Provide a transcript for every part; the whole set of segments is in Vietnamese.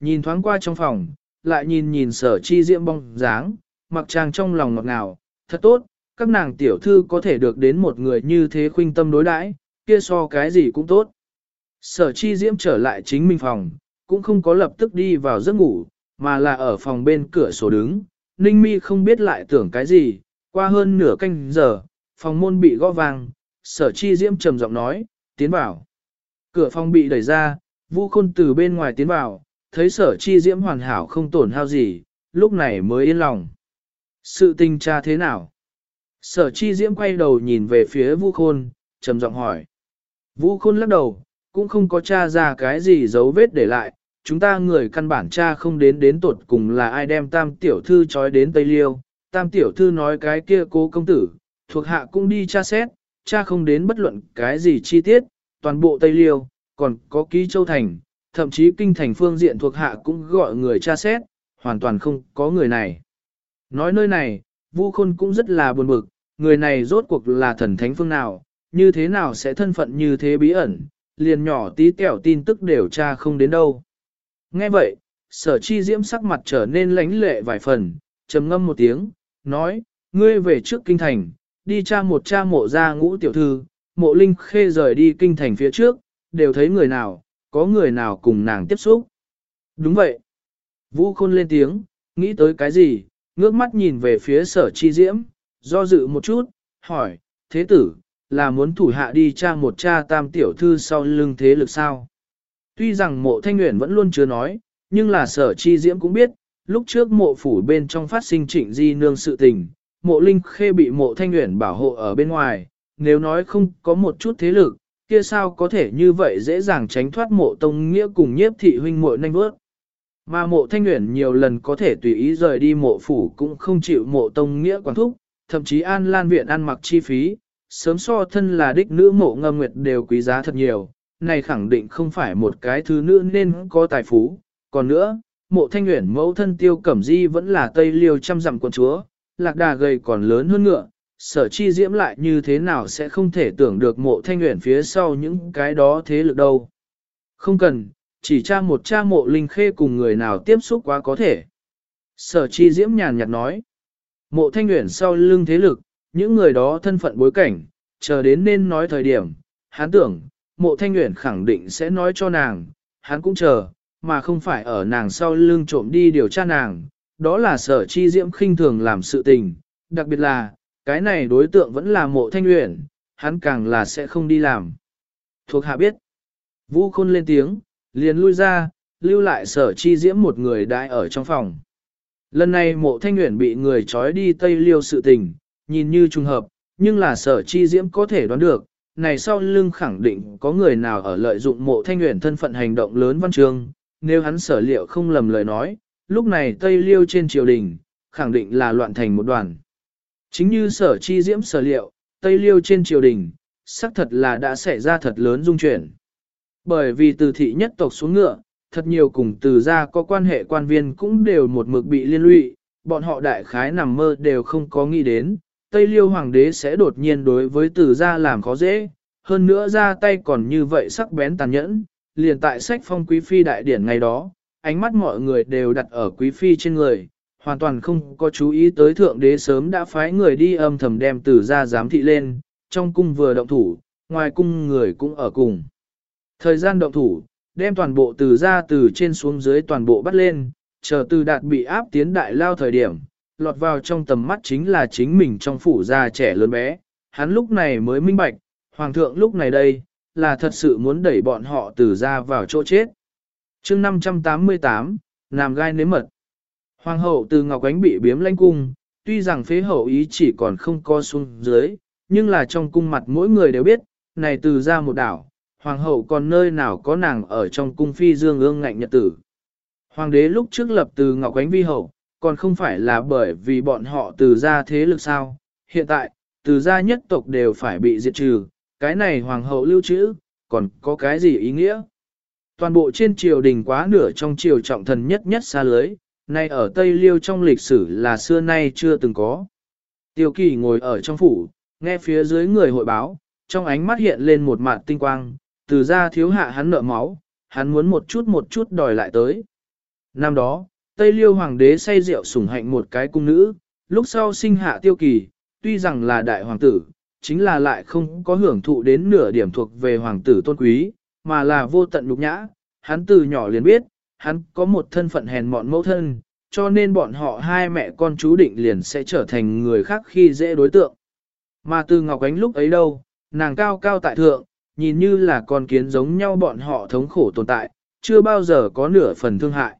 Nhìn thoáng qua trong phòng, lại nhìn nhìn sở chi diễm bong dáng, mặc trang trong lòng ngọt ngào, thật tốt, các nàng tiểu thư có thể được đến một người như thế khuynh tâm đối đãi, kia so cái gì cũng tốt. Sở chi diễm trở lại chính mình phòng, cũng không có lập tức đi vào giấc ngủ, mà là ở phòng bên cửa sổ đứng. Ninh mi không biết lại tưởng cái gì, qua hơn nửa canh giờ, phòng môn bị gõ vang, sở chi diễm trầm giọng nói, tiến vào. Cửa phòng bị đẩy ra, vu khôn từ bên ngoài tiến vào, thấy sở chi diễm hoàn hảo không tổn hao gì, lúc này mới yên lòng. Sự tình tra thế nào? Sở chi diễm quay đầu nhìn về phía vu khôn, trầm giọng hỏi. Vu khôn lắc đầu, cũng không có tra ra cái gì dấu vết để lại, chúng ta người căn bản tra không đến đến tột cùng là ai đem tam tiểu thư trói đến Tây Liêu. Tam tiểu thư nói cái kia cố công tử, thuộc hạ cũng đi tra xét, tra không đến bất luận cái gì chi tiết, toàn bộ Tây Liêu, còn có ký châu thành, thậm chí kinh thành phương diện thuộc hạ cũng gọi người tra xét, hoàn toàn không có người này. Nói nơi này, Vu Khôn cũng rất là buồn bực, người này rốt cuộc là thần thánh phương nào, như thế nào sẽ thân phận như thế bí ẩn, liền nhỏ tí tẹo tin tức đều tra không đến đâu. Nghe vậy, sở chi diễm sắc mặt trở nên lánh lệ vài phần, trầm ngâm một tiếng, nói, ngươi về trước kinh thành, đi tra một cha mộ ra ngũ tiểu thư, mộ linh khê rời đi kinh thành phía trước, đều thấy người nào, có người nào cùng nàng tiếp xúc. Đúng vậy. Vũ khôn lên tiếng, nghĩ tới cái gì, ngước mắt nhìn về phía sở chi diễm, do dự một chút, hỏi, thế tử, là muốn thủ hạ đi tra một cha tam tiểu thư sau lưng thế lực sao? Tuy rằng mộ thanh nguyện vẫn luôn chưa nói, nhưng là sở chi diễm cũng biết, lúc trước mộ phủ bên trong phát sinh trịnh di nương sự tình, mộ linh khê bị mộ thanh nguyện bảo hộ ở bên ngoài, nếu nói không có một chút thế lực, kia sao có thể như vậy dễ dàng tránh thoát mộ tông nghĩa cùng nhiếp thị huynh muội nanh bước? Mà mộ thanh nguyện nhiều lần có thể tùy ý rời đi mộ phủ cũng không chịu mộ tông nghĩa quản thúc, thậm chí an lan viện ăn mặc chi phí, sớm so thân là đích nữ mộ ngâm nguyệt đều quý giá thật nhiều, này khẳng định không phải một cái thứ nữ nên có tài phú. Còn nữa, mộ thanh nguyện mẫu thân tiêu cẩm di vẫn là tây liêu trăm dặm quần chúa, lạc đà gầy còn lớn hơn ngựa, sở chi diễm lại như thế nào sẽ không thể tưởng được mộ thanh nguyện phía sau những cái đó thế lực đâu. Không cần, chỉ cha một cha mộ linh khê cùng người nào tiếp xúc quá có thể. Sở chi diễm nhàn nhạt nói, mộ thanh nguyện sau lưng thế lực, những người đó thân phận bối cảnh, chờ đến nên nói thời điểm, hắn tưởng, mộ thanh nguyện khẳng định sẽ nói cho nàng, hắn cũng chờ, mà không phải ở nàng sau lưng trộm đi điều tra nàng, đó là sở chi diễm khinh thường làm sự tình, đặc biệt là, cái này đối tượng vẫn là mộ thanh luyện hắn càng là sẽ không đi làm. Thuộc hạ biết, vũ khôn lên tiếng, liền lui ra, lưu lại sở chi diễm một người đại ở trong phòng. Lần này mộ thanh luyện bị người trói đi Tây Liêu sự tình, nhìn như trùng hợp, nhưng là sở chi diễm có thể đoán được, này sau lưng khẳng định có người nào ở lợi dụng mộ thanh nguyện thân phận hành động lớn văn chương, nếu hắn sở liệu không lầm lời nói, lúc này Tây Liêu trên triều đình, khẳng định là loạn thành một đoàn. Chính như sở chi diễm sở liệu, Tây Liêu trên triều đình, xác thật là đã xảy ra thật lớn dung chuyển. Bởi vì từ thị nhất tộc xuống ngựa, thật nhiều cùng từ gia có quan hệ quan viên cũng đều một mực bị liên lụy, bọn họ đại khái nằm mơ đều không có nghĩ đến, Tây Liêu Hoàng đế sẽ đột nhiên đối với từ gia làm khó dễ, hơn nữa ra tay còn như vậy sắc bén tàn nhẫn, liền tại sách phong quý phi đại điển ngày đó, ánh mắt mọi người đều đặt ở quý phi trên người, hoàn toàn không có chú ý tới thượng đế sớm đã phái người đi âm thầm đem từ gia giám thị lên, trong cung vừa động thủ, ngoài cung người cũng ở cùng. Thời gian động thủ, đem toàn bộ từ gia từ trên xuống dưới toàn bộ bắt lên, chờ từ đạt bị áp tiến đại lao thời điểm, lọt vào trong tầm mắt chính là chính mình trong phủ già trẻ lớn bé, hắn lúc này mới minh bạch, hoàng thượng lúc này đây, là thật sự muốn đẩy bọn họ từ ra vào chỗ chết. chương 588, Nam gai nếm mật. Hoàng hậu từ Ngọc Ánh bị biếm lãnh cung, tuy rằng phế hậu ý chỉ còn không co xuống dưới, nhưng là trong cung mặt mỗi người đều biết, này từ ra một đảo, hoàng hậu còn nơi nào có nàng ở trong cung phi dương ương ngạnh nhật tử. Hoàng đế lúc trước lập từ Ngọc Ánh vi hậu, còn không phải là bởi vì bọn họ từ ra thế lực sao. Hiện tại, từ gia nhất tộc đều phải bị diệt trừ, cái này hoàng hậu lưu trữ, còn có cái gì ý nghĩa? Toàn bộ trên triều đình quá nửa trong triều trọng thần nhất nhất xa lưới, nay ở Tây Liêu trong lịch sử là xưa nay chưa từng có. Tiêu kỳ ngồi ở trong phủ, nghe phía dưới người hội báo, trong ánh mắt hiện lên một mạt tinh quang, từ ra thiếu hạ hắn nợ máu, hắn muốn một chút một chút đòi lại tới. Năm đó, Tây Liêu Hoàng đế say rượu sủng hạnh một cái cung nữ, lúc sau sinh hạ tiêu kỳ, tuy rằng là đại hoàng tử, chính là lại không có hưởng thụ đến nửa điểm thuộc về hoàng tử tôn quý, mà là vô tận nhục nhã. Hắn từ nhỏ liền biết, hắn có một thân phận hèn mọn mẫu thân, cho nên bọn họ hai mẹ con chú định liền sẽ trở thành người khác khi dễ đối tượng. Mà từ Ngọc Ánh lúc ấy đâu, nàng cao cao tại thượng, nhìn như là con kiến giống nhau bọn họ thống khổ tồn tại, chưa bao giờ có nửa phần thương hại.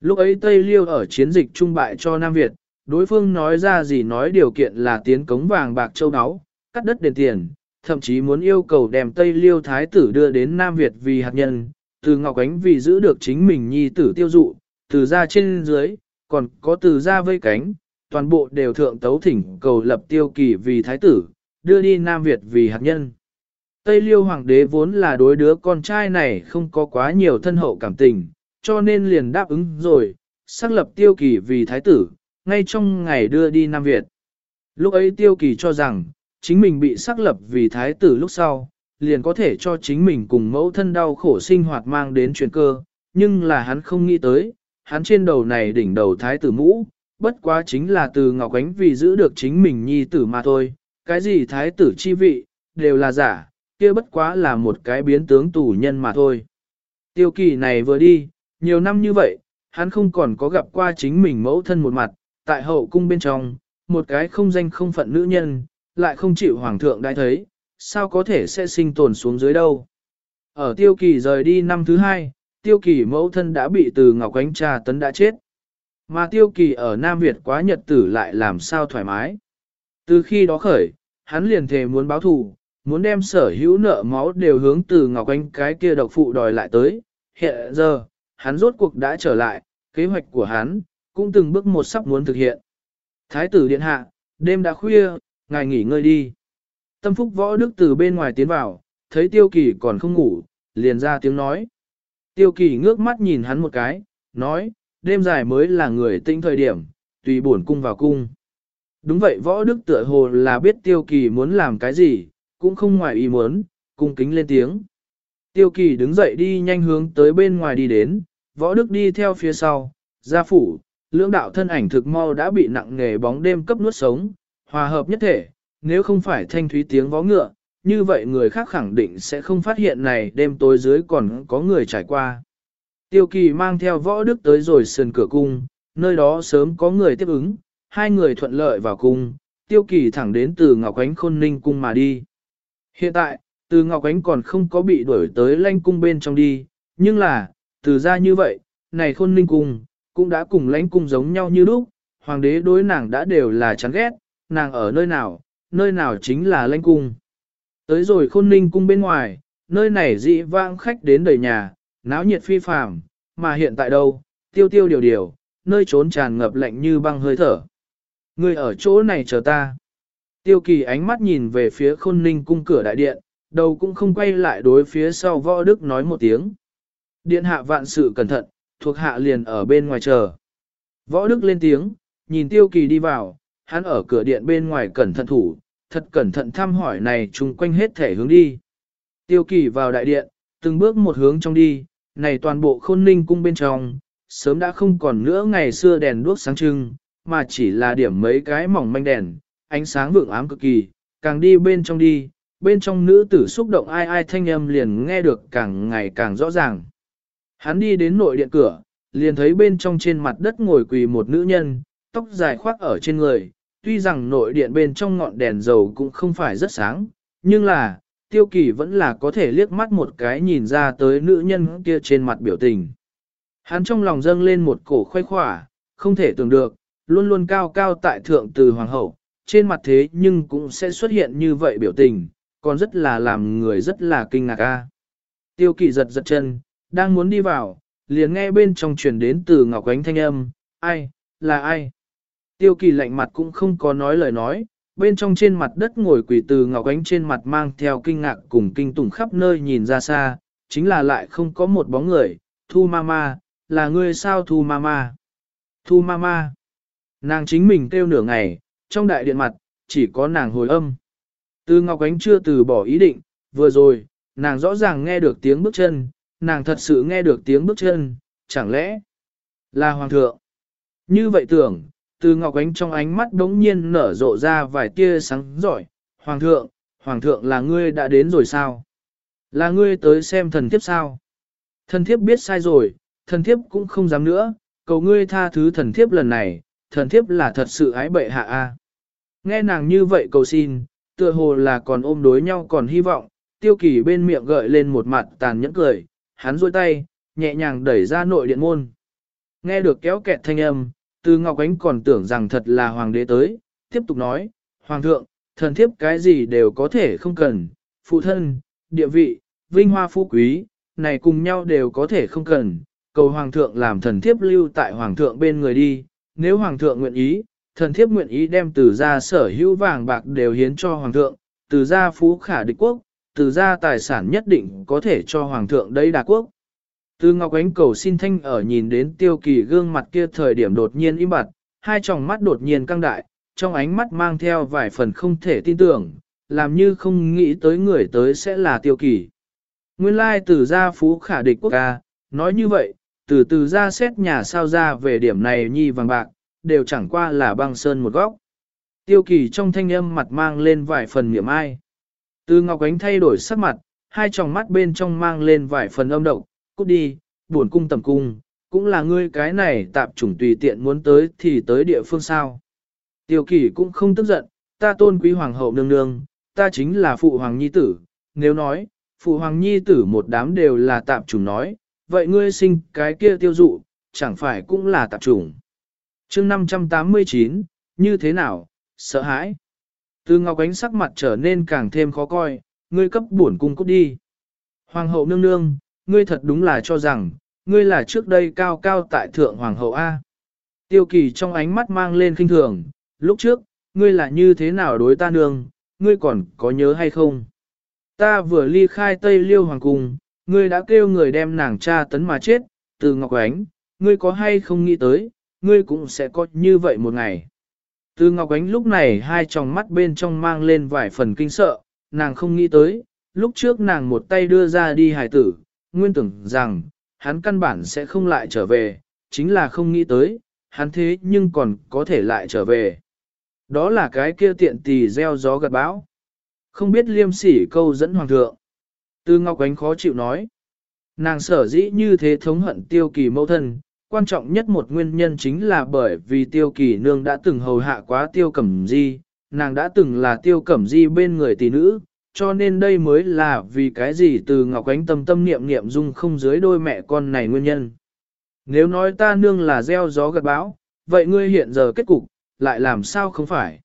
Lúc ấy Tây Liêu ở chiến dịch trung bại cho Nam Việt, đối phương nói ra gì nói điều kiện là tiến cống vàng bạc châu áo, cắt đất đền tiền, thậm chí muốn yêu cầu đem Tây Liêu Thái tử đưa đến Nam Việt vì hạt nhân, từ Ngọc Ánh vì giữ được chính mình nhi tử tiêu dụ, từ ra trên dưới, còn có từ ra vây cánh, toàn bộ đều thượng tấu thỉnh cầu lập tiêu kỳ vì Thái tử, đưa đi Nam Việt vì hạt nhân. Tây Liêu Hoàng đế vốn là đối đứa con trai này không có quá nhiều thân hậu cảm tình, cho nên liền đáp ứng rồi, xác lập tiêu kỳ vì thái tử, ngay trong ngày đưa đi Nam Việt. Lúc ấy tiêu kỳ cho rằng, chính mình bị xác lập vì thái tử lúc sau, liền có thể cho chính mình cùng mẫu thân đau khổ sinh hoạt mang đến chuyện cơ, nhưng là hắn không nghĩ tới, hắn trên đầu này đỉnh đầu thái tử mũ, bất quá chính là từ Ngọc Ánh vì giữ được chính mình nhi tử mà thôi, cái gì thái tử chi vị, đều là giả, kia bất quá là một cái biến tướng tù nhân mà thôi. Tiêu kỳ này vừa đi, nhiều năm như vậy, hắn không còn có gặp qua chính mình mẫu thân một mặt, tại hậu cung bên trong, một cái không danh không phận nữ nhân, lại không chịu hoàng thượng đã thấy, sao có thể sẽ sinh tồn xuống dưới đâu. Ở tiêu kỳ rời đi năm thứ hai, tiêu kỳ mẫu thân đã bị từ Ngọc Ánh trà tấn đã chết. Mà tiêu kỳ ở Nam Việt quá nhật tử lại làm sao thoải mái. Từ khi đó khởi, hắn liền thề muốn báo thù, muốn đem sở hữu nợ máu đều hướng từ Ngọc Anh cái kia độc phụ đòi lại tới. Hiện giờ, hắn rốt cuộc đã trở lại, kế hoạch của hắn, cũng từng bước một sắp muốn thực hiện. Thái tử điện hạ, đêm đã khuya, ngài nghỉ ngơi đi. Tâm phúc võ đức từ bên ngoài tiến vào, thấy tiêu kỳ còn không ngủ, liền ra tiếng nói. Tiêu kỳ ngước mắt nhìn hắn một cái, nói, đêm dài mới là người tinh thời điểm, tùy buồn cung vào cung. Đúng vậy võ đức tựa hồ là biết tiêu kỳ muốn làm cái gì, cũng không ngoài ý muốn, cung kính lên tiếng. Tiêu kỳ đứng dậy đi nhanh hướng tới bên ngoài đi đến, võ đức đi theo phía sau, gia phủ, lưỡng đạo thân ảnh thực mau đã bị nặng nghề bóng đêm cấp nuốt sống, hòa hợp nhất thể, nếu không phải thanh thúy tiếng vó ngựa, như vậy người khác khẳng định sẽ không phát hiện này đêm tối dưới còn có người trải qua. Tiêu kỳ mang theo võ đức tới rồi sườn cửa cung, nơi đó sớm có người tiếp ứng, hai người thuận lợi vào cung, tiêu kỳ thẳng đến từ Ngọc Ánh Khôn Ninh cung mà đi. Hiện tại, từ Ngọc Ánh còn không có bị đuổi tới lanh cung bên trong đi, nhưng là, từ ra như vậy, này Khôn Ninh cung, cũng đã cùng lãnh cung giống nhau như lúc, hoàng đế đối nàng đã đều là chán ghét, nàng ở nơi nào, nơi nào chính là lãnh cung. Tới rồi Khôn Ninh cung bên ngoài, nơi này dị vãng khách đến đầy nhà, náo nhiệt phi phàm, mà hiện tại đâu, tiêu tiêu điều điều, nơi trốn tràn ngập lạnh như băng hơi thở. Người ở chỗ này chờ ta. Tiêu kỳ ánh mắt nhìn về phía khôn ninh cung cửa đại điện, đầu cũng không quay lại đối phía sau võ đức nói một tiếng. Điện hạ vạn sự cẩn thận, thuộc hạ liền ở bên ngoài chờ. Võ đức lên tiếng, nhìn tiêu kỳ đi vào, hắn ở cửa điện bên ngoài cẩn thận thủ, thật cẩn thận thăm hỏi này chung quanh hết thể hướng đi. Tiêu kỳ vào đại điện, từng bước một hướng trong đi, này toàn bộ khôn ninh cung bên trong, sớm đã không còn nữa ngày xưa đèn đuốc sáng trưng, mà chỉ là điểm mấy cái mỏng manh đèn, ánh sáng vượng ám cực kỳ, càng đi bên trong đi, bên trong nữ tử xúc động ai ai thanh âm liền nghe được càng ngày càng rõ ràng. Hắn đi đến nội điện cửa, liền thấy bên trong trên mặt đất ngồi quỳ một nữ nhân, tóc dài khoác ở trên người, tuy rằng nội điện bên trong ngọn đèn dầu cũng không phải rất sáng, nhưng là, tiêu kỳ vẫn là có thể liếc mắt một cái nhìn ra tới nữ nhân kia trên mặt biểu tình. Hắn trong lòng dâng lên một cổ khoái khỏa, không thể tưởng được, luôn luôn cao cao tại thượng từ hoàng hậu, trên mặt thế nhưng cũng sẽ xuất hiện như vậy biểu tình, còn rất là làm người rất là kinh ngạc a. Tiêu Kỳ giật giật chân, đang muốn đi vào, liền nghe bên trong truyền đến từ Ngọc Ánh thanh âm, ai, là ai? Tiêu kỳ lạnh mặt cũng không có nói lời nói, bên trong trên mặt đất ngồi quỷ từ Ngọc Ánh trên mặt mang theo kinh ngạc cùng kinh tủng khắp nơi nhìn ra xa, chính là lại không có một bóng người, thu ma ma, là ngươi sao thu ma ma? Thu ma ma. Nàng chính mình kêu nửa ngày, trong đại điện mặt, chỉ có nàng hồi âm. Từ Ngọc Ánh chưa từ bỏ ý định, vừa rồi, nàng rõ ràng nghe được tiếng bước chân, nàng thật sự nghe được tiếng bước chân, chẳng lẽ Là hoàng thượng. Như vậy tưởng, từ ngọc ánh trong ánh mắt đống nhiên nở rộ ra vài tia sáng giỏi. Hoàng thượng, hoàng thượng là ngươi đã đến rồi sao? Là ngươi tới xem thần thiếp sao? Thần thiếp biết sai rồi, thần thiếp cũng không dám nữa, cầu ngươi tha thứ thần thiếp lần này, thần thiếp là thật sự ái bệ hạ a. Nghe nàng như vậy cầu xin, tựa hồ là còn ôm đối nhau còn hy vọng, tiêu kỳ bên miệng gợi lên một mặt tàn nhẫn cười, hắn duỗi tay, nhẹ nhàng đẩy ra nội điện môn. Nghe được kéo kẹt thanh âm, từ Ngọc Ánh còn tưởng rằng thật là hoàng đế tới, tiếp tục nói, Hoàng thượng, thần thiếp cái gì đều có thể không cần, phụ thân, địa vị, vinh hoa phú quý, này cùng nhau đều có thể không cần, cầu Hoàng thượng làm thần thiếp lưu tại Hoàng thượng bên người đi, nếu Hoàng thượng nguyện ý, thần thiếp nguyện ý đem từ gia sở hữu vàng bạc đều hiến cho Hoàng thượng, từ gia phú khả địch quốc, từ gia tài sản nhất định có thể cho Hoàng thượng đấy đà quốc. Từ Ngọc Ánh cầu xin thanh ở nhìn đến tiêu kỳ gương mặt kia thời điểm đột nhiên im bặt, hai tròng mắt đột nhiên căng đại, trong ánh mắt mang theo vài phần không thể tin tưởng, làm như không nghĩ tới người tới sẽ là tiêu kỳ. Nguyên lai từ gia phú khả địch quốc ca, nói như vậy, từ từ ra xét nhà sao ra về điểm này nhi vàng bạc, đều chẳng qua là băng sơn một góc. Tiêu kỳ trong thanh âm mặt mang lên vài phần niệm ai. Từ Ngọc Ánh thay đổi sắc mặt, hai tròng mắt bên trong mang lên vài phần âm độc, cút đi, buồn cung tầm cung, cũng là ngươi cái này tạp chủng tùy tiện muốn tới thì tới địa phương sao. Tiêu kỷ cũng không tức giận, ta tôn quý hoàng hậu nương nương, ta chính là phụ hoàng nhi tử, nếu nói, phụ hoàng nhi tử một đám đều là tạp chủng nói, vậy ngươi sinh cái kia tiêu dụ, chẳng phải cũng là tạp chủng. chương 589, như thế nào, sợ hãi. Từ Ngọc Ánh sắc mặt trở nên càng thêm khó coi, ngươi cấp bổn cung cút đi. Hoàng hậu nương nương, ngươi thật đúng là cho rằng, ngươi là trước đây cao cao tại thượng hoàng hậu A. Tiêu kỳ trong ánh mắt mang lên khinh thường, lúc trước, ngươi là như thế nào đối ta nương, ngươi còn có nhớ hay không? Ta vừa ly khai Tây Liêu Hoàng Cung, ngươi đã kêu người đem nàng cha tấn mà chết, từ Ngọc Ánh, ngươi có hay không nghĩ tới, ngươi cũng sẽ có như vậy một ngày. Từ Ngọc Ánh lúc này hai tròng mắt bên trong mang lên vài phần kinh sợ, nàng không nghĩ tới, lúc trước nàng một tay đưa ra đi Hải tử, nguyên tưởng rằng, hắn căn bản sẽ không lại trở về, chính là không nghĩ tới, hắn thế nhưng còn có thể lại trở về. Đó là cái kia tiện tì gieo gió gật bão. Không biết liêm sỉ câu dẫn hoàng thượng. Tư Ngọc Ánh khó chịu nói. Nàng sở dĩ như thế thống hận tiêu kỳ mẫu thân, quan trọng nhất một nguyên nhân chính là bởi vì tiêu kỳ nương đã từng hầu hạ quá tiêu cẩm di, nàng đã từng là tiêu cẩm di bên người tỷ nữ, cho nên đây mới là vì cái gì từ Ngọc Ánh tâm tâm niệm niệm dung không dưới đôi mẹ con này nguyên nhân. Nếu nói ta nương là gieo gió gặt bão, vậy ngươi hiện giờ kết cục, lại làm sao không phải?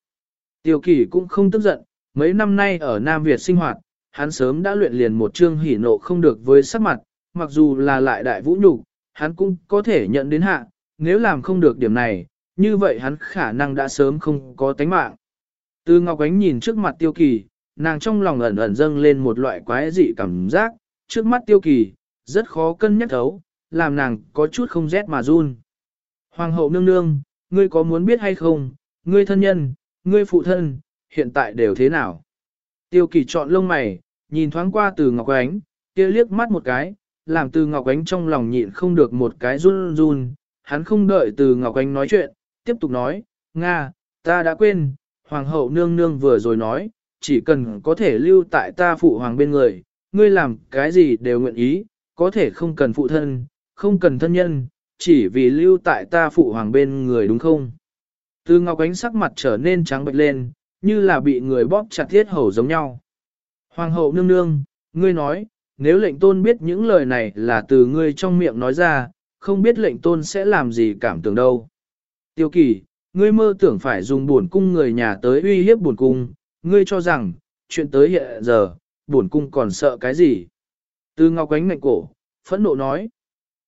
Tiêu kỷ cũng không tức giận, mấy năm nay ở Nam Việt sinh hoạt, hắn sớm đã luyện liền một chương hỉ nộ không được với sắc mặt, mặc dù là lại đại vũ nhục, hắn cũng có thể nhận đến hạ, nếu làm không được điểm này, như vậy hắn khả năng đã sớm không có tánh mạng. Từ Ngọc Ánh nhìn trước mặt tiêu kỳ, nàng trong lòng ẩn ẩn dâng lên một loại quái dị cảm giác, trước mắt tiêu kỳ, rất khó cân nhắc thấu, làm nàng có chút không rét mà run. Hoàng hậu nương nương, ngươi có muốn biết hay không, ngươi thân nhân, ngươi phụ thân, hiện tại đều thế nào? Tiêu kỳ chọn lông mày, nhìn thoáng qua từ Ngọc Ánh, kia liếc mắt một cái, làm từ Ngọc Ánh trong lòng nhịn không được một cái run run, hắn không đợi từ Ngọc Ánh nói chuyện, tiếp tục nói, Nga, ta đã quên, Hoàng hậu nương nương vừa rồi nói, chỉ cần có thể lưu tại ta phụ hoàng bên người, ngươi làm cái gì đều nguyện ý, có thể không cần phụ thân, không cần thân nhân, chỉ vì lưu tại ta phụ hoàng bên người đúng không? Từ Ngọc Ánh sắc mặt trở nên trắng bệch lên, như là bị người bóp chặt thiết hầu giống nhau. Hoàng hậu nương nương, ngươi nói, nếu lệnh tôn biết những lời này là từ ngươi trong miệng nói ra, không biết lệnh tôn sẽ làm gì cảm tưởng đâu. Tiêu kỳ, ngươi mơ tưởng phải dùng buồn cung người nhà tới uy hiếp buồn cung, ngươi cho rằng, chuyện tới hiện giờ, buồn cung còn sợ cái gì? Tư ngọc ánh ngạnh cổ, phẫn nộ nói.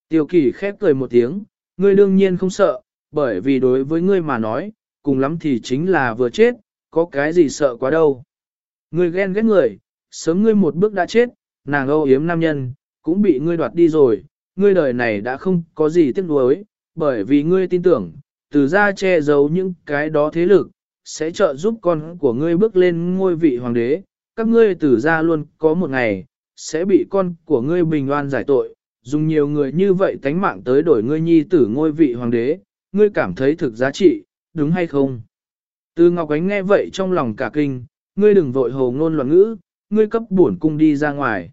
Tiêu kỳ khép cười một tiếng, ngươi đương nhiên không sợ, bởi vì đối với ngươi mà nói, cùng lắm thì chính là vừa chết, có cái gì sợ quá đâu. Ngươi ghen ghét người, sớm ngươi một bước đã chết, nàng âu yếm nam nhân, cũng bị ngươi đoạt đi rồi, ngươi đời này đã không có gì tiếc nuối, bởi vì ngươi tin tưởng, từ ra che giấu những cái đó thế lực, sẽ trợ giúp con của ngươi bước lên ngôi vị hoàng đế, các ngươi tử ra luôn có một ngày, sẽ bị con của ngươi bình oan giải tội, dùng nhiều người như vậy tánh mạng tới đổi ngươi nhi tử ngôi vị hoàng đế, ngươi cảm thấy thực giá trị, đúng hay không? Từ Ngọc Ánh nghe vậy trong lòng cả kinh, ngươi đừng vội hồ ngôn loạn ngữ, ngươi cấp bổn cung đi ra ngoài.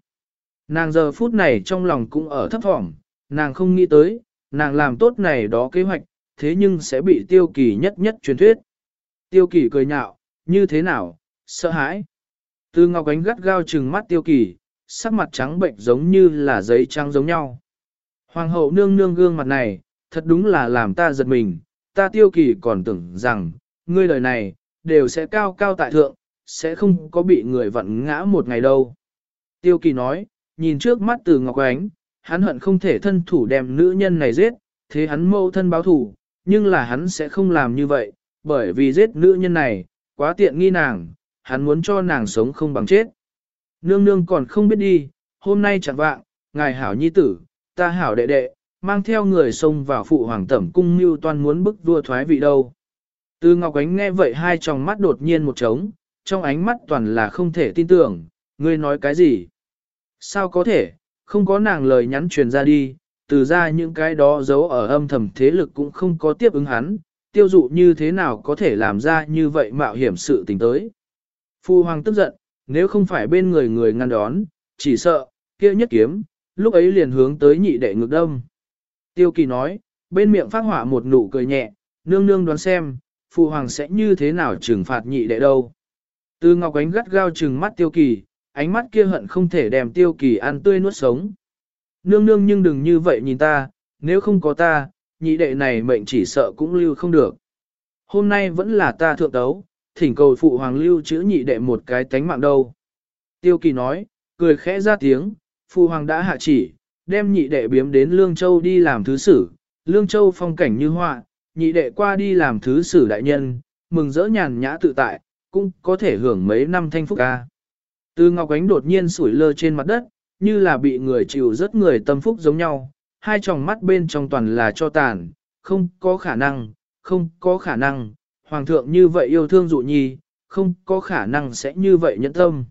Nàng giờ phút này trong lòng cũng ở thấp thỏm, nàng không nghĩ tới, nàng làm tốt này đó kế hoạch, thế nhưng sẽ bị tiêu kỳ nhất nhất truyền thuyết. Tiêu kỳ cười nhạo, như thế nào, sợ hãi. Từ Ngọc Ánh gắt gao trừng mắt tiêu kỳ, sắc mặt trắng bệnh giống như là giấy trắng giống nhau. Hoàng hậu nương nương gương mặt này, thật đúng là làm ta giật mình, ta tiêu kỳ còn tưởng rằng, ngươi lời này, đều sẽ cao cao tại thượng, sẽ không có bị người vặn ngã một ngày đâu. Tiêu kỳ nói, nhìn trước mắt từ Ngọc Ánh, hắn hận không thể thân thủ đem nữ nhân này giết, thế hắn mâu thân báo thủ, nhưng là hắn sẽ không làm như vậy, bởi vì giết nữ nhân này, quá tiện nghi nàng, hắn muốn cho nàng sống không bằng chết. Nương nương còn không biết đi, hôm nay chẳng vạng, ngài hảo nhi tử, ta hảo đệ đệ, mang theo người xông vào phụ hoàng tẩm cung như toàn muốn bức vua thoái vị đâu. Từ Ngọc Ánh nghe vậy hai tròng mắt đột nhiên một trống, trong ánh mắt toàn là không thể tin tưởng, ngươi nói cái gì? Sao có thể, không có nàng lời nhắn truyền ra đi, từ ra những cái đó giấu ở âm thầm thế lực cũng không có tiếp ứng hắn, tiêu dụ như thế nào có thể làm ra như vậy mạo hiểm sự tình tới. Phu hoàng tức giận, nếu không phải bên người người ngăn đón, chỉ sợ, kia nhất kiếm, lúc ấy liền hướng tới nhị đệ ngược đông. Tiêu kỳ nói, bên miệng phát hỏa một nụ cười nhẹ, nương nương đoán xem, phụ hoàng sẽ như thế nào trừng phạt nhị đệ đâu. Từ ngọc ánh gắt gao trừng mắt tiêu kỳ, ánh mắt kia hận không thể đem tiêu kỳ ăn tươi nuốt sống. Nương nương nhưng đừng như vậy nhìn ta, nếu không có ta, nhị đệ này mệnh chỉ sợ cũng lưu không được. Hôm nay vẫn là ta thượng tấu, thỉnh cầu phụ hoàng lưu chữ nhị đệ một cái tánh mạng đâu. Tiêu kỳ nói, cười khẽ ra tiếng, phụ hoàng đã hạ chỉ, đem nhị đệ biếm đến Lương Châu đi làm thứ sử, Lương Châu phong cảnh như họa, nhị đệ qua đi làm thứ sử đại nhân, mừng rỡ nhàn nhã tự tại, cũng có thể hưởng mấy năm thanh phúc ca. Từ Ngọc Ánh đột nhiên sủi lơ trên mặt đất, như là bị người chịu rất người tâm phúc giống nhau, hai tròng mắt bên trong toàn là cho tàn, không có khả năng, không có khả năng, hoàng thượng như vậy yêu thương dụ nhi, không có khả năng sẽ như vậy nhẫn tâm.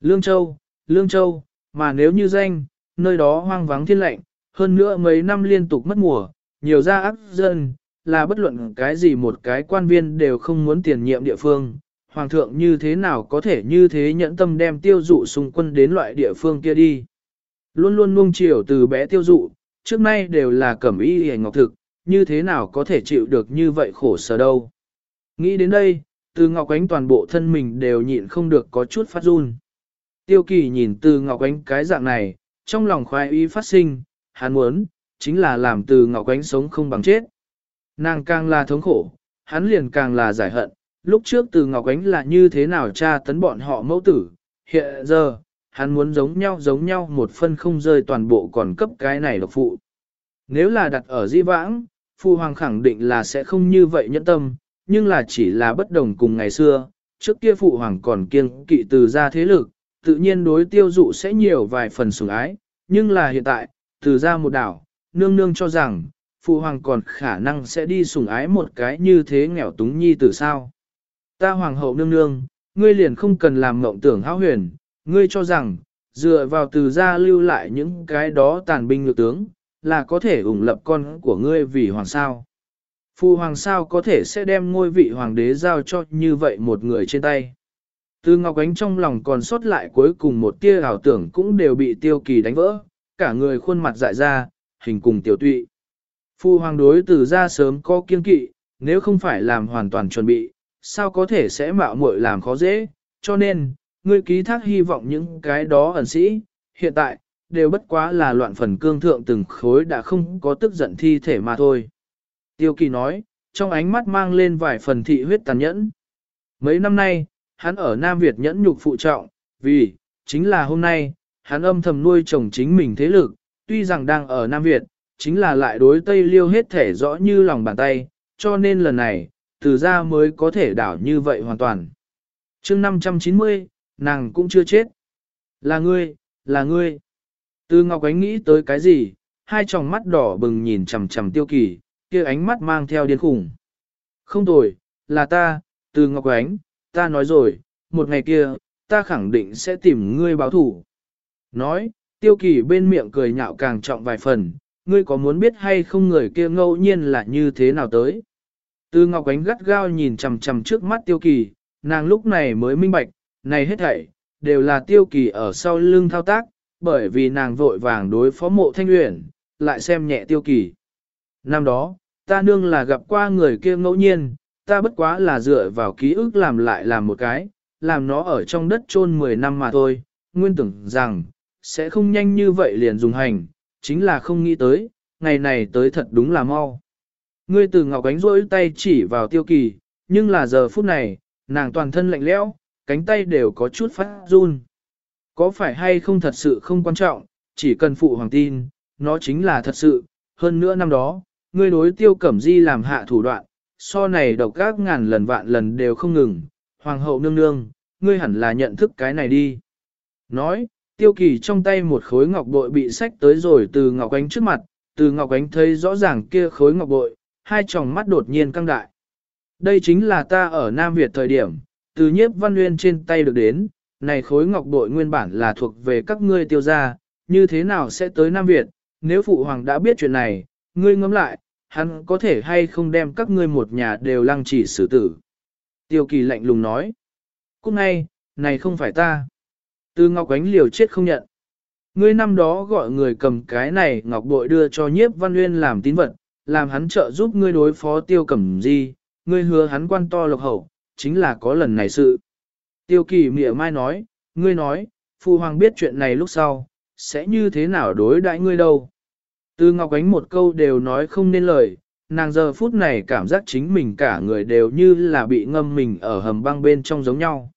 Lương Châu, Lương Châu, mà nếu như danh, nơi đó hoang vắng thiên lạnh, hơn nữa mấy năm liên tục mất mùa, nhiều gia áp dân, là bất luận cái gì một cái quan viên đều không muốn tiền nhiệm địa phương. Hoàng thượng như thế nào có thể như thế nhẫn tâm đem tiêu dụ xung quân đến loại địa phương kia đi. Luôn luôn nuông chiều từ bé tiêu dụ, trước nay đều là cẩm y hề ngọc thực, như thế nào có thể chịu được như vậy khổ sở đâu. Nghĩ đến đây, từ ngọc ánh toàn bộ thân mình đều nhịn không được có chút phát run. Tiêu kỳ nhìn từ ngọc ánh cái dạng này, trong lòng khoái ý phát sinh, hắn muốn, chính là làm từ ngọc ánh sống không bằng chết. Nàng càng là thống khổ, hắn liền càng là giải hận, lúc trước từ ngọc ánh là như thế nào tra tấn bọn họ mẫu tử, hiện giờ, hắn muốn giống nhau giống nhau một phân không rơi toàn bộ còn cấp cái này độc phụ. Nếu là đặt ở di vãng, Phu Hoàng khẳng định là sẽ không như vậy nhẫn tâm, nhưng là chỉ là bất đồng cùng ngày xưa, trước kia Phụ Hoàng còn kiêng kỵ từ ra thế lực, tự nhiên đối tiêu dụ sẽ nhiều vài phần sủng ái, nhưng là hiện tại, từ ra một đảo, nương nương cho rằng, Phụ Hoàng còn khả năng sẽ đi sủng ái một cái như thế nghèo túng nhi từ sao. Ta Hoàng hậu nương nương, ngươi liền không cần làm mộng tưởng hão huyền, ngươi cho rằng, dựa vào từ gia lưu lại những cái đó tàn binh ngược tướng, là có thể ủng lập con của ngươi vì hoàng sao. Phu hoàng sao có thể sẽ đem ngôi vị hoàng đế giao cho như vậy một người trên tay. Từ Ngọc Ánh trong lòng còn sót lại cuối cùng một tia ảo tưởng cũng đều bị tiêu kỳ đánh vỡ, cả người khuôn mặt dại ra, hình cùng tiểu tụy. Phu hoàng đối từ ra sớm có kiên kỵ, nếu không phải làm hoàn toàn chuẩn bị, sao có thể sẽ mạo muội làm khó dễ, cho nên, ngươi ký thác hy vọng những cái đó ẩn sĩ, hiện tại, đều bất quá là loạn phần cương thượng từng khối đã không có tức giận thi thể mà thôi. Tiêu kỳ nói, trong ánh mắt mang lên vài phần thị huyết tàn nhẫn. Mấy năm nay, hắn ở Nam Việt nhẫn nhục phụ trọng, vì, chính là hôm nay, hắn âm thầm nuôi chồng chính mình thế lực, tuy rằng đang ở Nam Việt, chính là lại đối Tây Liêu hết thể rõ như lòng bàn tay, cho nên lần này, từ ra mới có thể đảo như vậy hoàn toàn. chương 590, nàng cũng chưa chết. Là ngươi, là ngươi. Từ Ngọc Ánh nghĩ tới cái gì, hai tròng mắt đỏ bừng nhìn chằm chằm tiêu kỳ, kia ánh mắt mang theo điên khủng. Không tồi, là ta, từ Ngọc Ánh, ta nói rồi, một ngày kia, ta khẳng định sẽ tìm ngươi báo thủ. Nói, Tiêu kỳ bên miệng cười nhạo càng trọng vài phần, ngươi có muốn biết hay không người kia ngẫu nhiên là như thế nào tới. Từ Ngọc Ánh gắt gao nhìn chằm chằm trước mắt tiêu kỳ, nàng lúc này mới minh bạch, này hết thảy, đều là tiêu kỳ ở sau lưng thao tác, bởi vì nàng vội vàng đối phó mộ thanh uyển, lại xem nhẹ tiêu kỳ. Năm đó, ta nương là gặp qua người kia ngẫu nhiên, ta bất quá là dựa vào ký ức làm lại làm một cái, làm nó ở trong đất chôn 10 năm mà thôi, nguyên tưởng rằng, sẽ không nhanh như vậy liền dùng hành, chính là không nghĩ tới, ngày này tới thật đúng là mau. Ngươi từ ngọc ánh rỗi tay chỉ vào tiêu kỳ, nhưng là giờ phút này, nàng toàn thân lạnh lẽo, cánh tay đều có chút phát run. Có phải hay không thật sự không quan trọng, chỉ cần phụ hoàng tin, nó chính là thật sự, hơn nữa năm đó, ngươi đối tiêu cẩm di làm hạ thủ đoạn, so này độc các ngàn lần vạn lần đều không ngừng, hoàng hậu nương nương, ngươi hẳn là nhận thức cái này đi. Nói, tiêu kỳ trong tay một khối ngọc bội bị sách tới rồi từ ngọc ánh trước mặt, từ ngọc ánh thấy rõ ràng kia khối ngọc bội, hai tròng mắt đột nhiên căng đại. Đây chính là ta ở Nam Việt thời điểm, từ nhiếp văn nguyên trên tay được đến, này khối ngọc bội nguyên bản là thuộc về các ngươi tiêu gia, như thế nào sẽ tới Nam Việt, nếu phụ hoàng đã biết chuyện này, ngươi ngẫm lại, hắn có thể hay không đem các ngươi một nhà đều lăng chỉ xử tử. Tiêu kỳ lạnh lùng nói, Cúc ngay, này không phải ta. Từ ngọc ánh liều chết không nhận. Ngươi năm đó gọi người cầm cái này ngọc bội đưa cho nhiếp văn nguyên làm tín vật, làm hắn trợ giúp ngươi đối phó tiêu cẩm di, ngươi hứa hắn quan to lộc hậu, chính là có lần này sự. Tiêu kỳ mỉa mai nói, ngươi nói, phụ hoàng biết chuyện này lúc sau, sẽ như thế nào đối đãi ngươi đâu. Từ Ngọc Ánh một câu đều nói không nên lời, nàng giờ phút này cảm giác chính mình cả người đều như là bị ngâm mình ở hầm băng bên trong giống nhau.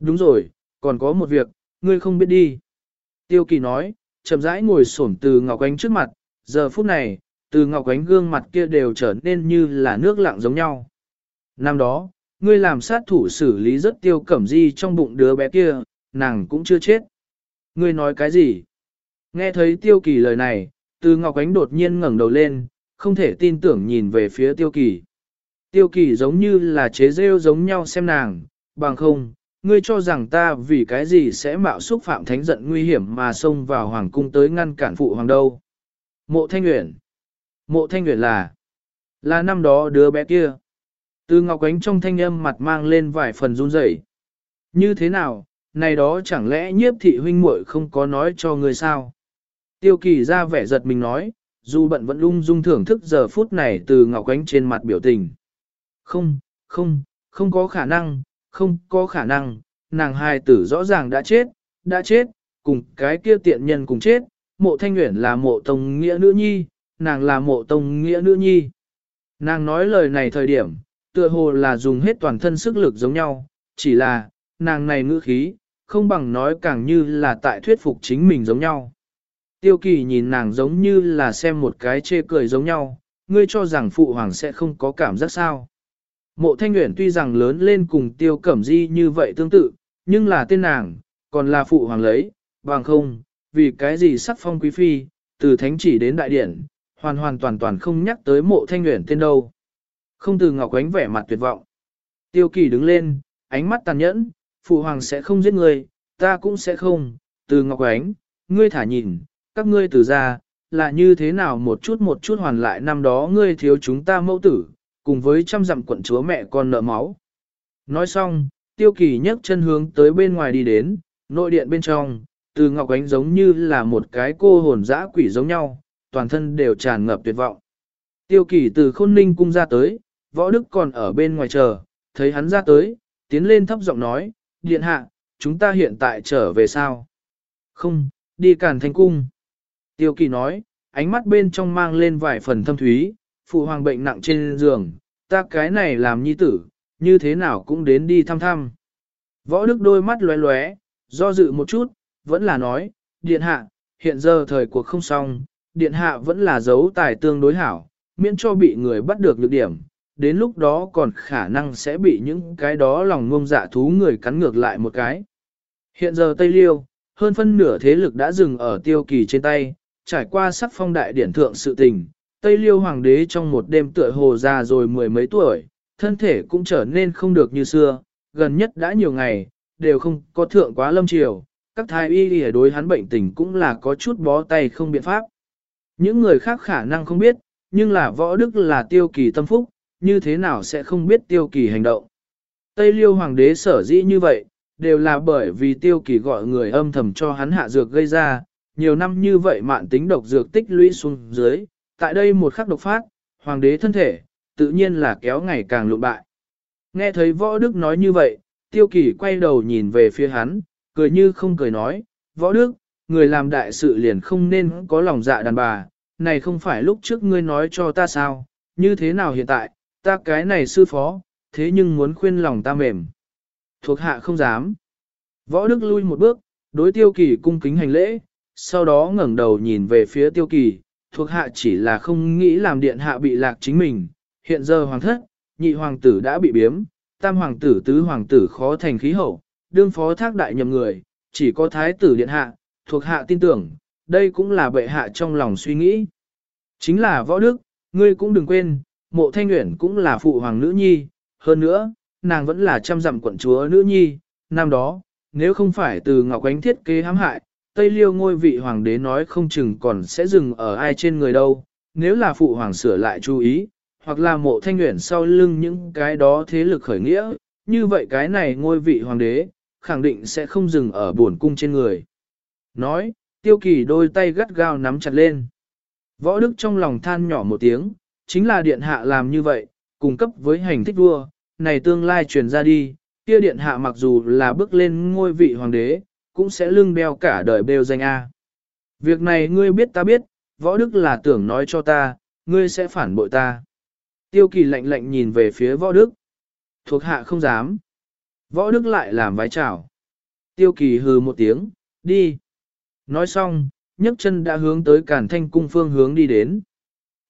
Đúng rồi, còn có một việc, ngươi không biết đi. Tiêu kỳ nói, chậm rãi ngồi xổm từ Ngọc Ánh trước mặt, giờ phút này, từ Ngọc Ánh gương mặt kia đều trở nên như là nước lặng giống nhau. Năm đó, ngươi làm sát thủ xử lý rất tiêu cẩm di trong bụng đứa bé kia, nàng cũng chưa chết. Ngươi nói cái gì? Nghe thấy tiêu kỳ lời này, từ Ngọc Ánh đột nhiên ngẩng đầu lên, không thể tin tưởng nhìn về phía tiêu kỳ. Tiêu kỳ giống như là chế rêu giống nhau xem nàng, bằng không, ngươi cho rằng ta vì cái gì sẽ mạo xúc phạm thánh giận nguy hiểm mà xông vào hoàng cung tới ngăn cản phụ hoàng đâu. Mộ thanh nguyện. Mộ thanh nguyện là, là năm đó đứa bé kia. Từ ngọc ánh trong thanh âm mặt mang lên vài phần run rẩy. Như thế nào, này đó chẳng lẽ nhiếp thị huynh muội không có nói cho người sao? Tiêu kỳ ra vẻ giật mình nói, dù bận vẫn lung dung thưởng thức giờ phút này từ ngọc ánh trên mặt biểu tình. Không, không, không có khả năng, không có khả năng, nàng hài tử rõ ràng đã chết, đã chết, cùng cái kia tiện nhân cùng chết, mộ thanh nguyện là mộ tông nghĩa nữ nhi, nàng là mộ tông nghĩa nữ nhi. Nàng nói lời này thời điểm, tựa hồ là dùng hết toàn thân sức lực giống nhau, chỉ là, nàng này ngữ khí, không bằng nói càng như là tại thuyết phục chính mình giống nhau. Tiêu kỳ nhìn nàng giống như là xem một cái chê cười giống nhau, ngươi cho rằng phụ hoàng sẽ không có cảm giác sao. Mộ thanh nguyện tuy rằng lớn lên cùng tiêu cẩm di như vậy tương tự, nhưng là tên nàng, còn là phụ hoàng lấy, bằng không, vì cái gì sắc phong quý phi, từ thánh chỉ đến đại điển, hoàn hoàn toàn toàn không nhắc tới mộ thanh nguyện tên đâu. Không từ ngọc ánh vẻ mặt tuyệt vọng. Tiêu kỳ đứng lên, ánh mắt tàn nhẫn, phụ hoàng sẽ không giết người, ta cũng sẽ không, từ ngọc ánh, ngươi thả nhìn, các ngươi từ ra, là như thế nào một chút một chút hoàn lại năm đó ngươi thiếu chúng ta mẫu tử, cùng với trăm dặm quận chúa mẹ con nợ máu. Nói xong, tiêu kỳ nhấc chân hướng tới bên ngoài đi đến, nội điện bên trong, từ ngọc ánh giống như là một cái cô hồn dã quỷ giống nhau, toàn thân đều tràn ngập tuyệt vọng. Tiêu kỳ từ khôn ninh cung ra tới, võ đức còn ở bên ngoài chờ, thấy hắn ra tới, tiến lên thấp giọng nói, điện hạ, chúng ta hiện tại trở về sao? Không, đi cản thanh cung. Tiêu kỳ nói, ánh mắt bên trong mang lên vài phần thâm thúy, phụ hoàng bệnh nặng trên giường, ta cái này làm nhi tử, như thế nào cũng đến đi thăm thăm. Võ Đức đôi mắt lóe lóe, do dự một chút, vẫn là nói, điện hạ, hiện giờ thời cuộc không xong, điện hạ vẫn là dấu tài tương đối hảo, miễn cho bị người bắt được nhược điểm, đến lúc đó còn khả năng sẽ bị những cái đó lòng ngông dạ thú người cắn ngược lại một cái. Hiện giờ Tây Liêu, hơn phân nửa thế lực đã dừng ở tiêu kỳ trên tay, trải qua sắc phong đại điển thượng sự tình, Tây Liêu Hoàng đế trong một đêm tựa hồ già rồi mười mấy tuổi, thân thể cũng trở nên không được như xưa, gần nhất đã nhiều ngày, đều không có thượng quá lâm triều, các thái y ở đối hắn bệnh tình cũng là có chút bó tay không biện pháp. Những người khác khả năng không biết, nhưng là võ đức là tiêu kỳ tâm phúc, như thế nào sẽ không biết tiêu kỳ hành động. Tây liêu hoàng đế sở dĩ như vậy, đều là bởi vì tiêu kỳ gọi người âm thầm cho hắn hạ dược gây ra, nhiều năm như vậy mạn tính độc dược tích lũy xuống dưới, tại đây một khắc độc phát, hoàng đế thân thể, tự nhiên là kéo ngày càng lụn bại. Nghe thấy võ đức nói như vậy, tiêu kỳ quay đầu nhìn về phía hắn, cười như không cười nói, võ đức, người làm đại sự liền không nên có lòng dạ đàn bà, này không phải lúc trước ngươi nói cho ta sao, như thế nào hiện tại, ta cái này sư phó, thế nhưng muốn khuyên lòng ta mềm. Thuộc hạ không dám. Võ Đức lui một bước, đối tiêu kỳ cung kính hành lễ, sau đó ngẩng đầu nhìn về phía tiêu kỳ, thuộc hạ chỉ là không nghĩ làm điện hạ bị lạc chính mình, hiện giờ hoàng thất, nhị hoàng tử đã bị biếm, tam hoàng tử tứ hoàng tử khó thành khí hậu, đương phó thác đại nhầm người, chỉ có thái tử điện hạ, thuộc hạ tin tưởng, đây cũng là bệ hạ trong lòng suy nghĩ. Chính là võ đức, ngươi cũng đừng quên, mộ thanh nguyện cũng là phụ hoàng nữ nhi, hơn nữa, nàng vẫn là trăm dặm quận chúa nữ nhi, năm đó, nếu không phải từ Ngọc Ánh thiết kế hãm hại, Tây Liêu ngôi vị hoàng đế nói không chừng còn sẽ dừng ở ai trên người đâu, nếu là phụ hoàng sửa lại chú ý, hoặc là mộ thanh nguyện sau lưng những cái đó thế lực khởi nghĩa, như vậy cái này ngôi vị hoàng đế, khẳng định sẽ không dừng ở buồn cung trên người. Nói, tiêu kỳ đôi tay gắt gao nắm chặt lên. Võ Đức trong lòng than nhỏ một tiếng, chính là điện hạ làm như vậy, cung cấp với hành thích vua, này tương lai truyền ra đi, kia điện hạ mặc dù là bước lên ngôi vị hoàng đế, cũng sẽ lưng đeo cả đời bêu danh A. Việc này ngươi biết ta biết, võ đức là tưởng nói cho ta, ngươi sẽ phản bội ta. Tiêu kỳ lạnh lạnh nhìn về phía võ đức. Thuộc hạ không dám. Võ đức lại làm vái chào. Tiêu kỳ hừ một tiếng, đi. Nói xong, nhấc chân đã hướng tới cản thanh cung phương hướng đi đến.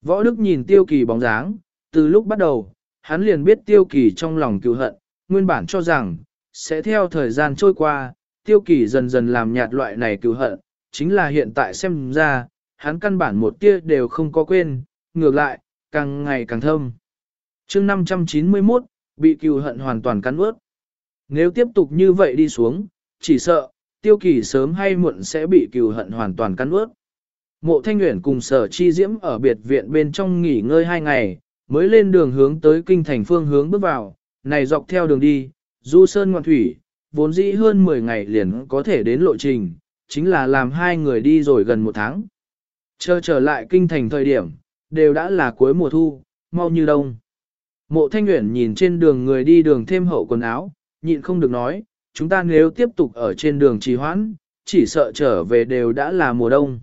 Võ đức nhìn tiêu kỳ bóng dáng, từ lúc bắt đầu, hắn liền biết tiêu kỳ trong lòng cựu hận, nguyên bản cho rằng, sẽ theo thời gian trôi qua, tiêu kỳ dần dần làm nhạt loại này cựu hận, chính là hiện tại xem ra, hắn căn bản một tia đều không có quên, ngược lại, càng ngày càng thâm. chương 591, bị cựu hận hoàn toàn cắn ướt. Nếu tiếp tục như vậy đi xuống, chỉ sợ, tiêu kỳ sớm hay muộn sẽ bị cựu hận hoàn toàn cắn ướt. Mộ Thanh Nguyễn cùng sở chi diễm ở biệt viện bên trong nghỉ ngơi hai ngày, mới lên đường hướng tới kinh thành phương hướng bước vào, này dọc theo đường đi, du sơn ngoạn thủy, vốn dĩ hơn 10 ngày liền có thể đến lộ trình, chính là làm hai người đi rồi gần một tháng. Chờ trở lại kinh thành thời điểm, đều đã là cuối mùa thu, mau như đông. Mộ Thanh Nguyễn nhìn trên đường người đi đường thêm hậu quần áo, nhịn không được nói, chúng ta nếu tiếp tục ở trên đường trì hoãn, chỉ sợ trở về đều đã là mùa đông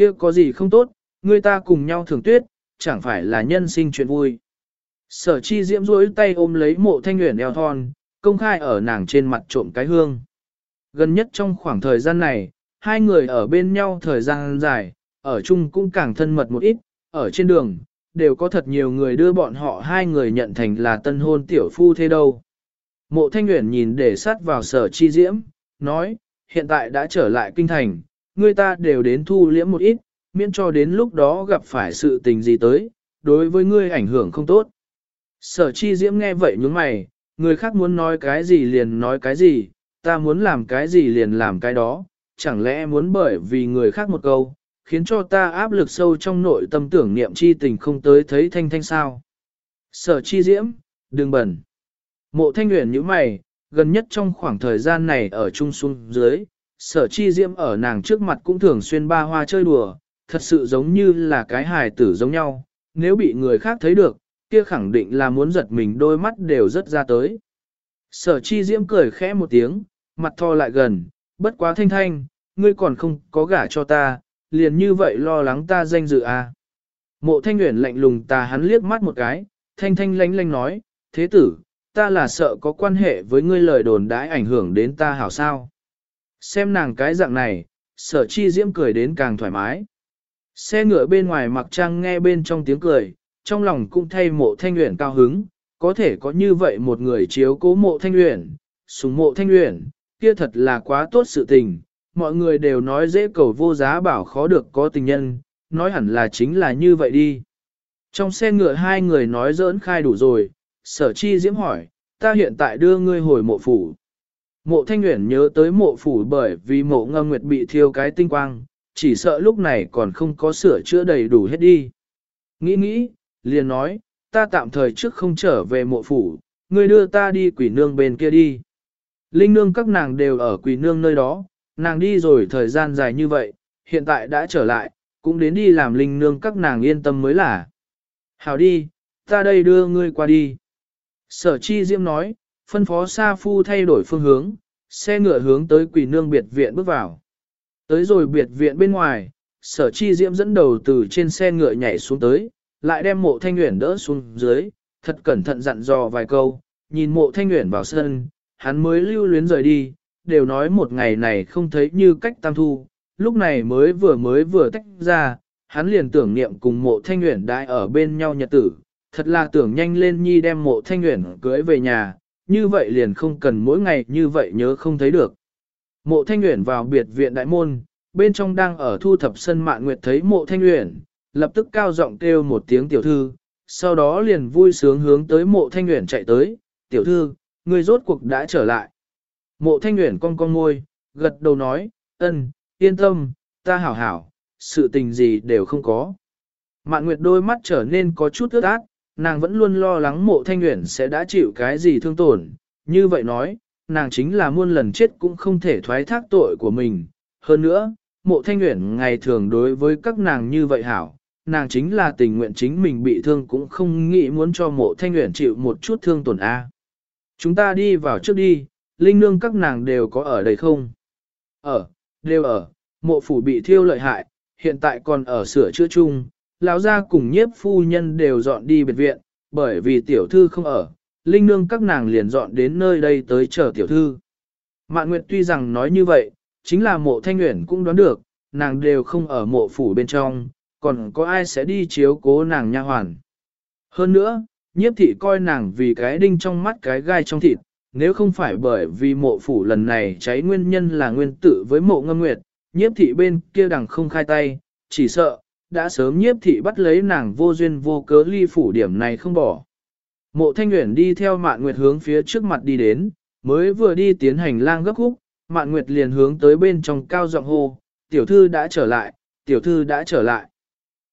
kia có gì không tốt, người ta cùng nhau thưởng tuyết, chẳng phải là nhân sinh chuyện vui. Sở chi diễm rối tay ôm lấy mộ thanh nguyện eo thon, công khai ở nàng trên mặt trộm cái hương. Gần nhất trong khoảng thời gian này, hai người ở bên nhau thời gian dài, ở chung cũng càng thân mật một ít, ở trên đường, đều có thật nhiều người đưa bọn họ hai người nhận thành là tân hôn tiểu phu thế đâu. Mộ thanh nguyện nhìn để sát vào sở chi diễm, nói, hiện tại đã trở lại kinh thành, người ta đều đến thu liễm một ít, miễn cho đến lúc đó gặp phải sự tình gì tới, đối với ngươi ảnh hưởng không tốt. Sở chi diễm nghe vậy nhướng mày, người khác muốn nói cái gì liền nói cái gì, ta muốn làm cái gì liền làm cái đó, chẳng lẽ muốn bởi vì người khác một câu, khiến cho ta áp lực sâu trong nội tâm tưởng niệm chi tình không tới thấy thanh thanh sao. Sở chi diễm, đừng bẩn. Mộ thanh nguyện như mày, gần nhất trong khoảng thời gian này ở trung xuống dưới, sở chi diễm ở nàng trước mặt cũng thường xuyên ba hoa chơi đùa, thật sự giống như là cái hài tử giống nhau, nếu bị người khác thấy được, kia khẳng định là muốn giật mình đôi mắt đều rất ra tới. Sở chi diễm cười khẽ một tiếng, mặt thò lại gần, bất quá thanh thanh, ngươi còn không có gả cho ta, liền như vậy lo lắng ta danh dự à. Mộ thanh nguyện lạnh lùng ta hắn liếc mắt một cái, thanh thanh lánh lánh nói, thế tử, ta là sợ có quan hệ với ngươi lời đồn đãi ảnh hưởng đến ta hảo sao. Xem nàng cái dạng này, sở chi diễm cười đến càng thoải mái. Xe ngựa bên ngoài mặc trang nghe bên trong tiếng cười, trong lòng cũng thay mộ thanh luyện cao hứng, có thể có như vậy một người chiếu cố mộ thanh luyện, sùng mộ thanh luyện, kia thật là quá tốt sự tình, mọi người đều nói dễ cầu vô giá bảo khó được có tình nhân, nói hẳn là chính là như vậy đi. Trong xe ngựa hai người nói giỡn khai đủ rồi, sở chi diễm hỏi, ta hiện tại đưa ngươi hồi mộ phủ. Mộ thanh nguyện nhớ tới mộ phủ bởi vì mộ ngâm nguyệt bị thiêu cái tinh quang, chỉ sợ lúc này còn không có sửa chữa đầy đủ hết đi. Nghĩ nghĩ, liền nói, ta tạm thời trước không trở về mộ phủ, ngươi đưa ta đi quỷ nương bên kia đi. Linh nương các nàng đều ở quỷ nương nơi đó, nàng đi rồi thời gian dài như vậy, hiện tại đã trở lại, cũng đến đi làm linh nương các nàng yên tâm mới là. Hảo đi, ta đây đưa ngươi qua đi. Sở chi diễm nói, phân phó Sa Phu thay đổi phương hướng, xe ngựa hướng tới quỷ nương biệt viện bước vào. Tới rồi biệt viện bên ngoài, sở chi diễm dẫn đầu từ trên xe ngựa nhảy xuống tới, lại đem mộ thanh nguyện đỡ xuống dưới, thật cẩn thận dặn dò vài câu, nhìn mộ thanh nguyện vào sân, hắn mới lưu luyến rời đi, đều nói một ngày này không thấy như cách tam thu, lúc này mới vừa mới vừa tách ra, hắn liền tưởng niệm cùng mộ thanh nguyện đại ở bên nhau nhật tử, thật là tưởng nhanh lên nhi đem mộ thanh nguyện cưới về nhà, như vậy liền không cần mỗi ngày như vậy nhớ không thấy được. Mộ thanh Uyển vào biệt viện đại môn, bên trong đang ở thu thập sân mạn nguyệt thấy mộ thanh Uyển, lập tức cao giọng kêu một tiếng tiểu thư, sau đó liền vui sướng hướng tới mộ thanh Uyển chạy tới, tiểu thư, người rốt cuộc đã trở lại. Mộ thanh Uyển cong cong môi, gật đầu nói, ân, yên tâm, ta hảo hảo, sự tình gì đều không có. Mạn Nguyệt đôi mắt trở nên có chút ướt át, nàng vẫn luôn lo lắng mộ thanh nguyện sẽ đã chịu cái gì thương tổn, như vậy nói, nàng chính là muôn lần chết cũng không thể thoái thác tội của mình. Hơn nữa, mộ thanh nguyện ngày thường đối với các nàng như vậy hảo, nàng chính là tình nguyện chính mình bị thương cũng không nghĩ muốn cho mộ thanh nguyện chịu một chút thương tổn A. Chúng ta đi vào trước đi, linh nương các nàng đều có ở đây không? Ở, đều ở, mộ phủ bị thiêu lợi hại, hiện tại còn ở sửa chữa chung, lão gia cùng nhiếp phu nhân đều dọn đi biệt viện, bởi vì tiểu thư không ở, linh nương các nàng liền dọn đến nơi đây tới chờ tiểu thư. Mạn Nguyệt tuy rằng nói như vậy, chính là mộ thanh nguyện cũng đoán được, nàng đều không ở mộ phủ bên trong, còn có ai sẽ đi chiếu cố nàng nha hoàn. Hơn nữa, nhiếp thị coi nàng vì cái đinh trong mắt cái gai trong thịt, nếu không phải bởi vì mộ phủ lần này cháy nguyên nhân là nguyên tử với mộ ngâm nguyệt, nhiếp thị bên kia đằng không khai tay, chỉ sợ, đã sớm nhiếp thị bắt lấy nàng vô duyên vô cớ ly phủ điểm này không bỏ. Mộ thanh nguyện đi theo mạn nguyệt hướng phía trước mặt đi đến, mới vừa đi tiến hành lang gấp khúc, mạn nguyệt liền hướng tới bên trong cao giọng hô, tiểu thư đã trở lại, tiểu thư đã trở lại.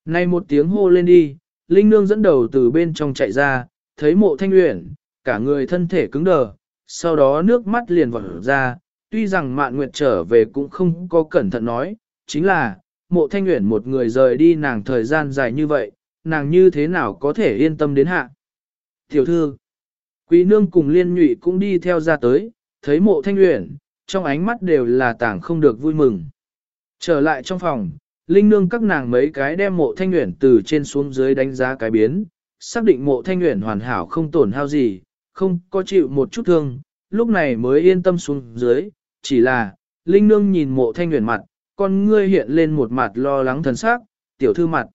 Nay một tiếng hô lên đi, Linh Nương dẫn đầu từ bên trong chạy ra, thấy mộ thanh nguyện, cả người thân thể cứng đờ, sau đó nước mắt liền vọt ra, tuy rằng mạn nguyệt trở về cũng không có cẩn thận nói, chính là, mộ thanh nguyện một người rời đi nàng thời gian dài như vậy, nàng như thế nào có thể yên tâm đến hạ. Tiểu thư, quý nương cùng liên nhụy cũng đi theo ra tới, thấy mộ thanh nguyện, trong ánh mắt đều là tảng không được vui mừng. Trở lại trong phòng, linh nương các nàng mấy cái đem mộ thanh nguyện từ trên xuống dưới đánh giá cái biến, xác định mộ thanh nguyện hoàn hảo không tổn hao gì, không có chịu một chút thương, lúc này mới yên tâm xuống dưới, chỉ là, linh nương nhìn mộ thanh nguyện mặt, con ngươi hiện lên một mặt lo lắng thần sắc, tiểu thư mặt.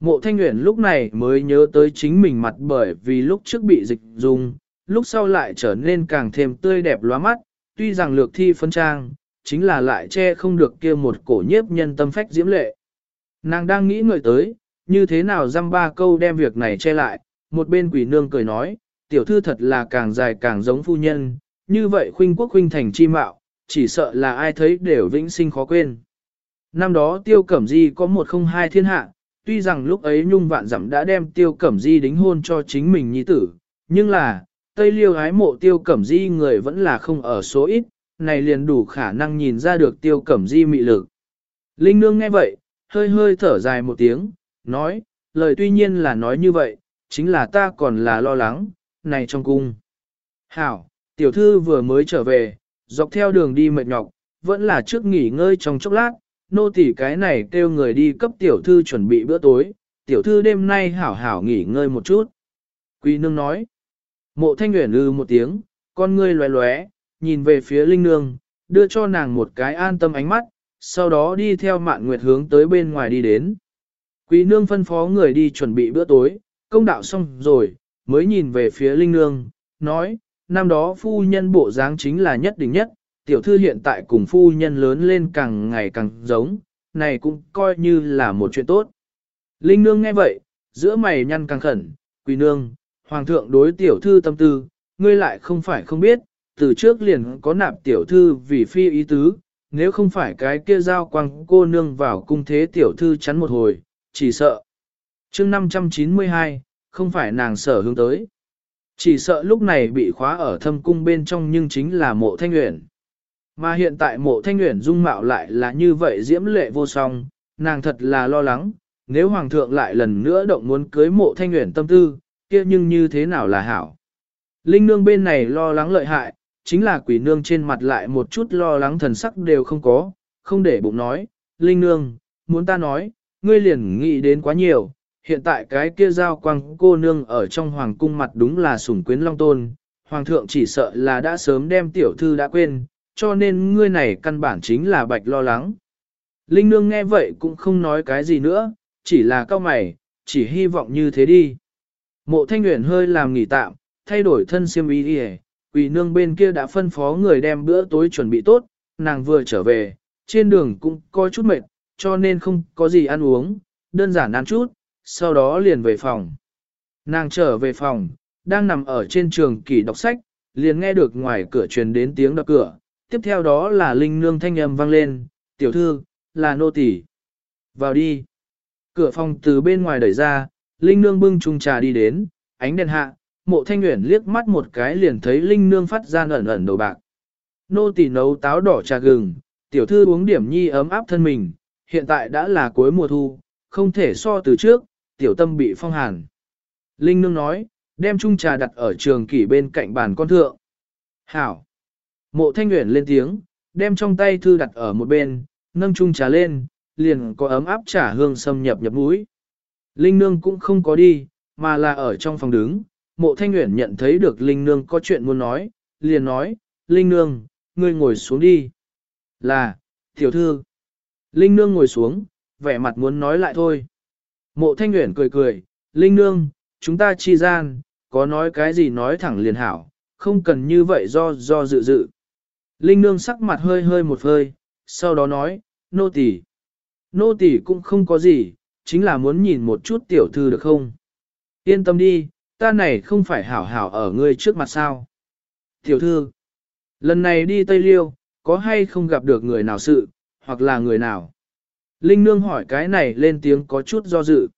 Mộ thanh nguyện lúc này mới nhớ tới chính mình mặt bởi vì lúc trước bị dịch dùng, lúc sau lại trở nên càng thêm tươi đẹp lóa mắt, tuy rằng lược thi phân trang, chính là lại che không được kia một cổ nhiếp nhân tâm phách diễm lệ. Nàng đang nghĩ ngợi tới, như thế nào dăm ba câu đem việc này che lại, một bên quỷ nương cười nói, tiểu thư thật là càng dài càng giống phu nhân, như vậy khuynh quốc khuynh thành chi mạo, chỉ sợ là ai thấy đều vĩnh sinh khó quên. Năm đó tiêu cẩm di có một không hai thiên hạ, tuy rằng lúc ấy nhung vạn dặm đã đem tiêu cẩm di đính hôn cho chính mình nhi tử, nhưng là, Tây Liêu ái mộ tiêu cẩm di người vẫn là không ở số ít, này liền đủ khả năng nhìn ra được tiêu cẩm di mị lực. Linh nương nghe vậy, hơi hơi thở dài một tiếng, nói, lời tuy nhiên là nói như vậy, chính là ta còn là lo lắng, này trong cung. Hảo, tiểu thư vừa mới trở về, dọc theo đường đi mệt nhọc, vẫn là trước nghỉ ngơi trong chốc lát, nô tỳ cái này kêu người đi cấp tiểu thư chuẩn bị bữa tối, tiểu thư đêm nay hảo hảo nghỉ ngơi một chút. Quý nương nói, mộ thanh nguyện ư ừ một tiếng, con ngươi loé loé, nhìn về phía linh nương, đưa cho nàng một cái an tâm ánh mắt, sau đó đi theo mạn nguyệt hướng tới bên ngoài đi đến. Quý nương phân phó người đi chuẩn bị bữa tối, công đạo xong rồi, mới nhìn về phía linh nương, nói, năm đó phu nhân bộ dáng chính là nhất định nhất, tiểu thư hiện tại cùng phu nhân lớn lên càng ngày càng giống, này cũng coi như là một chuyện tốt. Linh nương nghe vậy, giữa mày nhăn càng khẩn, quỳ nương, hoàng thượng đối tiểu thư tâm tư, ngươi lại không phải không biết, từ trước liền có nạp tiểu thư vì phi ý tứ, nếu không phải cái kia giao quang cô nương vào cung thế tiểu thư chắn một hồi, chỉ sợ. chương 592, không phải nàng sở hướng tới. Chỉ sợ lúc này bị khóa ở thâm cung bên trong nhưng chính là mộ thanh nguyện. Mà hiện tại mộ thanh nguyện dung mạo lại là như vậy diễm lệ vô song, nàng thật là lo lắng, nếu hoàng thượng lại lần nữa động muốn cưới mộ thanh nguyện tâm tư, kia nhưng như thế nào là hảo. Linh nương bên này lo lắng lợi hại, chính là quỷ nương trên mặt lại một chút lo lắng thần sắc đều không có, không để bụng nói, Linh nương, muốn ta nói, ngươi liền nghĩ đến quá nhiều, hiện tại cái kia giao quang cô nương ở trong hoàng cung mặt đúng là sủng quyến long tôn, hoàng thượng chỉ sợ là đã sớm đem tiểu thư đã quên, cho nên ngươi này căn bản chính là bạch lo lắng. Linh nương nghe vậy cũng không nói cái gì nữa, chỉ là cao mày, chỉ hy vọng như thế đi. Mộ thanh nguyện hơi làm nghỉ tạm, thay đổi thân siêm ý đi quỷ nương bên kia đã phân phó người đem bữa tối chuẩn bị tốt, nàng vừa trở về, trên đường cũng có chút mệt, cho nên không có gì ăn uống, đơn giản ăn chút, sau đó liền về phòng. Nàng trở về phòng, đang nằm ở trên trường kỳ đọc sách, liền nghe được ngoài cửa truyền đến tiếng đập cửa, tiếp theo đó là linh nương thanh âm vang lên, tiểu thư, là nô tỳ, Vào đi. Cửa phòng từ bên ngoài đẩy ra, linh nương bưng chung trà đi đến, ánh đèn hạ, mộ thanh nguyện liếc mắt một cái liền thấy linh nương phát ra ẩn ẩn đầu bạc. Nô tỳ nấu táo đỏ trà gừng, tiểu thư uống điểm nhi ấm áp thân mình, hiện tại đã là cuối mùa thu, không thể so từ trước, tiểu tâm bị phong hàn. Linh nương nói, đem chung trà đặt ở trường kỷ bên cạnh bàn con thượng. Hảo! Mộ thanh nguyện lên tiếng, đem trong tay thư đặt ở một bên, nâng chung trà lên, liền có ấm áp trà hương xâm nhập nhập mũi. Linh nương cũng không có đi, mà là ở trong phòng đứng. Mộ thanh nguyện nhận thấy được Linh nương có chuyện muốn nói, liền nói, Linh nương, ngươi ngồi xuống đi. Là, tiểu thư. Linh nương ngồi xuống, vẻ mặt muốn nói lại thôi. Mộ thanh nguyện cười cười, Linh nương, chúng ta chi gian, có nói cái gì nói thẳng liền hảo, không cần như vậy do do dự dự. Linh nương sắc mặt hơi hơi một hơi, sau đó nói, nô tỳ, Nô tỳ cũng không có gì, chính là muốn nhìn một chút tiểu thư được không? Yên tâm đi, ta này không phải hảo hảo ở ngươi trước mặt sao. Tiểu thư, lần này đi Tây Liêu, có hay không gặp được người nào sự, hoặc là người nào? Linh nương hỏi cái này lên tiếng có chút do dự.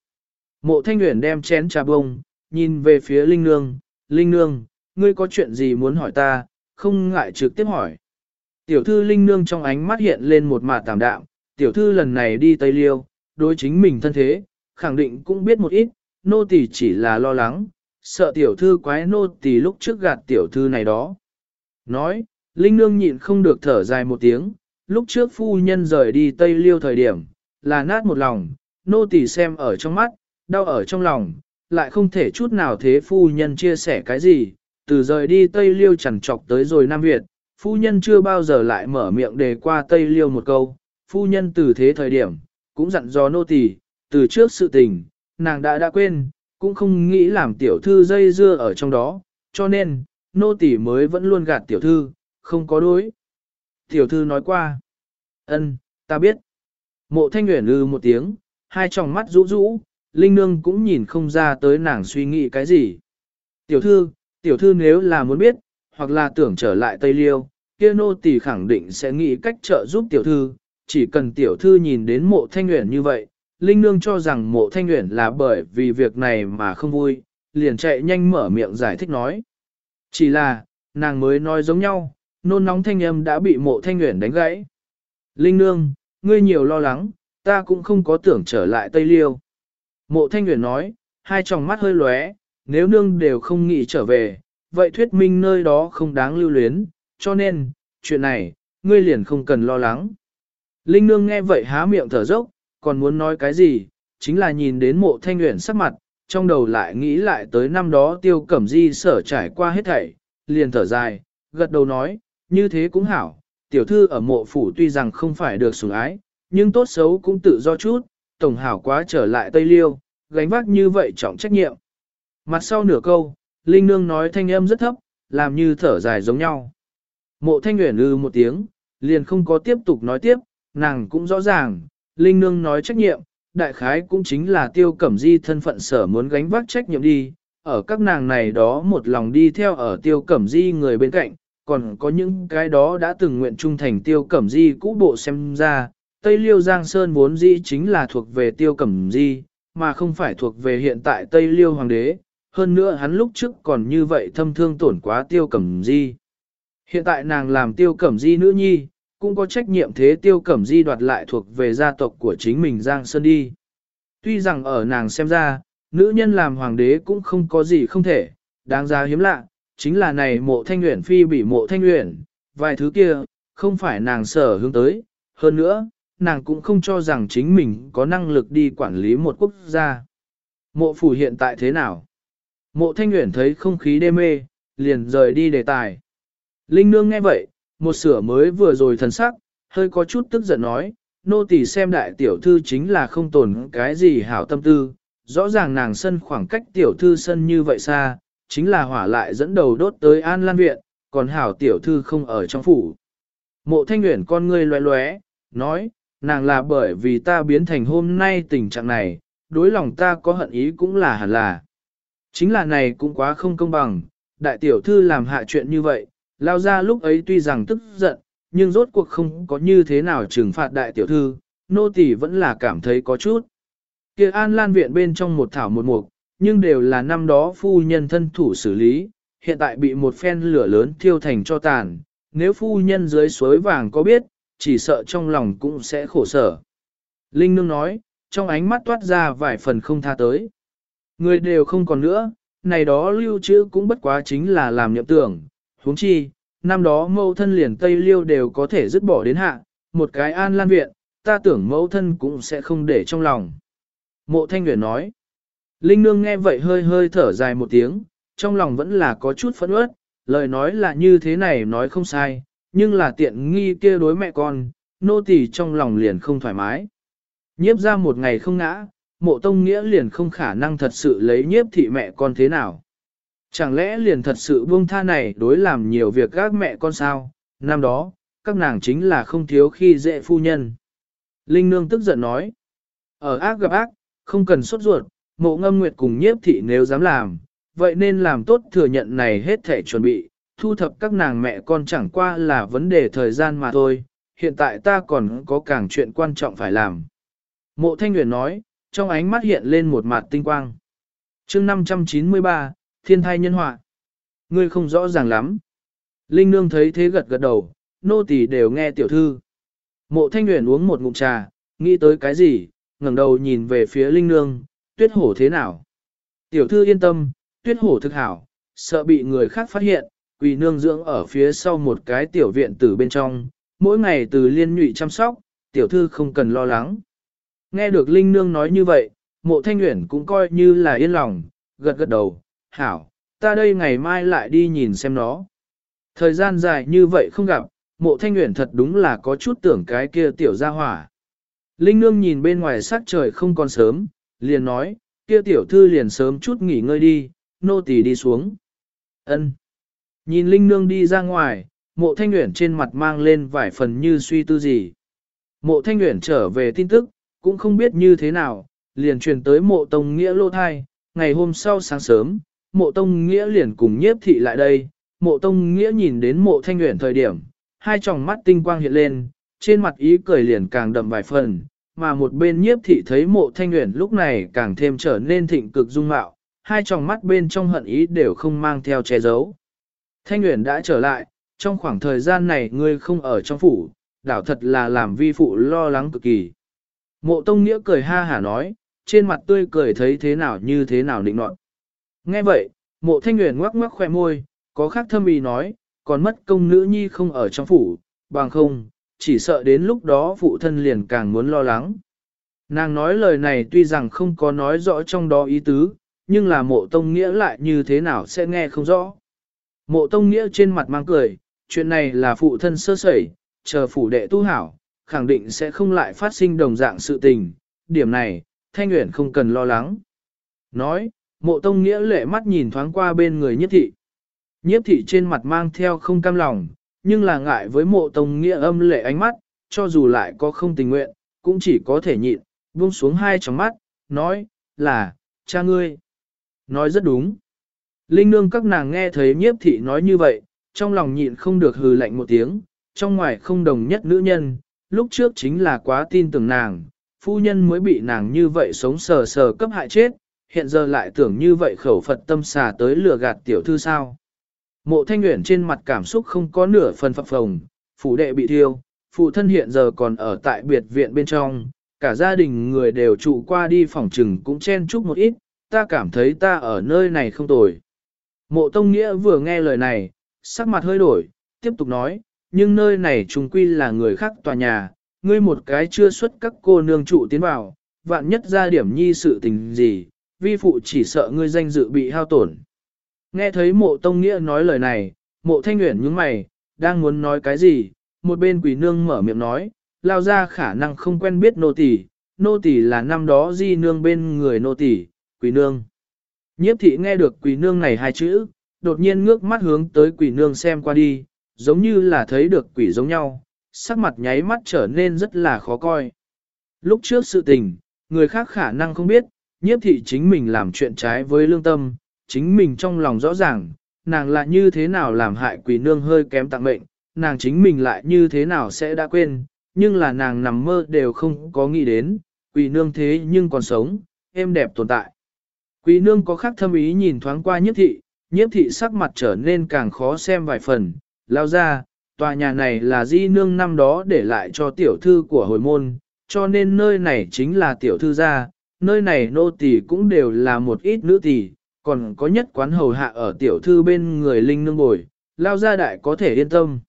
Mộ thanh nguyện đem chén trà bông, nhìn về phía Linh nương, Linh nương, ngươi có chuyện gì muốn hỏi ta, không ngại trực tiếp hỏi. Tiểu thư Linh nương trong ánh mắt hiện lên một mạt tạm đạm, tiểu thư lần này đi Tây Liêu, đối chính mình thân thế, khẳng định cũng biết một ít, nô tỳ chỉ là lo lắng, sợ tiểu thư quái nô tỳ lúc trước gạt tiểu thư này đó. Nói, Linh Nương nhịn không được thở dài một tiếng, lúc trước phu nhân rời đi Tây Liêu thời điểm, là nát một lòng, nô tỳ xem ở trong mắt, đau ở trong lòng, lại không thể chút nào thế phu nhân chia sẻ cái gì, từ rời đi Tây Liêu chẳng chọc tới rồi Nam Việt, phu nhân chưa bao giờ lại mở miệng đề qua Tây Liêu một câu, phu nhân từ thế thời điểm, cũng dặn dò nô tỳ, từ trước sự tình, nàng đã đã quên, cũng không nghĩ làm tiểu thư dây dưa ở trong đó, cho nên, nô tỳ mới vẫn luôn gạt tiểu thư, không có đối. Tiểu thư nói qua, ân, ta biết. Mộ thanh nguyện lư ừ một tiếng, hai tròng mắt rũ rũ, Linh Nương cũng nhìn không ra tới nàng suy nghĩ cái gì. Tiểu thư, tiểu thư nếu là muốn biết, hoặc là tưởng trở lại Tây Liêu, kia nô tỳ khẳng định sẽ nghĩ cách trợ giúp tiểu thư, chỉ cần tiểu thư nhìn đến mộ thanh nguyện như vậy, Linh Nương cho rằng mộ thanh nguyện là bởi vì việc này mà không vui, liền chạy nhanh mở miệng giải thích nói. Chỉ là, nàng mới nói giống nhau, nôn nóng thanh âm đã bị mộ thanh nguyện đánh gãy. Linh Nương, ngươi nhiều lo lắng, ta cũng không có tưởng trở lại Tây Liêu. Mộ thanh nguyện nói, hai tròng mắt hơi lóe, nếu nương đều không nghĩ trở về, vậy thuyết minh nơi đó không đáng lưu luyến, cho nên, chuyện này, ngươi liền không cần lo lắng. Linh nương nghe vậy há miệng thở dốc, còn muốn nói cái gì, chính là nhìn đến mộ thanh nguyện sắc mặt, trong đầu lại nghĩ lại tới năm đó tiêu cẩm di sở trải qua hết thảy, liền thở dài, gật đầu nói, như thế cũng hảo, tiểu thư ở mộ phủ tuy rằng không phải được sủng ái, nhưng tốt xấu cũng tự do chút, tổng hảo quá trở lại Tây Liêu, gánh vác như vậy trọng trách nhiệm. Mặt sau nửa câu, Linh Nương nói thanh âm rất thấp, làm như thở dài giống nhau. Mộ thanh nguyện ư ừ một tiếng, liền không có tiếp tục nói tiếp, nàng cũng rõ ràng, Linh Nương nói trách nhiệm, đại khái cũng chính là tiêu cẩm di thân phận sở muốn gánh vác trách nhiệm đi, ở các nàng này đó một lòng đi theo ở tiêu cẩm di người bên cạnh, còn có những cái đó đã từng nguyện trung thành tiêu cẩm di cũ bộ xem ra, Tây Liêu Giang Sơn vốn dĩ chính là thuộc về tiêu cẩm di, mà không phải thuộc về hiện tại Tây Liêu Hoàng đế, hơn nữa hắn lúc trước còn như vậy thâm thương tổn quá tiêu cẩm di. Hiện tại nàng làm tiêu cẩm di nữ nhi, cũng có trách nhiệm thế tiêu cẩm di đoạt lại thuộc về gia tộc của chính mình Giang Sơn đi. Tuy rằng ở nàng xem ra, nữ nhân làm hoàng đế cũng không có gì không thể, đáng giá hiếm lạ, chính là này mộ thanh nguyện phi bị mộ thanh nguyện, vài thứ kia, không phải nàng sở hướng tới, hơn nữa, nàng cũng không cho rằng chính mình có năng lực đi quản lý một quốc gia. Mộ phủ hiện tại thế nào? Mộ thanh nguyện thấy không khí đê mê, liền rời đi đề tài. Linh nương nghe vậy, một sửa mới vừa rồi thần sắc, hơi có chút tức giận nói, nô tỳ xem đại tiểu thư chính là không tồn cái gì hảo tâm tư, rõ ràng nàng sân khoảng cách tiểu thư sân như vậy xa, chính là hỏa lại dẫn đầu đốt tới An Lan Viện, còn hảo tiểu thư không ở trong phủ. Mộ thanh nguyện con ngươi loé loé, nói, nàng là bởi vì ta biến thành hôm nay tình trạng này, đối lòng ta có hận ý cũng là hẳn là. Chính là này cũng quá không công bằng, đại tiểu thư làm hạ chuyện như vậy, lao ra lúc ấy tuy rằng tức giận, nhưng rốt cuộc không có như thế nào trừng phạt đại tiểu thư, nô tỳ vẫn là cảm thấy có chút. Kia an lan viện bên trong một thảo một mục, nhưng đều là năm đó phu nhân thân thủ xử lý, hiện tại bị một phen lửa lớn thiêu thành cho tàn, nếu phu nhân dưới suối vàng có biết, chỉ sợ trong lòng cũng sẽ khổ sở. Linh Nương nói, trong ánh mắt toát ra vài phần không tha tới. Người đều không còn nữa, này đó lưu trữ cũng bất quá chính là làm nhậm tưởng, huống chi, năm đó mẫu thân liền Tây Liêu đều có thể dứt bỏ đến hạ, một cái an lan viện, ta tưởng mẫu thân cũng sẽ không để trong lòng. Mộ Thanh Nguyễn nói, Linh Nương nghe vậy hơi hơi thở dài một tiếng, trong lòng vẫn là có chút phẫn uất, lời nói là như thế này nói không sai, nhưng là tiện nghi kia đối mẹ con, nô tỳ trong lòng liền không thoải mái. Nhiếp ra một ngày không ngã, mộ tông nghĩa liền không khả năng thật sự lấy nhiếp thị mẹ con thế nào. Chẳng lẽ liền thật sự buông tha này đối làm nhiều việc các mẹ con sao, năm đó, các nàng chính là không thiếu khi dễ phu nhân. Linh Nương tức giận nói, ở ác gặp ác, không cần sốt ruột, mộ ngâm nguyệt cùng nhiếp thị nếu dám làm, vậy nên làm tốt thừa nhận này hết thể chuẩn bị, thu thập các nàng mẹ con chẳng qua là vấn đề thời gian mà thôi, hiện tại ta còn có càng chuyện quan trọng phải làm. Mộ Thanh Nguyễn nói, trong ánh mắt hiện lên một mặt tinh quang. chương 593, Thiên thai nhân họa. Ngươi không rõ ràng lắm. Linh Nương thấy thế gật gật đầu, nô tỳ đều nghe tiểu thư. Mộ Thanh nguyện uống một ngụm trà, nghĩ tới cái gì, ngẩng đầu nhìn về phía Linh Nương, tuyết hổ thế nào? Tiểu thư yên tâm, tuyết hổ thực hảo, sợ bị người khác phát hiện, quỳ nương dưỡng ở phía sau một cái tiểu viện tử bên trong, mỗi ngày từ liên nhụy chăm sóc, tiểu thư không cần lo lắng. Nghe được Linh Nương nói như vậy, mộ thanh nguyện cũng coi như là yên lòng, gật gật đầu, hảo, ta đây ngày mai lại đi nhìn xem nó. Thời gian dài như vậy không gặp, mộ thanh nguyện thật đúng là có chút tưởng cái kia tiểu ra hỏa. Linh Nương nhìn bên ngoài sắc trời không còn sớm, liền nói, kia tiểu thư liền sớm chút nghỉ ngơi đi, nô tỳ đi xuống. Ân. Nhìn Linh Nương đi ra ngoài, mộ thanh nguyện trên mặt mang lên vài phần như suy tư gì. Mộ thanh nguyện trở về tin tức, cũng không biết như thế nào, liền truyền tới mộ tông nghĩa lô thai, ngày hôm sau sáng sớm, mộ tông nghĩa liền cùng nhiếp thị lại đây, mộ tông nghĩa nhìn đến mộ thanh nguyện thời điểm, hai tròng mắt tinh quang hiện lên, trên mặt ý cười liền càng đậm vài phần, mà một bên nhiếp thị thấy mộ thanh nguyện lúc này càng thêm trở nên thịnh cực dung mạo, hai tròng mắt bên trong hận ý đều không mang theo che giấu. Thanh nguyện đã trở lại, trong khoảng thời gian này ngươi không ở trong phủ, đảo thật là làm vi phụ lo lắng cực kỳ. Mộ Tông Nghĩa cười ha hả nói, trên mặt tươi cười thấy thế nào như thế nào định nọt. Nghe vậy, mộ thanh nguyện ngoắc ngoắc khoe môi, có khác thâm ý nói, còn mất công nữ nhi không ở trong phủ, bằng không, chỉ sợ đến lúc đó phụ thân liền càng muốn lo lắng. Nàng nói lời này tuy rằng không có nói rõ trong đó ý tứ, nhưng là mộ tông nghĩa lại như thế nào sẽ nghe không rõ. Mộ tông nghĩa trên mặt mang cười, chuyện này là phụ thân sơ sẩy, chờ phủ đệ tu hảo, khẳng định sẽ không lại phát sinh đồng dạng sự tình, điểm này, Thanh nguyện không cần lo lắng. Nói, mộ tông nghĩa lệ mắt nhìn thoáng qua bên người nhiếp thị. Nhiếp thị trên mặt mang theo không cam lòng, nhưng là ngại với mộ tông nghĩa âm lệ ánh mắt, cho dù lại có không tình nguyện, cũng chỉ có thể nhịn, buông xuống hai tròng mắt, nói, là, cha ngươi. Nói rất đúng. Linh nương các nàng nghe thấy nhiếp thị nói như vậy, trong lòng nhịn không được hừ lạnh một tiếng, trong ngoài không đồng nhất nữ nhân, lúc trước chính là quá tin tưởng nàng, phu nhân mới bị nàng như vậy sống sờ sờ cấp hại chết, hiện giờ lại tưởng như vậy khẩu Phật tâm xà tới lừa gạt tiểu thư sao. Mộ thanh nguyện trên mặt cảm xúc không có nửa phần phập phồng, phủ đệ bị thiêu, phụ thân hiện giờ còn ở tại biệt viện bên trong, cả gia đình người đều trụ qua đi phòng trừng cũng chen chúc một ít, ta cảm thấy ta ở nơi này không tồi. Mộ Tông Nghĩa vừa nghe lời này, sắc mặt hơi đổi, tiếp tục nói, nhưng nơi này trùng quy là người khác tòa nhà, ngươi một cái chưa xuất các cô nương trụ tiến vào, vạn nhất ra điểm nhi sự tình gì, vi phụ chỉ sợ ngươi danh dự bị hao tổn. Nghe thấy mộ Tông Nghĩa nói lời này, mộ Thanh Nguyễn nhướng mày, đang muốn nói cái gì, một bên quỷ nương mở miệng nói, lao ra khả năng không quen biết nô tỳ, nô tỳ là năm đó di nương bên người nô tỳ, quỷ nương. Nhiếp thị nghe được quỷ nương này hai chữ, đột nhiên ngước mắt hướng tới quỷ nương xem qua đi, giống như là thấy được quỷ giống nhau, sắc mặt nháy mắt trở nên rất là khó coi. Lúc trước sự tình, người khác khả năng không biết, nhiếp thị chính mình làm chuyện trái với lương tâm, chính mình trong lòng rõ ràng, nàng lại như thế nào làm hại quỷ nương hơi kém tặng mệnh, nàng chính mình lại như thế nào sẽ đã quên, nhưng là nàng nằm mơ đều không có nghĩ đến, quỷ nương thế nhưng còn sống, êm đẹp tồn tại. Quỷ nương có khác thâm ý nhìn thoáng qua nhiếp thị, nhiếp thị sắc mặt trở nên càng khó xem vài phần, lao ra, tòa nhà này là di nương năm đó để lại cho tiểu thư của hồi môn, cho nên nơi này chính là tiểu thư gia, nơi này nô tỳ cũng đều là một ít nữ tỳ, còn có nhất quán hầu hạ ở tiểu thư bên người linh nương bồi, lao gia đại có thể yên tâm.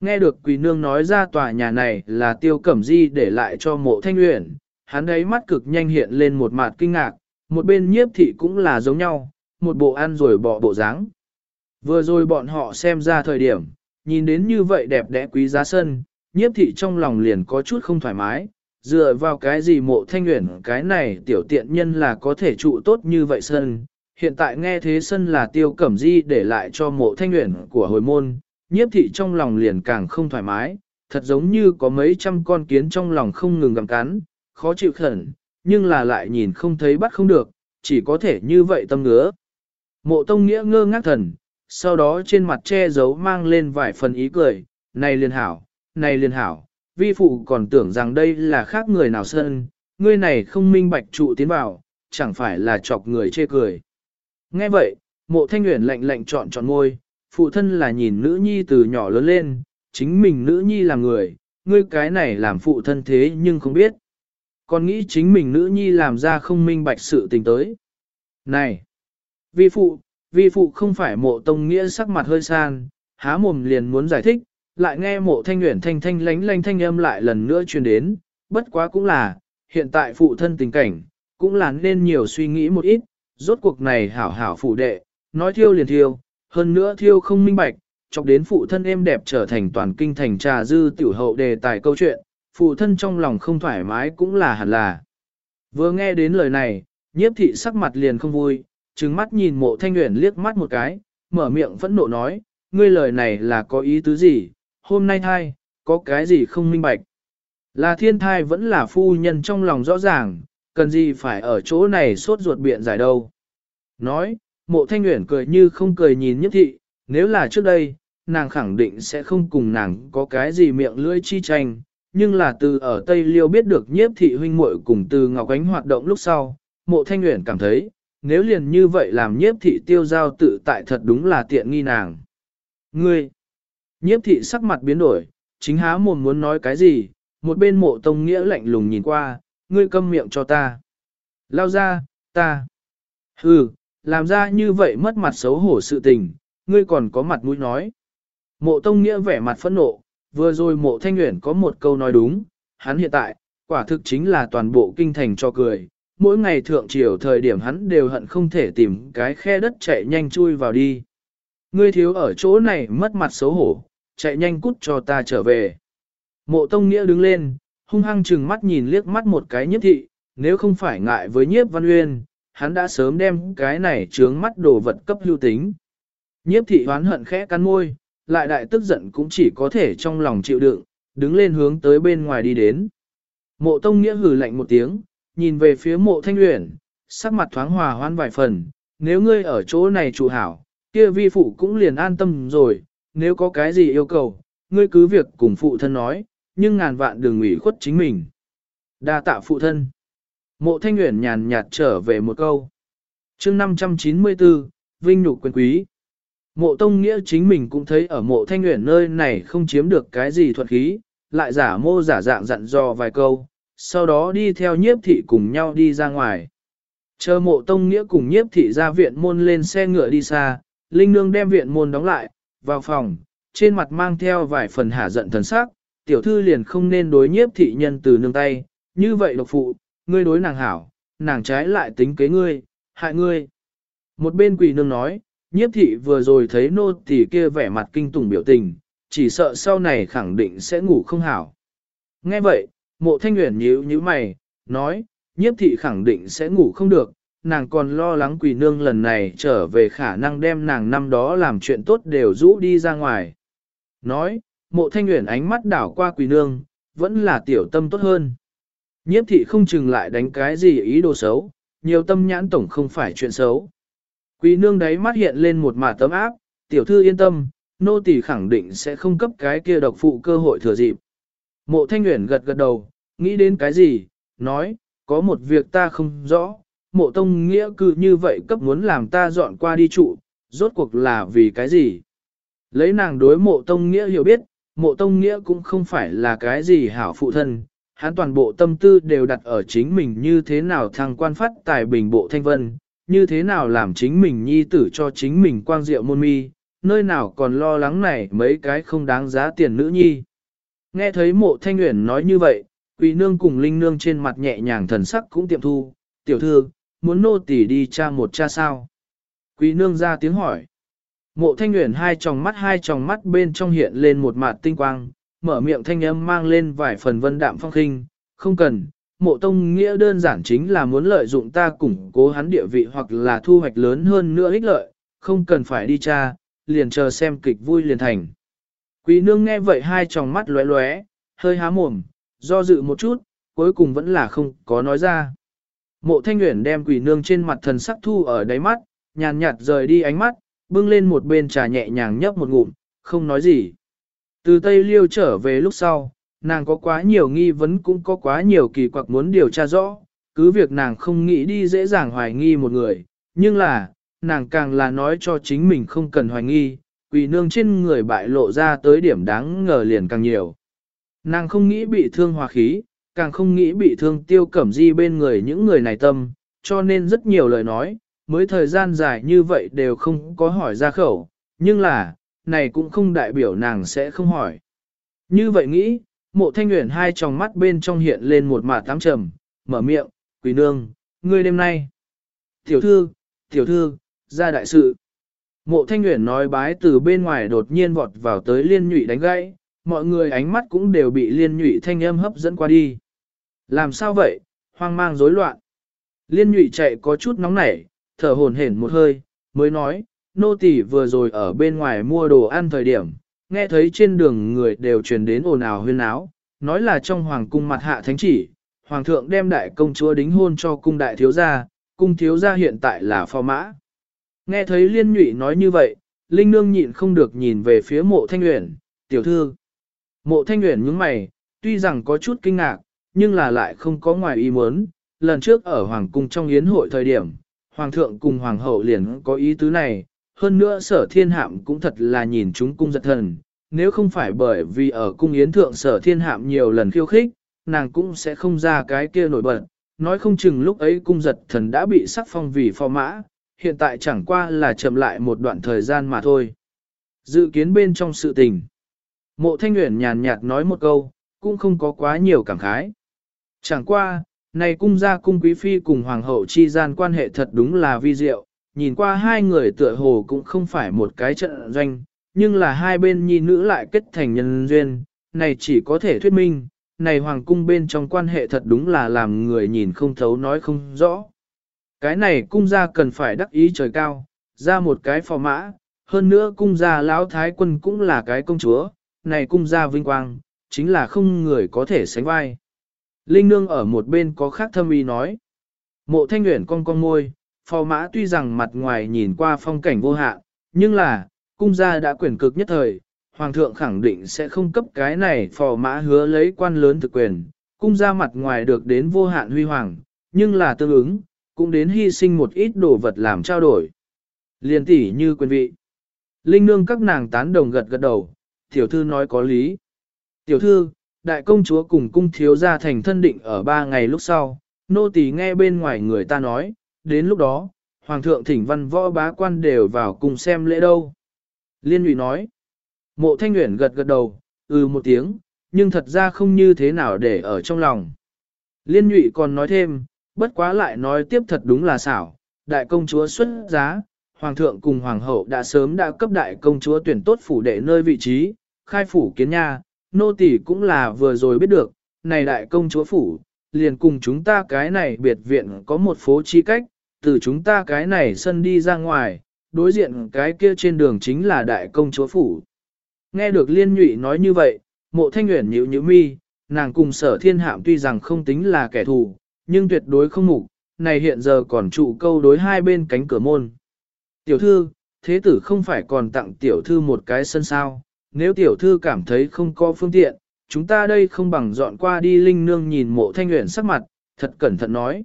Nghe được quỳ nương nói ra tòa nhà này là tiêu cẩm di để lại cho mộ thanh luyện, hắn ấy mắt cực nhanh hiện lên một mặt kinh ngạc, một bên nhiếp thị cũng là giống nhau, một bộ ăn rồi bỏ bộ dáng. Vừa rồi bọn họ xem ra thời điểm, nhìn đến như vậy đẹp đẽ quý giá sân, nhiếp thị trong lòng liền có chút không thoải mái, dựa vào cái gì mộ thanh nguyện cái này tiểu tiện nhân là có thể trụ tốt như vậy sân. Hiện tại nghe thế sân là tiêu cẩm di để lại cho mộ thanh nguyện của hồi môn, nhiếp thị trong lòng liền càng không thoải mái, thật giống như có mấy trăm con kiến trong lòng không ngừng gặm cắn, khó chịu khẩn, nhưng là lại nhìn không thấy bắt không được, chỉ có thể như vậy tâm ngứa. Mộ tông nghĩa ngơ ngác thần, sau đó trên mặt che giấu mang lên vài phần ý cười, này liên hảo, này liên hảo, vi phụ còn tưởng rằng đây là khác người nào sơn, ngươi này không minh bạch trụ tiến vào, chẳng phải là chọc người chê cười. Nghe vậy, mộ thanh nguyện lạnh lạnh chọn chọn ngôi, phụ thân là nhìn nữ nhi từ nhỏ lớn lên, chính mình nữ nhi là người, ngươi cái này làm phụ thân thế nhưng không biết. Còn nghĩ chính mình nữ nhi làm ra không minh bạch sự tình tới. Này! Vi phụ, vi phụ không phải mộ tông nghĩa sắc mặt hơi san, há mồm liền muốn giải thích, lại nghe mộ thanh nguyện thanh thanh lánh lánh thanh âm lại lần nữa truyền đến, bất quá cũng là, hiện tại phụ thân tình cảnh, cũng là nên nhiều suy nghĩ một ít, rốt cuộc này hảo hảo phụ đệ, nói thiêu liền thiêu, hơn nữa thiêu không minh bạch, chọc đến phụ thân em đẹp trở thành toàn kinh thành trà dư tiểu hậu đề tài câu chuyện, phụ thân trong lòng không thoải mái cũng là hẳn là. Vừa nghe đến lời này, nhiếp thị sắc mặt liền không vui, trừng mắt nhìn mộ thanh nguyện liếc mắt một cái, mở miệng phẫn nộ nói, ngươi lời này là có ý tứ gì, hôm nay thai, có cái gì không minh bạch. Là thiên thai vẫn là phu nhân trong lòng rõ ràng, cần gì phải ở chỗ này sốt ruột biện giải đâu. Nói, mộ thanh nguyện cười như không cười nhìn nhất thị, nếu là trước đây, nàng khẳng định sẽ không cùng nàng có cái gì miệng lưỡi chi tranh, nhưng là từ ở Tây Liêu biết được nhiếp thị huynh muội cùng từ Ngọc Ánh hoạt động lúc sau, mộ thanh nguyện cảm thấy, nếu liền như vậy làm nhiếp thị tiêu giao tự tại thật đúng là tiện nghi nàng. Ngươi, nhiếp thị sắc mặt biến đổi, chính há mồm muốn nói cái gì, một bên mộ tông nghĩa lạnh lùng nhìn qua, ngươi câm miệng cho ta. Lao ra, ta. Hừ, làm ra như vậy mất mặt xấu hổ sự tình, ngươi còn có mặt mũi nói. Mộ Tông Nghĩa vẻ mặt phẫn nộ, vừa rồi mộ Thanh Nguyễn có một câu nói đúng, hắn hiện tại, quả thực chính là toàn bộ kinh thành cho cười. Mỗi ngày thượng triều thời điểm hắn đều hận không thể tìm cái khe đất chạy nhanh chui vào đi. Ngươi thiếu ở chỗ này mất mặt xấu hổ, chạy nhanh cút cho ta trở về. Mộ Tông Nghĩa đứng lên, hung hăng chừng mắt nhìn liếc mắt một cái nhiếp thị, nếu không phải ngại với nhiếp văn uyên, hắn đã sớm đem cái này trướng mắt đồ vật cấp lưu tính. Nhiếp thị hoán hận khẽ cắn môi, lại đại tức giận cũng chỉ có thể trong lòng chịu đựng, đứng lên hướng tới bên ngoài đi đến. Mộ tông nghĩa hử lạnh một tiếng, nhìn về phía mộ thanh luyện, sắc mặt thoáng hòa hoan vài phần, nếu ngươi ở chỗ này trụ hảo, kia vi phụ cũng liền an tâm rồi, nếu có cái gì yêu cầu, ngươi cứ việc cùng phụ thân nói, nhưng ngàn vạn đừng ủy khuất chính mình. Đa tạ phụ thân. Mộ thanh nguyễn nhàn nhạt trở về một câu. chương 594, Vinh nhục quyền quý. Mộ tông nghĩa chính mình cũng thấy ở mộ thanh nguyễn nơi này không chiếm được cái gì thuật khí, lại giả mô giả dạng dặn dò vài câu, sau đó đi theo nhiếp thị cùng nhau đi ra ngoài. Chờ mộ tông nghĩa cùng nhiếp thị ra viện môn lên xe ngựa đi xa, Linh Nương đem viện môn đóng lại, vào phòng, trên mặt mang theo vài phần hả giận thần sắc, tiểu thư liền không nên đối nhiếp thị nhân từ nương tay, như vậy độc phụ, ngươi đối nàng hảo, nàng trái lại tính kế ngươi, hại ngươi. Một bên quỷ nương nói, nhiếp thị vừa rồi thấy nô tỳ kia vẻ mặt kinh tủng biểu tình, chỉ sợ sau này khẳng định sẽ ngủ không hảo. Nghe vậy, mộ thanh nguyện nhíu như mày, nói, nhiếp thị khẳng định sẽ ngủ không được, nàng còn lo lắng quỷ nương lần này trở về khả năng đem nàng năm đó làm chuyện tốt đều rũ đi ra ngoài. Nói, mộ thanh nguyện ánh mắt đảo qua quỷ nương, vẫn là tiểu tâm tốt hơn. Nhiếp thị không chừng lại đánh cái gì ý đồ xấu, nhiều tâm nhãn tổng không phải chuyện xấu. Quỷ nương đấy mắt hiện lên một mả tấm áp, tiểu thư yên tâm, nô tỳ khẳng định sẽ không cấp cái kia độc phụ cơ hội thừa dịp. Mộ thanh nguyện gật gật đầu, nghĩ đến cái gì, nói, có một việc ta không rõ, mộ tông nghĩa cứ như vậy cấp muốn làm ta dọn qua đi trụ, rốt cuộc là vì cái gì? Lấy nàng đối mộ tông nghĩa hiểu biết, mộ tông nghĩa cũng không phải là cái gì hảo phụ thân, hắn toàn bộ tâm tư đều đặt ở chính mình như thế nào thăng quan phát tài bình bộ thanh vân, như thế nào làm chính mình nhi tử cho chính mình quang diệu môn mi, nơi nào còn lo lắng này mấy cái không đáng giá tiền nữ nhi. Nghe thấy mộ thanh nguyện nói như vậy, quỷ nương cùng linh nương trên mặt nhẹ nhàng thần sắc cũng tiệm thu, tiểu thư, muốn nô tỳ đi cha một cha sao? Quý nương ra tiếng hỏi. Mộ thanh nguyện hai tròng mắt hai tròng mắt bên trong hiện lên một mặt tinh quang, mở miệng thanh âm mang lên vài phần vân đạm phong khinh, không cần, mộ tông nghĩa đơn giản chính là muốn lợi dụng ta củng cố hắn địa vị hoặc là thu hoạch lớn hơn nữa ích lợi, không cần phải đi cha, liền chờ xem kịch vui liền thành. Quý nương nghe vậy hai tròng mắt lóe lóe, hơi há mồm, do dự một chút, cuối cùng vẫn là không có nói ra. Mộ thanh nguyện đem quỷ nương trên mặt thần sắc thu ở đáy mắt, nhàn nhạt rời đi ánh mắt, bưng lên một bên trà nhẹ nhàng nhấp một ngụm, không nói gì. Từ Tây Liêu trở về lúc sau, nàng có quá nhiều nghi vấn cũng có quá nhiều kỳ quặc muốn điều tra rõ, cứ việc nàng không nghĩ đi dễ dàng hoài nghi một người, nhưng là, nàng càng là nói cho chính mình không cần hoài nghi, quỷ nương trên người bại lộ ra tới điểm đáng ngờ liền càng nhiều. Nàng không nghĩ bị thương hòa khí, càng không nghĩ bị thương tiêu cẩm di bên người những người này tâm, cho nên rất nhiều lời nói, mới thời gian dài như vậy đều không có hỏi ra khẩu, nhưng là, này cũng không đại biểu nàng sẽ không hỏi. Như vậy nghĩ, mộ thanh nguyện hai tròng mắt bên trong hiện lên một mả tám trầm, mở miệng, quỷ nương, ngươi đêm nay. Tiểu thư, tiểu thư, ra đại sự. Mộ thanh nguyện nói bái từ bên ngoài đột nhiên vọt vào tới liên nhụy đánh gãy, mọi người ánh mắt cũng đều bị liên nhụy thanh âm hấp dẫn qua đi. Làm sao vậy, hoang mang rối loạn. Liên nhụy chạy có chút nóng nảy, thở hồn hển một hơi, mới nói, nô tỳ vừa rồi ở bên ngoài mua đồ ăn thời điểm, nghe thấy trên đường người đều truyền đến ồn ào huyên áo, nói là trong hoàng cung mặt hạ thánh chỉ, hoàng thượng đem đại công chúa đính hôn cho cung đại thiếu gia, cung thiếu gia hiện tại là phò mã. Nghe thấy liên nhụy nói như vậy, Linh Nương nhịn không được nhìn về phía mộ thanh uyển, tiểu thư. Mộ thanh uyển nhướng mày, tuy rằng có chút kinh ngạc, nhưng là lại không có ngoài ý muốn. Lần trước ở Hoàng cung trong yến hội thời điểm, Hoàng thượng cùng Hoàng hậu liền có ý tứ này, hơn nữa sở thiên hạm cũng thật là nhìn chúng cung giật thần. Nếu không phải bởi vì ở cung yến thượng sở thiên hạm nhiều lần khiêu khích, nàng cũng sẽ không ra cái kia nổi bật. Nói không chừng lúc ấy cung giật thần đã bị sắc phong vì phò mã, hiện tại chẳng qua là chậm lại một đoạn thời gian mà thôi. Dự kiến bên trong sự tình. Mộ thanh Nguyễn nhàn nhạt nói một câu, cũng không có quá nhiều cảm khái. Chẳng qua, này cung gia cung quý phi cùng hoàng hậu chi gian quan hệ thật đúng là vi diệu, nhìn qua hai người tựa hồ cũng không phải một cái trận doanh, nhưng là hai bên nhi nữ lại kết thành nhân duyên, này chỉ có thể thuyết minh, này hoàng cung bên trong quan hệ thật đúng là làm người nhìn không thấu nói không rõ. Cái này cung gia cần phải đắc ý trời cao, ra một cái phò mã, hơn nữa cung gia lão thái quân cũng là cái công chúa, này cung gia vinh quang, chính là không người có thể sánh vai. Linh Nương ở một bên có khác thâm ý nói. Mộ thanh nguyện con cong môi, phò mã tuy rằng mặt ngoài nhìn qua phong cảnh vô hạn, nhưng là, cung gia đã quyền cực nhất thời, hoàng thượng khẳng định sẽ không cấp cái này phò mã hứa lấy quan lớn thực quyền, cung gia mặt ngoài được đến vô hạn huy hoàng, nhưng là tương ứng, cũng đến hy sinh một ít đồ vật làm trao đổi. Liên tỷ như quyền vị. Linh nương các nàng tán đồng gật gật đầu, tiểu thư nói có lý. Tiểu thư, đại công chúa cùng cung thiếu gia thành thân định ở ba ngày lúc sau, nô tỳ nghe bên ngoài người ta nói, đến lúc đó, hoàng thượng thỉnh văn võ bá quan đều vào cùng xem lễ đâu. Liên nhụy nói, mộ thanh nguyện gật gật đầu, ừ một tiếng, nhưng thật ra không như thế nào để ở trong lòng. Liên nhụy còn nói thêm, bất quá lại nói tiếp thật đúng là xảo, đại công chúa xuất giá, hoàng thượng cùng hoàng hậu đã sớm đã cấp đại công chúa tuyển tốt phủ đệ nơi vị trí, khai phủ kiến nha, nô tỳ cũng là vừa rồi biết được, này đại công chúa phủ, liền cùng chúng ta cái này biệt viện có một phố chi cách, từ chúng ta cái này sân đi ra ngoài, đối diện cái kia trên đường chính là đại công chúa phủ. Nghe được liên nhụy nói như vậy, mộ thanh nguyện nhịu nhữ mi, nàng cùng sở thiên hạm tuy rằng không tính là kẻ thù, nhưng tuyệt đối không mục, này hiện giờ còn trụ câu đối hai bên cánh cửa môn. Tiểu thư, thế tử không phải còn tặng tiểu thư một cái sân sao, nếu tiểu thư cảm thấy không có phương tiện, chúng ta đây không bằng dọn qua đi linh nương nhìn mộ thanh nguyện sắc mặt, thật cẩn thận nói.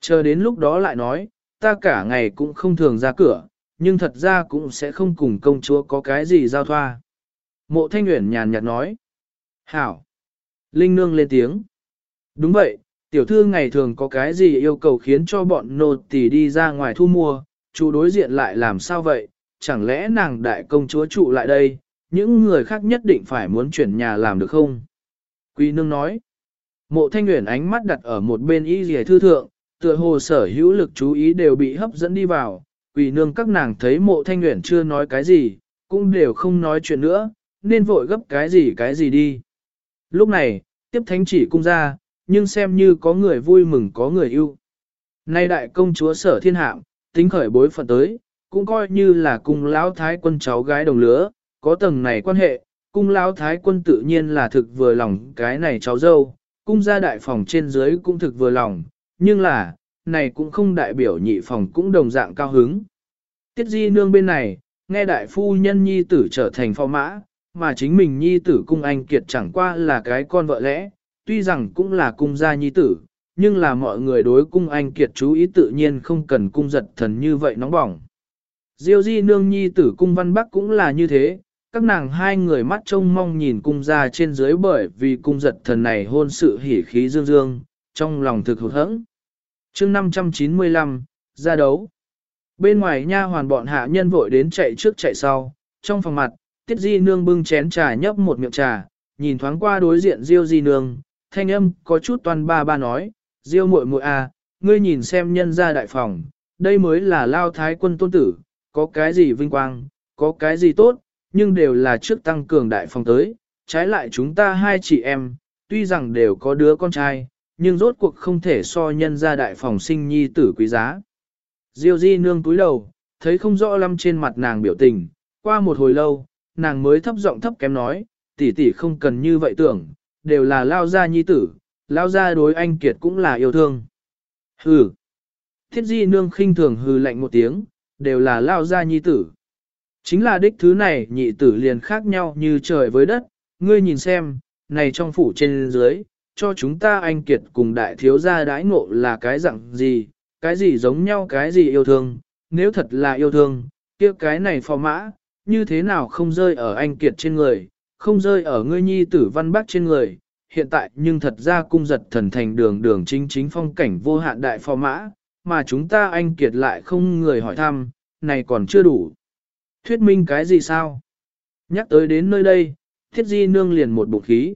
Chờ đến lúc đó lại nói, ta cả ngày cũng không thường ra cửa, nhưng thật ra cũng sẽ không cùng công chúa có cái gì giao thoa. Mộ thanh nguyện nhàn nhạt nói. Hảo. Linh nương lên tiếng. Đúng vậy, tiểu thư ngày thường có cái gì yêu cầu khiến cho bọn nô tỳ đi ra ngoài thu mua, chủ đối diện lại làm sao vậy, chẳng lẽ nàng đại công chúa trụ lại đây, những người khác nhất định phải muốn chuyển nhà làm được không? Quý nương nói, mộ thanh nguyện ánh mắt đặt ở một bên y Dì thư thượng, tựa hồ sở hữu lực chú ý đều bị hấp dẫn đi vào, quỷ nương các nàng thấy mộ thanh nguyện chưa nói cái gì, cũng đều không nói chuyện nữa, nên vội gấp cái gì cái gì đi. Lúc này, tiếp thánh chỉ cung ra, nhưng xem như có người vui mừng có người yêu. Nay đại công chúa sở thiên hạm, tính khởi bối phận tới, cũng coi như là cung lão thái quân cháu gái đồng lứa, có tầng này quan hệ, cung lão thái quân tự nhiên là thực vừa lòng cái này cháu dâu, cung gia đại phòng trên dưới cũng thực vừa lòng, nhưng là, này cũng không đại biểu nhị phòng cũng đồng dạng cao hứng. Tiết di nương bên này, nghe đại phu nhân nhi tử trở thành phò mã, mà chính mình nhi tử cung anh kiệt chẳng qua là cái con vợ lẽ, tuy rằng cũng là cung gia nhi tử, nhưng là mọi người đối cung anh kiệt chú ý tự nhiên không cần cung giật thần như vậy nóng bỏng. Diêu di nương nhi tử cung văn bắc cũng là như thế, các nàng hai người mắt trông mong nhìn cung ra trên dưới bởi vì cung giật thần này hôn sự hỉ khí dương dương, trong lòng thực hụt hẫng. chương 595, ra đấu. Bên ngoài nha hoàn bọn hạ nhân vội đến chạy trước chạy sau, trong phòng mặt, tiết di nương bưng chén trà nhấp một miệng trà, nhìn thoáng qua đối diện diêu di nương, thanh âm có chút toàn ba ba nói, diêu muội muội à, ngươi nhìn xem nhân ra đại phòng, đây mới là lao thái quân tôn tử, có cái gì vinh quang, có cái gì tốt, nhưng đều là trước tăng cường đại phòng tới, trái lại chúng ta hai chị em, tuy rằng đều có đứa con trai, nhưng rốt cuộc không thể so nhân ra đại phòng sinh nhi tử quý giá. Diêu di nương túi đầu, thấy không rõ lắm trên mặt nàng biểu tình, qua một hồi lâu, nàng mới thấp giọng thấp kém nói, tỷ tỷ không cần như vậy tưởng, đều là lao gia nhi tử, lao gia đối anh kiệt cũng là yêu thương. Hừ. Thiết di nương khinh thường hừ lạnh một tiếng, đều là lao gia nhi tử. Chính là đích thứ này nhị tử liền khác nhau như trời với đất, ngươi nhìn xem, này trong phủ trên dưới, cho chúng ta anh kiệt cùng đại thiếu gia đãi ngộ là cái dạng gì, cái gì giống nhau cái gì yêu thương, nếu thật là yêu thương, kia cái này phò mã, như thế nào không rơi ở anh kiệt trên người, không rơi ở ngươi nhi tử văn bác trên người, hiện tại nhưng thật ra cung giật thần thành đường đường chính chính phong cảnh vô hạn đại phò mã, mà chúng ta anh kiệt lại không người hỏi thăm, này còn chưa đủ. Thuyết minh cái gì sao? Nhắc tới đến nơi đây, thiết di nương liền một bụng khí.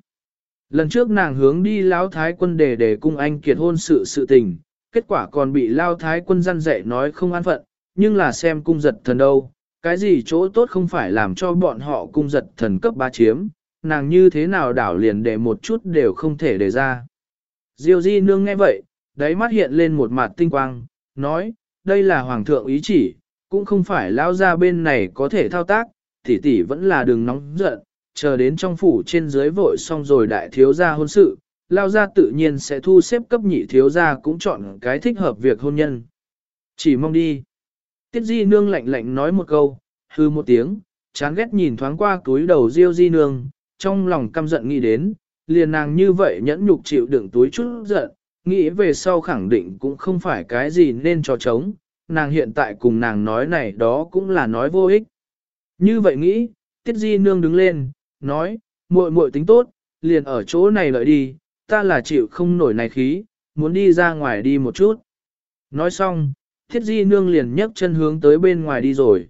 Lần trước nàng hướng đi lão thái quân để để cung anh kiệt hôn sự sự tình, kết quả còn bị lao thái quân răn dạy nói không an phận, nhưng là xem cung giật thần đâu, cái gì chỗ tốt không phải làm cho bọn họ cung giật thần cấp ba chiếm, nàng như thế nào đảo liền để một chút đều không thể để ra. Diêu di nương nghe vậy, đáy mắt hiện lên một mặt tinh quang, nói, đây là hoàng thượng ý chỉ, cũng không phải lao ra bên này có thể thao tác, tỷ tỷ vẫn là đường nóng giận, chờ đến trong phủ trên dưới vội xong rồi đại thiếu gia hôn sự, lao ra tự nhiên sẽ thu xếp cấp nhị thiếu gia cũng chọn cái thích hợp việc hôn nhân. Chỉ mong đi. Tiết di nương lạnh lạnh nói một câu, hư một tiếng, chán ghét nhìn thoáng qua túi đầu Diêu Di Nương, trong lòng căm giận nghĩ đến, liền nàng như vậy nhẫn nhục chịu đựng túi chút giận, nghĩ về sau khẳng định cũng không phải cái gì nên cho trống nàng hiện tại cùng nàng nói này đó cũng là nói vô ích. Như vậy nghĩ, Tiết Di Nương đứng lên, nói, muội muội tính tốt, liền ở chỗ này lợi đi, ta là chịu không nổi này khí, muốn đi ra ngoài đi một chút. Nói xong, Tiết Di Nương liền nhấc chân hướng tới bên ngoài đi rồi.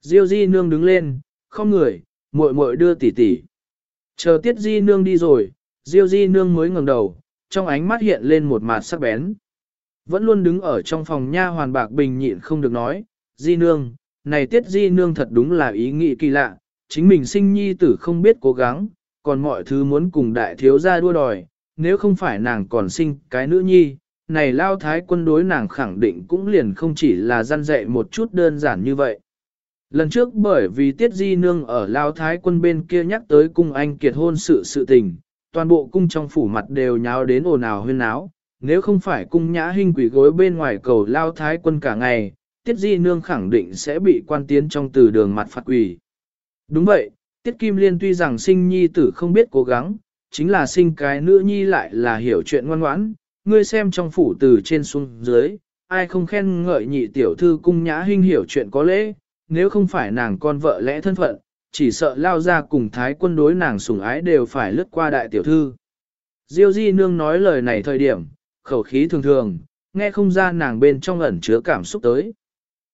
Diêu Di Nương đứng lên, không người, muội muội đưa tỷ tỷ. Chờ Tiết Di Nương đi rồi, Diêu Di Nương mới ngẩng đầu, trong ánh mắt hiện lên một mặt sắc bén. Vẫn luôn đứng ở trong phòng nha hoàn bạc bình nhịn không được nói, Di Nương, này Tiết Di Nương thật đúng là ý nghĩ kỳ lạ, chính mình sinh nhi tử không biết cố gắng, còn mọi thứ muốn cùng đại thiếu gia đua đòi, nếu không phải nàng còn sinh cái nữ nhi, này lao thái quân đối nàng khẳng định cũng liền không chỉ là gian dạy một chút đơn giản như vậy. Lần trước bởi vì Tiết Di Nương ở Lao Thái quân bên kia nhắc tới cung anh kiệt hôn sự sự tình, toàn bộ cung trong phủ mặt đều nháo đến ồn ào huyên náo, nếu không phải cung nhã hình quỷ gối bên ngoài cầu Lao Thái quân cả ngày, Tiết Di Nương khẳng định sẽ bị quan tiến trong từ đường mặt phạt quỷ. Đúng vậy, Tiết Kim Liên tuy rằng sinh nhi tử không biết cố gắng, chính là sinh cái nữ nhi lại là hiểu chuyện ngoan ngoãn, ngươi xem trong phủ từ trên xuống dưới, ai không khen ngợi nhị tiểu thư cung nhã hình hiểu chuyện có lễ, nếu không phải nàng con vợ lẽ thân phận, chỉ sợ lao ra cùng thái quân đối nàng sủng ái đều phải lướt qua đại tiểu thư. Diêu di nương nói lời này thời điểm, khẩu khí thường thường, nghe không ra nàng bên trong ẩn chứa cảm xúc tới.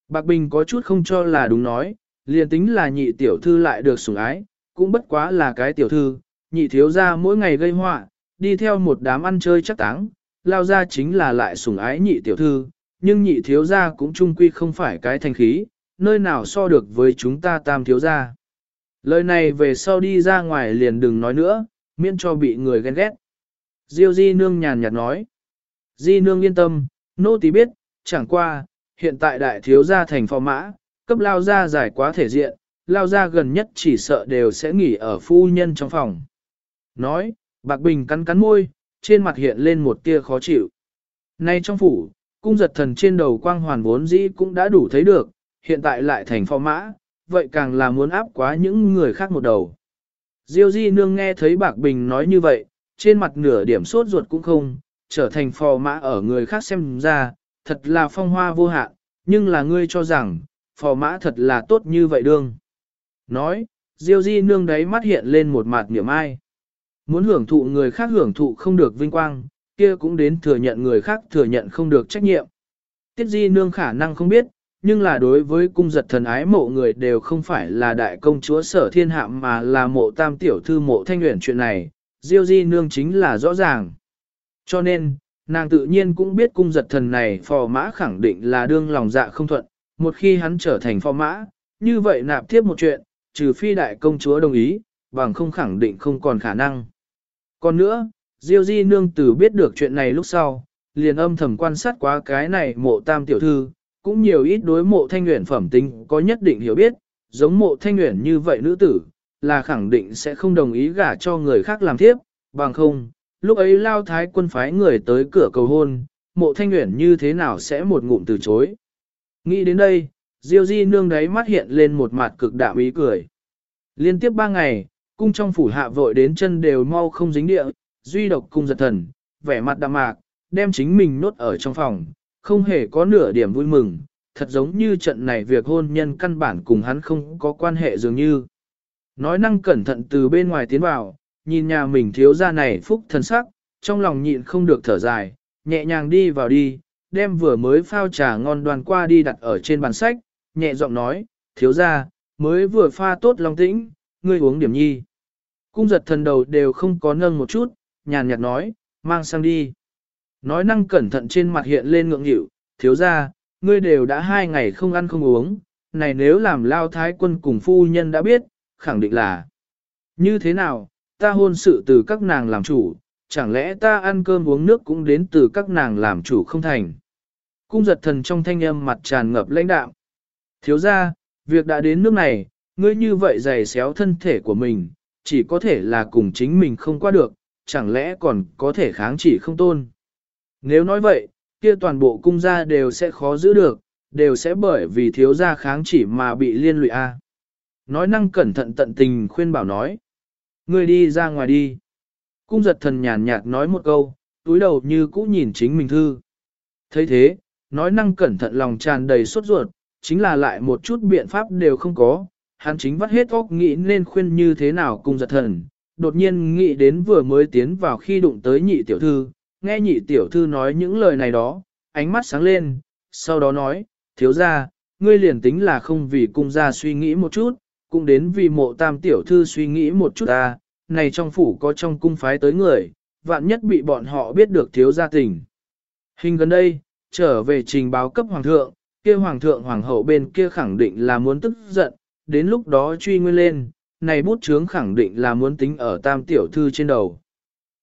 Bạc Bình có chút không cho là đúng nói, liền tính là nhị tiểu thư lại được sủng ái, cũng bất quá là cái tiểu thư, nhị thiếu ra mỗi ngày gây họa, đi theo một đám ăn chơi chắc táng, lao ra chính là lại sủng ái nhị tiểu thư, nhưng nhị thiếu ra cũng trung quy không phải cái thành khí, nơi nào so được với chúng ta tam thiếu ra. Lời này về sau đi ra ngoài liền đừng nói nữa, miễn cho bị người ghen ghét. Diêu Di Nương nhàn nhạt nói. Di Nương yên tâm, nô tỳ biết, chẳng qua, hiện tại đại thiếu gia thành phò mã, cấp lao gia giải quá thể diện, lao gia gần nhất chỉ sợ đều sẽ nghỉ ở phu nhân trong phòng. Nói, Bạc Bình cắn cắn môi, trên mặt hiện lên một tia khó chịu. Nay trong phủ, cung giật thần trên đầu quang hoàn vốn dĩ cũng đã đủ thấy được, hiện tại lại thành phò mã, vậy càng là muốn áp quá những người khác một đầu. Diêu Di Nương nghe thấy Bạc Bình nói như vậy, trên mặt nửa điểm sốt ruột cũng không, trở thành phò mã ở người khác xem ra, thật là phong hoa vô hạn, nhưng là ngươi cho rằng, phò mã thật là tốt như vậy đương. Nói, Diêu Di Nương đấy mắt hiện lên một mặt niệm ai. Muốn hưởng thụ người khác hưởng thụ không được vinh quang, kia cũng đến thừa nhận người khác thừa nhận không được trách nhiệm. Tiết Di Nương khả năng không biết, nhưng là đối với cung giật thần ái mộ người đều không phải là đại công chúa sở thiên hạ mà là mộ tam tiểu thư mộ thanh nguyện chuyện này, Diêu Di Nương chính là rõ ràng. Cho nên, nàng tự nhiên cũng biết cung giật thần này phò mã khẳng định là đương lòng dạ không thuận, một khi hắn trở thành phò mã, như vậy nạp tiếp một chuyện, trừ phi đại công chúa đồng ý, bằng không khẳng định không còn khả năng. Còn nữa, Diêu Di Nương tử biết được chuyện này lúc sau, liền âm thầm quan sát quá cái này mộ tam tiểu thư, cũng nhiều ít đối mộ thanh nguyện phẩm tính có nhất định hiểu biết, giống mộ thanh nguyện như vậy nữ tử, là khẳng định sẽ không đồng ý gả cho người khác làm thiếp, bằng không, lúc ấy lao thái quân phái người tới cửa cầu hôn, mộ thanh nguyện như thế nào sẽ một ngụm từ chối. Nghĩ đến đây, Diêu Di nương đấy mắt hiện lên một mặt cực đạm ý cười. Liên tiếp ba ngày, cung trong phủ hạ vội đến chân đều mau không dính địa, duy độc cung giật thần, vẻ mặt đạm mạc, đem chính mình nốt ở trong phòng, không hề có nửa điểm vui mừng, thật giống như trận này việc hôn nhân căn bản cùng hắn không có quan hệ dường như. Nói năng cẩn thận từ bên ngoài tiến vào, nhìn nhà mình thiếu ra này phúc thần sắc, trong lòng nhịn không được thở dài, nhẹ nhàng đi vào đi, đem vừa mới phao trà ngon đoàn qua đi đặt ở trên bàn sách, nhẹ giọng nói, thiếu ra, mới vừa pha tốt lòng tĩnh, ngươi uống điểm nhi. Cung giật thần đầu đều không có nâng một chút, nhàn nhạt nói, mang sang đi. Nói năng cẩn thận trên mặt hiện lên ngượng nghịu, thiếu ra, ngươi đều đã hai ngày không ăn không uống, này nếu làm lao thái quân cùng phu nhân đã biết, khẳng định là Như thế nào, ta hôn sự từ các nàng làm chủ, chẳng lẽ ta ăn cơm uống nước cũng đến từ các nàng làm chủ không thành. Cung giật thần trong thanh âm mặt tràn ngập lãnh đạo. Thiếu ra, việc đã đến nước này, ngươi như vậy dày xéo thân thể của mình, chỉ có thể là cùng chính mình không qua được, chẳng lẽ còn có thể kháng chỉ không tôn. Nếu nói vậy, kia toàn bộ cung gia đều sẽ khó giữ được, đều sẽ bởi vì thiếu gia kháng chỉ mà bị liên lụy A. nói năng cẩn thận tận tình khuyên bảo nói. Ngươi đi ra ngoài đi. Cung giật thần nhàn nhạt nói một câu, túi đầu như cũ nhìn chính mình thư. thấy thế, nói năng cẩn thận lòng tràn đầy sốt ruột, chính là lại một chút biện pháp đều không có, hắn chính vắt hết óc nghĩ nên khuyên như thế nào cung giật thần, đột nhiên nghĩ đến vừa mới tiến vào khi đụng tới nhị tiểu thư, nghe nhị tiểu thư nói những lời này đó, ánh mắt sáng lên, sau đó nói, thiếu ra, ngươi liền tính là không vì cung gia suy nghĩ một chút, cũng đến vì mộ tam tiểu thư suy nghĩ một chút ta, này trong phủ có trong cung phái tới người, vạn nhất bị bọn họ biết được thiếu gia tình. Hình gần đây, trở về trình báo cấp hoàng thượng, kia hoàng thượng hoàng hậu bên kia khẳng định là muốn tức giận, đến lúc đó truy nguyên lên, này bút chướng khẳng định là muốn tính ở tam tiểu thư trên đầu.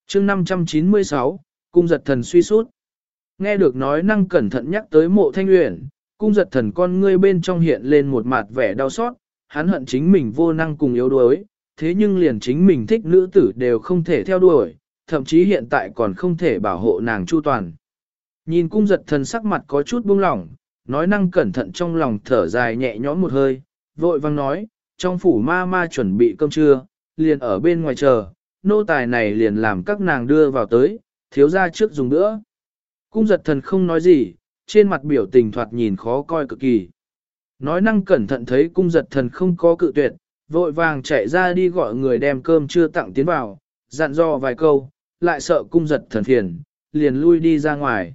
chương 596, cung giật thần suy sút. Nghe được nói năng cẩn thận nhắc tới mộ thanh luyện, cung giật thần con ngươi bên trong hiện lên một mặt vẻ đau xót, hắn hận chính mình vô năng cùng yếu đuối, thế nhưng liền chính mình thích nữ tử đều không thể theo đuổi, thậm chí hiện tại còn không thể bảo hộ nàng chu toàn. Nhìn cung giật thần sắc mặt có chút buông lỏng, nói năng cẩn thận trong lòng thở dài nhẹ nhõm một hơi, vội vang nói, trong phủ ma ma chuẩn bị cơm trưa, liền ở bên ngoài chờ, nô tài này liền làm các nàng đưa vào tới, thiếu ra trước dùng nữa. Cung giật thần không nói gì, trên mặt biểu tình thoạt nhìn khó coi cực kỳ. Nói năng cẩn thận thấy cung giật thần không có cự tuyệt, vội vàng chạy ra đi gọi người đem cơm chưa tặng tiến vào, dặn dò vài câu, lại sợ cung giật thần phiền, liền lui đi ra ngoài.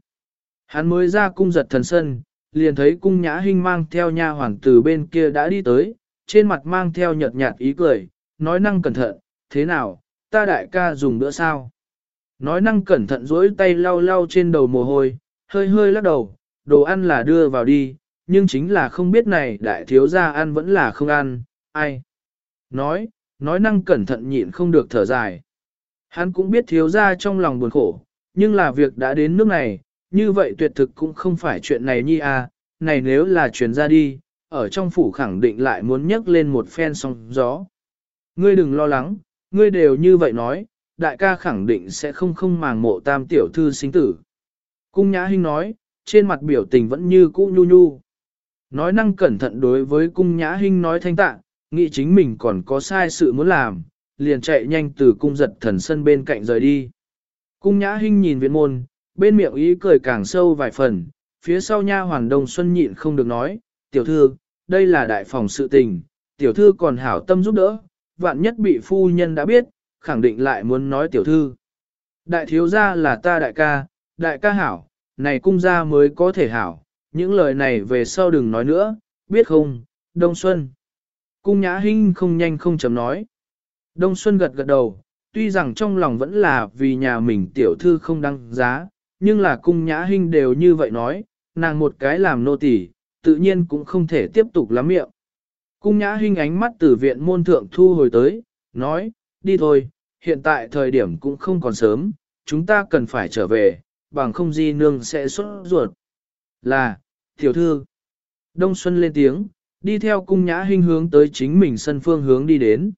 Hắn mới ra cung giật thần sân, liền thấy cung nhã hinh mang theo nha hoàng từ bên kia đã đi tới, trên mặt mang theo nhợt nhạt ý cười, nói năng cẩn thận, thế nào, ta đại ca dùng bữa sao? Nói năng cẩn thận duỗi tay lau lau trên đầu mồ hôi, hơi hơi lắc đầu, đồ ăn là đưa vào đi, nhưng chính là không biết này đại thiếu gia ăn vẫn là không ăn, ai? Nói, nói năng cẩn thận nhịn không được thở dài. Hắn cũng biết thiếu gia trong lòng buồn khổ, nhưng là việc đã đến nước này, như vậy tuyệt thực cũng không phải chuyện này nhi à, này nếu là truyền ra đi, ở trong phủ khẳng định lại muốn nhấc lên một phen sóng gió. Ngươi đừng lo lắng, ngươi đều như vậy nói, đại ca khẳng định sẽ không không màng mộ tam tiểu thư sinh tử. Cung Nhã Hinh nói, trên mặt biểu tình vẫn như cũ nhu nhu. Nói năng cẩn thận đối với cung Nhã Hinh nói thanh tạ, nghĩ chính mình còn có sai sự muốn làm, liền chạy nhanh từ cung giật thần sân bên cạnh rời đi. Cung Nhã Hinh nhìn viện môn, bên miệng ý cười càng sâu vài phần, phía sau nha hoàn đông xuân nhịn không được nói, tiểu thư, đây là đại phòng sự tình, tiểu thư còn hảo tâm giúp đỡ, vạn nhất bị phu nhân đã biết, khẳng định lại muốn nói tiểu thư. Đại thiếu gia là ta đại ca, đại ca hảo, này cung gia mới có thể hảo, những lời này về sau đừng nói nữa, biết không, Đông Xuân. Cung Nhã Hinh không nhanh không chấm nói. Đông Xuân gật gật đầu, tuy rằng trong lòng vẫn là vì nhà mình tiểu thư không đăng giá, nhưng là cung Nhã Hinh đều như vậy nói, nàng một cái làm nô tỳ, tự nhiên cũng không thể tiếp tục lắm miệng. Cung Nhã Hinh ánh mắt từ viện môn thượng thu hồi tới, nói, đi thôi, hiện tại thời điểm cũng không còn sớm, chúng ta cần phải trở về, bằng không di nương sẽ xuất ruột. Là, tiểu thư. Đông Xuân lên tiếng, đi theo cung nhã hình hướng tới chính mình sân phương hướng đi đến.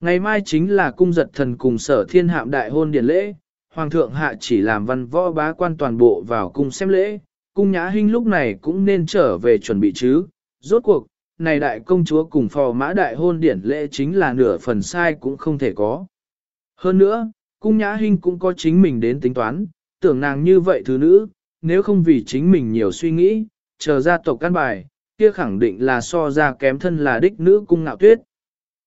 Ngày mai chính là cung giật thần cùng sở thiên hạm đại hôn điển lễ, Hoàng thượng hạ chỉ làm văn võ bá quan toàn bộ vào cung xem lễ, cung nhã hình lúc này cũng nên trở về chuẩn bị chứ. Rốt cuộc, này đại công chúa cùng phò mã đại hôn điển lễ chính là nửa phần sai cũng không thể có. Hơn nữa, cung nhã hình cũng có chính mình đến tính toán, tưởng nàng như vậy thứ nữ, nếu không vì chính mình nhiều suy nghĩ, chờ ra tộc căn bài, kia khẳng định là so ra kém thân là đích nữ cung ngạo tuyết.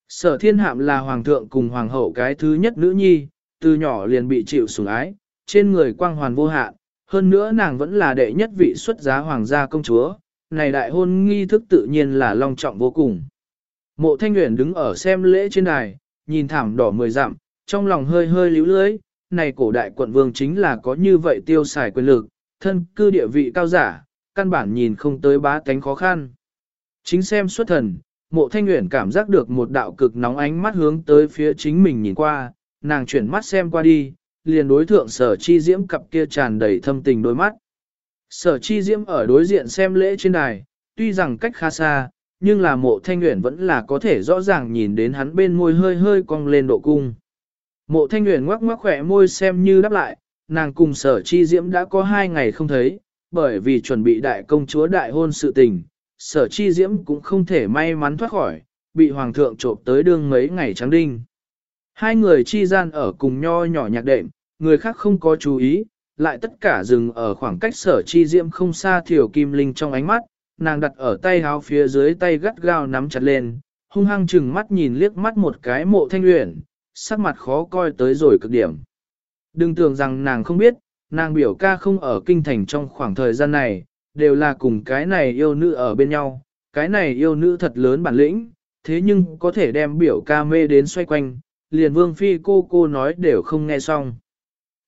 Sở thiên hạm là hoàng thượng cùng hoàng hậu cái thứ nhất nữ nhi, từ nhỏ liền bị chịu sủng ái, trên người quang hoàn vô hạn, hơn nữa nàng vẫn là đệ nhất vị xuất giá hoàng gia công chúa, này đại hôn nghi thức tự nhiên là long trọng vô cùng. Mộ thanh nguyện đứng ở xem lễ trên đài, nhìn thảm đỏ mười dặm, trong lòng hơi hơi líu lưới, này cổ đại quận vương chính là có như vậy tiêu xài quyền lực, thân cư địa vị cao giả, căn bản nhìn không tới bá tánh khó khăn. Chính xem xuất thần, mộ thanh nguyện cảm giác được một đạo cực nóng ánh mắt hướng tới phía chính mình nhìn qua, nàng chuyển mắt xem qua đi, liền đối thượng sở chi diễm cặp kia tràn đầy thâm tình đôi mắt. Sở chi diễm ở đối diện xem lễ trên đài, tuy rằng cách khá xa, nhưng là mộ thanh nguyện vẫn là có thể rõ ràng nhìn đến hắn bên môi hơi hơi cong lên độ cung. Mộ thanh nguyện ngoắc ngoắc khỏe môi xem như đáp lại, nàng cùng sở chi diễm đã có hai ngày không thấy, bởi vì chuẩn bị đại công chúa đại hôn sự tình, sở chi diễm cũng không thể may mắn thoát khỏi, bị hoàng thượng trộm tới đương mấy ngày trắng đinh. Hai người chi gian ở cùng nho nhỏ nhạc đệm, người khác không có chú ý, lại tất cả dừng ở khoảng cách sở chi diễm không xa thiểu kim linh trong ánh mắt, nàng đặt ở tay háo phía dưới tay gắt gao nắm chặt lên, hung hăng chừng mắt nhìn liếc mắt một cái mộ thanh luyện, sắc mặt khó coi tới rồi cực điểm. Đừng tưởng rằng nàng không biết, nàng biểu ca không ở kinh thành trong khoảng thời gian này, đều là cùng cái này yêu nữ ở bên nhau, cái này yêu nữ thật lớn bản lĩnh, thế nhưng có thể đem biểu ca mê đến xoay quanh, liền vương phi cô cô nói đều không nghe xong.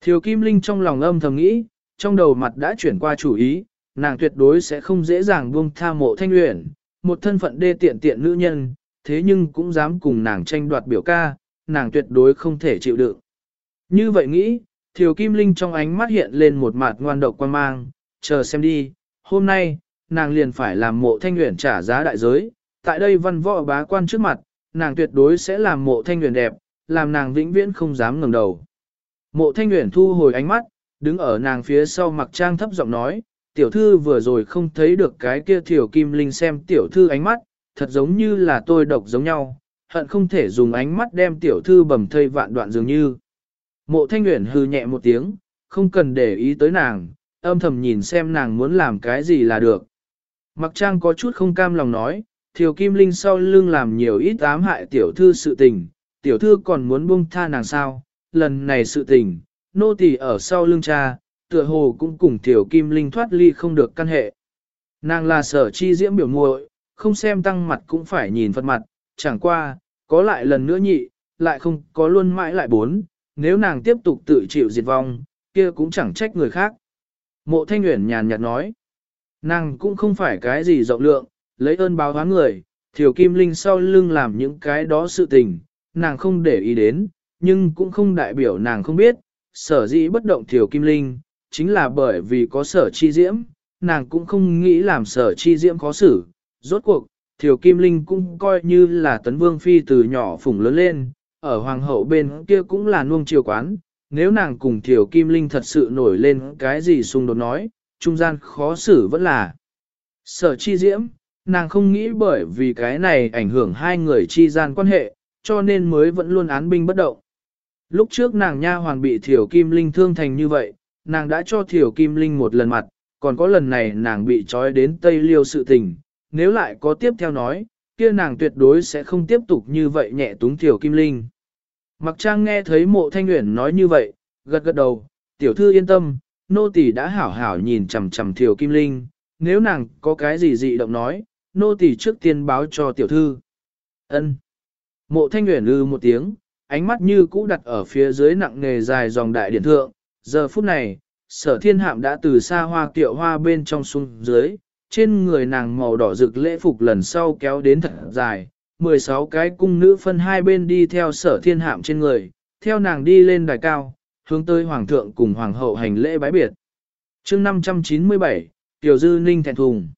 Thiều Kim Linh trong lòng âm thầm nghĩ, trong đầu mặt đã chuyển qua chủ ý, nàng tuyệt đối sẽ không dễ dàng buông tha mộ thanh luyện, một thân phận đê tiện tiện nữ nhân, thế nhưng cũng dám cùng nàng tranh đoạt biểu ca, nàng tuyệt đối không thể chịu đựng. Như vậy nghĩ, Thiều Kim Linh trong ánh mắt hiện lên một mặt ngoan độc quan mang, chờ xem đi, hôm nay, nàng liền phải làm mộ thanh luyện trả giá đại giới, tại đây văn võ bá quan trước mặt, nàng tuyệt đối sẽ làm mộ thanh luyện đẹp, làm nàng vĩnh viễn không dám ngẩng đầu. Mộ thanh nguyện thu hồi ánh mắt, đứng ở nàng phía sau mặc trang thấp giọng nói, tiểu thư vừa rồi không thấy được cái kia Thiều kim linh xem tiểu thư ánh mắt, thật giống như là tôi độc giống nhau, hận không thể dùng ánh mắt đem tiểu thư bầm thây vạn đoạn dường như. Mộ thanh nguyện hư nhẹ một tiếng, không cần để ý tới nàng, âm thầm nhìn xem nàng muốn làm cái gì là được. Mặc trang có chút không cam lòng nói, thiều kim linh sau lưng làm nhiều ít ám hại tiểu thư sự tình, tiểu thư còn muốn buông tha nàng sao, lần này sự tình, nô tỳ ở sau lưng cha, tựa hồ cũng cùng tiểu kim linh thoát ly không được căn hệ. Nàng là sở chi diễm biểu muội, không xem tăng mặt cũng phải nhìn phật mặt, chẳng qua, có lại lần nữa nhị, lại không có luôn mãi lại bốn, nếu nàng tiếp tục tự chịu diệt vong, kia cũng chẳng trách người khác. Mộ thanh nguyện nhàn nhạt nói, nàng cũng không phải cái gì rộng lượng, lấy ơn báo hóa người, thiểu kim linh sau lưng làm những cái đó sự tình, nàng không để ý đến, nhưng cũng không đại biểu nàng không biết, sở dĩ bất động thiểu kim linh, chính là bởi vì có sở chi diễm, nàng cũng không nghĩ làm sở chi diễm khó xử. Rốt cuộc, thiểu kim linh cũng coi như là tấn vương phi từ nhỏ phủng lớn lên, ở hoàng hậu bên kia cũng là nuông chiều quán. Nếu nàng cùng thiểu kim linh thật sự nổi lên cái gì xung đột nói, trung gian khó xử vẫn là sở chi diễm, nàng không nghĩ bởi vì cái này ảnh hưởng hai người chi gian quan hệ, cho nên mới vẫn luôn án binh bất động. Lúc trước nàng nha hoàn bị Thiểu Kim Linh thương thành như vậy, nàng đã cho Thiểu Kim Linh một lần mặt, còn có lần này nàng bị trói đến Tây Liêu sự tình, nếu lại có tiếp theo nói, kia nàng tuyệt đối sẽ không tiếp tục như vậy nhẹ túng tiểu Kim Linh. Mặc trang nghe thấy mộ thanh nguyện nói như vậy, gật gật đầu, tiểu thư yên tâm, nô tỳ đã hảo hảo nhìn chằm chằm tiểu Kim Linh, nếu nàng có cái gì dị động nói, nô tỳ trước tiên báo cho tiểu thư. Ân. Mộ thanh nguyện lư một tiếng, ánh mắt như cũ đặt ở phía dưới nặng nề dài dòng đại điện thượng. Giờ phút này, sở thiên hạm đã từ xa hoa tiệu hoa bên trong xuống dưới, trên người nàng màu đỏ rực lễ phục lần sau kéo đến thật dài, 16 cái cung nữ phân hai bên đi theo sở thiên hạm trên người, theo nàng đi lên đài cao, hướng tới hoàng thượng cùng hoàng hậu hành lễ bái biệt. chương 597, Tiểu Dư Ninh thẹn thùng.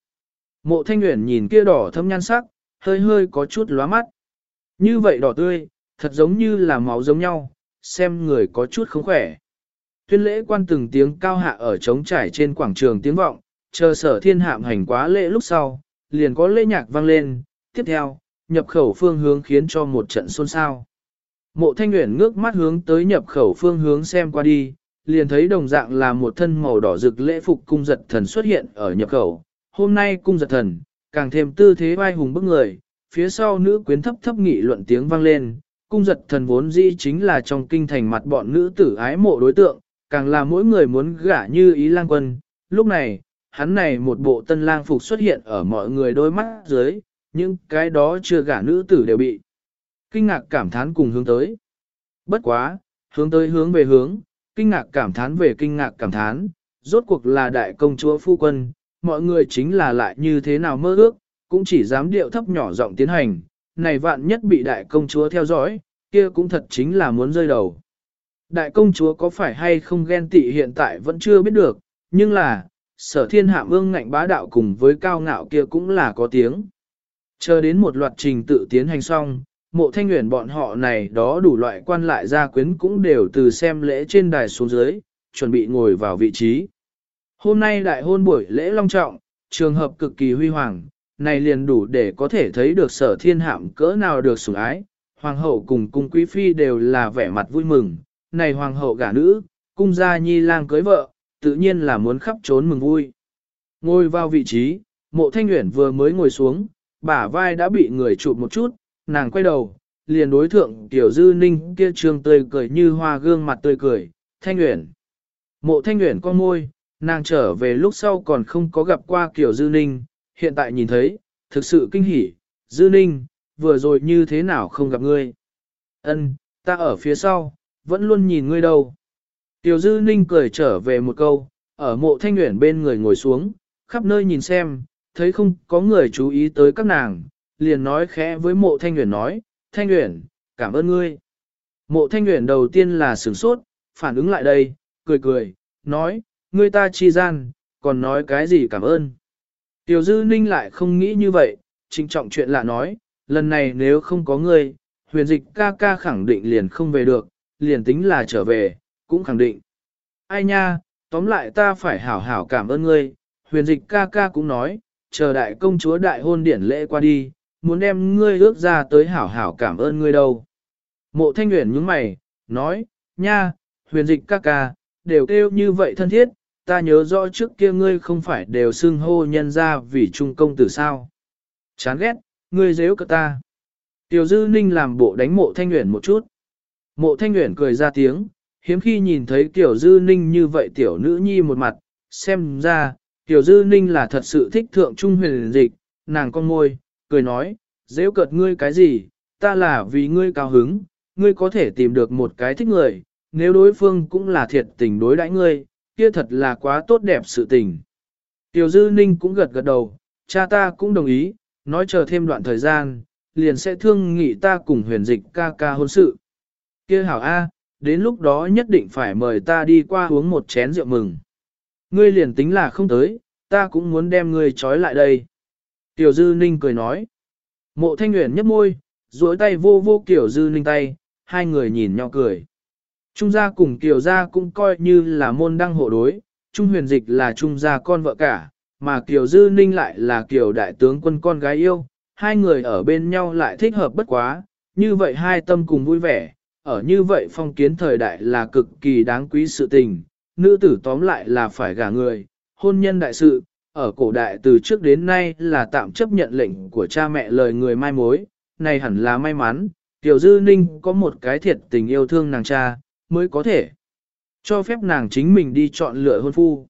Mộ thanh nguyện nhìn kia đỏ thâm nhan sắc, hơi hơi có chút lóa mắt. Như vậy đỏ tươi, thật giống như là máu giống nhau, xem người có chút không khỏe. Tuyên lễ quan từng tiếng cao hạ ở trống trải trên quảng trường tiếng vọng, chờ sở thiên hạm hành quá lễ lúc sau, liền có lễ nhạc vang lên, tiếp theo, nhập khẩu phương hướng khiến cho một trận xôn xao. Mộ thanh nguyện ngước mắt hướng tới nhập khẩu phương hướng xem qua đi, liền thấy đồng dạng là một thân màu đỏ rực lễ phục cung giật thần xuất hiện ở nhập khẩu. Hôm nay cung giật thần, càng thêm tư thế vai hùng bức người, phía sau nữ quyến thấp thấp nghị luận tiếng vang lên, cung giật thần vốn dĩ chính là trong kinh thành mặt bọn nữ tử ái mộ đối tượng, càng là mỗi người muốn gả như ý lang quân. Lúc này, hắn này một bộ tân lang phục xuất hiện ở mọi người đôi mắt dưới, những cái đó chưa gả nữ tử đều bị kinh ngạc cảm thán cùng hướng tới. Bất quá, hướng tới hướng về hướng, kinh ngạc cảm thán về kinh ngạc cảm thán, rốt cuộc là đại công chúa phu quân, mọi người chính là lại như thế nào mơ ước, cũng chỉ dám điệu thấp nhỏ giọng tiến hành, này vạn nhất bị đại công chúa theo dõi, kia cũng thật chính là muốn rơi đầu. Đại công chúa có phải hay không ghen tị hiện tại vẫn chưa biết được, nhưng là, sở thiên hạ ương ngạnh bá đạo cùng với cao ngạo kia cũng là có tiếng. Chờ đến một loạt trình tự tiến hành xong, mộ thanh nguyện bọn họ này đó đủ loại quan lại gia quyến cũng đều từ xem lễ trên đài xuống dưới, chuẩn bị ngồi vào vị trí. Hôm nay đại hôn buổi lễ long trọng, trường hợp cực kỳ huy hoàng, này liền đủ để có thể thấy được sở thiên hạm cỡ nào được sủng ái. Hoàng hậu cùng cung quý phi đều là vẻ mặt vui mừng, này hoàng hậu gả nữ, cung gia nhi lang cưới vợ, tự nhiên là muốn khắp trốn mừng vui. Ngồi vào vị trí, mộ thanh nguyện vừa mới ngồi xuống, bả vai đã bị người chụp một chút, nàng quay đầu, liền đối thượng tiểu dư ninh kia trương tươi cười như hoa gương mặt tươi cười, thanh nguyện. Mộ thanh nguyện con môi, nàng trở về lúc sau còn không có gặp qua kiểu dư ninh, hiện tại nhìn thấy, thực sự kinh hỉ, dư ninh, vừa rồi như thế nào không gặp ngươi. Ân, ta ở phía sau, vẫn luôn nhìn ngươi đâu. Tiểu dư ninh cười trở về một câu, ở mộ thanh nguyện bên người ngồi xuống, khắp nơi nhìn xem, thấy không có người chú ý tới các nàng, liền nói khẽ với mộ thanh nguyện nói, thanh nguyện, cảm ơn ngươi. Mộ thanh nguyện đầu tiên là sửng sốt, phản ứng lại đây, cười cười, nói, ngươi ta chi gian, còn nói cái gì cảm ơn. Tiểu dư ninh lại không nghĩ như vậy, trinh trọng chuyện lạ nói, lần này nếu không có ngươi, huyền dịch ca ca khẳng định liền không về được, liền tính là trở về, cũng khẳng định. Ai nha, tóm lại ta phải hảo hảo cảm ơn ngươi, huyền dịch ca ca cũng nói, chờ đại công chúa đại hôn điển lễ qua đi, muốn đem ngươi ước ra tới hảo hảo cảm ơn ngươi đâu. Mộ thanh huyền nhướng mày, nói, nha, huyền dịch ca ca, đều kêu như vậy thân thiết, ta nhớ rõ trước kia ngươi không phải đều xưng hô nhân ra vì trung công tử sao. Chán ghét, ngươi dễ cả ta. Tiểu dư ninh làm bộ đánh mộ thanh nguyện một chút. Mộ thanh nguyện cười ra tiếng, hiếm khi nhìn thấy tiểu dư ninh như vậy tiểu nữ nhi một mặt, xem ra, tiểu dư ninh là thật sự thích thượng trung huyền dịch, nàng con môi, cười nói, dễ cợt ngươi cái gì, ta là vì ngươi cao hứng, ngươi có thể tìm được một cái thích người, nếu đối phương cũng là thiệt tình đối đãi ngươi, kia thật là quá tốt đẹp sự tình. Tiểu Dư Ninh cũng gật gật đầu, cha ta cũng đồng ý, nói chờ thêm đoạn thời gian, liền sẽ thương nghị ta cùng huyền dịch ca ca hôn sự. Kia hảo A, đến lúc đó nhất định phải mời ta đi qua uống một chén rượu mừng. Ngươi liền tính là không tới, ta cũng muốn đem ngươi trói lại đây. Tiểu Dư Ninh cười nói. Mộ Thanh Nguyễn nhấp môi, duỗi tay vô vô Tiểu Dư Ninh tay, hai người nhìn nhau cười. Trung gia cùng Kiều gia cũng coi như là môn đăng hộ đối, Trung huyền dịch là Trung gia con vợ cả, mà Kiều Dư Ninh lại là Kiều đại tướng quân con gái yêu, hai người ở bên nhau lại thích hợp bất quá, như vậy hai tâm cùng vui vẻ, ở như vậy phong kiến thời đại là cực kỳ đáng quý sự tình, nữ tử tóm lại là phải gả người, hôn nhân đại sự, ở cổ đại từ trước đến nay là tạm chấp nhận lệnh của cha mẹ lời người mai mối, này hẳn là may mắn, tiểu Dư Ninh có một cái thiệt tình yêu thương nàng cha, mới có thể cho phép nàng chính mình đi chọn lựa hôn phu.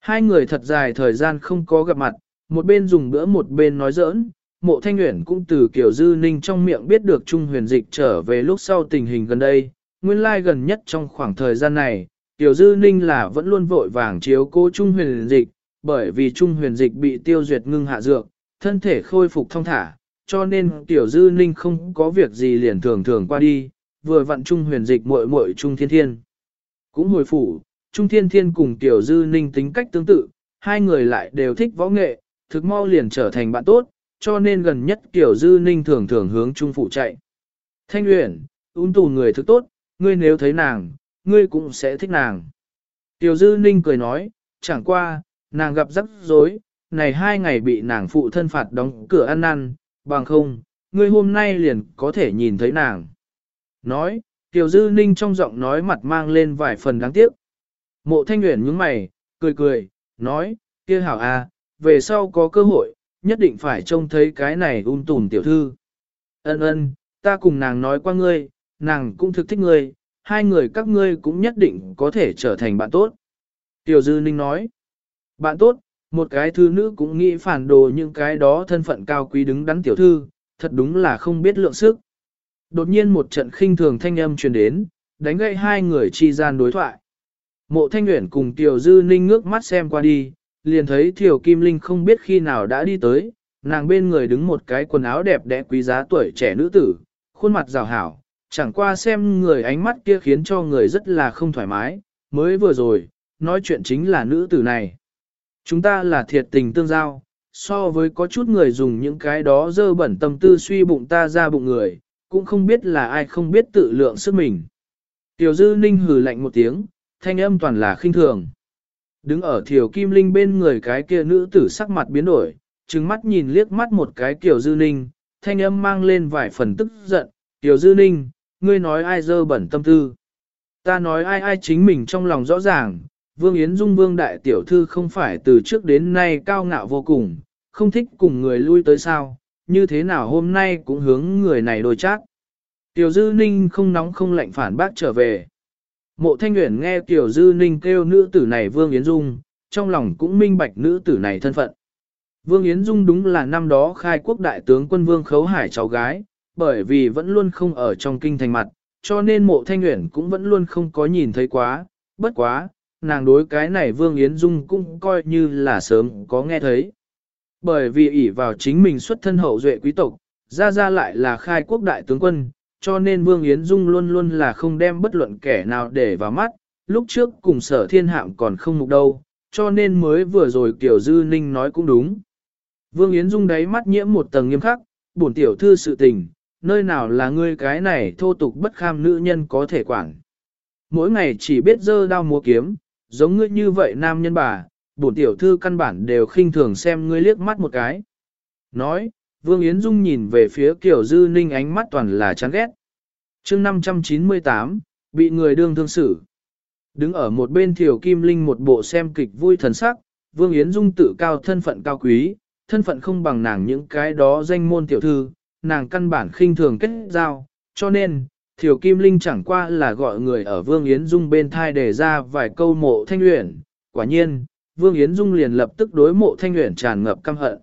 Hai người thật dài thời gian không có gặp mặt, một bên dùng bữa một bên nói giỡn, mộ thanh nguyện cũng từ kiểu dư ninh trong miệng biết được Trung huyền dịch trở về lúc sau tình hình gần đây, nguyên lai gần nhất trong khoảng thời gian này, tiểu dư ninh là vẫn luôn vội vàng chiếu cố Trung huyền dịch, bởi vì Trung huyền dịch bị tiêu duyệt ngưng hạ dược, thân thể khôi phục thông thả, cho nên tiểu dư ninh không có việc gì liền thường thường qua đi, vừa vặn Trung huyền dịch muội muội Trung Thiên Thiên. Cũng hồi phủ, Trung Thiên Thiên cùng Tiểu Dư Ninh tính cách tương tự, hai người lại đều thích võ nghệ, thực mau liền trở thành bạn tốt, cho nên gần nhất Tiểu Dư Ninh thường thường hướng Trung phụ chạy. Thanh Uyển, ung tù người thực tốt, ngươi nếu thấy nàng, ngươi cũng sẽ thích nàng. Tiểu Dư Ninh cười nói, chẳng qua, nàng gặp rắc rối, này hai ngày bị nàng phụ thân phạt đóng cửa ăn năn, bằng không, ngươi hôm nay liền có thể nhìn thấy nàng. Nói, Tiểu Dư Ninh trong giọng nói mặt mang lên vài phần đáng tiếc. Mộ Thanh uyển nhướng mày, cười cười, nói, kia hảo à, về sau có cơ hội, nhất định phải trông thấy cái này ung tùm tiểu thư. Ân ân, ta cùng nàng nói qua ngươi, nàng cũng thực thích ngươi, hai người các ngươi cũng nhất định có thể trở thành bạn tốt. Tiểu Dư Ninh nói, bạn tốt, một cái thư nữ cũng nghĩ phản đồ những cái đó thân phận cao quý đứng đắn tiểu thư, thật đúng là không biết lượng sức. Đột nhiên một trận khinh thường thanh âm truyền đến, đánh gậy hai người chi gian đối thoại. Mộ thanh nguyện cùng Tiểu Dư Ninh ngước mắt xem qua đi, liền thấy Thiều Kim Linh không biết khi nào đã đi tới, nàng bên người đứng một cái quần áo đẹp đẽ quý giá tuổi trẻ nữ tử, khuôn mặt rào hảo, chẳng qua xem người ánh mắt kia khiến cho người rất là không thoải mái, mới vừa rồi, nói chuyện chính là nữ tử này. Chúng ta là thiệt tình tương giao, so với có chút người dùng những cái đó dơ bẩn tâm tư suy bụng ta ra bụng người, cũng không biết là ai không biết tự lượng sức mình. Tiểu dư ninh hừ lạnh một tiếng, thanh âm toàn là khinh thường. Đứng ở thiểu kim linh bên người cái kia nữ tử sắc mặt biến đổi, trừng mắt nhìn liếc mắt một cái kiểu Dư Ninh, thanh âm mang lên vài phần tức giận, Kiều Dư Ninh, ngươi nói ai dơ bẩn tâm tư. Ta nói ai ai chính mình trong lòng rõ ràng, Vương Yến Dung Vương Đại Tiểu Thư không phải từ trước đến nay cao ngạo vô cùng, không thích cùng người lui tới sao, như thế nào hôm nay cũng hướng người này đôi chát. Tiểu Dư Ninh không nóng không lạnh phản bác trở về. Mộ Thanh Uyển nghe Tiểu Dư Ninh kêu nữ tử này Vương Yến Dung, trong lòng cũng minh bạch nữ tử này thân phận. Vương Yến Dung đúng là năm đó khai quốc đại tướng quân Vương Khấu Hải cháu gái, bởi vì vẫn luôn không ở trong kinh thành mặt, cho nên mộ Thanh Uyển cũng vẫn luôn không có nhìn thấy quá, bất quá, nàng đối cái này Vương Yến Dung cũng coi như là sớm có nghe thấy. Bởi vì ỷ vào chính mình xuất thân hậu duệ quý tộc, ra ra lại là khai quốc đại tướng quân, cho nên Vương Yến Dung luôn luôn là không đem bất luận kẻ nào để vào mắt, lúc trước cùng sở thiên hạm còn không mục đâu, cho nên mới vừa rồi Kiều Dư Ninh nói cũng đúng. Vương Yến Dung đáy mắt nhiễm một tầng nghiêm khắc, bổn tiểu thư sự tình, nơi nào là ngươi cái này thô tục bất kham nữ nhân có thể quản. Mỗi ngày chỉ biết dơ đao múa kiếm, giống ngươi như vậy nam nhân bà, bổn tiểu thư căn bản đều khinh thường xem ngươi liếc mắt một cái. Nói, Vương Yến Dung nhìn về phía Kiều Dư Ninh ánh mắt toàn là chán ghét. chương 598, bị người đương thương xử. Đứng ở một bên Thiều Kim Linh một bộ xem kịch vui thần sắc, Vương Yến Dung tự cao thân phận cao quý, thân phận không bằng nàng những cái đó danh môn tiểu thư, nàng căn bản khinh thường kết giao, cho nên, Thiều Kim Linh chẳng qua là gọi người ở Vương Yến Dung bên thai để ra vài câu mộ thanh luyện, quả nhiên, Vương Yến Dung liền lập tức đối mộ thanh luyện tràn ngập căm hận.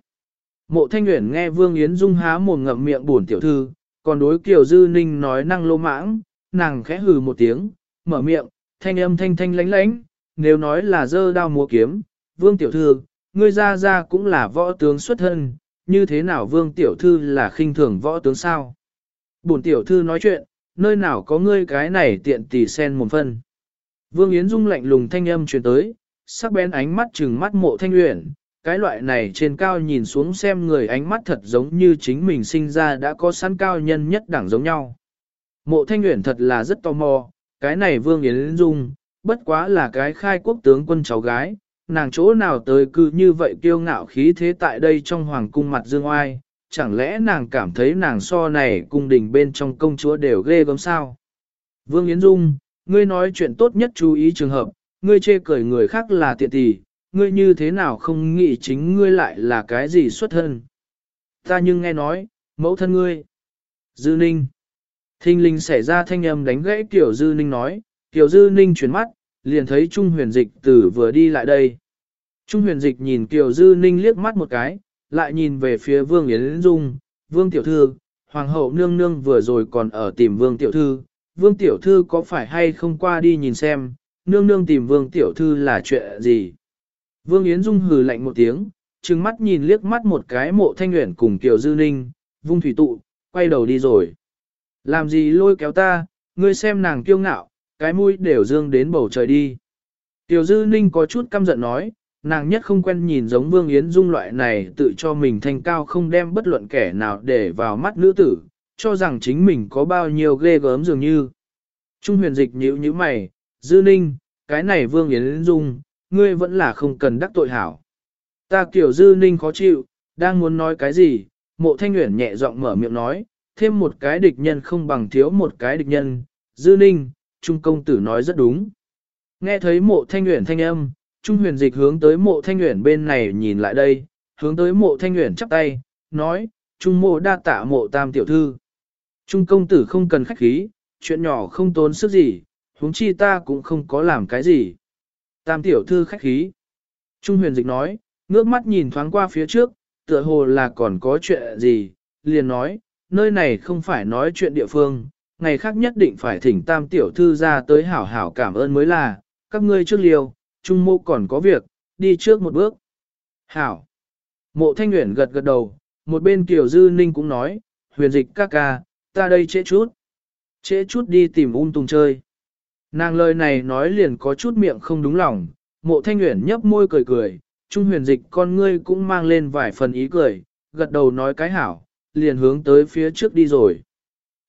Mộ thanh Uyển nghe Vương Yến Dung há mồm ngậm miệng buồn tiểu thư, còn đối Kiều Dư Ninh nói năng lô mãng, nàng khẽ hừ một tiếng, mở miệng, thanh âm thanh thanh lánh lánh, nếu nói là dơ đao múa kiếm, Vương tiểu thư, ngươi ra ra cũng là võ tướng xuất thân, như thế nào Vương tiểu thư là khinh thường võ tướng sao? Bổn tiểu thư nói chuyện, nơi nào có ngươi cái này tiện tỷ sen một phân. Vương Yến Dung lạnh lùng thanh âm truyền tới, sắc bén ánh mắt trừng mắt mộ thanh Uyển cái loại này trên cao nhìn xuống xem người ánh mắt thật giống như chính mình sinh ra đã có sẵn cao nhân nhất đẳng giống nhau. Mộ thanh Uyển thật là rất tò mò, cái này Vương Yến Dung, bất quá là cái khai quốc tướng quân cháu gái, nàng chỗ nào tới cư như vậy kiêu ngạo khí thế tại đây trong hoàng cung mặt dương oai, chẳng lẽ nàng cảm thấy nàng so này cung đình bên trong công chúa đều ghê gớm sao? Vương Yến Dung, ngươi nói chuyện tốt nhất chú ý trường hợp, ngươi chê cười người khác là tiện tỷ, ngươi như thế nào không nghĩ chính ngươi lại là cái gì xuất thân? Ta nhưng nghe nói, mẫu thân ngươi. Dư Ninh. Thinh linh xảy ra thanh âm đánh gãy Tiểu Dư Ninh nói, Tiểu Dư Ninh chuyển mắt, liền thấy Trung huyền dịch tử vừa đi lại đây. Trung huyền dịch nhìn Tiểu Dư Ninh liếc mắt một cái, lại nhìn về phía Vương Yến Dung, Vương Tiểu Thư, Hoàng hậu nương nương vừa rồi còn ở tìm Vương Tiểu Thư, Vương Tiểu Thư có phải hay không qua đi nhìn xem, nương nương tìm Vương Tiểu Thư là chuyện gì? Vương Yến Dung hừ lạnh một tiếng, trừng mắt nhìn liếc mắt một cái mộ thanh nguyện cùng Kiều Dư Ninh, vung thủy tụ, quay đầu đi rồi. Làm gì lôi kéo ta, ngươi xem nàng kiêu ngạo, cái mũi đều dương đến bầu trời đi. Tiểu Dư Ninh có chút căm giận nói, nàng nhất không quen nhìn giống Vương Yến Dung loại này tự cho mình thanh cao không đem bất luận kẻ nào để vào mắt nữ tử, cho rằng chính mình có bao nhiêu ghê gớm dường như. Trung huyền dịch nhíu như mày, Dư Ninh, cái này Vương Yến Dung, ngươi vẫn là không cần đắc tội hảo. Ta kiểu Dư Ninh khó chịu, đang muốn nói cái gì, mộ thanh nguyện nhẹ giọng mở miệng nói, thêm một cái địch nhân không bằng thiếu một cái địch nhân, Dư Ninh, Trung công tử nói rất đúng. Nghe thấy mộ thanh nguyện thanh âm, Trung huyền dịch hướng tới mộ thanh nguyện bên này nhìn lại đây, hướng tới mộ thanh nguyện chắp tay, nói, Trung mộ đa tạ mộ tam tiểu thư. Trung công tử không cần khách khí, chuyện nhỏ không tốn sức gì, huống chi ta cũng không có làm cái gì. Tam tiểu thư khách khí. Trung huyền dịch nói, ngước mắt nhìn thoáng qua phía trước, tựa hồ là còn có chuyện gì, liền nói, nơi này không phải nói chuyện địa phương, ngày khác nhất định phải thỉnh tam tiểu thư ra tới hảo hảo cảm ơn mới là, các ngươi trước liều, trung mộ còn có việc, đi trước một bước. Hảo. Mộ thanh nguyện gật gật đầu, một bên Kiều Dư Ninh cũng nói, huyền dịch ca ca, ta đây trễ chút. Trễ chút đi tìm ung Tùng chơi. Nàng lời này nói liền có chút miệng không đúng lòng, mộ thanh nguyện nhấp môi cười cười, trung huyền dịch con ngươi cũng mang lên vài phần ý cười, gật đầu nói cái hảo, liền hướng tới phía trước đi rồi.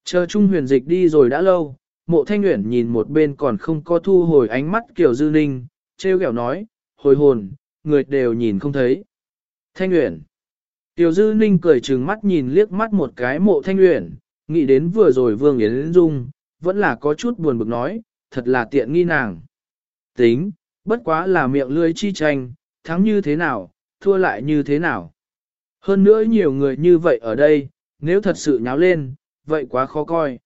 Chờ trung huyền dịch đi rồi đã lâu, mộ thanh nguyện nhìn một bên còn không có thu hồi ánh mắt kiểu dư ninh, treo kẹo nói, hồi hồn, người đều nhìn không thấy. Thanh nguyện. Tiểu Dư Ninh cười trừng mắt nhìn liếc mắt một cái mộ thanh nguyện, nghĩ đến vừa rồi Vương Yến Dung, vẫn là có chút buồn bực nói, thật là tiện nghi nàng. Tính, bất quá là miệng lưỡi chi tranh, thắng như thế nào, thua lại như thế nào. Hơn nữa nhiều người như vậy ở đây, nếu thật sự nháo lên, vậy quá khó coi.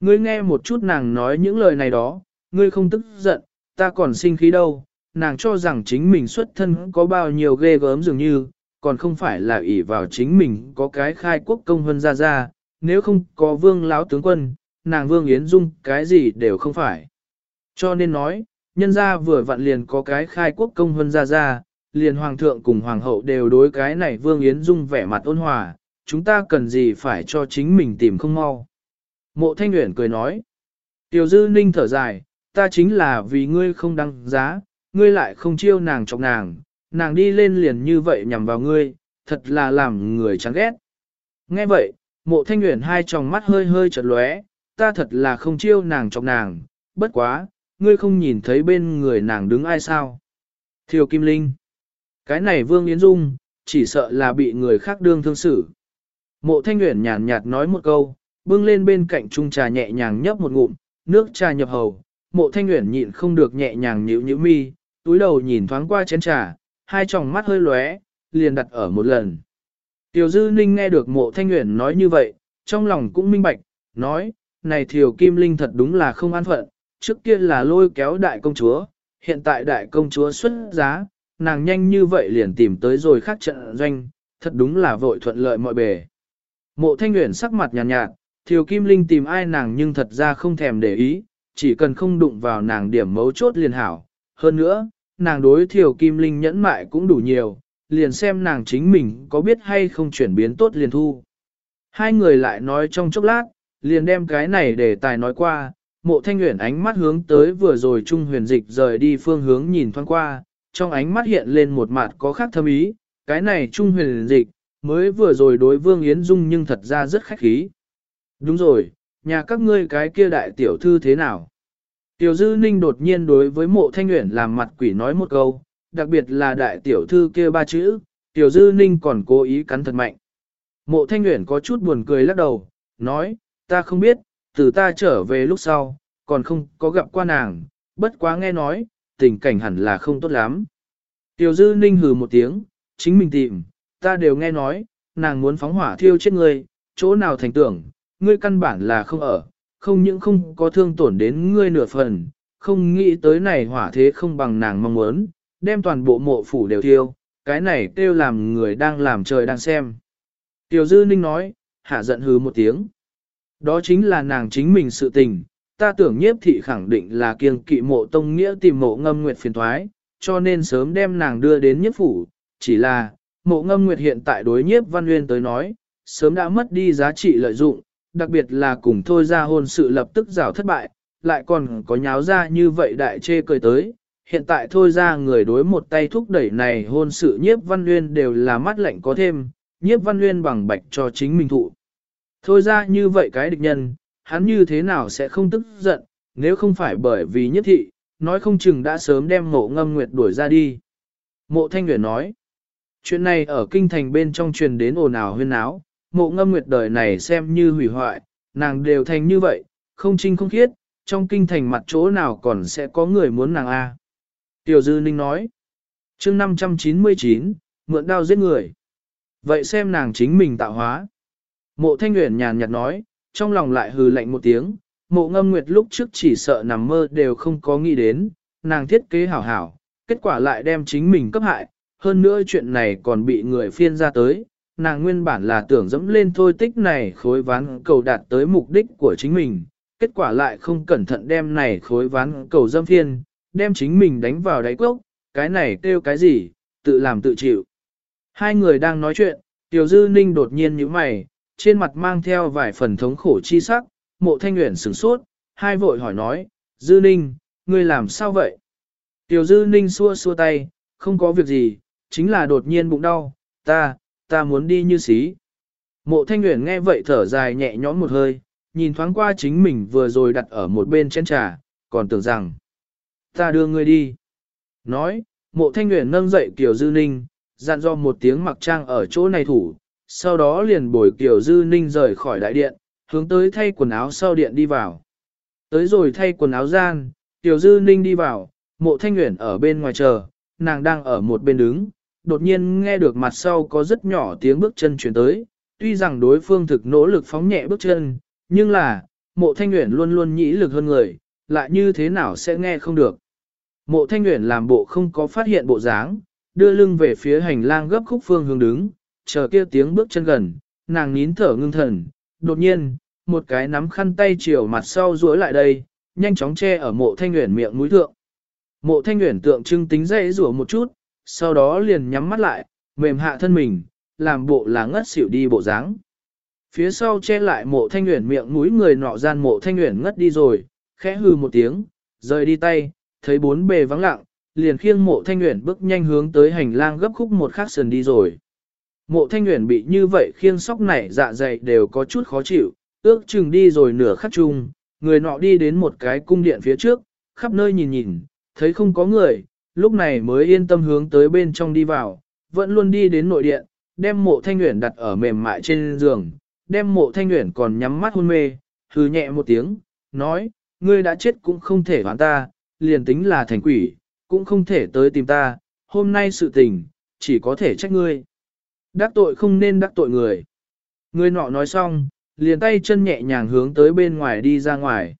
Ngươi nghe một chút nàng nói những lời này đó, ngươi không tức giận, ta còn sinh khí đâu, nàng cho rằng chính mình xuất thân có bao nhiêu ghê gớm dường như, còn không phải là ỷ vào chính mình có cái khai quốc công hơn ra ra, nếu không có vương lão tướng quân, nàng vương Yến Dung cái gì đều không phải. Cho nên nói, nhân gia vừa vặn liền có cái khai quốc công hơn ra ra, liền hoàng thượng cùng hoàng hậu đều đối cái này vương Yến Dung vẻ mặt ôn hòa, chúng ta cần gì phải cho chính mình tìm không mau. Mộ Thanh Uyển cười nói, Tiểu Dư Ninh thở dài, ta chính là vì ngươi không đăng giá, ngươi lại không chiêu nàng chọc nàng, nàng đi lên liền như vậy nhằm vào ngươi, thật là làm người chán ghét. Nghe vậy, mộ thanh nguyện hai tròng mắt hơi hơi chật lóe, ta thật là không chiêu nàng chọc nàng, bất quá, ngươi không nhìn thấy bên người nàng đứng ai sao. Thiều Kim Linh, cái này Vương Yến Dung, chỉ sợ là bị người khác đương thương xử. Mộ thanh Nguyễn nhàn nhạt nói một câu, bưng lên bên cạnh chung trà nhẹ nhàng nhấp một ngụm, nước trà nhập hầu, mộ thanh Nguyễn nhịn không được nhẹ nhàng nhíu nhíu mi, túi đầu nhìn thoáng qua chén trà, hai tròng mắt hơi lóe, liền đặt ở một lần. Tiểu Dư Ninh nghe được mộ thanh Nguyễn nói như vậy, trong lòng cũng minh bạch, nói, này Thiều Kim Linh thật đúng là không an phận, trước kia là lôi kéo đại công chúa, hiện tại đại công chúa xuất giá, nàng nhanh như vậy liền tìm tới rồi khác trận doanh, thật đúng là vội thuận lợi mọi bề. Mộ thanh nguyện sắc mặt nhàn nhạt, nhạt, Thiều Kim Linh tìm ai nàng nhưng thật ra không thèm để ý, chỉ cần không đụng vào nàng điểm mấu chốt liền hảo. Hơn nữa, nàng đối Thiều Kim Linh nhẫn mại cũng đủ nhiều, liền xem nàng chính mình có biết hay không chuyển biến tốt liền thu. Hai người lại nói trong chốc lát, liền đem cái này để tài nói qua, mộ thanh nguyện ánh mắt hướng tới vừa rồi trung huyền dịch rời đi phương hướng nhìn thoáng qua, trong ánh mắt hiện lên một mặt có khác thâm ý, cái này trung huyền dịch, mới vừa rồi đối vương Yến Dung nhưng thật ra rất khách khí. Đúng rồi, nhà các ngươi cái kia đại tiểu thư thế nào? Tiểu Dư Ninh đột nhiên đối với mộ thanh nguyện làm mặt quỷ nói một câu, đặc biệt là đại tiểu thư kia ba chữ, Tiểu Dư Ninh còn cố ý cắn thật mạnh. Mộ thanh nguyện có chút buồn cười lắc đầu, nói, ta không biết, từ ta trở về lúc sau, còn không có gặp qua nàng, bất quá nghe nói, tình cảnh hẳn là không tốt lắm. Tiểu Dư Ninh hừ một tiếng, chính mình tìm, ta đều nghe nói, nàng muốn phóng hỏa thiêu chết ngươi, chỗ nào thành tưởng, ngươi căn bản là không ở, không những không có thương tổn đến ngươi nửa phần, không nghĩ tới này hỏa thế không bằng nàng mong muốn, đem toàn bộ mộ phủ đều thiêu, cái này kêu làm người đang làm trời đang xem. Tiểu Dư Ninh nói, hạ giận hừ một tiếng. Đó chính là nàng chính mình sự tình, ta tưởng nhiếp thị khẳng định là kiêng kỵ mộ tông nghĩa tìm mộ ngâm nguyệt phiền thoái, cho nên sớm đem nàng đưa đến nhiếp phủ, chỉ là, mộ ngâm nguyệt hiện tại đối nhiếp văn nguyên tới nói, sớm đã mất đi giá trị lợi dụng, đặc biệt là cùng thôi ra hôn sự lập tức rào thất bại, lại còn có nháo ra như vậy đại chê cười tới. Hiện tại thôi ra người đối một tay thúc đẩy này hôn sự nhiếp văn nguyên đều là mắt lạnh có thêm, nhiếp văn nguyên bằng bạch cho chính mình thụ. Thôi ra như vậy cái địch nhân, hắn như thế nào sẽ không tức giận, nếu không phải bởi vì nhất thị, nói không chừng đã sớm đem mộ ngâm nguyệt đuổi ra đi. Mộ thanh nguyệt nói, chuyện này ở kinh thành bên trong truyền đến ồn ào huyên áo, mộ ngâm nguyệt đời này xem như hủy hoại, nàng đều thành như vậy, không trinh không khiết, trong kinh thành mặt chỗ nào còn sẽ có người muốn nàng A. Tiểu Dư Ninh nói, chương 599, mượn đao giết người. Vậy xem nàng chính mình tạo hóa. Mộ thanh nguyện nhàn nhạt nói, trong lòng lại hừ lạnh một tiếng, mộ ngâm nguyệt lúc trước chỉ sợ nằm mơ đều không có nghĩ đến, nàng thiết kế hảo hảo, kết quả lại đem chính mình cấp hại, hơn nữa chuyện này còn bị người phiên ra tới, nàng nguyên bản là tưởng dẫm lên thôi tích này khối ván cầu đạt tới mục đích của chính mình, kết quả lại không cẩn thận đem này khối ván cầu dâm phiên, đem chính mình đánh vào đáy cốc, cái này kêu cái gì, tự làm tự chịu. Hai người đang nói chuyện, Tiểu Dư Ninh đột nhiên nhíu mày, trên mặt mang theo vài phần thống khổ chi sắc, mộ thanh nguyện sửng sốt, hai vội hỏi nói, Dư Ninh, ngươi làm sao vậy? Tiểu Dư Ninh xua xua tay, không có việc gì, chính là đột nhiên bụng đau, ta, ta muốn đi như xí. Mộ thanh nguyện nghe vậy thở dài nhẹ nhõm một hơi, nhìn thoáng qua chính mình vừa rồi đặt ở một bên chén trà, còn tưởng rằng, ta đưa ngươi đi. Nói, mộ thanh nguyện nâng dậy Kiều Dư Ninh, dặn do một tiếng mặc trang ở chỗ này thủ, sau đó liền bồi Kiều Dư Ninh rời khỏi đại điện, hướng tới thay quần áo sau điện đi vào. Tới rồi thay quần áo gian, Kiều Dư Ninh đi vào, mộ thanh nguyện ở bên ngoài chờ, nàng đang ở một bên đứng, đột nhiên nghe được mặt sau có rất nhỏ tiếng bước chân chuyển tới, tuy rằng đối phương thực nỗ lực phóng nhẹ bước chân, nhưng là, mộ thanh nguyện luôn luôn nhĩ lực hơn người, lại như thế nào sẽ nghe không được. Mộ thanh nguyện làm bộ không có phát hiện bộ dáng, đưa lưng về phía hành lang gấp khúc phương hướng đứng, chờ kia tiếng bước chân gần, nàng nín thở ngưng thần, đột nhiên, một cái nắm khăn tay chiều mặt sau duỗi lại đây, nhanh chóng che ở mộ thanh nguyện miệng mũi thượng. Mộ thanh nguyện tượng trưng tính dậy rủa một chút, sau đó liền nhắm mắt lại, mềm hạ thân mình, làm bộ là ngất xỉu đi bộ dáng. Phía sau che lại mộ thanh nguyện miệng mũi người nọ gian mộ thanh nguyện ngất đi rồi, khẽ hư một tiếng, rời đi tay, thấy bốn bề vắng lặng, liền khiêng mộ thanh nguyện bước nhanh hướng tới hành lang gấp khúc một khắc sườn đi rồi. Mộ thanh nguyện bị như vậy khiêng sóc nảy dạ dày đều có chút khó chịu, ước chừng đi rồi nửa khắc chung, người nọ đi đến một cái cung điện phía trước, khắp nơi nhìn nhìn, thấy không có người, lúc này mới yên tâm hướng tới bên trong đi vào, vẫn luôn đi đến nội điện, đem mộ thanh nguyện đặt ở mềm mại trên giường, đem mộ thanh nguyện còn nhắm mắt hôn mê, hừ nhẹ một tiếng, nói, ngươi đã chết cũng không thể hoán ta, liền tính là thành quỷ, cũng không thể tới tìm ta, hôm nay sự tình, chỉ có thể trách ngươi. Đắc tội không nên đắc tội người. Người nọ nói xong, liền tay chân nhẹ nhàng hướng tới bên ngoài đi ra ngoài.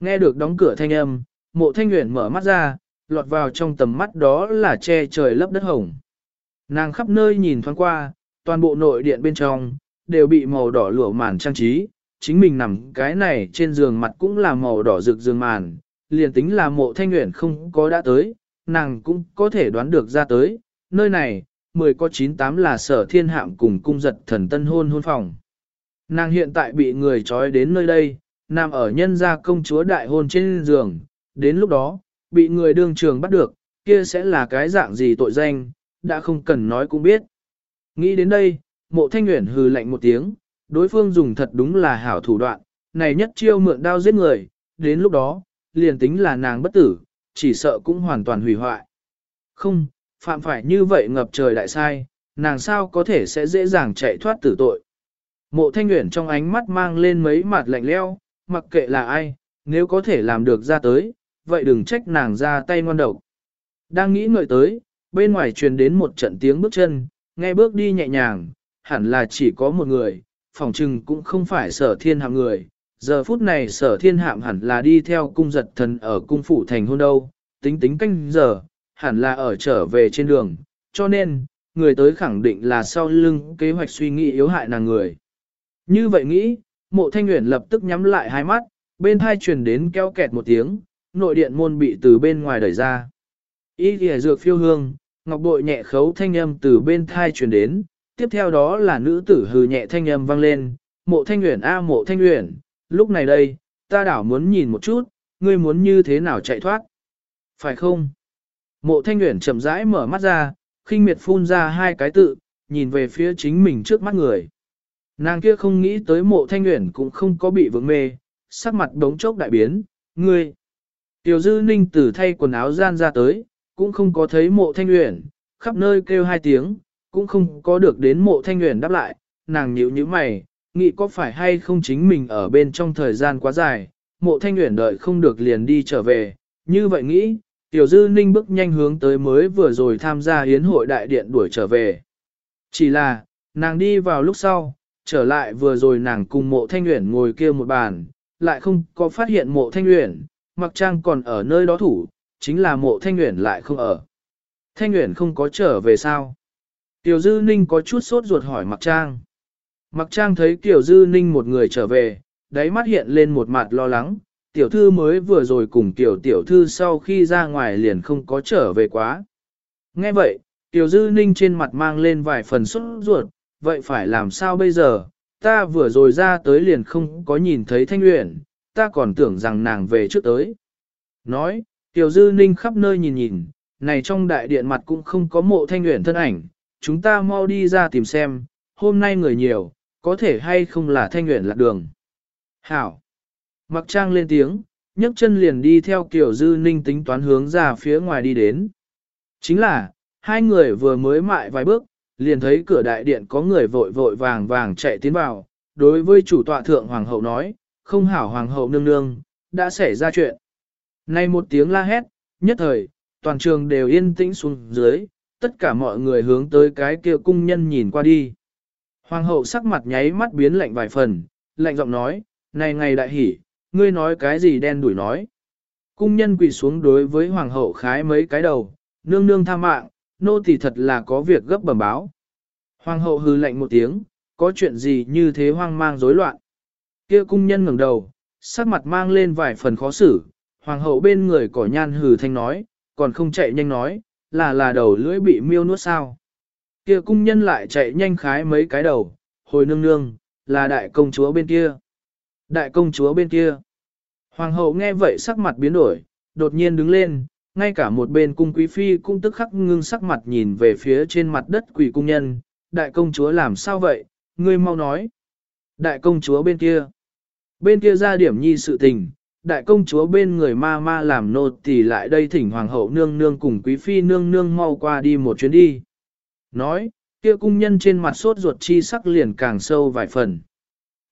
Nghe được đóng cửa thanh âm, mộ thanh nguyện mở mắt ra, lọt vào trong tầm mắt đó là che trời lấp đất hồng. Nàng khắp nơi nhìn thoáng qua, toàn bộ nội điện bên trong, đều bị màu đỏ lửa màn trang trí, chính mình nằm cái này trên giường mặt cũng là màu đỏ rực giường màn, liền tính là mộ thanh nguyện không có đã tới, nàng cũng có thể đoán được ra tới, nơi này, 10 có 98 là sở thiên hạm cùng cung giật thần tân hôn hôn phòng. Nàng hiện tại bị người trói đến nơi đây, nằm ở nhân gia công chúa đại hôn trên giường, đến lúc đó, bị người đương trường bắt được, kia sẽ là cái dạng gì tội danh, đã không cần nói cũng biết. Nghĩ đến đây, mộ thanh nguyện hừ lạnh một tiếng, đối phương dùng thật đúng là hảo thủ đoạn, này nhất chiêu mượn đao giết người, đến lúc đó, liền tính là nàng bất tử, chỉ sợ cũng hoàn toàn hủy hoại. Không, phạm phải như vậy ngập trời đại sai, nàng sao có thể sẽ dễ dàng chạy thoát tử tội. Mộ thanh nguyện trong ánh mắt mang lên mấy mặt lạnh leo, mặc kệ là ai, nếu có thể làm được ra tới, vậy đừng trách nàng ra tay ngoan độc. Đang nghĩ ngợi tới, bên ngoài truyền đến một trận tiếng bước chân, nghe bước đi nhẹ nhàng, hẳn là chỉ có một người, phòng trừng cũng không phải sở thiên hạng người. Giờ phút này sở thiên hạm hẳn là đi theo cung giật thần ở cung phủ thành hôn đâu, tính tính canh giờ, hẳn là ở trở về trên đường, cho nên, người tới khẳng định là sau lưng kế hoạch suy nghĩ yếu hại nàng người. Như vậy nghĩ, mộ thanh nguyện lập tức nhắm lại hai mắt, bên thai truyền đến keo kẹt một tiếng, nội điện môn bị từ bên ngoài đẩy ra. Ý kìa dược phiêu hương, ngọc bội nhẹ khấu thanh âm từ bên thai truyền đến, tiếp theo đó là nữ tử hừ nhẹ thanh âm vang lên, mộ thanh nguyện a mộ thanh nguyện, lúc này đây, ta đảo muốn nhìn một chút, ngươi muốn như thế nào chạy thoát. Phải không? Mộ thanh nguyện chậm rãi mở mắt ra, khinh miệt phun ra hai cái tự, nhìn về phía chính mình trước mắt người. Nàng kia không nghĩ tới mộ thanh nguyện cũng không có bị vượng mê, sắc mặt đống chốc đại biến, ngươi. Tiểu dư ninh tử thay quần áo gian ra tới, cũng không có thấy mộ thanh nguyện, khắp nơi kêu hai tiếng, cũng không có được đến mộ thanh nguyện đáp lại, nàng nhíu nhíu mày, nghĩ có phải hay không chính mình ở bên trong thời gian quá dài, mộ thanh nguyện đợi không được liền đi trở về, như vậy nghĩ, tiểu dư ninh bước nhanh hướng tới mới vừa rồi tham gia hiến hội đại điện đuổi trở về. Chỉ là, nàng đi vào lúc sau, trở lại vừa rồi nàng cùng mộ thanh uyển ngồi kia một bàn, lại không có phát hiện mộ thanh uyển. mặc trang còn ở nơi đó thủ, chính là mộ thanh uyển lại không ở. Thanh uyển không có trở về sao? Tiểu Dư Ninh có chút sốt ruột hỏi Mặc Trang. Mặc Trang thấy Tiểu Dư Ninh một người trở về, đáy mắt hiện lên một mặt lo lắng, tiểu thư mới vừa rồi cùng tiểu tiểu thư sau khi ra ngoài liền không có trở về quá. Nghe vậy, Tiểu Dư Ninh trên mặt mang lên vài phần sốt ruột, vậy phải làm sao bây giờ, ta vừa rồi ra tới liền không có nhìn thấy thanh luyện, ta còn tưởng rằng nàng về trước tới. Nói, Tiểu Dư Ninh khắp nơi nhìn nhìn, này trong đại điện mặt cũng không có mộ thanh luyện thân ảnh, chúng ta mau đi ra tìm xem, hôm nay người nhiều, có thể hay không là thanh luyện lạc đường. Hảo! Mặc trang lên tiếng, nhấc chân liền đi theo kiểu Dư Ninh tính toán hướng ra phía ngoài đi đến. Chính là, hai người vừa mới mại vài bước, liền thấy cửa đại điện có người vội vội vàng vàng chạy tiến vào, đối với chủ tọa thượng hoàng hậu nói, không hảo hoàng hậu nương nương, đã xảy ra chuyện. Nay một tiếng la hét, nhất thời, toàn trường đều yên tĩnh xuống dưới, tất cả mọi người hướng tới cái kia cung nhân nhìn qua đi. Hoàng hậu sắc mặt nháy mắt biến lạnh vài phần, lạnh giọng nói, này ngày đại hỉ, ngươi nói cái gì đen đuổi nói. Cung nhân quỳ xuống đối với hoàng hậu khái mấy cái đầu, nương nương tha mạng, nô tỳ thật là có việc gấp bẩm báo. Hoàng hậu hư lạnh một tiếng, có chuyện gì như thế hoang mang rối loạn. Kia cung nhân ngẩng đầu, sắc mặt mang lên vài phần khó xử, hoàng hậu bên người cỏ nhan hừ thanh nói, còn không chạy nhanh nói, là là đầu lưỡi bị miêu nuốt sao. Kia cung nhân lại chạy nhanh khái mấy cái đầu, hồi nương nương, là đại công chúa bên kia. Đại công chúa bên kia. Hoàng hậu nghe vậy sắc mặt biến đổi, đột nhiên đứng lên, ngay cả một bên cung quý phi cũng tức khắc ngưng sắc mặt nhìn về phía trên mặt đất quỷ cung nhân, đại công chúa làm sao vậy, ngươi mau nói. Đại công chúa bên kia. Bên kia ra điểm nhi sự tình, đại công chúa bên người ma ma làm nô tỳ lại đây thỉnh hoàng hậu nương nương cùng quý phi nương nương mau qua đi một chuyến đi. Nói, kia cung nhân trên mặt sốt ruột chi sắc liền càng sâu vài phần.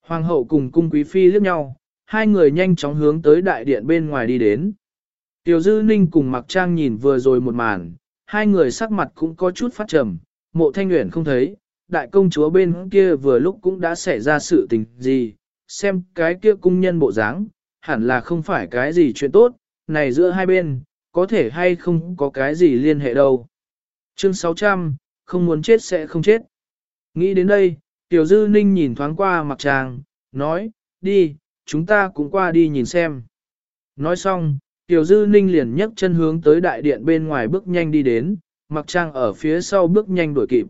Hoàng hậu cùng cung quý phi liếc nhau, hai người nhanh chóng hướng tới đại điện bên ngoài đi đến. Tiểu Dư Ninh cùng Mặc Trang nhìn vừa rồi một màn, hai người sắc mặt cũng có chút phát trầm, mộ thanh nguyện không thấy, đại công chúa bên kia vừa lúc cũng đã xảy ra sự tình gì, xem cái kia cung nhân bộ dáng, hẳn là không phải cái gì chuyện tốt, này giữa hai bên, có thể hay không có cái gì liên hệ đâu. Chương 600, không muốn chết sẽ không chết. Nghĩ đến đây, Tiểu Dư Ninh nhìn thoáng qua Mạc Trang, nói, đi, chúng ta cũng qua đi nhìn xem. Nói xong, Tiểu Dư Ninh liền nhấc chân hướng tới đại điện bên ngoài bước nhanh đi đến, mặc trang ở phía sau bước nhanh đuổi kịp.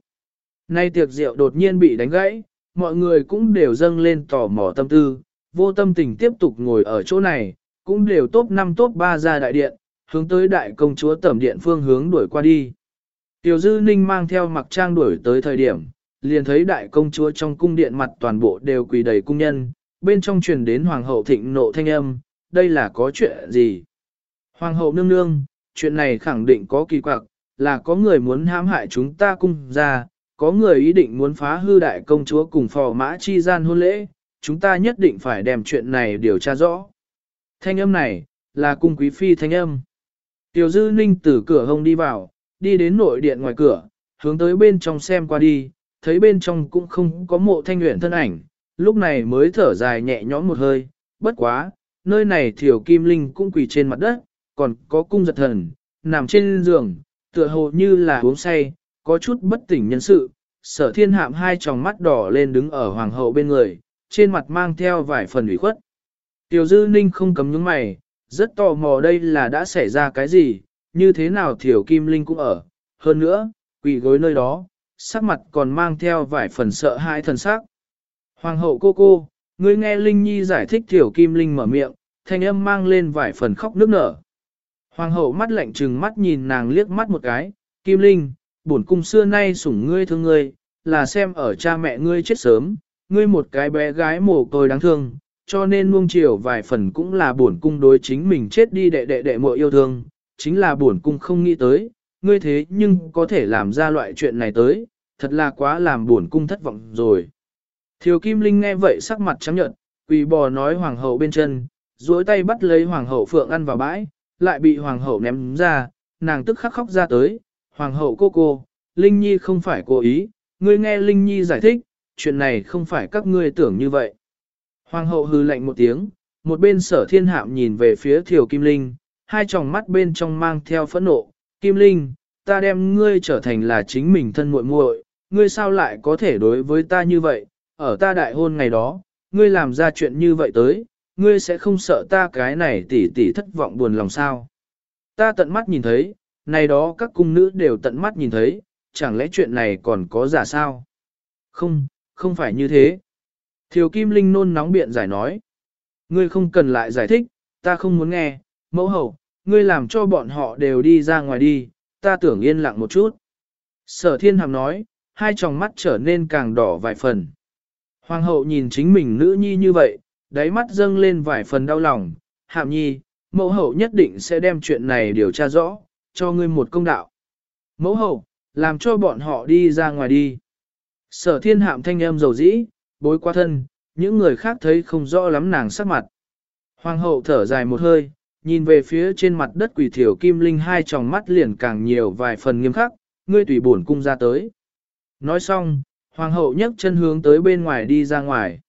Nay tiệc rượu đột nhiên bị đánh gãy, mọi người cũng đều dâng lên tò mò tâm tư, vô tâm tình tiếp tục ngồi ở chỗ này, cũng đều top 5 top 3 ra đại điện, hướng tới đại công chúa tẩm điện phương hướng đuổi qua đi. Tiểu Dư Ninh mang theo mặc trang đuổi tới thời điểm, liền thấy đại công chúa trong cung điện mặt toàn bộ đều quỳ đầy cung nhân, bên trong truyền đến hoàng hậu thịnh nộ thanh âm, đây là có chuyện gì? Hoàng hậu nương nương, chuyện này khẳng định có kỳ quặc, là có người muốn hãm hại chúng ta cung ra, có người ý định muốn phá hư đại công chúa cùng phò mã chi gian hôn lễ, chúng ta nhất định phải đem chuyện này điều tra rõ. Thanh âm này, là cung quý phi thanh âm. Tiểu dư ninh từ cửa hông đi vào, đi đến nội điện ngoài cửa, hướng tới bên trong xem qua đi, thấy bên trong cũng không có mộ thanh nguyện thân ảnh, lúc này mới thở dài nhẹ nhõm một hơi, bất quá, nơi này thiểu kim linh cũng quỳ trên mặt đất, còn có cung giật thần, nằm trên giường, tựa hồ như là uống say, có chút bất tỉnh nhân sự, sở thiên hạm hai tròng mắt đỏ lên đứng ở hoàng hậu bên người, trên mặt mang theo vài phần ủy khuất. Tiểu dư ninh không cấm những mày, rất tò mò đây là đã xảy ra cái gì, như thế nào thiểu kim linh cũng ở, hơn nữa, quỳ gối nơi đó, sắc mặt còn mang theo vài phần sợ hãi thần sắc. Hoàng hậu cô cô, ngươi nghe Linh Nhi giải thích Tiểu kim linh mở miệng, thanh âm mang lên vài phần khóc nước nở. Hoàng hậu mắt lạnh trừng mắt nhìn nàng liếc mắt một cái, Kim Linh, bổn cung xưa nay sủng ngươi thương ngươi, là xem ở cha mẹ ngươi chết sớm, ngươi một cái bé gái mồ côi đáng thương, cho nên nuông chiều vài phần cũng là bổn cung đối chính mình chết đi đệ đệ đệ muội yêu thương, chính là bổn cung không nghĩ tới, ngươi thế nhưng có thể làm ra loại chuyện này tới, thật là quá làm bổn cung thất vọng rồi. Thiều Kim Linh nghe vậy sắc mặt trắng nhợt, quỳ bò nói hoàng hậu bên chân, duỗi tay bắt lấy hoàng hậu phượng ăn vào bãi, lại bị hoàng hậu ném ra, nàng tức khắc khóc ra tới, hoàng hậu cô cô, Linh Nhi không phải cố ý, ngươi nghe Linh Nhi giải thích, chuyện này không phải các ngươi tưởng như vậy. Hoàng hậu hư lạnh một tiếng, một bên sở thiên hạm nhìn về phía thiều Kim Linh, hai tròng mắt bên trong mang theo phẫn nộ, Kim Linh, ta đem ngươi trở thành là chính mình thân muội muội, ngươi sao lại có thể đối với ta như vậy, ở ta đại hôn ngày đó, ngươi làm ra chuyện như vậy tới, ngươi sẽ không sợ ta cái này tỉ tỉ thất vọng buồn lòng sao. Ta tận mắt nhìn thấy, này đó các cung nữ đều tận mắt nhìn thấy, chẳng lẽ chuyện này còn có giả sao? Không, không phải như thế. Thiều Kim Linh nôn nóng biện giải nói. Ngươi không cần lại giải thích, ta không muốn nghe, mẫu hậu, ngươi làm cho bọn họ đều đi ra ngoài đi, ta tưởng yên lặng một chút. Sở thiên hàm nói, hai tròng mắt trở nên càng đỏ vài phần. Hoàng hậu nhìn chính mình nữ nhi như vậy, đáy mắt dâng lên vài phần đau lòng, Hạm nhi, mẫu hậu nhất định sẽ đem chuyện này điều tra rõ, cho ngươi một công đạo. Mẫu hậu, làm cho bọn họ đi ra ngoài đi. Sở thiên hạm thanh âm dầu dĩ, bối qua thân, những người khác thấy không rõ lắm nàng sắc mặt. Hoàng hậu thở dài một hơi, nhìn về phía trên mặt đất quỷ thiểu kim linh hai tròng mắt liền càng nhiều vài phần nghiêm khắc, ngươi tùy bổn cung ra tới. Nói xong, hoàng hậu nhấc chân hướng tới bên ngoài đi ra ngoài.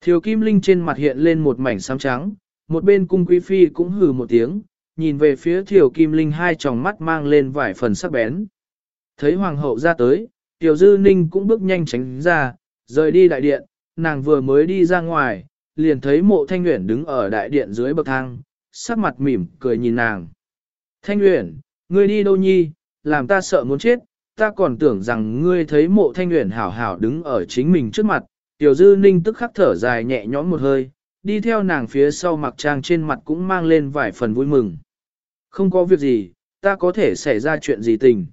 Thiều kim linh trên mặt hiện lên một mảnh xám trắng, một bên cung quý phi cũng hừ một tiếng, nhìn về phía thiều kim linh hai tròng mắt mang lên vài phần sắc bén. Thấy hoàng hậu ra tới, tiểu dư ninh cũng bước nhanh tránh ra, rời đi đại điện, nàng vừa mới đi ra ngoài, liền thấy mộ thanh nguyện đứng ở đại điện dưới bậc thang, sắc mặt mỉm cười nhìn nàng. Thanh nguyễn, ngươi đi đâu nhi, làm ta sợ muốn chết, ta còn tưởng rằng ngươi thấy mộ thanh nguyện hảo hảo đứng ở chính mình trước mặt, tiểu dư ninh tức khắc thở dài nhẹ nhõm một hơi, đi theo nàng phía sau mặc trang trên mặt cũng mang lên vài phần vui mừng. Không có việc gì, ta có thể xảy ra chuyện gì tình.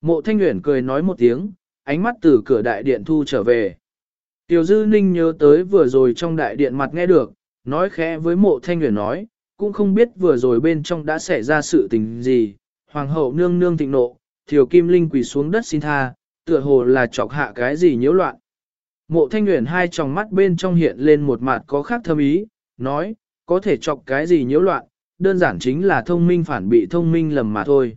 Mộ thanh nguyện cười nói một tiếng, ánh mắt từ cửa đại điện thu trở về. Tiểu dư ninh nhớ tới vừa rồi trong đại điện mặt nghe được, nói khẽ với mộ thanh nguyện nói, cũng không biết vừa rồi bên trong đã xảy ra sự tình gì. Hoàng hậu nương nương thịnh nộ, thiều kim linh quỳ xuống đất xin tha, tựa hồ là chọc hạ cái gì nhiễu loạn. Mộ thanh Uyển hai tròng mắt bên trong hiện lên một mặt có khác thâm ý, nói, có thể chọc cái gì nhiễu loạn, đơn giản chính là thông minh phản bị thông minh lầm mà thôi.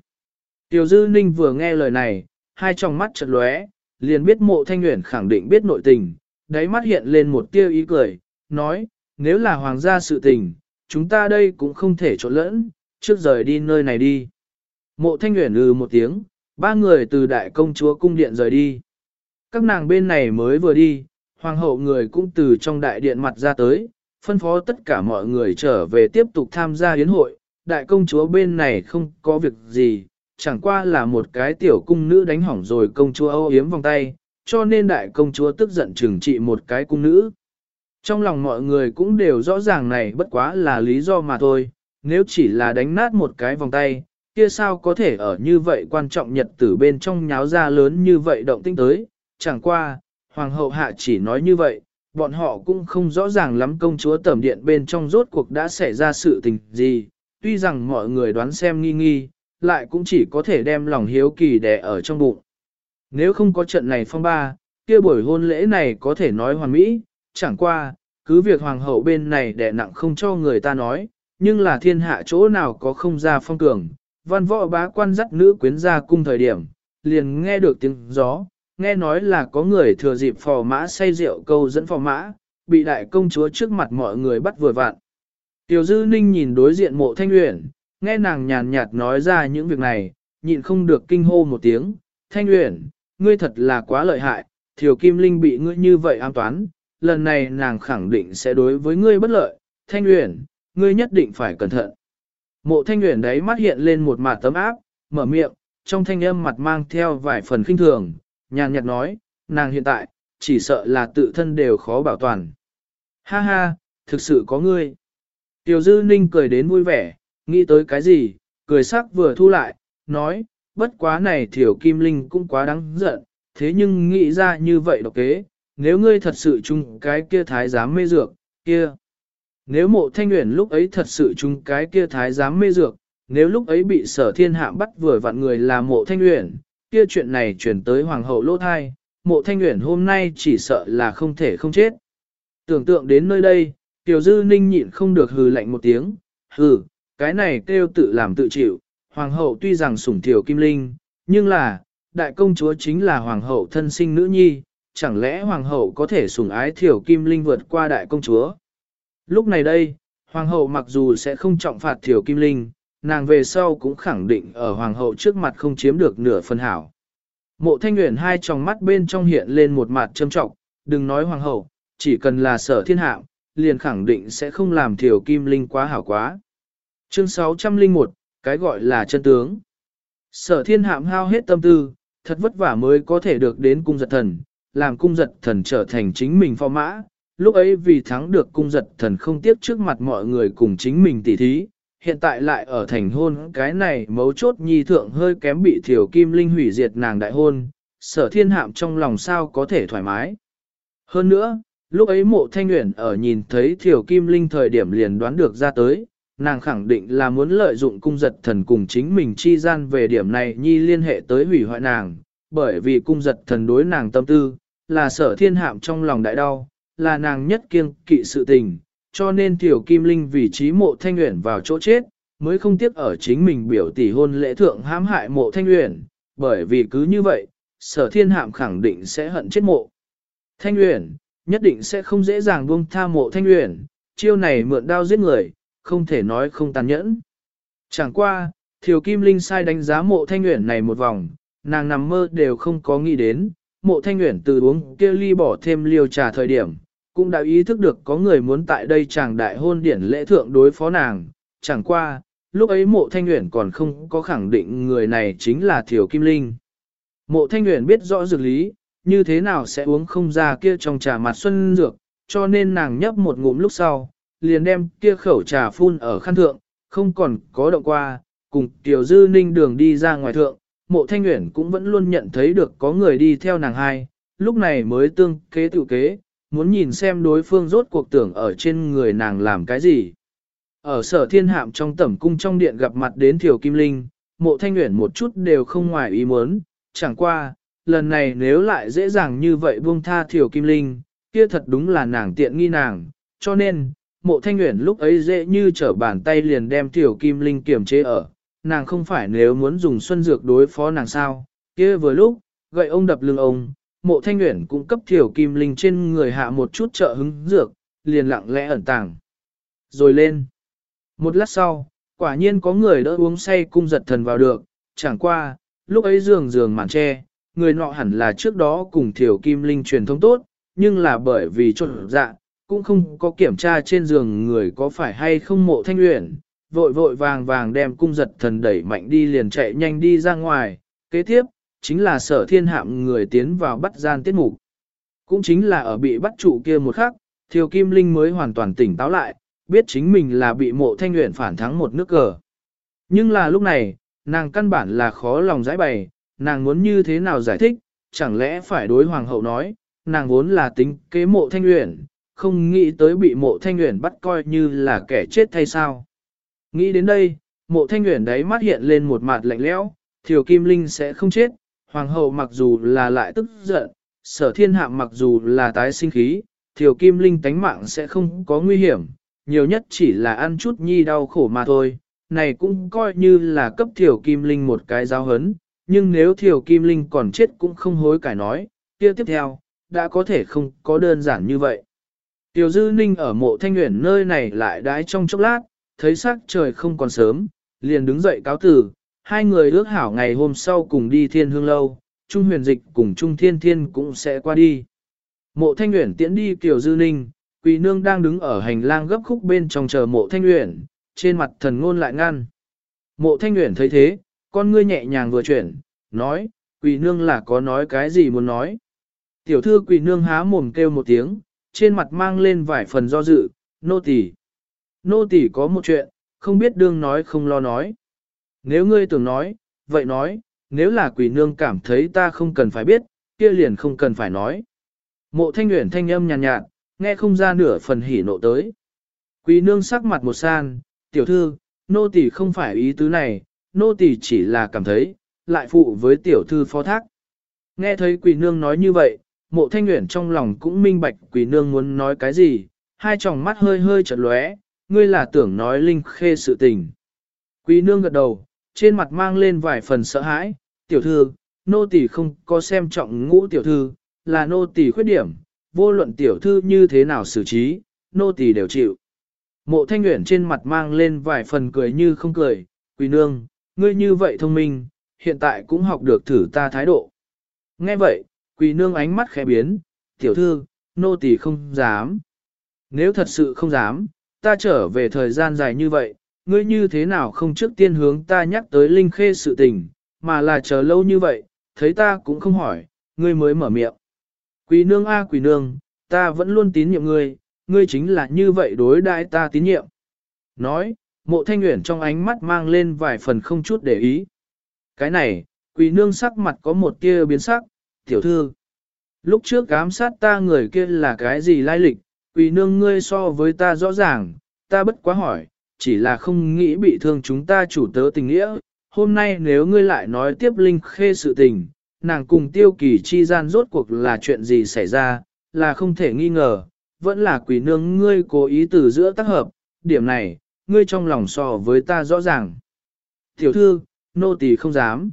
Tiểu dư ninh vừa nghe lời này, hai tròng mắt chợt lóe, liền biết mộ thanh Uyển khẳng định biết nội tình, đáy mắt hiện lên một tia ý cười, nói, nếu là hoàng gia sự tình, chúng ta đây cũng không thể trộn lẫn, trước rời đi nơi này đi. Mộ thanh Uyển lừ một tiếng, ba người từ đại công chúa cung điện rời đi. Các nàng bên này mới vừa đi, hoàng hậu người cũng từ trong đại điện mặt ra tới, phân phó tất cả mọi người trở về tiếp tục tham gia hiến hội. Đại công chúa bên này không có việc gì, chẳng qua là một cái tiểu cung nữ đánh hỏng rồi công chúa âu yếm vòng tay, cho nên đại công chúa tức giận trừng trị một cái cung nữ. Trong lòng mọi người cũng đều rõ ràng này bất quá là lý do mà thôi, nếu chỉ là đánh nát một cái vòng tay, kia sao có thể ở như vậy quan trọng nhật tử bên trong nháo ra lớn như vậy động tinh tới, chẳng qua, hoàng hậu hạ chỉ nói như vậy, bọn họ cũng không rõ ràng lắm công chúa tẩm điện bên trong rốt cuộc đã xảy ra sự tình gì, tuy rằng mọi người đoán xem nghi nghi, lại cũng chỉ có thể đem lòng hiếu kỳ đè ở trong bụng. Nếu không có trận này phong ba, kia buổi hôn lễ này có thể nói hoàn mỹ, chẳng qua, cứ việc hoàng hậu bên này đè nặng không cho người ta nói, nhưng là thiên hạ chỗ nào có không ra phong cường, văn võ bá quan dắt nữ quyến ra cung thời điểm, liền nghe được tiếng gió, nghe nói là có người thừa dịp phò mã say rượu câu dẫn phò mã, bị đại công chúa trước mặt mọi người bắt vừa vặn. Tiểu dư ninh nhìn đối diện mộ thanh uyển, nghe nàng nhàn nhạt nói ra những việc này, nhịn không được kinh hô một tiếng, thanh uyển, ngươi thật là quá lợi hại, thiểu kim linh bị ngươi như vậy an toán, lần này nàng khẳng định sẽ đối với ngươi bất lợi, thanh uyển, ngươi nhất định phải cẩn thận. Mộ thanh nguyện đấy mắt hiện lên một mặt tấm áp, mở miệng, trong thanh âm mặt mang theo vài phần khinh thường, nhàn nhạt nói, nàng hiện tại, chỉ sợ là tự thân đều khó bảo toàn. Ha ha, thực sự có ngươi. Tiểu dư ninh cười đến vui vẻ, nghĩ tới cái gì, cười sắc vừa thu lại, nói, bất quá này thiểu kim linh cũng quá đáng giận, thế nhưng nghĩ ra như vậy độc kế, nếu ngươi thật sự chung cái kia thái giám mê dược, kia. Nếu mộ thanh nguyện lúc ấy thật sự chúng cái kia thái giám mê dược, nếu lúc ấy bị sở thiên hạm bắt vừa vặn người là mộ thanh nguyện, kia chuyện này chuyển tới hoàng hậu lỗ thai, mộ thanh nguyện hôm nay chỉ sợ là không thể không chết. Tưởng tượng đến nơi đây, tiểu dư ninh nhịn không được hừ lạnh một tiếng, hừ, cái này kêu tự làm tự chịu, hoàng hậu tuy rằng sủng tiểu kim linh, nhưng là, đại công chúa chính là hoàng hậu thân sinh nữ nhi, chẳng lẽ hoàng hậu có thể sủng ái thiểu kim linh vượt qua đại công chúa. Lúc này đây, hoàng hậu mặc dù sẽ không trọng phạt thiểu kim linh, nàng về sau cũng khẳng định ở hoàng hậu trước mặt không chiếm được nửa phần hảo. Mộ thanh nguyện hai tròng mắt bên trong hiện lên một mặt châm trọng, đừng nói hoàng hậu, chỉ cần là sở thiên hạ, liền khẳng định sẽ không làm thiểu kim linh quá hảo quá. Chương 601, cái gọi là chân tướng. Sở thiên hạm hao hết tâm tư, thật vất vả mới có thể được đến cung giật thần, làm cung giật thần trở thành chính mình phò mã. Lúc ấy vì thắng được cung giật thần không tiếc trước mặt mọi người cùng chính mình tỉ thí, hiện tại lại ở thành hôn cái này mấu chốt nhi thượng hơi kém bị thiểu kim linh hủy diệt nàng đại hôn, sở thiên hạm trong lòng sao có thể thoải mái. Hơn nữa, lúc ấy mộ thanh nguyện ở nhìn thấy thiểu kim linh thời điểm liền đoán được ra tới, nàng khẳng định là muốn lợi dụng cung giật thần cùng chính mình chi gian về điểm này nhi liên hệ tới hủy hoại nàng, bởi vì cung giật thần đối nàng tâm tư, là sở thiên hạm trong lòng đại đau, là nàng nhất kiêng kỵ sự tình, cho nên tiểu kim linh vì trí mộ thanh nguyện vào chỗ chết, mới không tiếc ở chính mình biểu tỷ hôn lễ thượng hãm hại mộ thanh nguyện, bởi vì cứ như vậy, sở thiên hạm khẳng định sẽ hận chết mộ. Thanh nguyện, nhất định sẽ không dễ dàng buông tha mộ thanh nguyện, chiêu này mượn đao giết người, không thể nói không tàn nhẫn. Chẳng qua, Thiều Kim Linh sai đánh giá mộ thanh nguyện này một vòng, nàng nằm mơ đều không có nghĩ đến, mộ thanh nguyện từ uống kia ly bỏ thêm liều trà thời điểm, cũng đã ý thức được có người muốn tại đây chàng đại hôn điển lễ thượng đối phó nàng, chẳng qua, lúc ấy mộ thanh nguyện còn không có khẳng định người này chính là Thiều Kim Linh. Mộ thanh nguyện biết rõ dược lý, như thế nào sẽ uống không ra kia trong trà mặt xuân dược, cho nên nàng nhấp một ngụm lúc sau, liền đem kia khẩu trà phun ở khăn thượng, không còn có động qua, cùng Tiểu Dư Ninh đường đi ra ngoài thượng, mộ thanh nguyện cũng vẫn luôn nhận thấy được có người đi theo nàng hai, lúc này mới tương kế tự kế, muốn nhìn xem đối phương rốt cuộc tưởng ở trên người nàng làm cái gì. Ở sở thiên hạm trong tẩm cung trong điện gặp mặt đến Thiều Kim Linh, mộ thanh nguyện một chút đều không ngoài ý muốn, chẳng qua, lần này nếu lại dễ dàng như vậy buông tha Thiều Kim Linh, kia thật đúng là nàng tiện nghi nàng, cho nên, mộ thanh nguyện lúc ấy dễ như trở bàn tay liền đem Thiều Kim Linh kiềm chế ở, nàng không phải nếu muốn dùng xuân dược đối phó nàng sao, kia vừa lúc, gậy ông đập lưng ông, mộ thanh nguyện cũng cấp thiểu Kim Linh trên người hạ một chút trợ hứng dược, liền lặng lẽ ẩn tàng. Rồi lên. Một lát sau, quả nhiên có người đỡ uống say cung giật thần vào được, chẳng qua, lúc ấy giường giường màn tre, người nọ hẳn là trước đó cùng Thiểu Kim Linh truyền thông tốt, nhưng là bởi vì trộn dạ, cũng không có kiểm tra trên giường người có phải hay không mộ thanh luyện, vội vội vàng vàng đem cung giật thần đẩy mạnh đi liền chạy nhanh đi ra ngoài, kế tiếp, chính là sở thiên hạm người tiến vào bắt gian tiết mục. Cũng chính là ở bị bắt trụ kia một khắc, Thiều Kim Linh mới hoàn toàn tỉnh táo lại, biết chính mình là bị mộ thanh nguyện phản thắng một nước cờ. Nhưng là lúc này, nàng căn bản là khó lòng giải bày, nàng muốn như thế nào giải thích, chẳng lẽ phải đối hoàng hậu nói, nàng vốn là tính kế mộ thanh nguyện, không nghĩ tới bị mộ thanh nguyện bắt coi như là kẻ chết thay sao. Nghĩ đến đây, mộ thanh nguyện đấy mắt hiện lên một mặt lạnh lẽo, thiều kim linh sẽ không chết, hoàng hậu mặc dù là lại tức giận, sở thiên hạm mặc dù là tái sinh khí, thiều kim linh tánh mạng sẽ không có nguy hiểm, nhiều nhất chỉ là ăn chút nhi đau khổ mà thôi, này cũng coi như là cấp thiểu kim linh một cái giáo hấn, nhưng nếu thiểu kim linh còn chết cũng không hối cải nói, kia tiếp theo, đã có thể không có đơn giản như vậy. Tiểu dư ninh ở mộ thanh nguyện nơi này lại đái trong chốc lát, thấy sắc trời không còn sớm, liền đứng dậy cáo tử, hai người ước hảo ngày hôm sau cùng đi thiên hương lâu, Trung huyền dịch cùng Trung thiên thiên cũng sẽ qua đi. Mộ thanh nguyện tiễn đi Tiểu dư ninh, Quỳ nương đang đứng ở hành lang gấp khúc bên trong chờ mộ thanh nguyện, trên mặt thần ngôn lại ngăn. Mộ thanh nguyện thấy thế, con ngươi nhẹ nhàng vừa chuyển, nói, quỳ nương là có nói cái gì muốn nói. Tiểu thư quỳ nương há mồm kêu một tiếng, trên mặt mang lên vài phần do dự, nô tỳ, Nô tỳ có một chuyện, không biết đương nói không lo nói. Nếu ngươi tưởng nói, vậy nói, nếu là quỷ nương cảm thấy ta không cần phải biết, kia liền không cần phải nói. Mộ thanh nguyện thanh âm nhàn nhạt, nhạt, nghe không ra nửa phần hỉ nộ tới. quỷ nương sắc mặt một san, tiểu thư, nô tỳ không phải ý tứ này, nô tỳ chỉ là cảm thấy, lại phụ với tiểu thư phó thác. Nghe thấy quỷ nương nói như vậy, mộ thanh nguyện trong lòng cũng minh bạch quỷ nương muốn nói cái gì, hai tròng mắt hơi hơi chật lóe, ngươi là tưởng nói linh khê sự tình. Quỷ nương gật đầu, trên mặt mang lên vài phần sợ hãi, tiểu thư, nô tỳ không có xem trọng ngũ tiểu thư, là nô tỳ khuyết điểm, vô luận tiểu thư như thế nào xử trí, nô tỳ đều chịu. Mộ thanh nguyện trên mặt mang lên vài phần cười như không cười, quỳ nương, ngươi như vậy thông minh, hiện tại cũng học được thử ta thái độ. Nghe vậy, quỳ nương ánh mắt khẽ biến, tiểu thư, nô tỳ không dám. Nếu thật sự không dám, ta trở về thời gian dài như vậy, ngươi như thế nào không trước tiên hướng ta nhắc tới linh khê sự tình, mà là chờ lâu như vậy, thấy ta cũng không hỏi, ngươi mới mở miệng. Quỷ nương a quỷ nương, ta vẫn luôn tín nhiệm ngươi, ngươi chính là như vậy đối đãi ta tín nhiệm. Nói, mộ thanh nguyện trong ánh mắt mang lên vài phần không chút để ý. Cái này, quỷ nương sắc mặt có một tia biến sắc, tiểu thư. Lúc trước giám sát ta người kia là cái gì lai lịch, quỷ nương ngươi so với ta rõ ràng, ta bất quá hỏi, chỉ là không nghĩ bị thương chúng ta chủ tớ tình nghĩa. Hôm nay nếu ngươi lại nói tiếp Linh Khê sự tình, nàng cùng tiêu kỳ chi gian rốt cuộc là chuyện gì xảy ra, là không thể nghi ngờ, vẫn là quỷ nương ngươi cố ý từ giữa tác hợp, điểm này, ngươi trong lòng so với ta rõ ràng. Tiểu thư, nô tỳ không dám.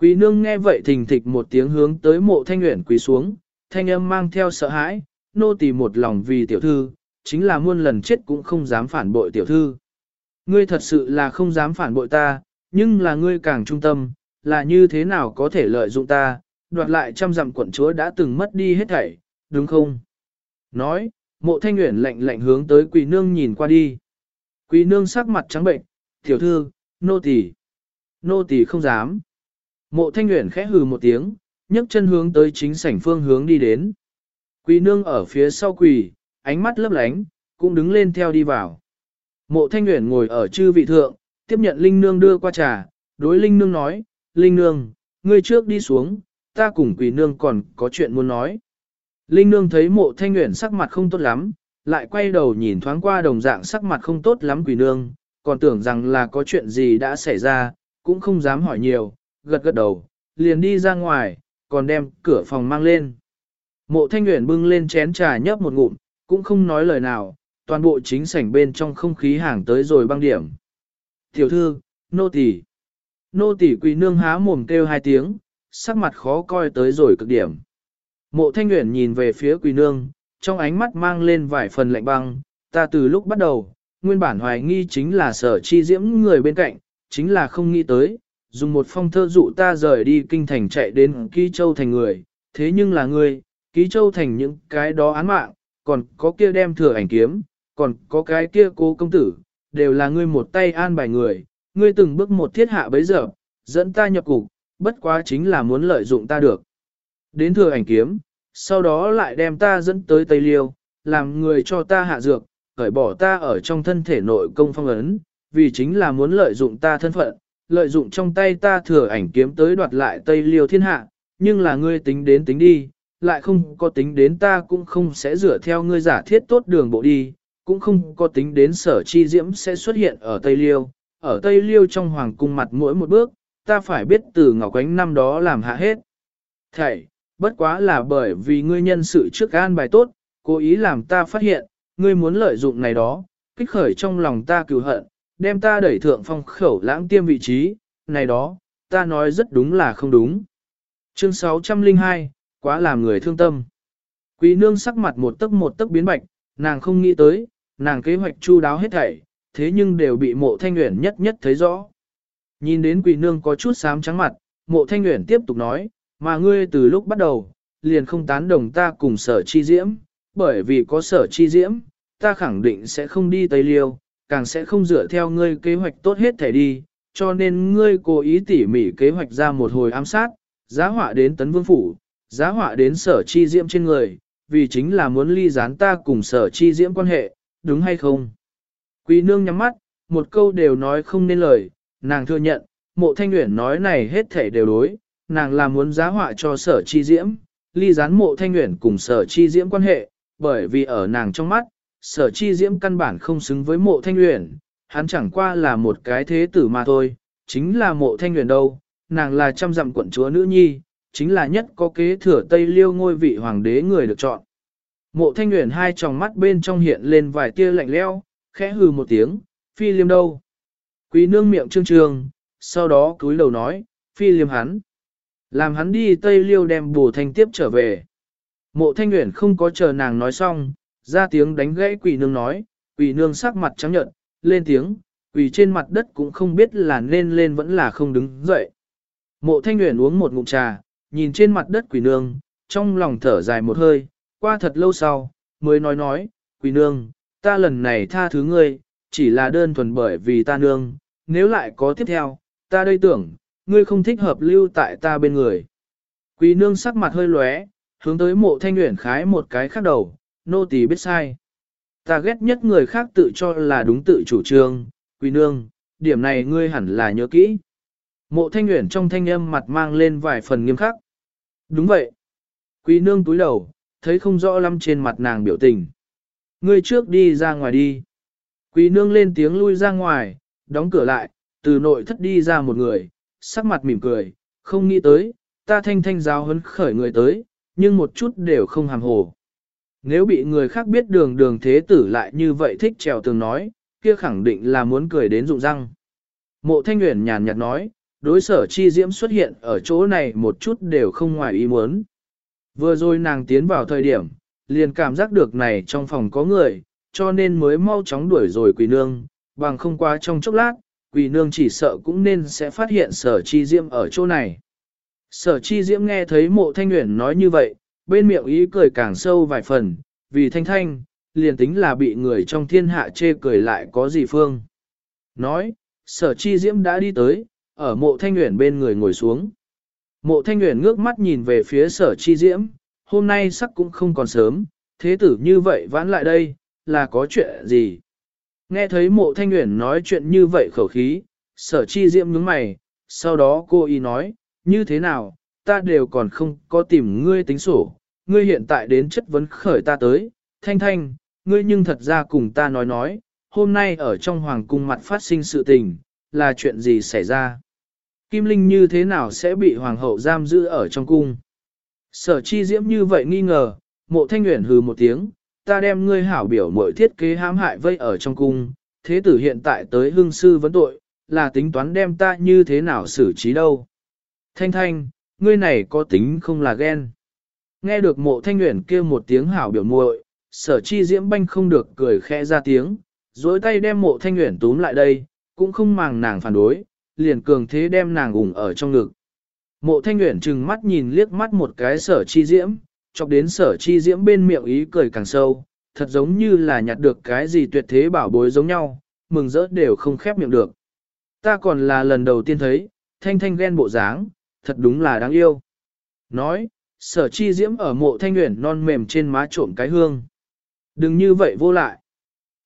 Quỷ nương nghe vậy thình thịch một tiếng hướng tới mộ thanh nguyện quỳ xuống, thanh âm mang theo sợ hãi, nô tỳ một lòng vì tiểu thư, chính là muôn lần chết cũng không dám phản bội tiểu thư. Ngươi thật sự là không dám phản bội ta, nhưng là ngươi càng trung tâm, là như thế nào có thể lợi dụng ta, đoạt lại trăm dặm quận chúa đã từng mất đi hết thảy, đúng không? Nói, mộ thanh nguyện lạnh lạnh hướng tới quỳ nương nhìn qua đi. Quỳ nương sắc mặt trắng bệnh, tiểu thư, nô tỳ, nô tỳ không dám. Mộ thanh nguyện khẽ hừ một tiếng, nhấc chân hướng tới chính sảnh phương hướng đi đến. Quỳ nương ở phía sau quỳ, ánh mắt lấp lánh, cũng đứng lên theo đi vào. Mộ thanh Uyển ngồi ở chư vị thượng, tiếp nhận Linh Nương đưa qua trà, đối Linh Nương nói, Linh Nương, ngươi trước đi xuống, ta cùng quỷ nương còn có chuyện muốn nói. Linh Nương thấy mộ thanh Uyển sắc mặt không tốt lắm, lại quay đầu nhìn thoáng qua đồng dạng sắc mặt không tốt lắm quỷ nương, còn tưởng rằng là có chuyện gì đã xảy ra, cũng không dám hỏi nhiều, gật gật đầu, liền đi ra ngoài, còn đem cửa phòng mang lên. Mộ thanh Uyển bưng lên chén trà nhấp một ngụm, cũng không nói lời nào, toàn bộ chính sảnh bên trong không khí hàng tới rồi băng điểm. Tiểu thư, nô tỳ, Nô tỳ quỳ nương há mồm kêu hai tiếng, sắc mặt khó coi tới rồi cực điểm. Mộ thanh nguyện nhìn về phía quỳ nương, trong ánh mắt mang lên vài phần lạnh băng, ta từ lúc bắt đầu, nguyên bản hoài nghi chính là sở chi diễm người bên cạnh, chính là không nghĩ tới, dùng một phong thơ dụ ta rời đi kinh thành chạy đến ký châu thành người, thế nhưng là người, ký châu thành những cái đó án mạng, còn có kia đem thừa ảnh kiếm, còn có cái kia cố công tử, đều là ngươi một tay an bài người, ngươi từng bước một thiết hạ bấy giờ, dẫn ta nhập cục, bất quá chính là muốn lợi dụng ta được. Đến thừa ảnh kiếm, sau đó lại đem ta dẫn tới Tây Liêu, làm người cho ta hạ dược, cởi bỏ ta ở trong thân thể nội công phong ấn, vì chính là muốn lợi dụng ta thân phận, lợi dụng trong tay ta thừa ảnh kiếm tới đoạt lại Tây Liêu thiên hạ, nhưng là ngươi tính đến tính đi, lại không có tính đến ta cũng không sẽ rửa theo ngươi giả thiết tốt đường bộ đi, cũng không có tính đến sở chi diễm sẽ xuất hiện ở Tây Liêu, ở Tây Liêu trong hoàng cung mặt mỗi một bước, ta phải biết từ Ngọc Ánh năm đó làm hạ hết. Thầy, bất quá là bởi vì ngươi nhân sự trước an bài tốt, cố ý làm ta phát hiện, ngươi muốn lợi dụng này đó, kích khởi trong lòng ta cựu hận, đem ta đẩy thượng phong khẩu lãng tiêm vị trí, này đó, ta nói rất đúng là không đúng. Chương 602, quá làm người thương tâm. Quý nương sắc mặt một tấc một tấc biến bạch, nàng không nghĩ tới, nàng kế hoạch chu đáo hết thảy, thế nhưng đều bị mộ thanh nguyện nhất nhất thấy rõ. Nhìn đến quỷ nương có chút xám trắng mặt, mộ thanh nguyện tiếp tục nói, mà ngươi từ lúc bắt đầu, liền không tán đồng ta cùng sở chi diễm, bởi vì có sở chi diễm, ta khẳng định sẽ không đi Tây Liêu, càng sẽ không dựa theo ngươi kế hoạch tốt hết thể đi, cho nên ngươi cố ý tỉ mỉ kế hoạch ra một hồi ám sát, giá họa đến tấn vương phủ, giá họa đến sở chi diễm trên người, vì chính là muốn ly gián ta cùng sở chi diễm quan hệ, đúng hay không? Quý nương nhắm mắt, một câu đều nói không nên lời, nàng thừa nhận, mộ thanh nguyện nói này hết thể đều đối, nàng là muốn giá họa cho sở chi diễm, ly gián mộ thanh nguyện cùng sở chi diễm quan hệ, bởi vì ở nàng trong mắt, sở chi diễm căn bản không xứng với mộ thanh nguyện, hắn chẳng qua là một cái thế tử mà thôi, chính là mộ thanh nguyện đâu, nàng là trăm dặm quận chúa nữ nhi, chính là nhất có kế thừa Tây Liêu ngôi vị hoàng đế người được chọn. Mộ thanh nguyện hai tròng mắt bên trong hiện lên vài tia lạnh leo, khẽ hừ một tiếng, phi liêm đâu. Quý nương miệng trương trương, sau đó cúi đầu nói, phi liêm hắn. Làm hắn đi Tây Liêu đem bổ thanh tiếp trở về. Mộ thanh nguyện không có chờ nàng nói xong, ra tiếng đánh gãy quỷ nương nói, quỷ nương sắc mặt trắng nhợt, lên tiếng, quỷ trên mặt đất cũng không biết là nên lên vẫn là không đứng dậy. Mộ thanh nguyện uống một ngụm trà, nhìn trên mặt đất quỷ nương, trong lòng thở dài một hơi, qua thật lâu sau, mới nói nói, quỷ nương, ta lần này tha thứ ngươi, chỉ là đơn thuần bởi vì ta nương, nếu lại có tiếp theo, ta đây tưởng, ngươi không thích hợp lưu tại ta bên người. Quỷ nương sắc mặt hơi lóe, hướng tới mộ thanh nguyện khái một cái khác đầu, nô tỳ biết sai. Ta ghét nhất người khác tự cho là đúng tự chủ trương, quỷ nương, điểm này ngươi hẳn là nhớ kỹ. Mộ thanh nguyện trong thanh âm mặt mang lên vài phần nghiêm khắc. Đúng vậy. Quý nương túi đầu, thấy không rõ lắm trên mặt nàng biểu tình. Ngươi trước đi ra ngoài đi. Quý nương lên tiếng lui ra ngoài, đóng cửa lại, từ nội thất đi ra một người, sắc mặt mỉm cười, không nghĩ tới, ta thanh thanh giáo hấn khởi người tới, nhưng một chút đều không hàm hồ. Nếu bị người khác biết đường đường thế tử lại như vậy thích trèo tường nói, kia khẳng định là muốn cười đến rụng răng. Mộ thanh nguyện nhàn nhạt nói, đối sở chi diễm xuất hiện ở chỗ này một chút đều không ngoài ý muốn. Vừa rồi nàng tiến vào thời điểm, liền cảm giác được này trong phòng có người, cho nên mới mau chóng đuổi rồi quỳ nương, bằng không qua trong chốc lát, quỳ nương chỉ sợ cũng nên sẽ phát hiện sở chi diễm ở chỗ này. Sở chi diễm nghe thấy mộ thanh nguyện nói như vậy, bên miệng ý cười càng sâu vài phần, vì thanh thanh, liền tính là bị người trong thiên hạ chê cười lại có gì phương. Nói, sở chi diễm đã đi tới, ở mộ thanh nguyện bên người ngồi xuống. Mộ thanh nguyện ngước mắt nhìn về phía sở chi diễm, hôm nay sắc cũng không còn sớm, thế tử như vậy vãn lại đây, là có chuyện gì? Nghe thấy mộ thanh nguyện nói chuyện như vậy khẩu khí, sở chi diễm nhướng mày, sau đó cô ý nói, như thế nào, ta đều còn không có tìm ngươi tính sổ, ngươi hiện tại đến chất vấn khởi ta tới, thanh thanh, ngươi nhưng thật ra cùng ta nói nói, hôm nay ở trong hoàng cung mặt phát sinh sự tình, là chuyện gì xảy ra? Kim Linh như thế nào sẽ bị hoàng hậu giam giữ ở trong cung? Sở chi diễm như vậy nghi ngờ, mộ thanh nguyện hừ một tiếng, ta đem ngươi hảo biểu mọi thiết kế hãm hại vây ở trong cung, thế tử hiện tại tới hương sư vấn tội, là tính toán đem ta như thế nào xử trí đâu. Thanh thanh, ngươi này có tính không là ghen. Nghe được mộ thanh nguyện kêu một tiếng hảo biểu muội, sở chi diễm banh không được cười khẽ ra tiếng, dối tay đem mộ thanh nguyện túm lại đây, cũng không màng nàng phản đối, liền cường thế đem nàng ủng ở trong ngực. Mộ thanh nguyện trừng mắt nhìn liếc mắt một cái sở chi diễm, chọc đến sở chi diễm bên miệng ý cười càng sâu, thật giống như là nhặt được cái gì tuyệt thế bảo bối giống nhau, mừng rỡ đều không khép miệng được. Ta còn là lần đầu tiên thấy, thanh thanh ghen bộ dáng, thật đúng là đáng yêu. Nói, sở chi diễm ở mộ thanh nguyện non mềm trên má trộm cái hương. Đừng như vậy vô lại.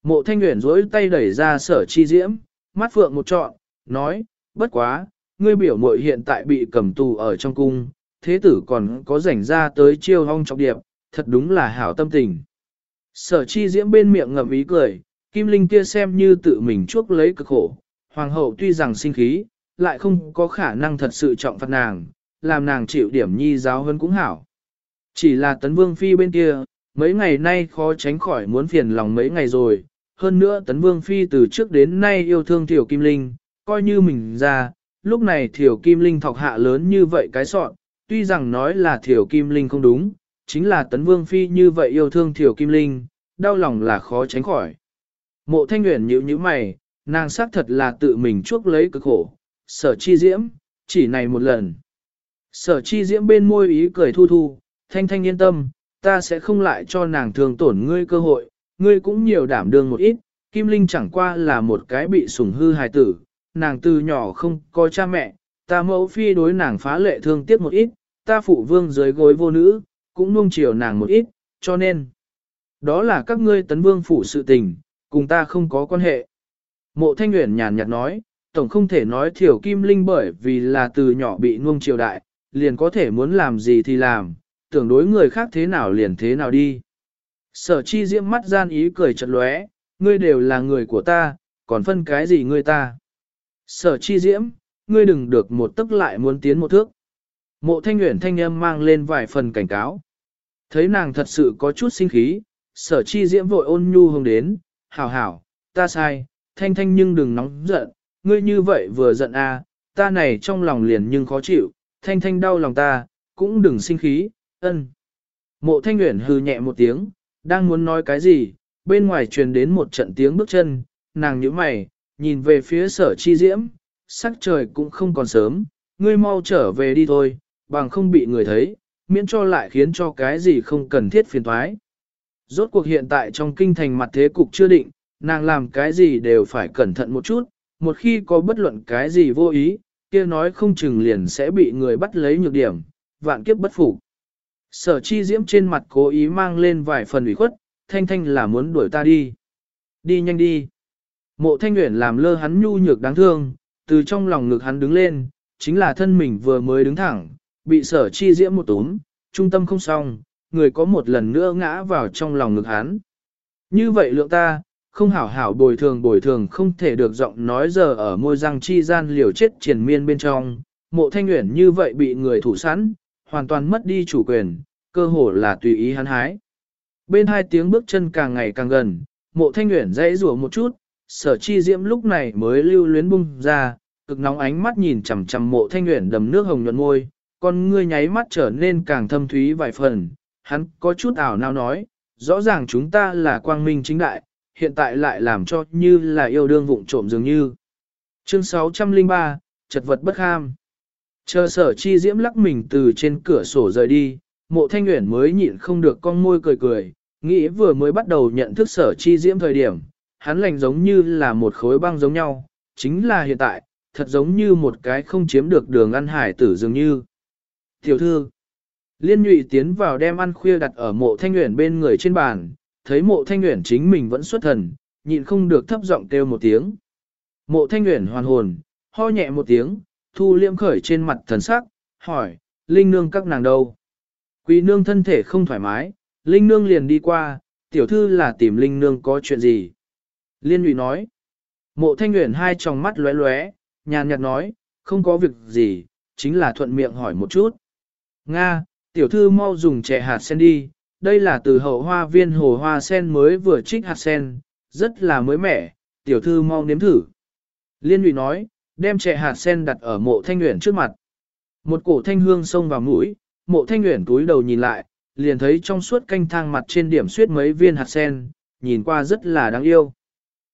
Mộ thanh nguyện rỗi tay đẩy ra sở chi diễm, mắt phượng một trọn, nói, bất quá, ngươi biểu muội hiện tại bị cầm tù ở trong cung, thế tử còn có rảnh ra tới chiêu hong trọng điệp, thật đúng là hảo tâm tình. Sở chi diễm bên miệng ngậm ý cười, kim linh kia xem như tự mình chuốc lấy cực khổ, hoàng hậu tuy rằng sinh khí, lại không có khả năng thật sự trọng phạt nàng, làm nàng chịu điểm nhi giáo hơn cũng hảo. Chỉ là tấn vương phi bên kia, mấy ngày nay khó tránh khỏi muốn phiền lòng mấy ngày rồi, hơn nữa tấn vương phi từ trước đến nay yêu thương tiểu kim linh, coi như mình ra, lúc này thiểu kim linh thọc hạ lớn như vậy cái sọn, tuy rằng nói là thiểu kim linh không đúng, chính là tấn vương phi như vậy yêu thương thiểu kim linh, đau lòng là khó tránh khỏi. Mộ thanh nguyện nhíu như mày, nàng xác thật là tự mình chuốc lấy cực khổ, sở chi diễm, chỉ này một lần. Sở chi diễm bên môi ý cười thu thu, thanh thanh yên tâm, ta sẽ không lại cho nàng thường tổn ngươi cơ hội, ngươi cũng nhiều đảm đương một ít, Kim Linh chẳng qua là một cái bị sủng hư hài tử, nàng từ nhỏ không có cha mẹ, ta mẫu phi đối nàng phá lệ thương tiếc một ít, ta phụ vương dưới gối vô nữ, cũng nuông chiều nàng một ít, cho nên, đó là các ngươi tấn vương phủ sự tình, cùng ta không có quan hệ. Mộ Thanh nguyện nhàn nhạt nói, tổng không thể nói thiểu kim linh bởi vì là từ nhỏ bị nuông chiều đại, liền có thể muốn làm gì thì làm, tưởng đối người khác thế nào liền thế nào đi. Sở chi diễm mắt gian ý cười chật lóe, ngươi đều là người của ta, còn phân cái gì ngươi ta. Sở chi diễm, ngươi đừng được một tức lại muốn tiến một thước. Mộ thanh nguyện thanh âm mang lên vài phần cảnh cáo. Thấy nàng thật sự có chút sinh khí, sở chi diễm vội ôn nhu hướng đến, hảo hảo, ta sai, thanh thanh nhưng đừng nóng giận, ngươi như vậy vừa giận a, à, ta này trong lòng liền nhưng khó chịu, thanh thanh đau lòng ta, cũng đừng sinh khí, ân. Mộ thanh nguyện hừ nhẹ một tiếng, đang muốn nói cái gì, bên ngoài truyền đến một trận tiếng bước chân, nàng nhíu mày, nhìn về phía sở chi diễm, sắc trời cũng không còn sớm, ngươi mau trở về đi thôi, bằng không bị người thấy, miễn cho lại khiến cho cái gì không cần thiết phiền thoái. Rốt cuộc hiện tại trong kinh thành mặt thế cục chưa định, nàng làm cái gì đều phải cẩn thận một chút, một khi có bất luận cái gì vô ý, kia nói không chừng liền sẽ bị người bắt lấy nhược điểm, vạn kiếp bất phục. Sở chi diễm trên mặt cố ý mang lên vài phần ủy khuất, thanh thanh là muốn đuổi ta đi. Đi nhanh đi. Mộ thanh nguyện làm lơ hắn nhu nhược đáng thương, từ trong lòng ngực hắn đứng lên, chính là thân mình vừa mới đứng thẳng, bị sở chi diễm một túm, trung tâm không xong, người có một lần nữa ngã vào trong lòng ngực hắn. Như vậy lượng ta, không hảo hảo bồi thường bồi thường không thể được giọng nói giờ ở môi răng chi gian liều chết triền miên bên trong, mộ thanh nguyện như vậy bị người thủ sẵn, hoàn toàn mất đi chủ quyền, cơ hồ là tùy ý hắn hái. Bên hai tiếng bước chân càng ngày càng gần, mộ thanh nguyện dãy rủa một chút, sở chi diễm lúc này mới lưu luyến bung ra, cực nóng ánh mắt nhìn chằm chằm mộ thanh nguyện đầm nước hồng nhuận môi, con ngươi nháy mắt trở nên càng thâm thúy vài phần, hắn có chút ảo nào nói, rõ ràng chúng ta là quang minh chính đại, hiện tại lại làm cho như là yêu đương vụng trộm dường như. Chương 603, chật vật bất ham. Chờ sở chi diễm lắc mình từ trên cửa sổ rời đi, mộ thanh nguyện mới nhịn không được con môi cười cười, nghĩ vừa mới bắt đầu nhận thức sở chi diễm thời điểm, hắn lành giống như là một khối băng giống nhau, chính là hiện tại, thật giống như một cái không chiếm được đường ăn hải tử dường như. Tiểu thư, liên nhụy tiến vào đem ăn khuya đặt ở mộ thanh nguyện bên người trên bàn, thấy mộ thanh nguyện chính mình vẫn xuất thần, nhịn không được thấp giọng kêu một tiếng. Mộ thanh nguyện hoàn hồn, ho nhẹ một tiếng, thu liêm khởi trên mặt thần sắc, hỏi, linh nương các nàng đâu? Quý nương thân thể không thoải mái, linh nương liền đi qua, tiểu thư là tìm linh nương có chuyện gì? Liên lụy nói, mộ thanh nguyện hai tròng mắt lóe lóe, nhàn nhạt nói, không có việc gì, chính là thuận miệng hỏi một chút. Nga, tiểu thư mau dùng chè hạt sen đi, đây là từ hậu hoa viên hồ hoa sen mới vừa trích hạt sen, rất là mới mẻ, tiểu thư mau nếm thử. Liên lụy nói, đem chè hạt sen đặt ở mộ thanh nguyện trước mặt. Một cổ thanh hương xông vào mũi, mộ thanh nguyện túi đầu nhìn lại, liền thấy trong suốt canh thang mặt trên điểm suyết mấy viên hạt sen, nhìn qua rất là đáng yêu.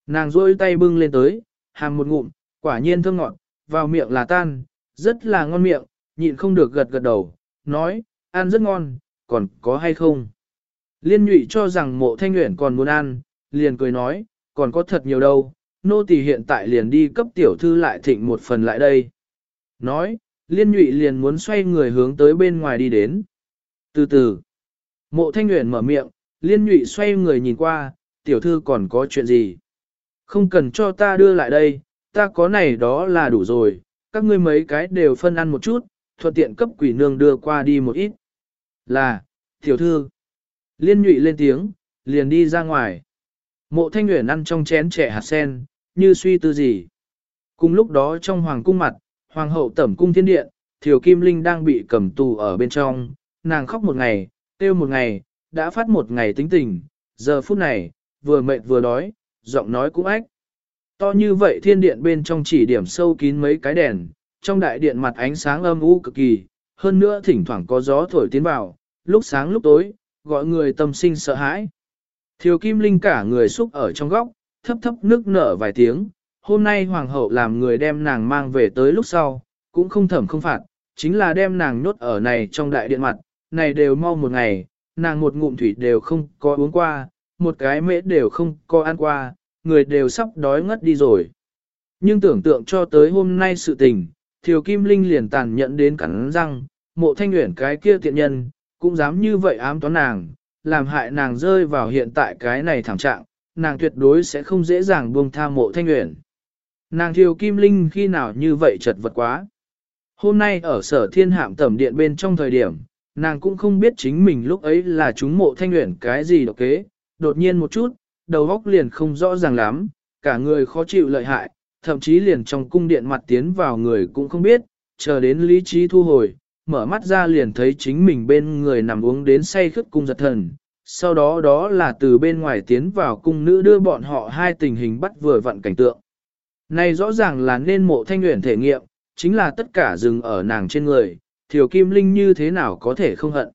Nàng rôi tay bưng lên tới, hàm một ngụm, quả nhiên thơm ngọt, vào miệng là tan, rất là ngon miệng, nhịn không được gật gật đầu, nói, ăn rất ngon, còn có hay không? Liên nhụy cho rằng mộ thanh nguyện còn muốn ăn, liền cười nói, còn có thật nhiều đâu, nô tỳ hiện tại liền đi cấp tiểu thư lại thịnh một phần lại đây. Nói, liên nhụy liền muốn xoay người hướng tới bên ngoài đi đến. Từ từ, mộ thanh nguyện mở miệng, liên nhụy xoay người nhìn qua, tiểu thư còn có chuyện gì? Không cần cho ta đưa lại đây, ta có này đó là đủ rồi, các ngươi mấy cái đều phân ăn một chút, thuận tiện cấp quỷ nương đưa qua đi một ít. Là, tiểu thư. Liên nhụy lên tiếng, liền đi ra ngoài. Mộ thanh nguyện ăn trong chén trẻ hạt sen, như suy tư gì. Cùng lúc đó trong hoàng cung mặt, hoàng hậu tẩm cung thiên điện, thiểu kim linh đang bị cầm tù ở bên trong, nàng khóc một ngày, kêu một ngày, đã phát một ngày tính tình, giờ phút này, vừa mệt vừa đói, giọng nói cũng ách. To như vậy thiên điện bên trong chỉ điểm sâu kín mấy cái đèn, trong đại điện mặt ánh sáng âm u cực kỳ, hơn nữa thỉnh thoảng có gió thổi tiến vào, lúc sáng lúc tối, gọi người tâm sinh sợ hãi. Thiều Kim Linh cả người xúc ở trong góc, thấp thấp nước nở vài tiếng, hôm nay hoàng hậu làm người đem nàng mang về tới lúc sau, cũng không thẩm không phạt, chính là đem nàng nhốt ở này trong đại điện mặt, này đều mau một ngày, nàng một ngụm thủy đều không có uống qua, một cái mễ đều không có ăn qua, người đều sắp đói ngất đi rồi. Nhưng tưởng tượng cho tới hôm nay sự tình, Thiều Kim Linh liền tàn nhận đến cắn răng, mộ thanh nguyện cái kia tiện nhân, cũng dám như vậy ám toán nàng, làm hại nàng rơi vào hiện tại cái này thảm trạng, nàng tuyệt đối sẽ không dễ dàng buông tha mộ thanh nguyện. Nàng Thiều Kim Linh khi nào như vậy chật vật quá. Hôm nay ở sở thiên hạm tẩm điện bên trong thời điểm, nàng cũng không biết chính mình lúc ấy là chúng mộ thanh nguyện cái gì độc kế, đột nhiên một chút, đầu óc liền không rõ ràng lắm, cả người khó chịu lợi hại, thậm chí liền trong cung điện mặt tiến vào người cũng không biết, chờ đến lý trí thu hồi, mở mắt ra liền thấy chính mình bên người nằm uống đến say khướt cung giật thần. Sau đó đó là từ bên ngoài tiến vào cung nữ đưa bọn họ hai tình hình bắt vừa vặn cảnh tượng. Này rõ ràng là nên mộ thanh nguyện thể nghiệm, chính là tất cả dừng ở nàng trên người, thiểu kim linh như thế nào có thể không hận.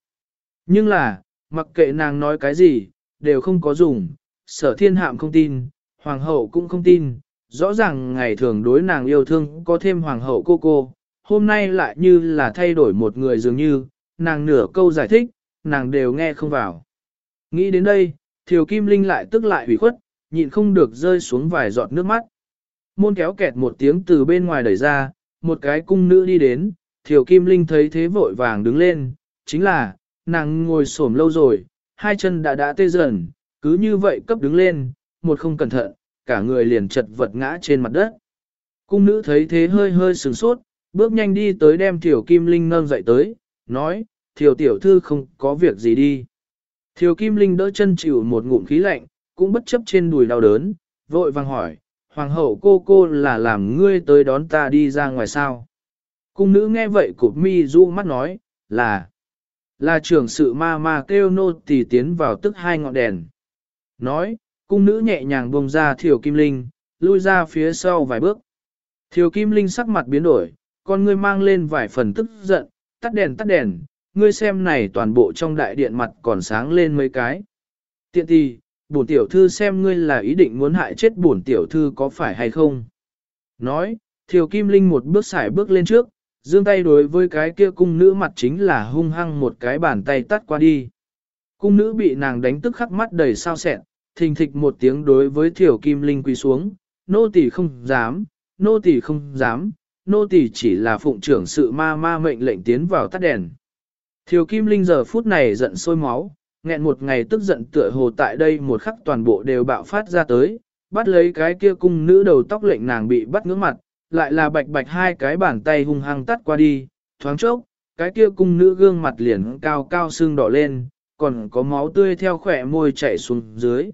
Nhưng là, mặc kệ nàng nói cái gì, đều không có dùng, sở thiên hạm không tin, hoàng hậu cũng không tin, rõ ràng ngày thường đối nàng yêu thương có thêm hoàng hậu cô cô, hôm nay lại như là thay đổi một người dường như, nàng nửa câu giải thích, nàng đều nghe không vào. Nghĩ đến đây, Thiều Kim Linh lại tức lại hủy khuất, nhịn không được rơi xuống vài giọt nước mắt. Môn kéo kẹt một tiếng từ bên ngoài đẩy ra, một cái cung nữ đi đến, Thiều Kim Linh thấy thế vội vàng đứng lên, chính là, nàng ngồi xổm lâu rồi, hai chân đã đã tê dần, cứ như vậy cấp đứng lên, một không cẩn thận, cả người liền chật vật ngã trên mặt đất. Cung nữ thấy thế hơi hơi sửng sốt, bước nhanh đi tới đem Tiểu Kim Linh nâng dậy tới, nói, Thiều tiểu thư không có việc gì đi. Thiều Kim Linh đỡ chân chịu một ngụm khí lạnh, cũng bất chấp trên đùi đau đớn, vội vàng hỏi, hoàng hậu cô cô là làm ngươi tới đón ta đi ra ngoài sao. Cung nữ nghe vậy cụp mi du mắt nói, là, là trưởng sự ma ma kêu nô tỳ tiến vào tức hai ngọn đèn. Nói, cung nữ nhẹ nhàng bông ra thiểu kim linh, lui ra phía sau vài bước. Thiều kim linh sắc mặt biến đổi, con ngươi mang lên vài phần tức giận, tắt đèn tắt đèn, ngươi xem này toàn bộ trong đại điện mặt còn sáng lên mấy cái. Tiện thì, bổn tiểu thư xem ngươi là ý định muốn hại chết bổn tiểu thư có phải hay không. Nói, thiều kim linh một bước xài bước lên trước, dương tay đối với cái kia cung nữ mặt chính là hung hăng một cái bàn tay tắt qua đi. Cung nữ bị nàng đánh tức khắc mắt đầy sao sẹn, thình thịch một tiếng đối với thiểu kim linh quỳ xuống, nô tỳ không dám, nô tỳ không dám, nô tỳ chỉ là phụng trưởng sự ma ma mệnh lệnh tiến vào tắt đèn. Thiều kim linh giờ phút này giận sôi máu, nghẹn một ngày tức giận tựa hồ tại đây một khắc toàn bộ đều bạo phát ra tới, bắt lấy cái kia cung nữ đầu tóc lệnh nàng bị bắt ngưỡng mặt, lại là bạch bạch hai cái bàn tay hung hăng tắt qua đi, thoáng chốc, cái kia cung nữ gương mặt liền cao cao xương đỏ lên, còn có máu tươi theo khỏe môi chảy xuống dưới.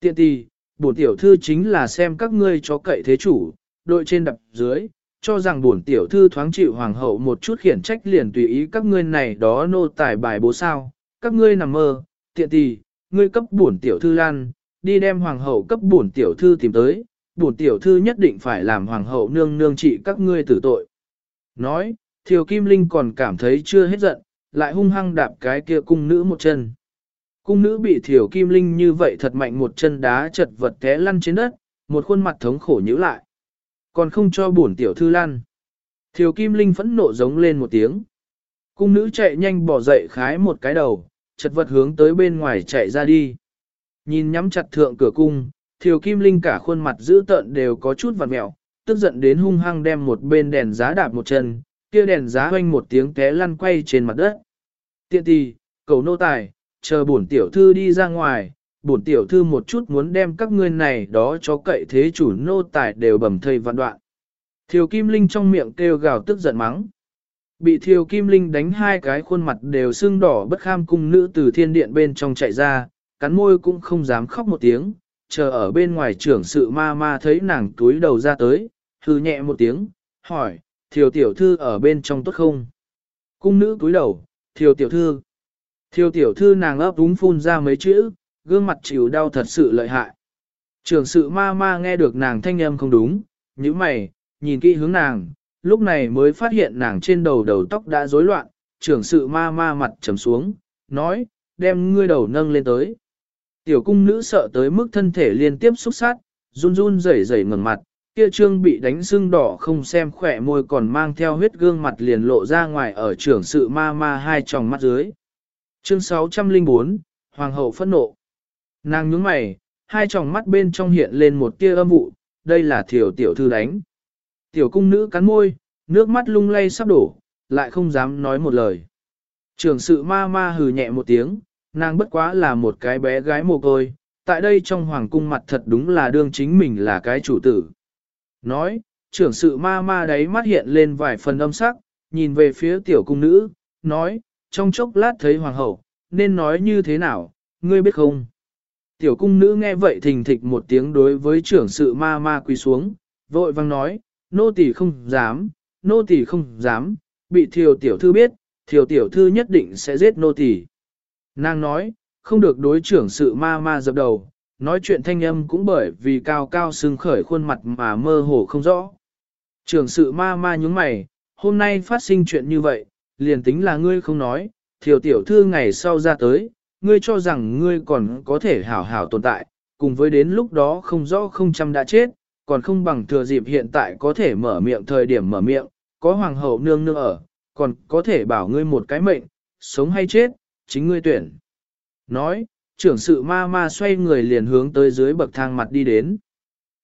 Tiện tì, bổn tiểu thư chính là xem các ngươi cho cậy thế chủ, đội trên đập dưới, cho rằng bổn tiểu thư thoáng chịu hoàng hậu một chút khiển trách liền tùy ý các ngươi này đó nô tài bài bố sao, các ngươi nằm mơ, tiện tì, ngươi cấp bổn tiểu thư lan, đi đem hoàng hậu cấp bổn tiểu thư tìm tới, bổn tiểu thư nhất định phải làm hoàng hậu nương nương trị các ngươi tử tội. Nói, Thiều Kim Linh còn cảm thấy chưa hết giận, lại hung hăng đạp cái kia cung nữ một chân. Cung nữ bị Thiều Kim Linh như vậy thật mạnh một chân đá chật vật té lăn trên đất, một khuôn mặt thống khổ nhíu lại. Còn không cho bổn tiểu thư lăn. Thiều Kim Linh phẫn nộ giống lên một tiếng. Cung nữ chạy nhanh bỏ dậy khái một cái đầu, chật vật hướng tới bên ngoài chạy ra đi. Nhìn nhắm chặt thượng cửa cung, Thiều Kim Linh cả khuôn mặt dữ tợn đều có chút vặn mẹo, tức giận đến hung hăng đem một bên đèn giá đạp một chân, kia đèn giá hoanh một tiếng té lăn quay trên mặt đất. Tiện tì, cầu nô tài, chờ bổn tiểu thư đi ra ngoài, bổn tiểu thư một chút muốn đem các ngươi này đó cho cậy thế chủ nô tài đều bầm thây vạn đoạn. Thiều Kim Linh trong miệng kêu gào tức giận mắng. Bị Thiều Kim Linh đánh hai cái khuôn mặt đều sưng đỏ bất kham cung nữ từ thiên điện bên trong chạy ra, cắn môi cũng không dám khóc một tiếng, chờ ở bên ngoài trưởng sự ma ma thấy nàng túi đầu ra tới, hư nhẹ một tiếng, hỏi, thiều tiểu thư ở bên trong tốt không? Cung nữ túi đầu, thiều tiểu thư. Thiều tiểu thư nàng ấp úng phun ra mấy chữ, gương mặt chịu đau thật sự lợi hại. Trưởng sự ma ma nghe được nàng thanh âm không đúng, như mày, nhìn kỹ hướng nàng, lúc này mới phát hiện nàng trên đầu đầu tóc đã rối loạn, trưởng sự ma ma mặt trầm xuống, nói, đem ngươi đầu nâng lên tới. Tiểu cung nữ sợ tới mức thân thể liên tiếp xúc sát, run run rẩy rẩy ngẩng mặt, kia trương bị đánh sưng đỏ không xem khỏe môi còn mang theo huyết gương mặt liền lộ ra ngoài ở trưởng sự ma ma hai tròng mắt dưới. Chương 604, Hoàng hậu phẫn nộ. Nàng nhướng mày, hai tròng mắt bên trong hiện lên một tia âm vụ, đây là thiểu tiểu thư đánh. Tiểu cung nữ cắn môi, nước mắt lung lay sắp đổ, lại không dám nói một lời. Trưởng sự ma ma hừ nhẹ một tiếng, nàng bất quá là một cái bé gái mồ côi, tại đây trong hoàng cung mặt thật đúng là đương chính mình là cái chủ tử. Nói, trưởng sự ma ma đấy mắt hiện lên vài phần âm sắc, nhìn về phía tiểu cung nữ, nói, trong chốc lát thấy hoàng hậu, nên nói như thế nào, ngươi biết không? Tiểu cung nữ nghe vậy thình thịch một tiếng đối với trưởng sự ma ma quỳ xuống, vội vang nói, nô tỳ không dám, nô tỳ không dám, bị thiều tiểu thư biết, thiều tiểu thư nhất định sẽ giết nô tỳ. Nàng nói, không được đối trưởng sự ma ma dập đầu, nói chuyện thanh âm cũng bởi vì cao cao sưng khởi khuôn mặt mà mơ hồ không rõ. Trưởng sự ma ma nhúng mày, hôm nay phát sinh chuyện như vậy, liền tính là ngươi không nói, thiểu tiểu thư ngày sau ra tới, ngươi cho rằng ngươi còn có thể hảo hảo tồn tại, cùng với đến lúc đó không rõ không chăm đã chết, còn không bằng thừa dịp hiện tại có thể mở miệng thời điểm mở miệng, có hoàng hậu nương nương ở, còn có thể bảo ngươi một cái mệnh, sống hay chết, chính ngươi tuyển. Nói, trưởng sự ma ma xoay người liền hướng tới dưới bậc thang mặt đi đến.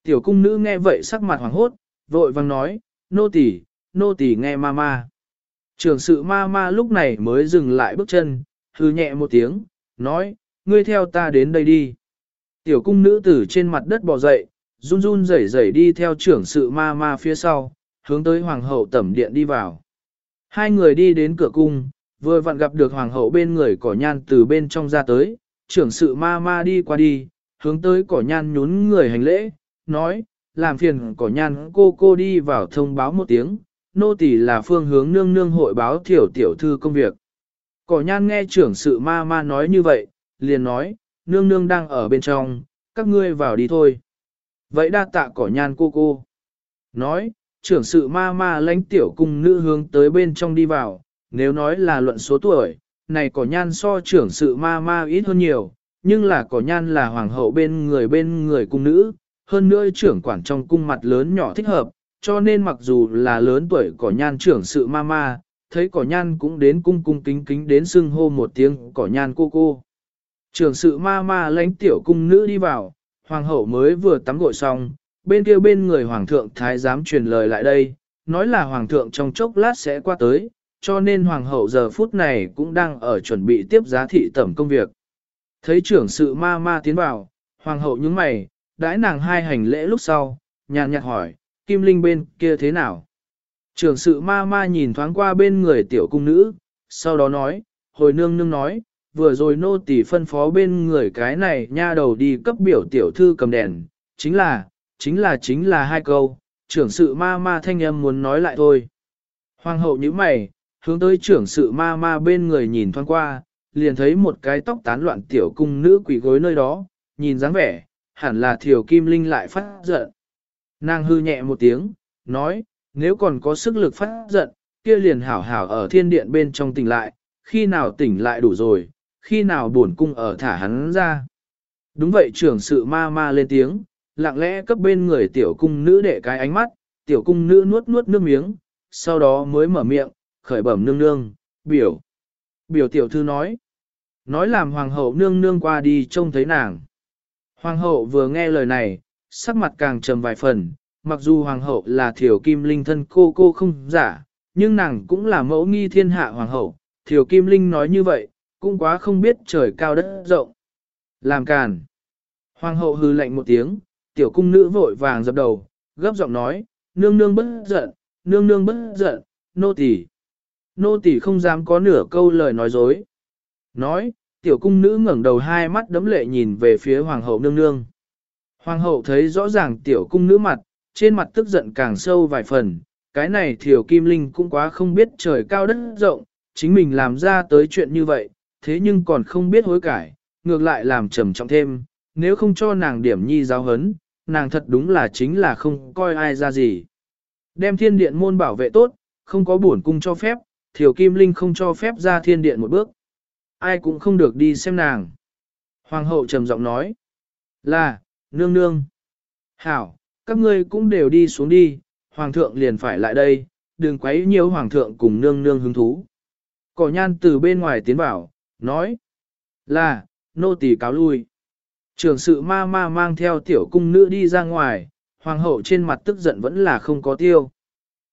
Tiểu cung nữ nghe vậy sắc mặt hoàng hốt, vội vang nói, nô tỳ, nô tỳ nghe ma ma. Trưởng sự ma ma lúc này mới dừng lại bước chân, hư nhẹ một tiếng, nói, ngươi theo ta đến đây đi. Tiểu cung nữ từ trên mặt đất bò dậy, run run rẩy rẩy đi theo trưởng sự ma ma phía sau, hướng tới hoàng hậu tẩm điện đi vào. Hai người đi đến cửa cung, vừa vặn gặp được hoàng hậu bên người cỏ nhan từ bên trong ra tới, trưởng sự ma ma đi qua đi, hướng tới cỏ nhan nhún người hành lễ, nói, làm phiền cỏ nhan cô cô đi vào thông báo một tiếng, nô tỳ là phương hướng nương nương hội báo thiểu tiểu thư công việc. Cỏ nhan nghe trưởng sự ma ma nói như vậy, liền nói, nương nương đang ở bên trong, các ngươi vào đi thôi. Vậy đa tạ cỏ nhan cô cô. Nói, trưởng sự ma ma lãnh tiểu cung nữ hướng tới bên trong đi vào, nếu nói là luận số tuổi, này cỏ nhan so trưởng sự ma ma ít hơn nhiều, nhưng là cỏ nhan là hoàng hậu bên người bên người cung nữ, hơn nữa trưởng quản trong cung mặt lớn nhỏ thích hợp, cho nên mặc dù là lớn tuổi cỏ nhan trưởng sự ma ma, thấy cỏ nhan cũng đến cung cung kính kính đến xưng hô một tiếng cỏ nhan cô cô. Trưởng sự ma ma lãnh tiểu cung nữ đi vào, hoàng hậu mới vừa tắm gội xong, bên kia bên người hoàng thượng thái giám truyền lời lại đây, nói là hoàng thượng trong chốc lát sẽ qua tới, cho nên hoàng hậu giờ phút này cũng đang ở chuẩn bị tiếp giá thị tẩm công việc. Thấy trưởng sự ma ma tiến vào, hoàng hậu nhướng mày, đãi nàng hai hành lễ lúc sau, nhàn nhạt hỏi, kim linh bên kia thế nào? Trưởng sự ma ma nhìn thoáng qua bên người tiểu cung nữ, sau đó nói, hồi nương nương nói, vừa rồi nô tỳ phân phó bên người cái này nha đầu đi cấp biểu tiểu thư cầm đèn, chính là, chính là chính là hai câu, trưởng sự ma ma thanh âm muốn nói lại thôi. Hoàng hậu như mày, hướng tới trưởng sự ma ma bên người nhìn thoáng qua, liền thấy một cái tóc tán loạn tiểu cung nữ quỷ gối nơi đó, nhìn dáng vẻ, hẳn là thiểu kim linh lại phát giận. Nàng hư nhẹ một tiếng, nói, nếu còn có sức lực phát giận, kia liền hảo hảo ở thiên điện bên trong tỉnh lại, khi nào tỉnh lại đủ rồi, khi nào buồn cung ở thả hắn ra. Đúng vậy trưởng sự ma ma lên tiếng, lặng lẽ cấp bên người tiểu cung nữ để cái ánh mắt, tiểu cung nữ nuốt nuốt nước miếng, sau đó mới mở miệng, khởi bẩm nương nương, biểu. Biểu tiểu thư nói, nói làm hoàng hậu nương nương qua đi trông thấy nàng. Hoàng hậu vừa nghe lời này, sắc mặt càng trầm vài phần, mặc dù hoàng hậu là thiểu kim linh thân cô cô không giả, nhưng nàng cũng là mẫu nghi thiên hạ hoàng hậu, thiểu kim linh nói như vậy, cũng quá không biết trời cao đất rộng. Làm càn. Hoàng hậu hư lạnh một tiếng, tiểu cung nữ vội vàng dập đầu, gấp giọng nói, nương nương bất giận, nương nương bất giận, nô tỳ, Nô tỳ không dám có nửa câu lời nói dối. Nói, tiểu cung nữ ngẩng đầu hai mắt đấm lệ nhìn về phía hoàng hậu nương nương. Hoàng hậu thấy rõ ràng tiểu cung nữ mặt, trên mặt tức giận càng sâu vài phần, cái này thiểu kim linh cũng quá không biết trời cao đất rộng, chính mình làm ra tới chuyện như vậy, thế nhưng còn không biết hối cải, ngược lại làm trầm trọng thêm, nếu không cho nàng điểm nhi giáo hấn, nàng thật đúng là chính là không coi ai ra gì. Đem thiên điện môn bảo vệ tốt, không có bổn cung cho phép, thiểu kim linh không cho phép ra thiên điện một bước. Ai cũng không được đi xem nàng. Hoàng hậu trầm giọng nói, là, nương nương. Hảo, các ngươi cũng đều đi xuống đi, hoàng thượng liền phải lại đây, đừng quấy nhiều hoàng thượng cùng nương nương hứng thú. Cỏ nhan từ bên ngoài tiến vào, nói, là, nô tỳ cáo lui. Trường sự ma ma mang theo tiểu cung nữ đi ra ngoài, hoàng hậu trên mặt tức giận vẫn là không có tiêu.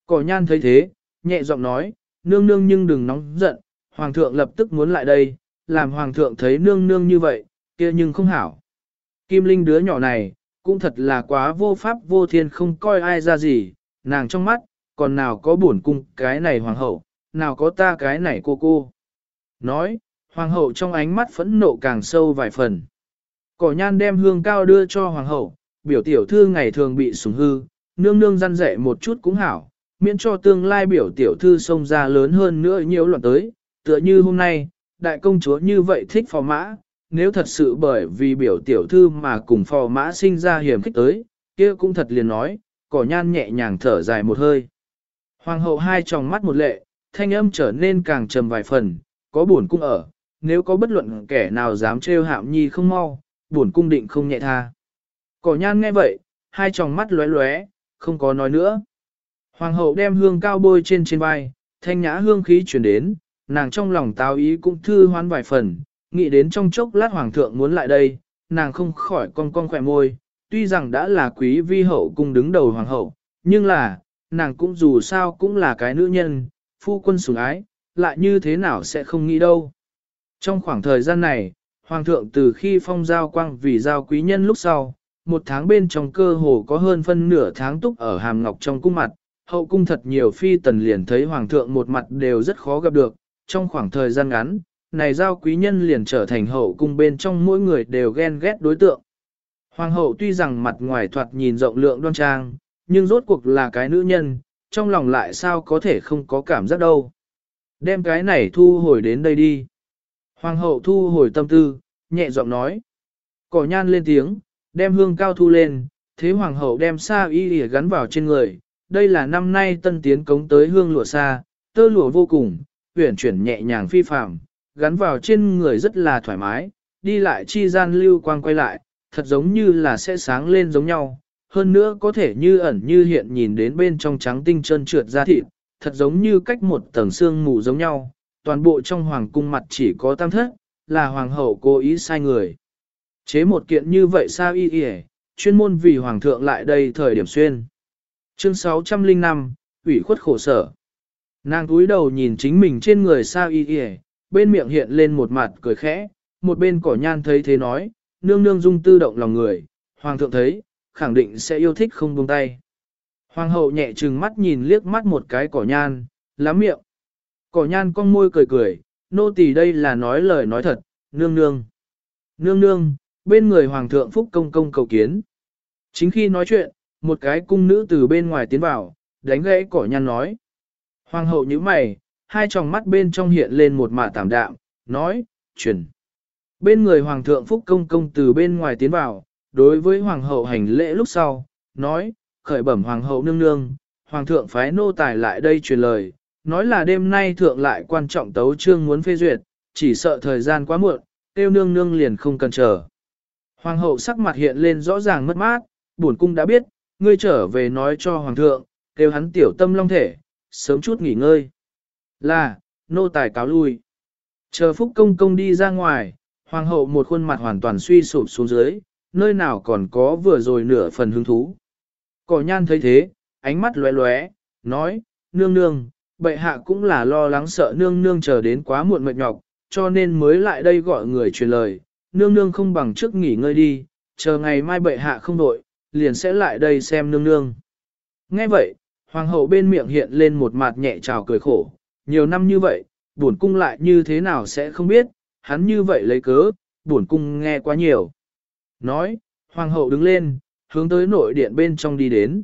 Cỏ nhan thấy thế, nhẹ giọng nói, nương nương nhưng đừng nóng giận, hoàng thượng lập tức muốn lại đây, làm hoàng thượng thấy nương nương như vậy, kia nhưng không hảo. Kim Linh đứa nhỏ này, cũng thật là quá vô pháp vô thiên không coi ai ra gì, nàng trong mắt, còn nào có buồn cung cái này hoàng hậu, nào có ta cái này cô cô. Nói, hoàng hậu trong ánh mắt phẫn nộ càng sâu vài phần. Cỏ nhan đem hương cao đưa cho hoàng hậu, biểu tiểu thư ngày thường bị sủng hư, nương nương răn rẻ một chút cũng hảo, miễn cho tương lai biểu tiểu thư xông ra lớn hơn nữa nhiều loạn tới, tựa như hôm nay, đại công chúa như vậy thích phò mã, nếu thật sự bởi vì biểu tiểu thư mà cùng phò mã sinh ra hiểm khích tới, kia cũng thật liền nói, cỏ nhan nhẹ nhàng thở dài một hơi. Hoàng hậu hai tròng mắt một lệ, thanh âm trở nên càng trầm vài phần, có buồn cung ở, nếu có bất luận kẻ nào dám trêu hạm nhi không mau, buồn cung định không nhẹ tha. Cỏ nhan nghe vậy, hai tròng mắt lóe lóe, không có nói nữa. Hoàng hậu đem hương cao bôi trên trên vai, thanh nhã hương khí chuyển đến, nàng trong lòng táo ý cũng thư hoán vài phần, nghĩ đến trong chốc lát hoàng thượng muốn lại đây, nàng không khỏi cong cong khỏe môi, tuy rằng đã là quý vi hậu cùng đứng đầu hoàng hậu, nhưng là, nàng cũng dù sao cũng là cái nữ nhân, phu quân sủng ái, lại như thế nào sẽ không nghĩ đâu. Trong khoảng thời gian này, hoàng thượng từ khi phong giao quang vì giao quý nhân lúc sau, một tháng bên trong cơ hồ có hơn phân nửa tháng túc ở hàm ngọc trong cung mặt, hậu cung thật nhiều phi tần liền thấy hoàng thượng một mặt đều rất khó gặp được, trong khoảng thời gian ngắn, này giao quý nhân liền trở thành hậu cung bên trong mỗi người đều ghen ghét đối tượng. Hoàng hậu tuy rằng mặt ngoài thoạt nhìn rộng lượng đoan trang, nhưng rốt cuộc là cái nữ nhân, trong lòng lại sao có thể không có cảm giác đâu. Đem cái này thu hồi đến đây đi. Hoàng hậu thu hồi tâm tư, nhẹ giọng nói. Cỏ nhan lên tiếng, đem hương cao thu lên, thế hoàng hậu đem sa y lìa gắn vào trên người. Đây là năm nay tân tiến cống tới hương lụa xa tơ lụa vô cùng, uyển chuyển nhẹ nhàng phi phàm, gắn vào trên người rất là thoải mái, đi lại chi gian lưu quang quay lại, thật giống như là sẽ sáng lên giống nhau. Hơn nữa có thể như ẩn như hiện nhìn đến bên trong trắng tinh trơn trượt da thịt, thật giống như cách một tầng xương mù giống nhau. Toàn bộ trong hoàng cung mặt chỉ có tam thất, là hoàng hậu cố ý sai người. Chế một kiện như vậy sao y y chuyên môn vì hoàng thượng lại đây thời điểm xuyên. Chương 605, ủy khuất khổ sở. Nàng túi đầu nhìn chính mình trên người sao y y bên miệng hiện lên một mặt cười khẽ, một bên cỏ nhan thấy thế nói, nương nương dung tư động lòng người, hoàng thượng thấy, khẳng định sẽ yêu thích không buông tay. Hoàng hậu nhẹ trừng mắt nhìn liếc mắt một cái cỏ nhan, lắm miệng. Cỏ nhan con môi cười cười, nô tỳ đây là nói lời nói thật, nương nương. Nương nương, bên người hoàng thượng phúc công công cầu kiến. Chính khi nói chuyện, một cái cung nữ từ bên ngoài tiến vào, đánh gãy cỏ nhăn nói. Hoàng hậu như mày, hai tròng mắt bên trong hiện lên một mạ tảm đạm, nói, truyền. Bên người hoàng thượng phúc công công từ bên ngoài tiến vào, đối với hoàng hậu hành lễ lúc sau, nói, khởi bẩm hoàng hậu nương nương, hoàng thượng phái nô tài lại đây truyền lời, nói là đêm nay thượng lại quan trọng tấu trương muốn phê duyệt, chỉ sợ thời gian quá muộn, tiêu nương nương liền không cần chờ. Hoàng hậu sắc mặt hiện lên rõ ràng mất mát, buồn cung đã biết, ngươi trở về nói cho hoàng thượng, kêu hắn tiểu tâm long thể, sớm chút nghỉ ngơi. Là, nô tài cáo lui. Chờ phúc công công đi ra ngoài, hoàng hậu một khuôn mặt hoàn toàn suy sụp xuống dưới, nơi nào còn có vừa rồi nửa phần hứng thú. Cỏ nhan thấy thế, ánh mắt lóe lóe, nói, nương nương, bệ hạ cũng là lo lắng sợ nương nương chờ đến quá muộn mệt nhọc, cho nên mới lại đây gọi người truyền lời, nương nương không bằng trước nghỉ ngơi đi, chờ ngày mai bệ hạ không đội, liền sẽ lại đây xem nương nương. Nghe vậy, hoàng hậu bên miệng hiện lên một mặt nhẹ trào cười khổ, nhiều năm như vậy, bổn cung lại như thế nào sẽ không biết, hắn như vậy lấy cớ, bổn cung nghe quá nhiều. Nói, hoàng hậu đứng lên, hướng tới nội điện bên trong đi đến.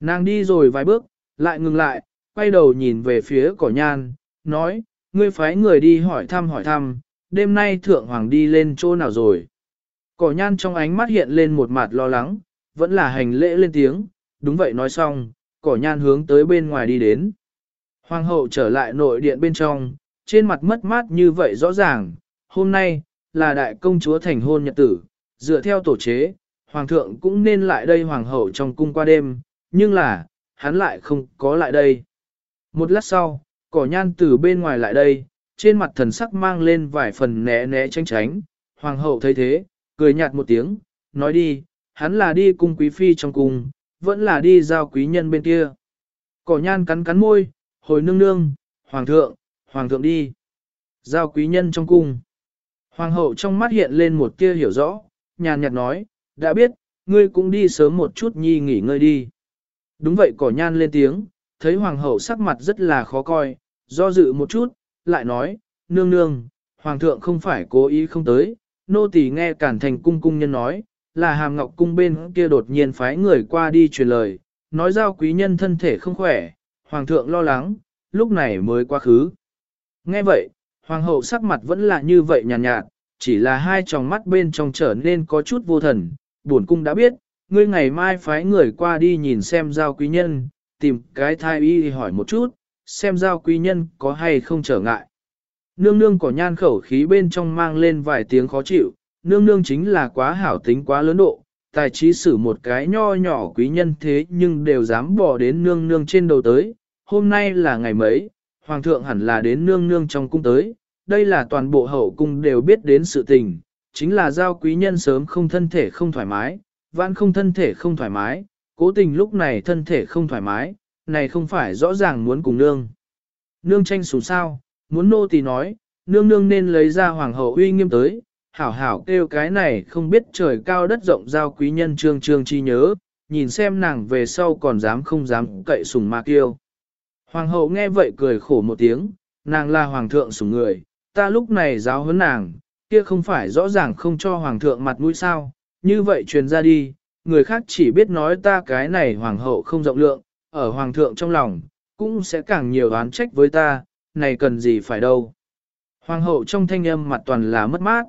Nàng đi rồi vài bước, lại ngừng lại, quay đầu nhìn về phía cỏ nhan, nói, ngươi phái người đi hỏi thăm hỏi thăm, đêm nay thượng hoàng đi lên chỗ nào rồi. Cỏ nhan trong ánh mắt hiện lên một mặt lo lắng, vẫn là hành lễ lên tiếng, đúng vậy nói xong, cỏ nhan hướng tới bên ngoài đi đến. Hoàng hậu trở lại nội điện bên trong, trên mặt mất mát như vậy rõ ràng, hôm nay, là đại công chúa thành hôn nhật tử, dựa theo tổ chế, hoàng thượng cũng nên lại đây hoàng hậu trong cung qua đêm, nhưng là, hắn lại không có lại đây. Một lát sau, cỏ nhan từ bên ngoài lại đây, trên mặt thần sắc mang lên vài phần né né tránh tránh, hoàng hậu thấy thế, cười nhạt một tiếng, nói đi, hắn là đi cung quý phi trong cung, vẫn là đi giao quý nhân bên kia. Cỏ nhan cắn cắn môi, hồi nương nương, hoàng thượng, hoàng thượng đi. Giao quý nhân trong cung. Hoàng hậu trong mắt hiện lên một tia hiểu rõ, nhàn nhạt nói, đã biết, ngươi cũng đi sớm một chút nhi nghỉ ngơi đi. Đúng vậy cỏ nhan lên tiếng, thấy hoàng hậu sắc mặt rất là khó coi, do dự một chút, lại nói, nương nương, hoàng thượng không phải cố ý không tới, nô tỳ nghe cản thành cung cung nhân nói, là hàm ngọc cung bên kia đột nhiên phái người qua đi truyền lời, nói giao quý nhân thân thể không khỏe, hoàng thượng lo lắng, lúc này mới qua khứ. Nghe vậy, hoàng hậu sắc mặt vẫn là như vậy nhàn nhạt, nhạt, chỉ là hai tròng mắt bên trong trở nên có chút vô thần, buồn cung đã biết, ngươi ngày mai phái người qua đi nhìn xem giao quý nhân, tìm cái thai y hỏi một chút, xem giao quý nhân có hay không trở ngại. Nương nương có nhan khẩu khí bên trong mang lên vài tiếng khó chịu, nương nương chính là quá hảo tính quá lớn độ, tài trí xử một cái nho nhỏ quý nhân thế nhưng đều dám bỏ đến nương nương trên đầu tới, hôm nay là ngày mấy, hoàng thượng hẳn là đến nương nương trong cung tới, đây là toàn bộ hậu cung đều biết đến sự tình, chính là giao quý nhân sớm không thân thể không thoải mái, vãn không thân thể không thoải mái, cố tình lúc này thân thể không thoải mái, này không phải rõ ràng muốn cùng nương. Nương tranh sủng sao, muốn nô tỳ nói, nương nương nên lấy ra hoàng hậu uy nghiêm tới, hảo hảo kêu cái này không biết trời cao đất rộng giao quý nhân trương trương chi nhớ, nhìn xem nàng về sau còn dám không dám cậy sùng ma kiêu. Hoàng hậu nghe vậy cười khổ một tiếng, nàng là hoàng thượng sủng người, ta lúc này giáo huấn nàng, kia không phải rõ ràng không cho hoàng thượng mặt mũi sao, như vậy truyền ra đi, người khác chỉ biết nói ta cái này hoàng hậu không rộng lượng, ở hoàng thượng trong lòng, cũng sẽ càng nhiều oán trách với ta, này cần gì phải đâu. Hoàng hậu trong thanh âm mặt toàn là mất mát.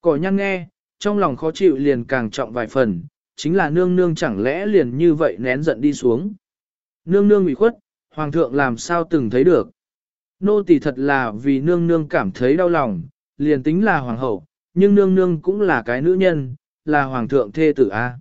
Cỏ nhăn nghe, trong lòng khó chịu liền càng trọng vài phần, chính là nương nương chẳng lẽ liền như vậy nén giận đi xuống. Nương nương ủy khuất, hoàng thượng làm sao từng thấy được. Nô tỳ thật là vì nương nương cảm thấy đau lòng, liền tính là hoàng hậu, nhưng nương nương cũng là cái nữ nhân, là hoàng thượng thê tử A.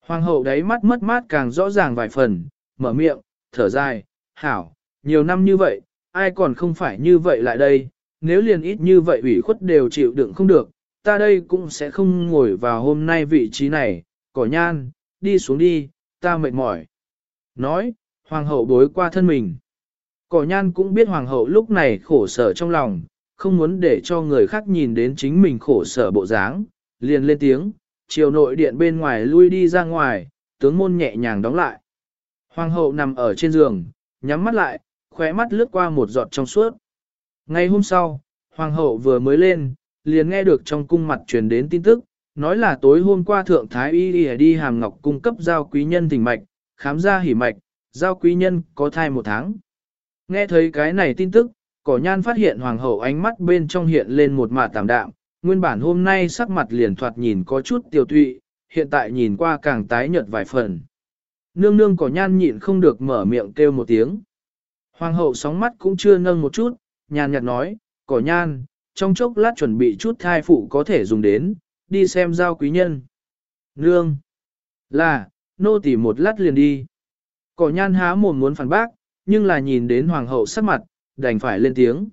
Hoàng hậu đáy mắt mất mát càng rõ ràng vài phần, mở miệng, thở dài, hảo, nhiều năm như vậy, ai còn không phải như vậy lại đây, nếu liền ít như vậy ủy khuất đều chịu đựng không được, ta đây cũng sẽ không ngồi vào hôm nay vị trí này, cỏ nhan, đi xuống đi, ta mệt mỏi. Nói, hoàng hậu bối qua thân mình. Cỏ nhan cũng biết hoàng hậu lúc này khổ sở trong lòng, không muốn để cho người khác nhìn đến chính mình khổ sở bộ dáng, liền lên tiếng, chiều nội điện bên ngoài lui đi ra ngoài, tướng môn nhẹ nhàng đóng lại. Hoàng hậu nằm ở trên giường, nhắm mắt lại, khóe mắt lướt qua một giọt trong suốt. Ngày hôm sau, hoàng hậu vừa mới lên, liền nghe được trong cung mặt truyền đến tin tức, nói là tối hôm qua thượng thái y đi, đi hàm ngọc cung cấp giao quý nhân thỉnh mạch, khám ra hỉ mạch, giao quý nhân có thai một tháng. Nghe thấy cái này tin tức, cỏ nhan phát hiện hoàng hậu ánh mắt bên trong hiện lên một mạ tạm đạm, nguyên bản hôm nay sắc mặt liền thoạt nhìn có chút tiêu tụy, hiện tại nhìn qua càng tái nhợt vài phần. Nương nương cỏ nhan nhịn không được mở miệng kêu một tiếng. Hoàng hậu sóng mắt cũng chưa nâng một chút, nhàn nhạt nói, cỏ nhan, trong chốc lát chuẩn bị chút thai phụ có thể dùng đến, đi xem giao quý nhân. Nương, là, nô tỉ một lát liền đi. Cỏ nhan há mồm muốn phản bác, nhưng là nhìn đến hoàng hậu sắc mặt, đành phải lên tiếng.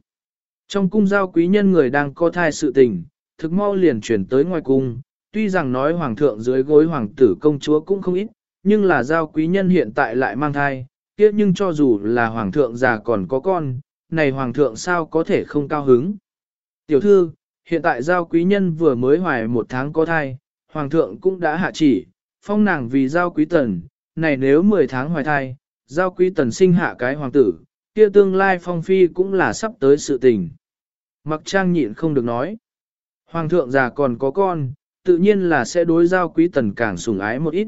Trong cung giao quý nhân người đang có thai sự tình, thực mau liền chuyển tới ngoài cung, tuy rằng nói hoàng thượng dưới gối hoàng tử công chúa cũng không ít, nhưng là giao quý nhân hiện tại lại mang thai, kia nhưng cho dù là hoàng thượng già còn có con, này hoàng thượng sao có thể không cao hứng. Tiểu thư, hiện tại giao quý nhân vừa mới hoài một tháng có thai, hoàng thượng cũng đã hạ chỉ, phong nàng vì giao quý tần, này nếu 10 tháng hoài thai, giao quý tần sinh hạ cái hoàng tử, kia tương lai phong phi cũng là sắp tới sự tình. Mặc trang nhịn không được nói. Hoàng thượng già còn có con, tự nhiên là sẽ đối giao quý tần càng sủng ái một ít.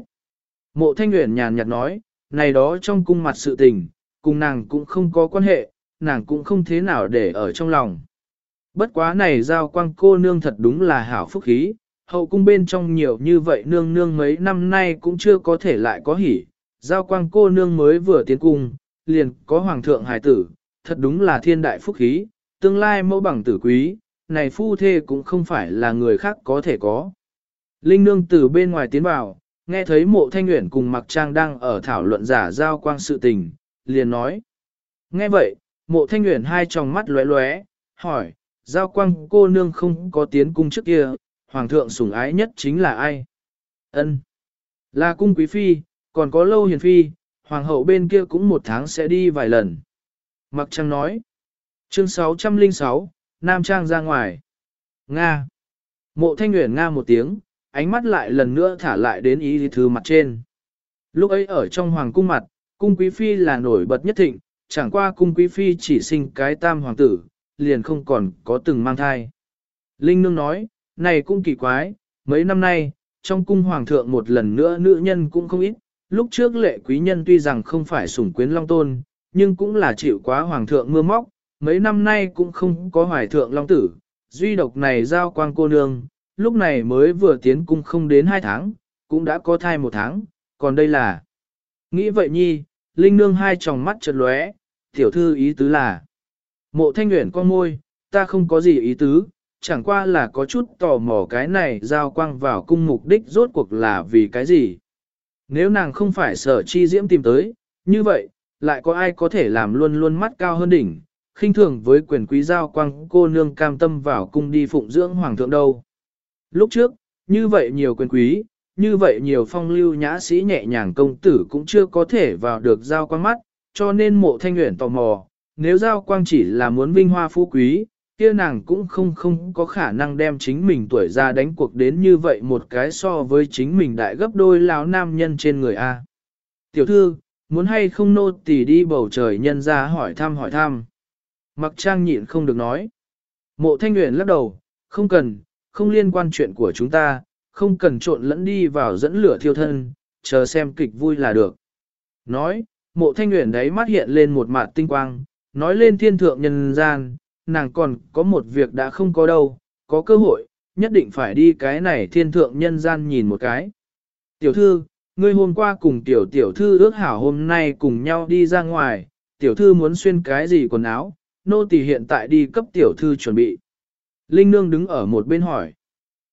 Mộ thanh nguyện nhàn nhạt nói, này đó trong cung mặt sự tình, cùng nàng cũng không có quan hệ, nàng cũng không thế nào để ở trong lòng. Bất quá này giao quang cô nương thật đúng là hảo phúc khí, hậu cung bên trong nhiều như vậy nương nương mấy năm nay cũng chưa có thể lại có hỉ. Giao quang cô nương mới vừa tiến cung, liền có hoàng thượng hài tử, thật đúng là thiên đại phúc khí, tương lai mẫu bằng tử quý, này phu thê cũng không phải là người khác có thể có. Linh nương từ bên ngoài tiến vào, nghe thấy mộ thanh nguyện cùng mặc trang đang ở thảo luận giả giao quang sự tình, liền nói. Nghe vậy, mộ thanh nguyện hai tròng mắt lóe lóe, hỏi, giao quang cô nương không có tiến cung trước kia, hoàng thượng sủng ái nhất chính là ai? Ân, Là cung quý phi, còn có lâu hiền phi, hoàng hậu bên kia cũng một tháng sẽ đi vài lần. Mặc trang nói. Chương 606, Nam Trang ra ngoài. Nga. Mộ thanh nguyện Nga một tiếng, ánh mắt lại lần nữa thả lại đến ý thư mặt trên. Lúc ấy ở trong hoàng cung mặt, cung quý phi là nổi bật nhất thịnh, chẳng qua cung quý phi chỉ sinh cái tam hoàng tử, liền không còn có từng mang thai. Linh Nương nói, này cũng kỳ quái, mấy năm nay, trong cung hoàng thượng một lần nữa nữ nhân cũng không ít, lúc trước lệ quý nhân tuy rằng không phải sủng quyến long tôn, nhưng cũng là chịu quá hoàng thượng mưa móc, mấy năm nay cũng không có hoài thượng long tử, duy độc này giao quang cô nương, lúc này mới vừa tiến cung không đến hai tháng, cũng đã có thai một tháng, còn đây là... Nghĩ vậy nhi, Linh Nương hai tròng mắt chợt lóe, tiểu thư ý tứ là... Mộ thanh nguyện con môi, ta không có gì ý tứ, chẳng qua là có chút tò mò cái này giao quang vào cung mục đích rốt cuộc là vì cái gì. Nếu nàng không phải sở chi diễm tìm tới, như vậy, lại có ai có thể làm luôn luôn mắt cao hơn đỉnh, khinh thường với quyền quý giao quang cô nương cam tâm vào cung đi phụng dưỡng hoàng thượng đâu. Lúc trước, như vậy nhiều quyền quý, như vậy nhiều phong lưu nhã sĩ nhẹ nhàng công tử cũng chưa có thể vào được giao quang mắt, cho nên mộ thanh nguyện tò mò, nếu giao quang chỉ là muốn vinh hoa phú quý, kia nàng cũng không không có khả năng đem chính mình tuổi ra đánh cuộc đến như vậy một cái so với chính mình đại gấp đôi lão nam nhân trên người A. Tiểu thư, muốn hay không nô tỳ đi bầu trời nhân ra hỏi thăm hỏi thăm. Mặc trang nhịn không được nói. Mộ thanh nguyện lắc đầu, không cần, không liên quan chuyện của chúng ta, không cần trộn lẫn đi vào dẫn lửa thiêu thân, chờ xem kịch vui là được. Nói, mộ thanh nguyện đấy mắt hiện lên một mặt tinh quang, nói lên thiên thượng nhân gian, nàng còn có một việc đã không có đâu, có cơ hội, nhất định phải đi cái này thiên thượng nhân gian nhìn một cái. Tiểu thư, ngươi hôm qua cùng tiểu tiểu thư ước hảo hôm nay cùng nhau đi ra ngoài, tiểu thư muốn xuyên cái gì quần áo, nô tỳ hiện tại đi cấp tiểu thư chuẩn bị. Linh Nương đứng ở một bên hỏi.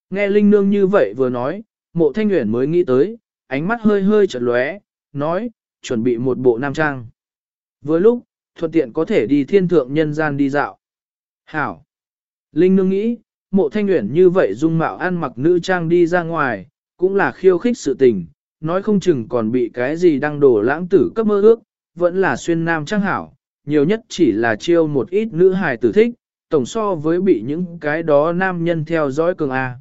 Nghe Linh Nương như vậy vừa nói, mộ thanh nguyện mới nghĩ tới, ánh mắt hơi hơi chật lóe, nói, chuẩn bị một bộ nam trang. Với lúc, thuận tiện có thể đi thiên thượng nhân gian đi dạo. Hảo. Linh Nương nghĩ, mộ thanh nguyện như vậy dung mạo ăn mặc nữ trang đi ra ngoài, cũng là khiêu khích sự tình, nói không chừng còn bị cái gì đăng đổ lãng tử cấp mơ ước, vẫn là xuyên nam trang hảo, nhiều nhất chỉ là chiêu một ít nữ hài tử thích, tổng so với bị những cái đó nam nhân theo dõi cường A.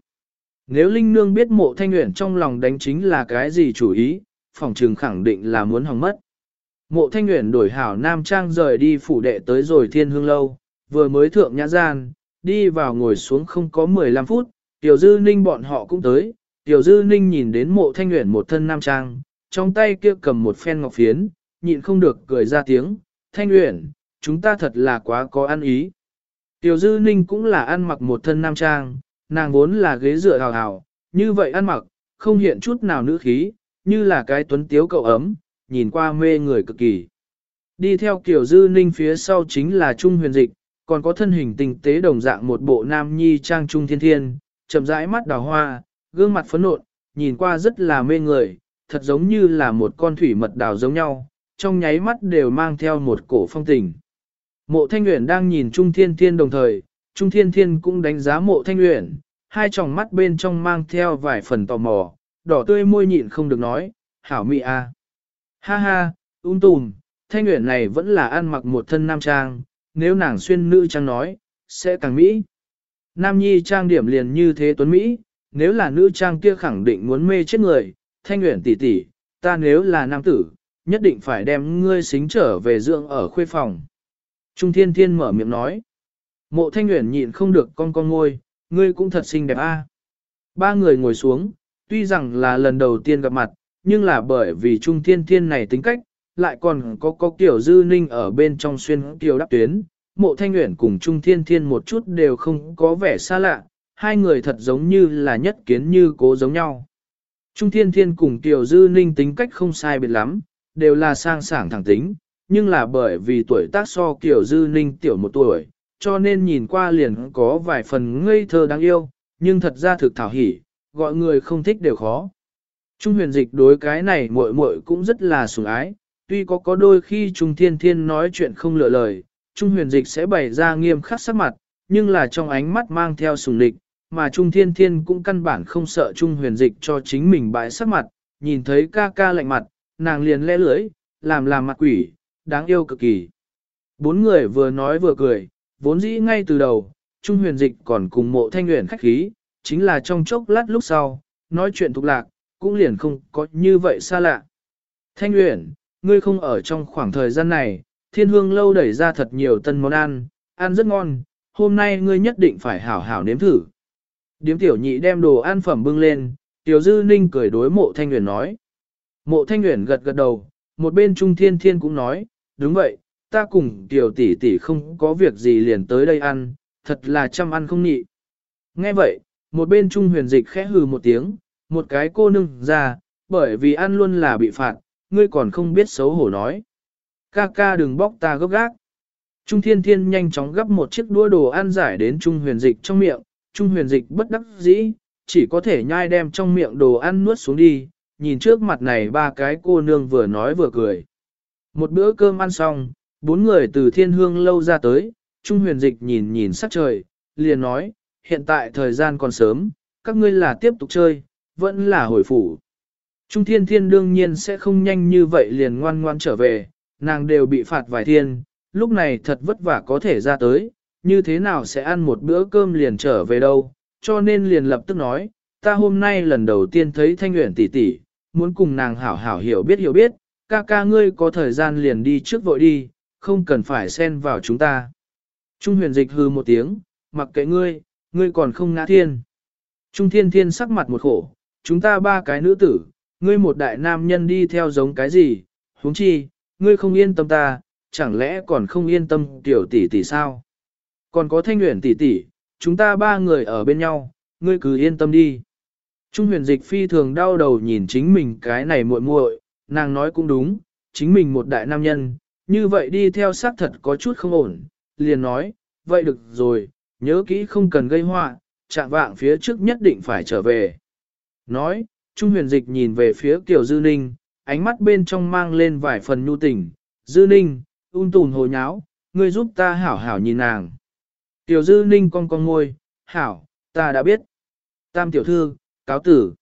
Nếu Linh Nương biết mộ thanh nguyện trong lòng đánh chính là cái gì chủ ý, phòng trường khẳng định là muốn hỏng mất. Mộ thanh nguyện đổi hảo nam trang rời đi phủ đệ tới rồi thiên hương lâu, vừa mới thượng nhã gian, đi vào ngồi xuống không có 15 phút, Tiểu Dư Ninh bọn họ cũng tới, Tiểu Dư Ninh nhìn đến mộ thanh nguyện một thân nam trang, trong tay kia cầm một phen ngọc phiến, nhịn không được cười ra tiếng, thanh nguyện, chúng ta thật là quá có ăn ý. Tiểu Dư Ninh cũng là ăn mặc một thân nam trang, nàng vốn là ghế dựa hào hào, như vậy ăn mặc, không hiện chút nào nữ khí, như là cái tuấn tiếu cậu ấm, nhìn qua mê người cực kỳ. Đi theo kiểu Dư Ninh phía sau chính là Trung huyền dịch, còn có thân hình tinh tế đồng dạng một bộ nam nhi trang trung thiên thiên, chậm rãi mắt đào hoa, gương mặt phấn nộn, nhìn qua rất là mê người, thật giống như là một con thủy mật đào giống nhau, trong nháy mắt đều mang theo một cổ phong tình. Mộ Thanh Uyển đang nhìn Trung Thiên Thiên đồng thời, Trung Thiên Thiên cũng đánh giá Mộ Thanh Uyển, hai tròng mắt bên trong mang theo vài phần tò mò, đỏ tươi môi nhịn không được nói, hảo mị a. À. Ha ha, ung tùm, Thanh nguyện này vẫn là ăn mặc một thân nam trang, nếu nàng xuyên nữ trang nói, sẽ càng mỹ. Nam nhi trang điểm liền như thế tuấn Mỹ, nếu là nữ trang kia khẳng định muốn mê chết người, thanh nguyện tỷ tỷ, ta nếu là nam tử, nhất định phải đem ngươi xính trở về dưỡng ở khuê phòng. Trung thiên thiên mở miệng nói. Mộ thanh nguyện nhịn không được con con ngôi, ngươi cũng thật xinh đẹp a. Ba người ngồi xuống, tuy rằng là lần đầu tiên gặp mặt, nhưng là bởi vì Trung thiên thiên này tính cách, lại còn có có kiểu dư ninh ở bên trong xuyên kiểu đắp tuyến, mộ thanh nguyện cùng Trung Thiên Thiên một chút đều không có vẻ xa lạ, hai người thật giống như là nhất kiến như cố giống nhau. Trung Thiên Thiên cùng Tiểu Dư Ninh tính cách không sai biệt lắm, đều là sang sảng thẳng tính, nhưng là bởi vì tuổi tác so Tiểu Dư Ninh tiểu một tuổi, cho nên nhìn qua liền có vài phần ngây thơ đáng yêu, nhưng thật ra thực thảo hỉ, gọi người không thích đều khó. Trung huyền dịch đối cái này muội muội cũng rất là sủng ái, tuy có có đôi khi Trung Thiên Thiên nói chuyện không lựa lời, Trung huyền dịch sẽ bày ra nghiêm khắc sắc mặt, nhưng là trong ánh mắt mang theo sùng địch, mà Trung Thiên Thiên cũng căn bản không sợ Trung huyền dịch cho chính mình bãi sắc mặt, nhìn thấy ca ca lạnh mặt, nàng liền lẽ lưỡi, làm làm mặt quỷ, đáng yêu cực kỳ. Bốn người vừa nói vừa cười, vốn dĩ ngay từ đầu, Trung huyền dịch còn cùng mộ thanh nguyện khách khí, chính là trong chốc lát lúc sau, nói chuyện thục lạc, cũng liền không có như vậy xa lạ. Thanh uyển ngươi không ở trong khoảng thời gian này, thiên hương lâu đẩy ra thật nhiều tân món ăn, ăn rất ngon, hôm nay ngươi nhất định phải hảo hảo nếm thử. Điếm tiểu nhị đem đồ ăn phẩm bưng lên, tiểu dư ninh cười đối mộ thanh uyển nói. Mộ thanh uyển gật gật đầu, một bên trung thiên thiên cũng nói, đúng vậy, ta cùng tiểu tỷ tỷ không có việc gì liền tới đây ăn, thật là chăm ăn không nhị. Nghe vậy, một bên trung huyền dịch khẽ hừ một tiếng, một cái cô nương ra, bởi vì ăn luôn là bị phạt, ngươi còn không biết xấu hổ nói. Ca ca đừng bóc ta gấp gác. Trung thiên thiên nhanh chóng gấp một chiếc đũa đồ ăn giải đến Trung huyền dịch trong miệng, Trung huyền dịch bất đắc dĩ, chỉ có thể nhai đem trong miệng đồ ăn nuốt xuống đi, nhìn trước mặt này ba cái cô nương vừa nói vừa cười. Một bữa cơm ăn xong, bốn người từ thiên hương lâu ra tới, Trung huyền dịch nhìn nhìn sắc trời, liền nói, hiện tại thời gian còn sớm, các ngươi là tiếp tục chơi, vẫn là hồi phủ. Trung thiên thiên đương nhiên sẽ không nhanh như vậy liền ngoan ngoan trở về, nàng đều bị phạt vài thiên, lúc này thật vất vả có thể ra tới, như thế nào sẽ ăn một bữa cơm liền trở về đâu, cho nên liền lập tức nói, ta hôm nay lần đầu tiên thấy thanh nguyện tỷ tỷ, muốn cùng nàng hảo hảo hiểu biết hiểu biết, ca ca ngươi có thời gian liền đi trước vội đi, không cần phải xen vào chúng ta. Trung huyền dịch hư một tiếng, mặc kệ ngươi, ngươi còn không ngã thiên. Trung thiên thiên sắc mặt một khổ, chúng ta ba cái nữ tử, ngươi một đại nam nhân đi theo giống cái gì, huống chi, ngươi không yên tâm ta, chẳng lẽ còn không yên tâm tiểu tỷ tỷ sao? Còn có thanh nguyện tỷ tỷ, chúng ta ba người ở bên nhau, ngươi cứ yên tâm đi. Trung huyền dịch phi thường đau đầu nhìn chính mình cái này muội muội, nàng nói cũng đúng, chính mình một đại nam nhân, như vậy đi theo xác thật có chút không ổn, liền nói, vậy được rồi, nhớ kỹ không cần gây họa, chạm vạng phía trước nhất định phải trở về. Nói, Trung huyền dịch nhìn về phía Kiều Dư Ninh, ánh mắt bên trong mang lên vài phần nhu tình, Dư Ninh, un tùn hồ nháo, ngươi giúp ta hảo hảo nhìn nàng. Tiểu Dư Ninh cong cong ngôi, hảo, ta đã biết. Tam tiểu thư, cáo tử.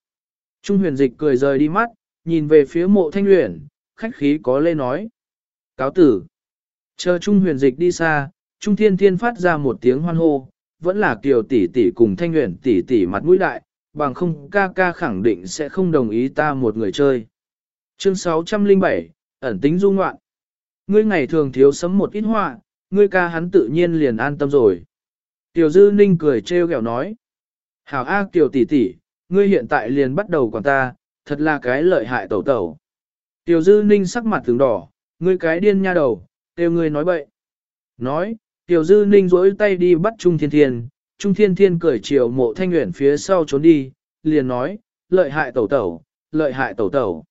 Trung huyền dịch cười rời đi mắt, nhìn về phía mộ thanh luyện, khách khí có lê nói. Cáo tử. Chờ Trung huyền dịch đi xa, Trung thiên thiên phát ra một tiếng hoan hô, vẫn là kiều tỷ tỷ cùng thanh luyện tỷ tỷ mặt mũi đại, bằng không ca ca khẳng định sẽ không đồng ý ta một người chơi. Chương 607, ẩn tính du ngoạn. Ngươi ngày thường thiếu sấm một ít họa, ngươi ca hắn tự nhiên liền an tâm rồi. Tiểu Dư Ninh cười trêu ghẹo nói. Hảo A Kiều tỷ tỷ, ngươi hiện tại liền bắt đầu quản ta, thật là cái lợi hại tẩu tẩu. Tiểu Dư Ninh sắc mặt tướng đỏ, ngươi cái điên nha đầu, kêu ngươi nói bậy. Nói, Tiểu Dư Ninh rỗi tay đi bắt Trung Thiên Thiên, Trung Thiên Thiên cười chiều mộ thanh nguyện phía sau trốn đi, liền nói, lợi hại tẩu tẩu, lợi hại tẩu tẩu.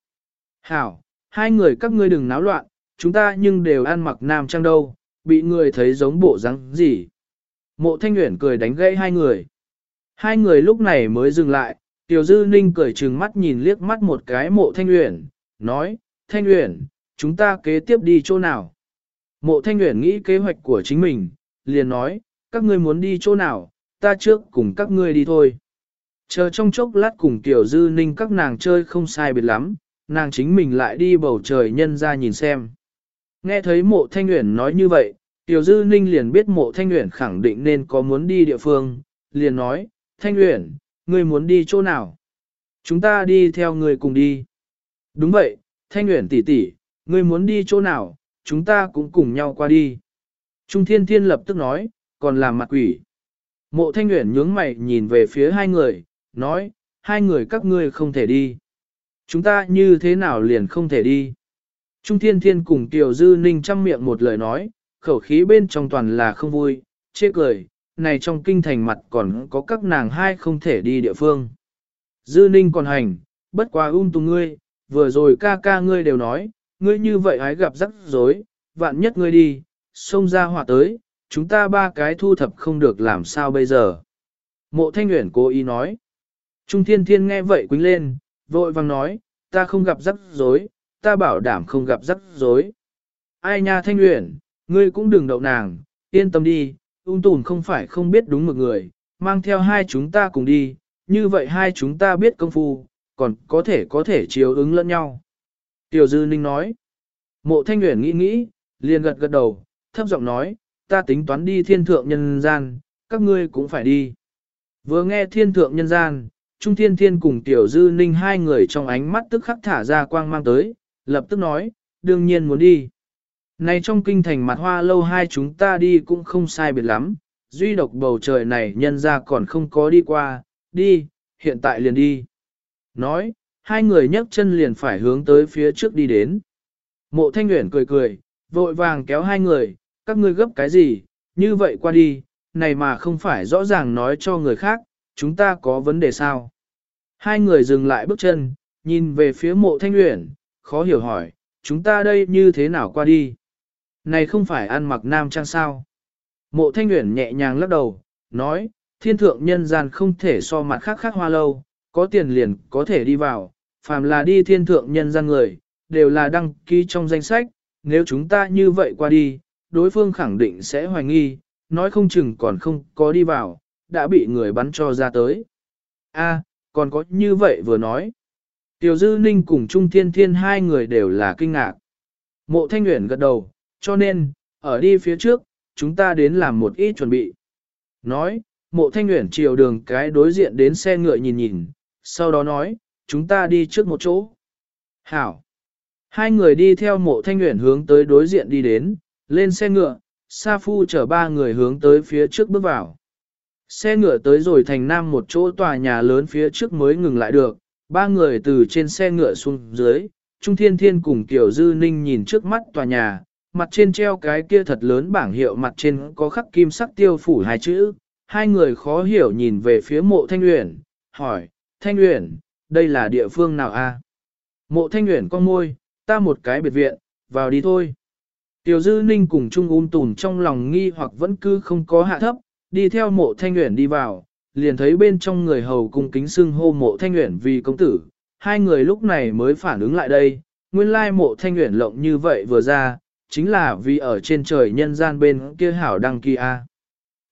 Hảo, hai người các ngươi đừng náo loạn, chúng ta nhưng đều ăn mặc nam trang đâu, bị người thấy giống bộ rắn gì. Mộ thanh nguyện cười đánh gãy hai người. Hai người lúc này mới dừng lại, Tiểu Dư Ninh cười trừng mắt nhìn liếc mắt một cái mộ thanh nguyện, nói, thanh nguyện, chúng ta kế tiếp đi chỗ nào? Mộ thanh nguyện nghĩ kế hoạch của chính mình, liền nói, các ngươi muốn đi chỗ nào, ta trước cùng các ngươi đi thôi. Chờ trong chốc lát cùng Tiểu Dư Ninh các nàng chơi không sai biệt lắm, nàng chính mình lại đi bầu trời nhân ra nhìn xem. Nghe thấy mộ thanh nguyện nói như vậy, Tiểu Dư Ninh liền biết mộ thanh nguyện khẳng định nên có muốn đi địa phương, liền nói, thanh nguyện, ngươi muốn đi chỗ nào? Chúng ta đi theo người cùng đi. Đúng vậy, thanh nguyện tỷ tỷ, ngươi muốn đi chỗ nào, chúng ta cũng cùng nhau qua đi. Trung thiên thiên lập tức nói, còn làm mặt quỷ. Mộ thanh nguyện nhướng mày nhìn về phía hai người, nói, hai người các ngươi không thể đi. Chúng ta như thế nào liền không thể đi? Trung thiên thiên cùng Tiểu Dư Ninh chăm miệng một lời nói, khẩu khí bên trong toàn là không vui, chê cười, này trong kinh thành mặt còn có các nàng hai không thể đi địa phương. Dư Ninh còn hành, bất quá ung um tùng ngươi, vừa rồi ca ca ngươi đều nói, ngươi như vậy hái gặp rắc rối, vạn nhất ngươi đi, xông ra hỏa tới, chúng ta ba cái thu thập không được làm sao bây giờ. Mộ Thanh Nguyễn cố ý nói. Trung Thiên Thiên nghe vậy quính lên, vội vang nói, ta không gặp rắc rối, ta bảo đảm không gặp rắc rối. Ai nha Thanh Nguyễn, ngươi cũng đừng đậu nàng, yên tâm đi, ung tùn không phải không biết đúng một người, mang theo hai chúng ta cùng đi, như vậy hai chúng ta biết công phu, còn có thể có thể chiếu ứng lẫn nhau. Tiểu Dư Ninh nói, mộ Thanh Nguyễn nghĩ nghĩ, liền gật gật đầu, thấp giọng nói, ta tính toán đi thiên thượng nhân gian, các ngươi cũng phải đi. Vừa nghe thiên thượng nhân gian, Trung Thiên Thiên cùng Tiểu Dư Ninh hai người trong ánh mắt tức khắc thả ra quang mang tới, lập tức nói, đương nhiên muốn đi. Này trong kinh thành mặt hoa lâu hai chúng ta đi cũng không sai biệt lắm, duy độc bầu trời này nhân ra còn không có đi qua, đi, hiện tại liền đi. Nói, hai người nhấc chân liền phải hướng tới phía trước đi đến. Mộ Thanh Nguyễn cười cười, vội vàng kéo hai người, các ngươi gấp cái gì, như vậy qua đi, này mà không phải rõ ràng nói cho người khác, chúng ta có vấn đề sao? Hai người dừng lại bước chân, nhìn về phía mộ thanh luyện, khó hiểu hỏi, chúng ta đây như thế nào qua đi? Này không phải ăn mặc nam trang sao? Mộ thanh luyện nhẹ nhàng lắc đầu, nói, thiên thượng nhân gian không thể so mặt khác khác hoa lâu, có tiền liền có thể đi vào, phàm là đi thiên thượng nhân gian người, đều là đăng ký trong danh sách, nếu chúng ta như vậy qua đi, đối phương khẳng định sẽ hoài nghi, nói không chừng còn không có đi vào, đã bị người bắn cho ra tới. A, còn có như vậy vừa nói. Tiểu Dư Ninh cùng Trung Thiên Thiên hai người đều là kinh ngạc. Mộ Thanh Nguyễn gật đầu, cho nên, ở đi phía trước, chúng ta đến làm một ít chuẩn bị. Nói, mộ Thanh Nguyễn chiều đường cái đối diện đến xe ngựa nhìn nhìn, sau đó nói, chúng ta đi trước một chỗ. Hảo. Hai người đi theo mộ Thanh Nguyễn hướng tới đối diện đi đến, lên xe ngựa, Sa Phu chở ba người hướng tới phía trước bước vào. Xe ngựa tới rồi thành nam một chỗ tòa nhà lớn phía trước mới ngừng lại được, ba người từ trên xe ngựa xuống dưới, Trung Thiên Thiên cùng Kiều Dư Ninh nhìn trước mắt tòa nhà, mặt trên treo cái kia thật lớn bảng hiệu mặt trên có khắc kim sắc tiêu phủ hai chữ, hai người khó hiểu nhìn về phía mộ Thanh Uyển, hỏi, Thanh Uyển, đây là địa phương nào a? Mộ Thanh Uyển con môi, ta một cái biệt viện, vào đi thôi. Tiểu Dư Ninh cùng Trung ung tùn trong lòng nghi hoặc vẫn cứ không có hạ thấp, đi theo mộ Thanh Uyển đi vào, liền thấy bên trong người hầu cung kính xưng hô mộ Thanh Uyển vì công tử, hai người lúc này mới phản ứng lại đây, nguyên lai mộ Thanh Uyển lộng như vậy vừa ra, chính là vì ở trên trời nhân gian bên kia hảo đăng kỳ a.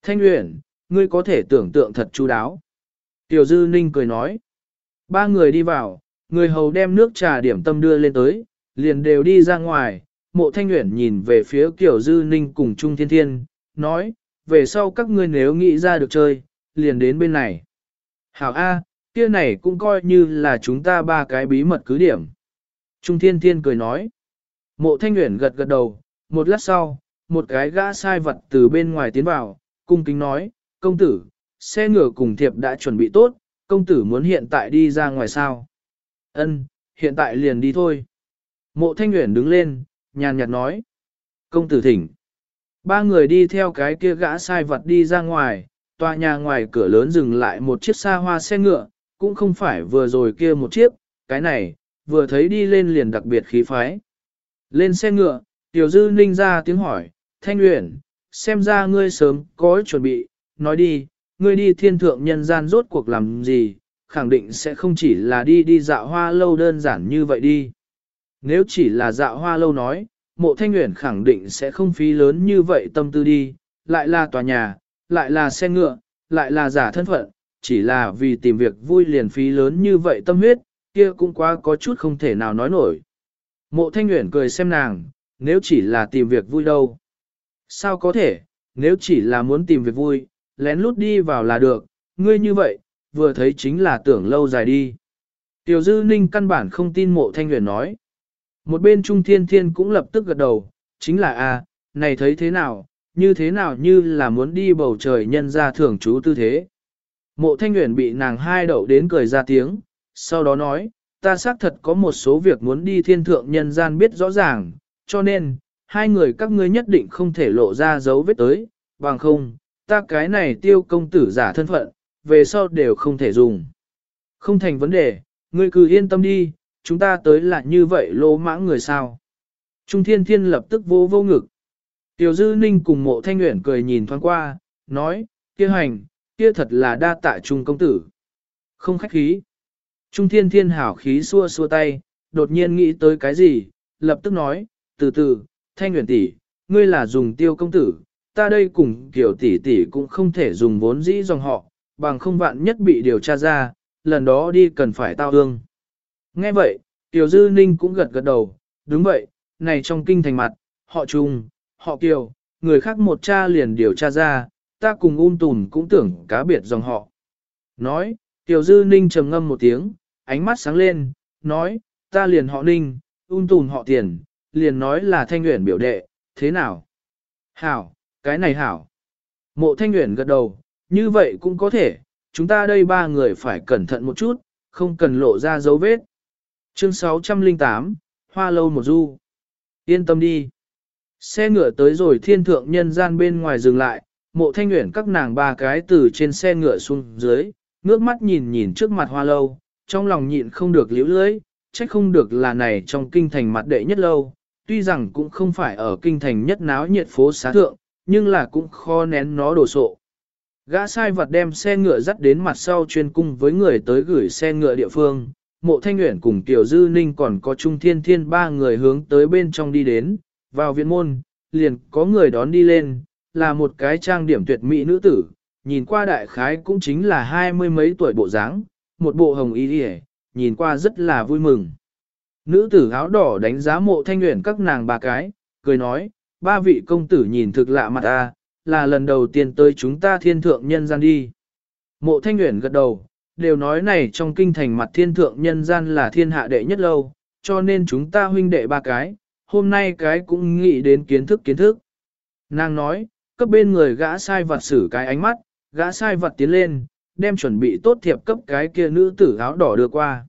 Thanh Uyển, ngươi có thể tưởng tượng thật chu đáo. Tiểu Dư Ninh cười nói. Ba người đi vào, người hầu đem nước trà điểm tâm đưa lên tới, liền đều đi ra ngoài. Mộ Thanh Uyển nhìn về phía Tiểu Dư Ninh cùng Trung Thiên Thiên, nói, về sau các ngươi nếu nghĩ ra được chơi, liền đến bên này. Hảo A, kia này cũng coi như là chúng ta ba cái bí mật cứ điểm. Trung Thiên Thiên cười nói. Mộ Thanh Uyển gật gật đầu, một lát sau, một cái gã sai vật từ bên ngoài tiến vào, cung kính nói, công tử, xe ngựa cùng thiệp đã chuẩn bị tốt, công tử muốn hiện tại đi ra ngoài sao? Ân, hiện tại liền đi thôi. Mộ Thanh Uyển đứng lên, nhàn nhạt nói. Công tử thỉnh. Ba người đi theo cái kia gã sai vật đi ra ngoài, tòa nhà ngoài cửa lớn dừng lại một chiếc xa hoa xe ngựa, cũng không phải vừa rồi kia một chiếc, cái này, vừa thấy đi lên liền đặc biệt khí phái. Lên xe ngựa, Tiểu Dư Ninh ra tiếng hỏi, Thanh luyện, xem ra ngươi sớm có chuẩn bị, nói đi, ngươi đi thiên thượng nhân gian rốt cuộc làm gì, khẳng định sẽ không chỉ là đi đi dạo hoa lâu đơn giản như vậy đi. Nếu chỉ là dạo hoa lâu nói, mộ thanh nguyện khẳng định sẽ không phí lớn như vậy tâm tư đi, lại là tòa nhà, lại là xe ngựa, lại là giả thân phận, chỉ là vì tìm việc vui liền phí lớn như vậy tâm huyết, kia cũng quá có chút không thể nào nói nổi. Mộ thanh nguyện cười xem nàng, nếu chỉ là tìm việc vui đâu. Sao có thể, nếu chỉ là muốn tìm việc vui, lén lút đi vào là được, ngươi như vậy, vừa thấy chính là tưởng lâu dài đi. Tiểu dư ninh căn bản không tin mộ thanh nguyện nói. Một bên trung thiên thiên cũng lập tức gật đầu, chính là a này thấy thế nào, như thế nào như là muốn đi bầu trời nhân ra thưởng chú tư thế. Mộ thanh Nguyễn bị nàng hai đậu đến cười ra tiếng, sau đó nói, ta xác thật có một số việc muốn đi thiên thượng nhân gian biết rõ ràng, cho nên, hai người các ngươi nhất định không thể lộ ra dấu vết tới, bằng không, ta cái này tiêu công tử giả thân phận, về sau đều không thể dùng. Không thành vấn đề, ngươi cứ yên tâm đi, chúng ta tới là như vậy lỗ mãng người sao. Trung thiên thiên lập tức vô vô ngực. Tiểu dư ninh cùng mộ thanh nguyện cười nhìn thoáng qua, nói, kia hành, kia thật là đa tạ trung công tử. Không khách khí. Trung thiên thiên hảo khí xua xua tay, đột nhiên nghĩ tới cái gì, lập tức nói, từ từ, thanh nguyện tỷ, ngươi là dùng tiêu công tử, ta đây cùng kiểu tỷ tỷ cũng không thể dùng vốn dĩ dòng họ, bằng không vạn nhất bị điều tra ra, lần đó đi cần phải tao ương. Nghe vậy, Tiểu Dư Ninh cũng gật gật đầu, đúng vậy, này trong kinh thành mặt, họ Trung, họ Kiều, người khác một cha liền điều tra ra, ta cùng ung tùn cũng tưởng cá biệt dòng họ. Nói, Tiểu Dư Ninh trầm ngâm một tiếng, ánh mắt sáng lên, nói, ta liền họ Ninh, ung tùn họ tiền, liền nói là thanh nguyện biểu đệ, thế nào? Hảo, cái này hảo. Mộ thanh nguyện gật đầu, như vậy cũng có thể, chúng ta đây ba người phải cẩn thận một chút, không cần lộ ra dấu vết. Chương 608, Hoa lâu một du. Yên tâm đi. Xe ngựa tới rồi thiên thượng nhân gian bên ngoài dừng lại, mộ thanh nguyện các nàng ba cái từ trên xe ngựa xuống dưới, ngước mắt nhìn nhìn trước mặt hoa lâu, trong lòng nhịn không được liễu lưới, trách không được là này trong kinh thành mặt đệ nhất lâu, tuy rằng cũng không phải ở kinh thành nhất náo nhiệt phố xá thượng, nhưng là cũng khó nén nó đồ sộ. Gã sai vật đem xe ngựa dắt đến mặt sau chuyên cung với người tới gửi xe ngựa địa phương, mộ thanh nguyện cùng Tiểu Dư Ninh còn có Trung Thiên Thiên ba người hướng tới bên trong đi đến, vào viện môn, liền có người đón đi lên, là một cái trang điểm tuyệt mỹ nữ tử, nhìn qua đại khái cũng chính là hai mươi mấy tuổi bộ dáng, một bộ hồng y đi nhìn qua rất là vui mừng. Nữ tử áo đỏ đánh giá mộ thanh nguyện các nàng ba cái, cười nói, ba vị công tử nhìn thực lạ mặt ta, là lần đầu tiên tới chúng ta thiên thượng nhân gian đi. Mộ thanh nguyện gật đầu, đều nói này trong kinh thành mặt thiên thượng nhân gian là thiên hạ đệ nhất lâu, cho nên chúng ta huynh đệ ba cái, hôm nay cái cũng nghĩ đến kiến thức kiến thức. Nàng nói, cấp bên người gã sai vật xử cái ánh mắt, gã sai vật tiến lên, đem chuẩn bị tốt thiệp cấp cái kia nữ tử áo đỏ đưa qua.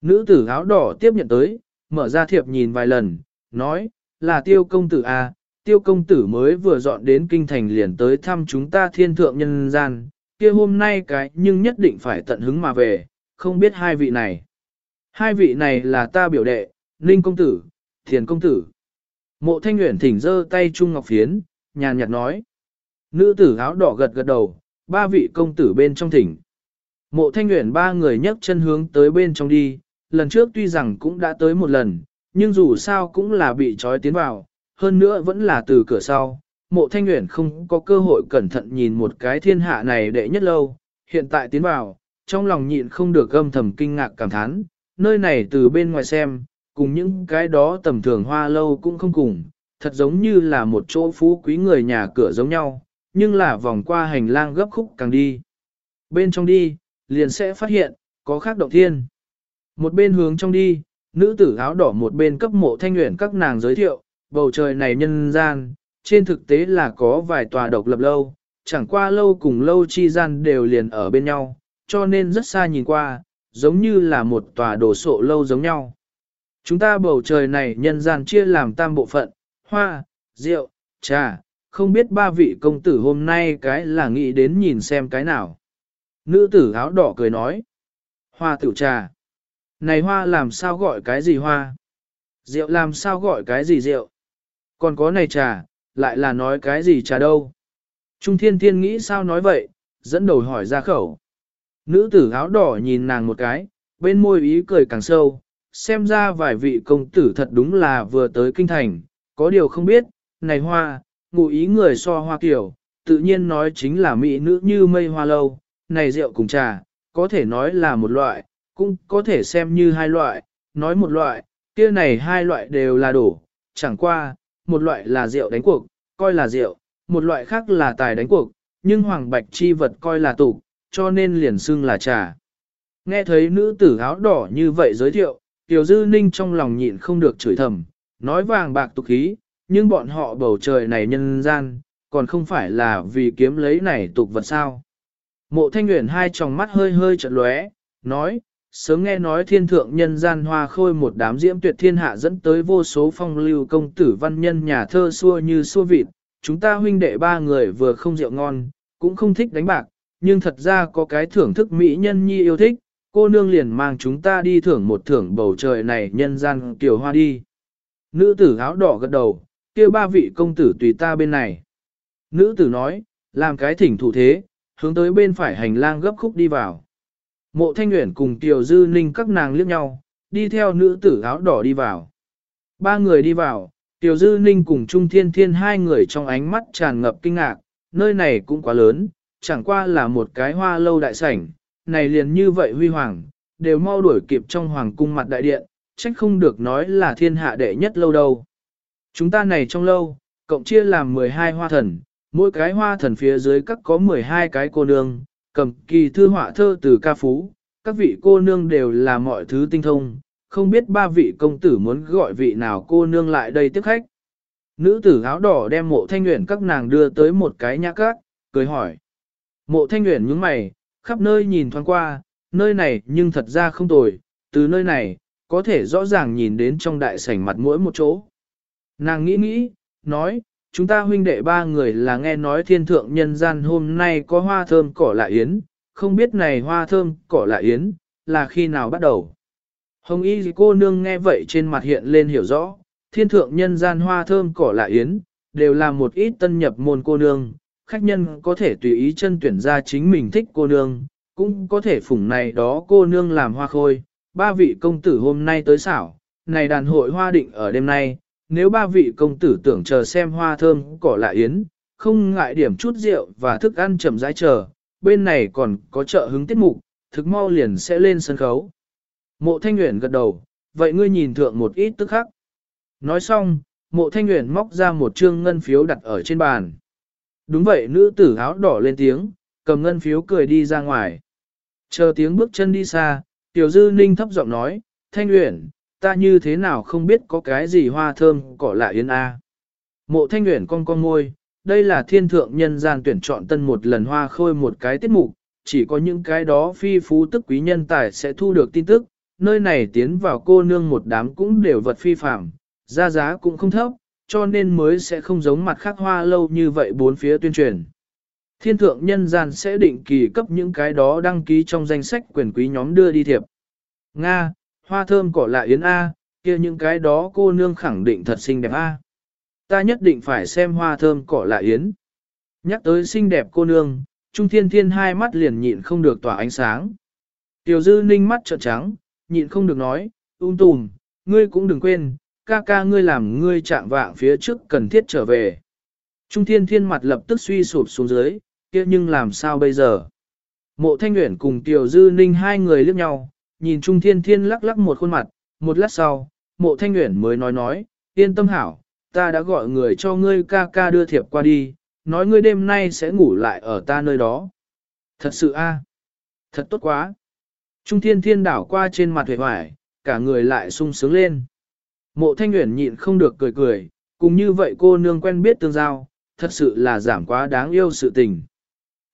Nữ tử áo đỏ tiếp nhận tới, mở ra thiệp nhìn vài lần, nói, là tiêu công tử A, tiêu công tử mới vừa dọn đến kinh thành liền tới thăm chúng ta thiên thượng nhân gian, kia hôm nay cái nhưng nhất định phải tận hứng mà về, không biết hai vị này. Hai vị này là ta biểu đệ, Ninh công tử, Thiền công tử. Mộ thanh Nguyễn thỉnh giơ tay Trung Ngọc Phiến, nhàn nhạt nói. Nữ tử áo đỏ gật gật đầu, ba vị công tử bên trong thỉnh. Mộ thanh Nguyễn ba người nhấc chân hướng tới bên trong đi, lần trước tuy rằng cũng đã tới một lần, nhưng dù sao cũng là bị trói tiến vào, hơn nữa vẫn là từ cửa sau. Mộ thanh nguyện không có cơ hội cẩn thận nhìn một cái thiên hạ này đệ nhất lâu, hiện tại tiến vào, trong lòng nhịn không được gâm thầm kinh ngạc cảm thán, nơi này từ bên ngoài xem, cùng những cái đó tầm thường hoa lâu cũng không cùng, thật giống như là một chỗ phú quý người nhà cửa giống nhau, nhưng là vòng qua hành lang gấp khúc càng đi. Bên trong đi, liền sẽ phát hiện, có khác động thiên. Một bên hướng trong đi, nữ tử áo đỏ một bên cấp mộ thanh nguyện các nàng giới thiệu, bầu trời này nhân gian, trên thực tế là có vài tòa độc lập lâu, chẳng qua lâu cùng lâu chi gian đều liền ở bên nhau, cho nên rất xa nhìn qua, giống như là một tòa đồ sộ lâu giống nhau. Chúng ta bầu trời này nhân gian chia làm tam bộ phận, hoa, rượu, trà, không biết ba vị công tử hôm nay cái là nghĩ đến nhìn xem cái nào. Nữ tử áo đỏ cười nói, hoa tiểu trà. Này hoa làm sao gọi cái gì hoa? Rượu làm sao gọi cái gì rượu? Còn có này trà, lại là nói cái gì trà đâu? Trung thiên thiên nghĩ sao nói vậy, dẫn đầu hỏi ra khẩu. Nữ tử áo đỏ nhìn nàng một cái, bên môi ý cười càng sâu, xem ra vài vị công tử thật đúng là vừa tới kinh thành, có điều không biết, này hoa, ngụ ý người so hoa kiểu, tự nhiên nói chính là mỹ nữ như mây hoa lâu, này rượu cùng trà, có thể nói là một loại, cũng có thể xem như hai loại, nói một loại, kia này hai loại đều là đủ, chẳng qua, một loại là rượu đánh cuộc, coi là rượu, một loại khác là tài đánh cuộc, nhưng hoàng bạch chi vật coi là tục, cho nên liền xưng là trà. Nghe thấy nữ tử áo đỏ như vậy giới thiệu, Tiểu Dư Ninh trong lòng nhịn không được chửi thầm, nói vàng bạc tục khí, nhưng bọn họ bầu trời này nhân gian, còn không phải là vì kiếm lấy này tục vật sao. Mộ thanh Nguyễn hai tròng mắt hơi hơi chợt lóe, nói, sớm nghe nói thiên thượng nhân gian hoa khôi một đám diễm tuyệt thiên hạ dẫn tới vô số phong lưu công tử văn nhân nhà thơ xua như xua vịt, chúng ta huynh đệ ba người vừa không rượu ngon, cũng không thích đánh bạc, nhưng thật ra có cái thưởng thức mỹ nhân nhi yêu thích, cô nương liền mang chúng ta đi thưởng một thưởng bầu trời này nhân gian tiểu hoa đi. Nữ tử áo đỏ gật đầu, kia ba vị công tử tùy ta bên này. Nữ tử nói, làm cái thỉnh thủ thế, hướng tới bên phải hành lang gấp khúc đi vào. Mộ thanh nguyện cùng Tiểu Dư Ninh các nàng liếc nhau, đi theo nữ tử áo đỏ đi vào. Ba người đi vào, Tiểu Dư Ninh cùng Trung Thiên Thiên hai người trong ánh mắt tràn ngập kinh ngạc, nơi này cũng quá lớn, chẳng qua là một cái hoa lâu đại sảnh, này liền như vậy huy hoàng, đều mau đuổi kịp trong hoàng cung mặt đại điện, trách không được nói là thiên hạ đệ nhất lâu đâu. Chúng ta này trong lâu, cộng chia làm 12 hoa thần, mỗi cái hoa thần phía dưới các có 12 cái cô nương, cầm kỳ thư họa thơ từ ca phú, các vị cô nương đều là mọi thứ tinh thông, không biết ba vị công tử muốn gọi vị nào cô nương lại đây tiếp khách. Nữ tử áo đỏ đem mộ thanh nguyện các nàng đưa tới một cái nhã cát, cười hỏi. Mộ thanh nguyện nhướng mày, khắp nơi nhìn thoáng qua, nơi này nhưng thật ra không tồi, từ nơi này, có thể rõ ràng nhìn đến trong đại sảnh mặt mỗi một chỗ. Nàng nghĩ nghĩ, nói, chúng ta huynh đệ ba người là nghe nói thiên thượng nhân gian hôm nay có hoa thơm cỏ lạ yến, không biết này hoa thơm cỏ lạ yến, là khi nào bắt đầu. Hồng y cô nương nghe vậy trên mặt hiện lên hiểu rõ, thiên thượng nhân gian hoa thơm cỏ lạ yến, đều là một ít tân nhập môn cô nương, khách nhân có thể tùy ý chân tuyển ra chính mình thích cô nương, cũng có thể phủng này đó cô nương làm hoa khôi. Ba vị công tử hôm nay tới xảo, này đàn hội hoa định ở đêm nay, nếu ba vị công tử tưởng chờ xem hoa thơm cỏ lạ yến, không ngại điểm chút rượu và thức ăn chậm rãi chờ, bên này còn có chợ hứng tiết mục, thực mau liền sẽ lên sân khấu. Mộ thanh nguyện gật đầu, vậy ngươi nhìn thượng một ít tức khắc. Nói xong, mộ thanh nguyện móc ra một trương ngân phiếu đặt ở trên bàn. Đúng vậy nữ tử áo đỏ lên tiếng, cầm ngân phiếu cười đi ra ngoài. Chờ tiếng bước chân đi xa, tiểu dư ninh thấp giọng nói, thanh nguyện, ta như thế nào không biết có cái gì hoa thơm cỏ lạ yến a. Mộ thanh nguyện con con môi, đây là thiên thượng nhân gian tuyển chọn tân một lần hoa khôi một cái tiết mục, chỉ có những cái đó phi phú tức quý nhân tài sẽ thu được tin tức, nơi này tiến vào cô nương một đám cũng đều vật phi phạm, ra giá cũng không thấp, cho nên mới sẽ không giống mặt khác hoa lâu như vậy bốn phía tuyên truyền. Thiên thượng nhân gian sẽ định kỳ cấp những cái đó đăng ký trong danh sách quyền quý nhóm đưa đi thiệp. Nga, hoa thơm cỏ lạ yến A, kia những cái đó cô nương khẳng định thật xinh đẹp A. Ta nhất định phải xem hoa thơm cỏ lạ yến. Nhắc tới xinh đẹp cô nương, Trung Thiên Thiên hai mắt liền nhịn không được tỏa ánh sáng. Tiểu Dư ninh mắt trợn trắng, nhịn không được nói, ung tùm, ngươi cũng đừng quên, ca ca ngươi làm ngươi chạm vạng phía trước cần thiết trở về. Trung Thiên Thiên mặt lập tức suy sụp xuống dưới, kia nhưng làm sao bây giờ? Mộ Thanh Nguyễn cùng Tiểu Dư Ninh hai người liếc nhau, nhìn Trung Thiên Thiên lắc lắc một khuôn mặt, một lát sau, Mộ Thanh nguyện mới nói nói, yên tâm hảo, ta đã gọi người cho ngươi ca ca đưa thiệp qua đi, nói ngươi đêm nay sẽ ngủ lại ở ta nơi đó. Thật sự a, Thật tốt quá! Trung Thiên Thiên đảo qua trên mặt hề hoài, cả người lại sung sướng lên. Mộ Thanh nguyện nhịn không được cười cười, cùng như vậy cô nương quen biết tương giao, thật sự là giảm quá đáng yêu sự tình.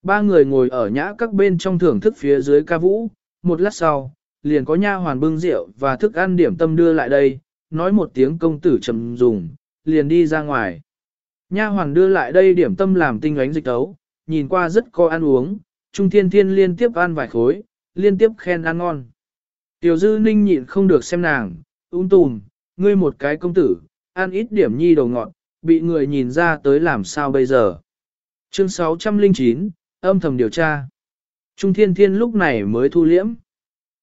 Ba người ngồi ở nhã các bên trong thưởng thức phía dưới ca vũ, một lát sau, liền có nha hoàn bưng rượu và thức ăn điểm tâm đưa lại đây, nói một tiếng công tử trầm dùng, liền đi ra ngoài. Nha hoàn đưa lại đây điểm tâm làm tinh ánh dịch tấu, nhìn qua rất có ăn uống, Trung Thiên Thiên liên tiếp ăn vài khối, liên tiếp khen ăn ngon. Tiểu Dư Ninh nhịn không được xem nàng, ung tùm, ngươi một cái công tử, ăn ít điểm nhi đầu ngọn, bị người nhìn ra tới làm sao bây giờ. Chương 609, âm thầm điều tra. Trung Thiên Thiên lúc này mới thu liễm.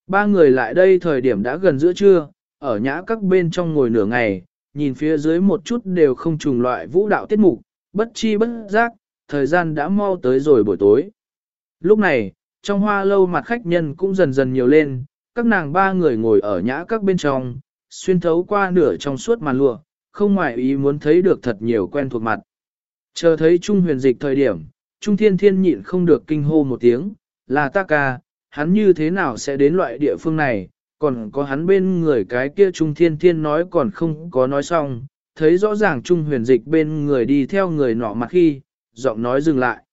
Ba người lại đây thời điểm đã gần giữa trưa, ở nhã các bên trong ngồi nửa ngày, nhìn phía dưới một chút đều không trùng loại vũ đạo tiết mục, bất chi bất giác, thời gian đã mau tới rồi buổi tối. Lúc này, trong hoa lâu mặt khách nhân cũng dần dần nhiều lên, các nàng ba người ngồi ở nhã các bên trong, xuyên thấu qua nửa trong suốt màn lụa, không ngoại ý muốn thấy được thật nhiều quen thuộc mặt. Chờ thấy Trung huyền dịch thời điểm, Trung thiên thiên nhịn không được kinh hô một tiếng, là ta ca, hắn như thế nào sẽ đến loại địa phương này, còn có hắn bên người cái kia Trung thiên thiên nói còn không có nói xong, thấy rõ ràng Trung huyền dịch bên người đi theo người nọ mặt khi, giọng nói dừng lại.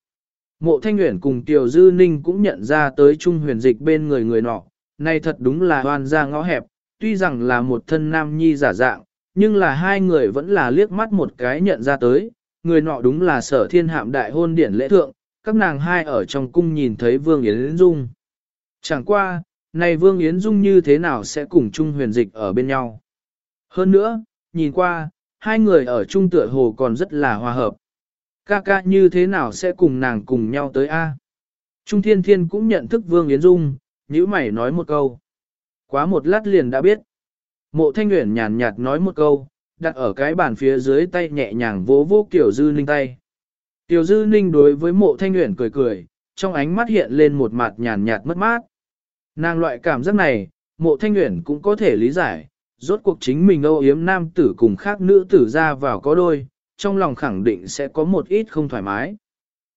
Mộ Thanh Nguyễn cùng Tiểu Dư Ninh cũng nhận ra tới Trung huyền dịch bên người người nọ, này thật đúng là hoàn ra ngõ hẹp, tuy rằng là một thân nam nhi giả dạng, nhưng là hai người vẫn là liếc mắt một cái nhận ra tới, người nọ đúng là sở thiên hạm đại hôn điển lễ thượng, các nàng hai ở trong cung nhìn thấy Vương Yến Dung. Chẳng qua, này Vương Yến Dung như thế nào sẽ cùng Trung huyền dịch ở bên nhau. Hơn nữa, nhìn qua, hai người ở Trung tựa hồ còn rất là hòa hợp. Ca ca như thế nào sẽ cùng nàng cùng nhau tới A. Trung Thiên Thiên cũng nhận thức Vương Yến Dung, nhữ mày nói một câu. Quá một lát liền đã biết. Mộ Thanh Nguyễn nhàn nhạt nói một câu, đặt ở cái bàn phía dưới tay nhẹ nhàng vỗ vỗ Tiểu Dư Ninh tay. Tiểu Dư Ninh đối với mộ Thanh Nguyễn cười cười, trong ánh mắt hiện lên một mặt nhàn nhạt mất mát. Nàng loại cảm giác này, mộ Thanh Nguyễn cũng có thể lý giải, rốt cuộc chính mình âu yếm nam tử cùng khác nữ tử ra vào có đôi, trong lòng khẳng định sẽ có một ít không thoải mái.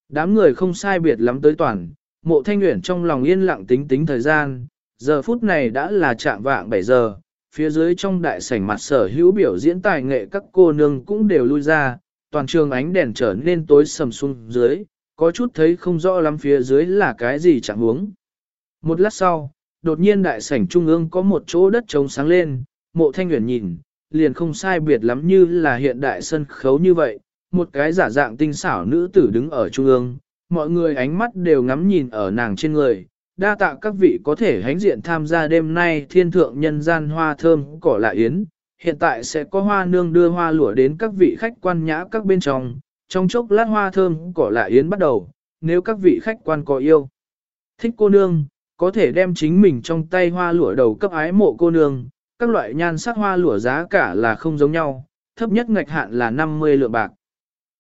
Đám người không sai biệt lắm tới toàn, mộ Thanh Nguyễn trong lòng yên lặng tính tính thời gian, giờ phút này đã là trạng vạng 7 giờ, phía dưới trong đại sảnh mặt sở hữu biểu diễn tài nghệ các cô nương cũng đều lui ra, toàn trường ánh đèn trở nên tối sầm xuống dưới, có chút thấy không rõ lắm phía dưới là cái gì chẳng huống. Một lát sau, đột nhiên đại sảnh trung ương có một chỗ đất trống sáng lên, mộ thanh nguyện nhìn, liền không sai biệt lắm như là hiện đại sân khấu như vậy, một cái giả dạng tinh xảo nữ tử đứng ở trung ương, mọi người ánh mắt đều ngắm nhìn ở nàng trên người, đa tạ các vị có thể hánh diện tham gia đêm nay thiên thượng nhân gian hoa thơm cỏ lạ yến. Hiện tại sẽ có hoa nương đưa hoa lụa đến các vị khách quan nhã các bên trong, trong chốc lát hoa thơm cỏ lạ yến bắt đầu, nếu các vị khách quan có yêu. Thích cô nương, có thể đem chính mình trong tay hoa lụa đầu cấp ái mộ cô nương, các loại nhan sắc hoa lụa giá cả là không giống nhau, thấp nhất ngạch hạn là 50 lượng bạc.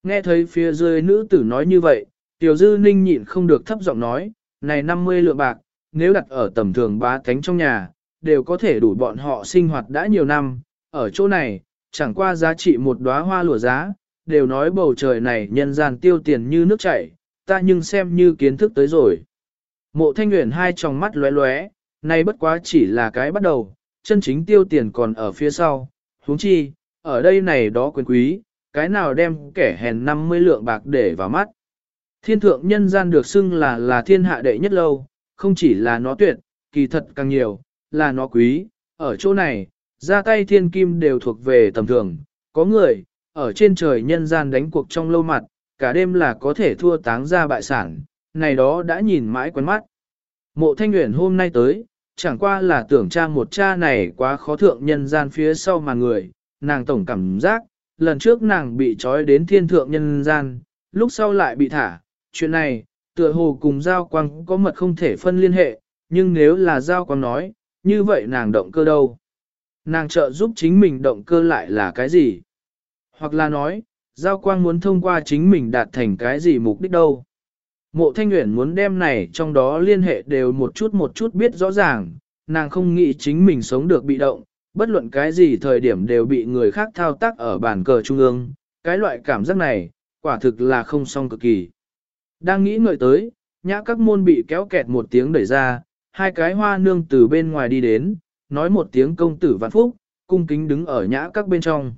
Nghe thấy phía dưới nữ tử nói như vậy, tiểu dư ninh nhịn không được thấp giọng nói, này 50 lượng bạc, nếu đặt ở tầm thường bá thánh trong nhà, đều có thể đủ bọn họ sinh hoạt đã nhiều năm, ở chỗ này, chẳng qua giá trị một đóa hoa lụa giá, đều nói bầu trời này nhân gian tiêu tiền như nước chảy, ta nhưng xem như kiến thức tới rồi. Mộ thanh nguyện hai tròng mắt lóe lóe, này bất quá chỉ là cái bắt đầu, chân chính tiêu tiền còn ở phía sau, huống chi, ở đây này đó quyền quý, cái nào đem kẻ hèn 50 lượng bạc để vào mắt. Thiên thượng nhân gian được xưng là là thiên hạ đệ nhất lâu, không chỉ là nó tuyệt, kỳ thật càng nhiều, là nó quý, ở chỗ này, ra tay thiên kim đều thuộc về tầm thường, có người, ở trên trời nhân gian đánh cuộc trong lâu mặt, cả đêm là có thể thua táng ra bại sản, này đó đã nhìn mãi quen mắt. Mộ thanh nguyện hôm nay tới, chẳng qua là tưởng cha một cha này quá khó thượng nhân gian phía sau mà người, nàng tổng cảm giác, lần trước nàng bị trói đến thiên thượng nhân gian, lúc sau lại bị thả, chuyện này, tựa hồ cùng Giao Quang có mật không thể phân liên hệ, nhưng nếu là Giao Quang nói, như vậy nàng động cơ đâu? Nàng trợ giúp chính mình động cơ lại là cái gì? Hoặc là nói, Giao Quang muốn thông qua chính mình đạt thành cái gì mục đích đâu? Mộ Thanh nguyện muốn đem này trong đó liên hệ đều một chút một chút biết rõ ràng, nàng không nghĩ chính mình sống được bị động, bất luận cái gì thời điểm đều bị người khác thao tác ở bàn cờ trung ương, cái loại cảm giác này, quả thực là không xong cực kỳ. Đang nghĩ ngợi tới, nhã các môn bị kéo kẹt một tiếng đẩy ra, hai cái hoa nương từ bên ngoài đi đến, nói một tiếng công tử vạn phúc, cung kính đứng ở nhã các bên trong.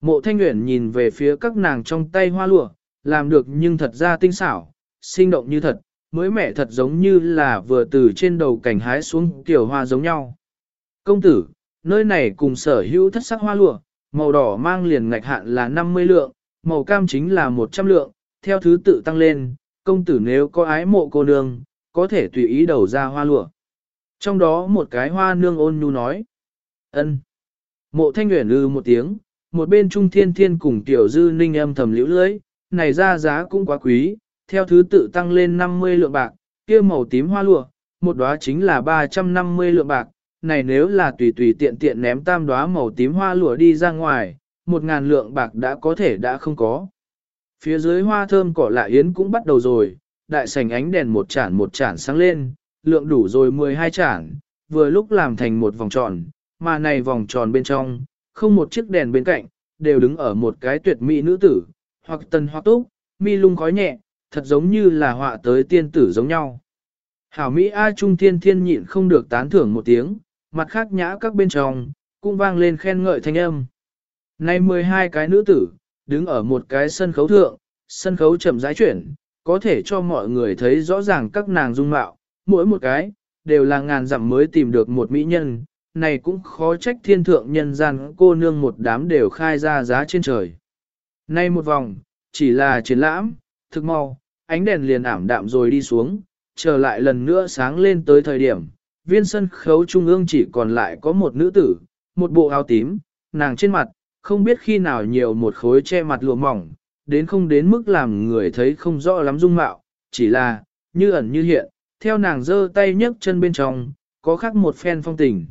Mộ thanh nguyện nhìn về phía các nàng trong tay hoa lụa, làm được nhưng thật ra tinh xảo, sinh động như thật, mới mẻ thật giống như là vừa từ trên đầu cảnh hái xuống tiểu hoa giống nhau. Công tử, nơi này cùng sở hữu thất sắc hoa lụa, màu đỏ mang liền ngạch hạn là 50 lượng, màu cam chính là 100 lượng, theo thứ tự tăng lên, công tử nếu có ái mộ cô nương, có thể tùy ý đầu ra hoa lụa. Trong đó một cái hoa nương ôn nhu nói. ân. Mộ thanh nguyện lư ừ một tiếng, một bên trung thiên thiên cùng tiểu dư ninh âm thầm liễu lưới, này ra giá cũng quá quý, theo thứ tự tăng lên 50 lượng bạc, kia màu tím hoa lụa, một đóa chính là 350 lượng bạc, này nếu là tùy tùy tiện tiện ném tam đóa màu tím hoa lụa đi ra ngoài, một ngàn lượng bạc đã có thể đã không có. Phía dưới hoa thơm cỏ lạ yến cũng bắt đầu rồi, đại sảnh ánh đèn một chản một chản sáng lên, lượng đủ rồi 12 chản, vừa lúc làm thành một vòng tròn, mà này vòng tròn bên trong, không một chiếc đèn bên cạnh, đều đứng ở một cái tuyệt mỹ nữ tử, hoặc tần hoặc túc, mi lung khói nhẹ, thật giống như là họa tới tiên tử giống nhau. Hảo Mỹ A Trung Thiên Thiên nhịn không được tán thưởng một tiếng, mặt khác nhã các bên trong, cũng vang lên khen ngợi thanh âm. Nay 12 cái nữ tử, đứng ở một cái sân khấu thượng, sân khấu chậm rãi chuyển, có thể cho mọi người thấy rõ ràng các nàng dung mạo, mỗi một cái, đều là ngàn dặm mới tìm được một mỹ nhân, này cũng khó trách thiên thượng nhân gian cô nương một đám đều khai ra giá trên trời. Nay một vòng, chỉ là triển lãm, thực mau, ánh đèn liền ảm đạm rồi đi xuống, trở lại lần nữa sáng lên tới thời điểm, viên sân khấu trung ương chỉ còn lại có một nữ tử, một bộ áo tím, nàng trên mặt, không biết khi nào nhiều một khối che mặt lụa mỏng, đến không đến mức làm người thấy không rõ lắm dung mạo, chỉ là, như ẩn như hiện, theo nàng giơ tay nhấc chân bên trong, có khác một phen phong tình.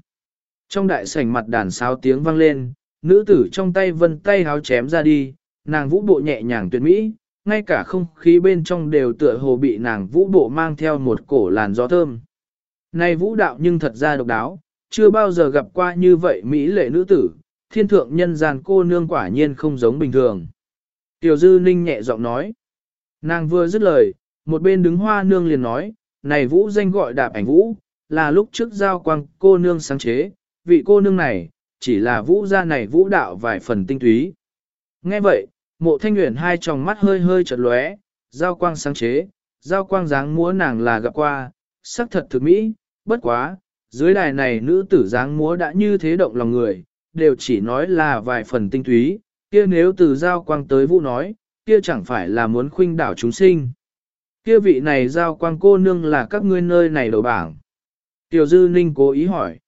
Trong đại sảnh mặt đàn sáo tiếng vang lên, nữ tử trong tay vân tay háo chém ra đi, nàng vũ bộ nhẹ nhàng tuyệt mỹ, ngay cả không khí bên trong đều tựa hồ bị nàng vũ bộ mang theo một cổ làn gió thơm. Này vũ đạo nhưng thật ra độc đáo, chưa bao giờ gặp qua như vậy mỹ lệ nữ tử, thiên thượng nhân gian cô nương quả nhiên không giống bình thường. Tiểu dư ninh nhẹ giọng nói. Nàng vừa dứt lời, một bên đứng hoa nương liền nói, này vũ danh gọi đạp ảnh vũ, là lúc trước giao quang cô nương sáng chế, vị cô nương này, chỉ là vũ gia này vũ đạo vài phần tinh túy. Nghe vậy, mộ thanh nguyện hai tròng mắt hơi hơi chật lóe, giao quang sáng chế, giao quang dáng múa nàng là gặp qua, sắc thật thực mỹ, bất quá, dưới đài này nữ tử dáng múa đã như thế động lòng người, đều chỉ nói là vài phần tinh túy, kia nếu từ giao quang tới vũ nói, kia chẳng phải là muốn khuynh đảo chúng sinh. Kia vị này giao quang cô nương là các ngươi nơi này đầu bảng. Tiểu Dư Ninh cố ý hỏi.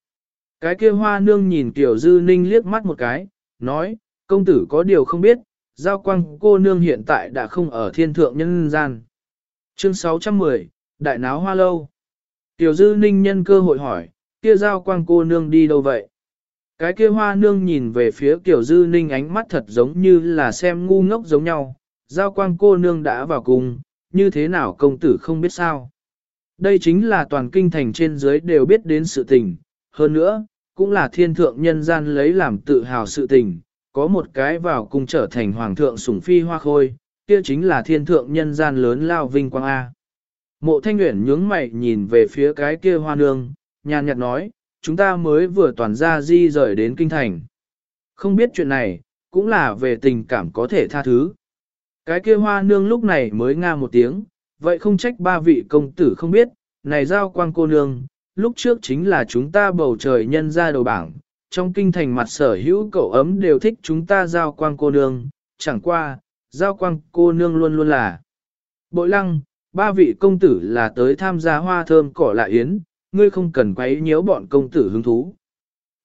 Cái kia hoa nương nhìn Tiểu Dư Ninh liếc mắt một cái, nói, công tử có điều không biết, giao quang cô nương hiện tại đã không ở thiên thượng nhân gian. Chương 610, Đại náo hoa lâu. Tiểu Dư Ninh nhân cơ hội hỏi, kia giao quang cô nương đi đâu vậy? Cái kia hoa nương nhìn về phía Tiểu Dư Ninh ánh mắt thật giống như là xem ngu ngốc giống nhau. Giao quang cô nương đã vào cùng, như thế nào công tử không biết sao? Đây chính là toàn kinh thành trên dưới đều biết đến sự tình. Hơn nữa, cũng là thiên thượng nhân gian lấy làm tự hào sự tình. Có một cái vào cùng trở thành hoàng thượng sủng phi hoa khôi, kia chính là thiên thượng nhân gian lớn lao vinh quang A. Mộ thanh nguyện nhướng mày nhìn về phía cái kia hoa nương, nhàn nhạt nói, chúng ta mới vừa toàn ra di rời đến kinh thành. Không biết chuyện này, cũng là về tình cảm có thể tha thứ. Cái kia hoa nương lúc này mới nga một tiếng, vậy không trách ba vị công tử không biết, này giao quang cô nương, lúc trước chính là chúng ta bầu trời nhân ra đầu bảng, trong kinh thành mặt sở hữu cậu ấm đều thích chúng ta giao quang cô nương, chẳng qua, giao quang cô nương luôn luôn là. Bội lăng, ba vị công tử là tới tham gia hoa thơm cỏ lạ yến, ngươi không cần quấy nhiễu bọn công tử hứng thú.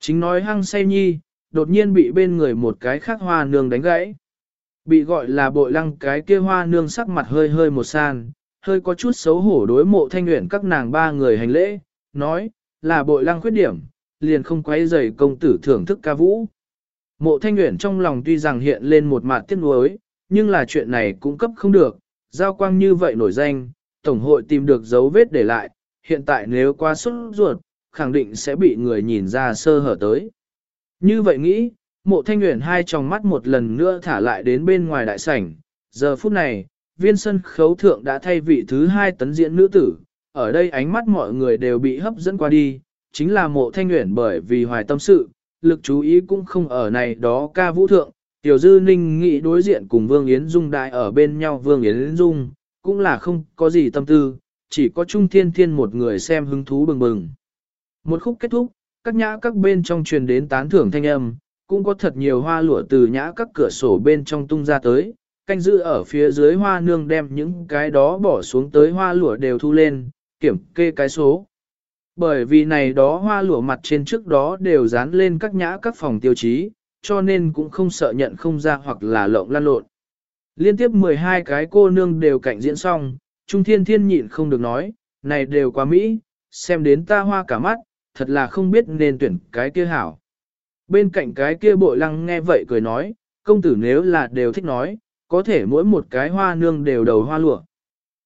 Chính nói hăng say nhi, đột nhiên bị bên người một cái khác hoa nương đánh gãy. Bị gọi là bội lăng cái kia hoa nương sắc mặt hơi hơi một san, hơi có chút xấu hổ đối mộ thanh nguyện các nàng ba người hành lễ, nói, là bội lăng khuyết điểm, liền không quấy rầy công tử thưởng thức ca vũ. Mộ thanh nguyện trong lòng tuy rằng hiện lên một mặt tiếc nuối, nhưng là chuyện này cũng cấp không được, giao quang như vậy nổi danh, Tổng hội tìm được dấu vết để lại, hiện tại nếu qua xuất ruột, khẳng định sẽ bị người nhìn ra sơ hở tới. Như vậy nghĩ, mộ thanh nguyện hai tròng mắt một lần nữa thả lại đến bên ngoài đại sảnh, giờ phút này, viên sân khấu thượng đã thay vị thứ hai tấn diễn nữ tử, ở đây ánh mắt mọi người đều bị hấp dẫn qua đi, chính là mộ thanh nguyện bởi vì hoài tâm sự, lực chú ý cũng không ở này đó ca vũ thượng, tiểu dư ninh nghĩ đối diện cùng Vương Yến Dung đại ở bên nhau Vương Yến Dung, cũng là không có gì tâm tư, chỉ có Trung Thiên Thiên một người xem hứng thú bừng bừng. Một khúc kết thúc, các nhã các bên trong truyền đến tán thưởng thanh âm, cũng có thật nhiều hoa lụa từ nhã các cửa sổ bên trong tung ra tới, canh giữ ở phía dưới hoa nương đem những cái đó bỏ xuống tới hoa lụa đều thu lên, kiểm kê cái số. Bởi vì này đó hoa lụa mặt trên trước đó đều dán lên các nhã các phòng tiêu chí, cho nên cũng không sợ nhận không ra hoặc là lộng lan lộn. Liên tiếp 12 cái cô nương đều cảnh diễn xong, Trung Thiên Thiên nhịn không được nói, này đều quá Mỹ, xem đến ta hoa cả mắt, thật là không biết nên tuyển cái kia hảo. Bên cạnh cái kia bội lăng nghe vậy cười nói, công tử nếu là đều thích nói, có thể mỗi một cái hoa nương đều đầu hoa lụa.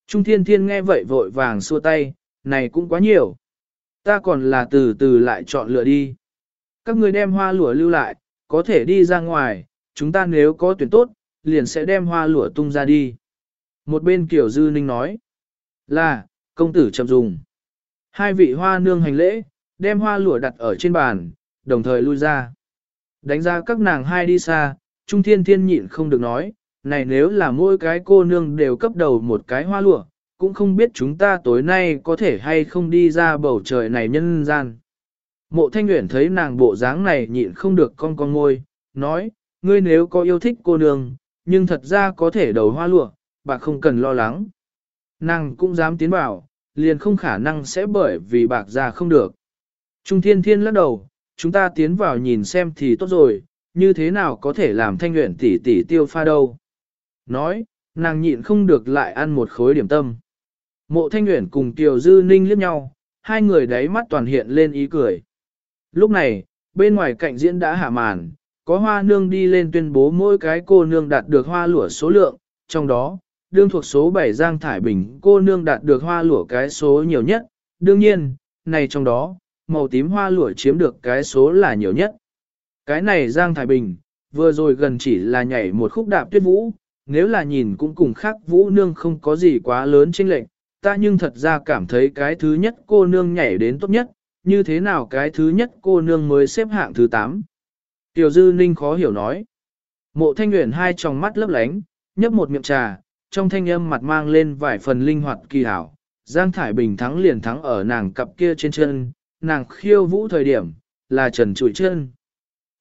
Trung thiên thiên nghe vậy vội vàng xua tay, này cũng quá nhiều. Ta còn là từ từ lại chọn lựa đi. Các người đem hoa lụa lưu lại, có thể đi ra ngoài, chúng ta nếu có tuyển tốt, liền sẽ đem hoa lụa tung ra đi. Một bên kiểu dư ninh nói, là, công tử chậm dùng. Hai vị hoa nương hành lễ, đem hoa lụa đặt ở trên bàn, đồng thời lui ra. Đánh ra các nàng hai đi xa, Trung Thiên Thiên nhịn không được nói, này nếu là mỗi cái cô nương đều cấp đầu một cái hoa lụa, cũng không biết chúng ta tối nay có thể hay không đi ra bầu trời này nhân gian. Mộ Thanh Nguyễn thấy nàng bộ dáng này nhịn không được con con ngôi, nói, ngươi nếu có yêu thích cô nương, nhưng thật ra có thể đầu hoa lụa, bà không cần lo lắng. Nàng cũng dám tiến bảo, liền không khả năng sẽ bởi vì bạc ra không được. Trung Thiên Thiên lắc đầu, chúng ta tiến vào nhìn xem thì tốt rồi, như thế nào có thể làm thanh nguyện tỷ tỷ tiêu pha đâu. Nói, nàng nhịn không được lại ăn một khối điểm tâm. Mộ thanh nguyện cùng Tiểu Dư Ninh liếc nhau, hai người đáy mắt toàn hiện lên ý cười. Lúc này, bên ngoài cạnh diễn đã hạ màn, có hoa nương đi lên tuyên bố mỗi cái cô nương đạt được hoa lửa số lượng, trong đó, đương thuộc số 7 Giang Thải Bình cô nương đạt được hoa lửa cái số nhiều nhất, đương nhiên, này trong đó, màu tím hoa lửa chiếm được cái số là nhiều nhất. Cái này Giang Thải Bình, vừa rồi gần chỉ là nhảy một khúc đạp tuyết vũ, nếu là nhìn cũng cùng khác vũ nương không có gì quá lớn chênh lệch, ta nhưng thật ra cảm thấy cái thứ nhất cô nương nhảy đến tốt nhất, như thế nào cái thứ nhất cô nương mới xếp hạng thứ 8. Tiểu Dư Ninh khó hiểu nói. Mộ thanh Nguyễn hai tròng mắt lấp lánh, nhấp một miệng trà, trong thanh âm mặt mang lên vài phần linh hoạt kỳ hảo. Giang Thải Bình thắng liền thắng ở nàng cặp kia trên chân, nàng khiêu vũ thời điểm, là trần trụi chân.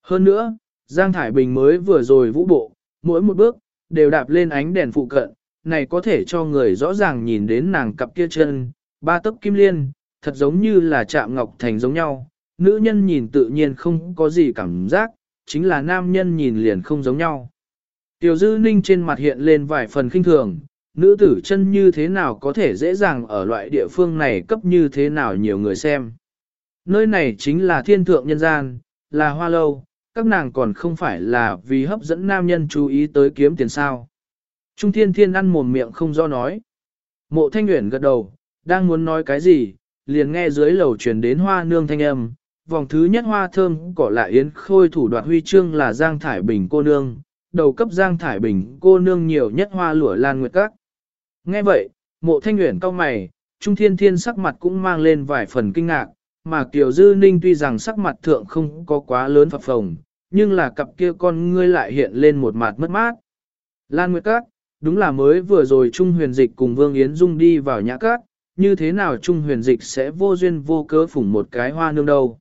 Hơn nữa, Giang Thải Bình mới vừa rồi vũ bộ, mỗi một bước, đều đạp lên ánh đèn phụ cận, này có thể cho người rõ ràng nhìn đến nàng cặp kia chân, ba tấc kim liên, thật giống như là chạm ngọc thành giống nhau, nữ nhân nhìn tự nhiên không có gì cảm giác, chính là nam nhân nhìn liền không giống nhau. Tiểu dư ninh trên mặt hiện lên vài phần khinh thường, nữ tử chân như thế nào có thể dễ dàng ở loại địa phương này cấp như thế nào nhiều người xem. Nơi này chính là thiên thượng nhân gian, là hoa lâu, các nàng còn không phải là vì hấp dẫn nam nhân chú ý tới kiếm tiền sao. Trung thiên thiên ăn mồm miệng không do nói. Mộ thanh nguyện gật đầu, đang muốn nói cái gì, liền nghe dưới lầu truyền đến hoa nương thanh âm. Vòng thứ nhất hoa thơm cỏ lại yến khôi thủ đoạt huy chương là Giang Thải Bình cô nương, đầu cấp Giang Thải Bình cô nương nhiều nhất hoa lửa lan nguyệt các. Nghe vậy, mộ thanh nguyện cau mày, Trung Thiên Thiên sắc mặt cũng mang lên vài phần kinh ngạc, mà Kiều Dư Ninh tuy rằng sắc mặt thượng không có quá lớn phập phồng, nhưng là cặp kia con ngươi lại hiện lên một mặt mất mát. Lan Nguyệt Các, đúng là mới vừa rồi Trung huyền dịch cùng Vương Yến Dung đi vào nhã cát như thế nào Trung huyền dịch sẽ vô duyên vô cớ phủng một cái hoa nương đâu.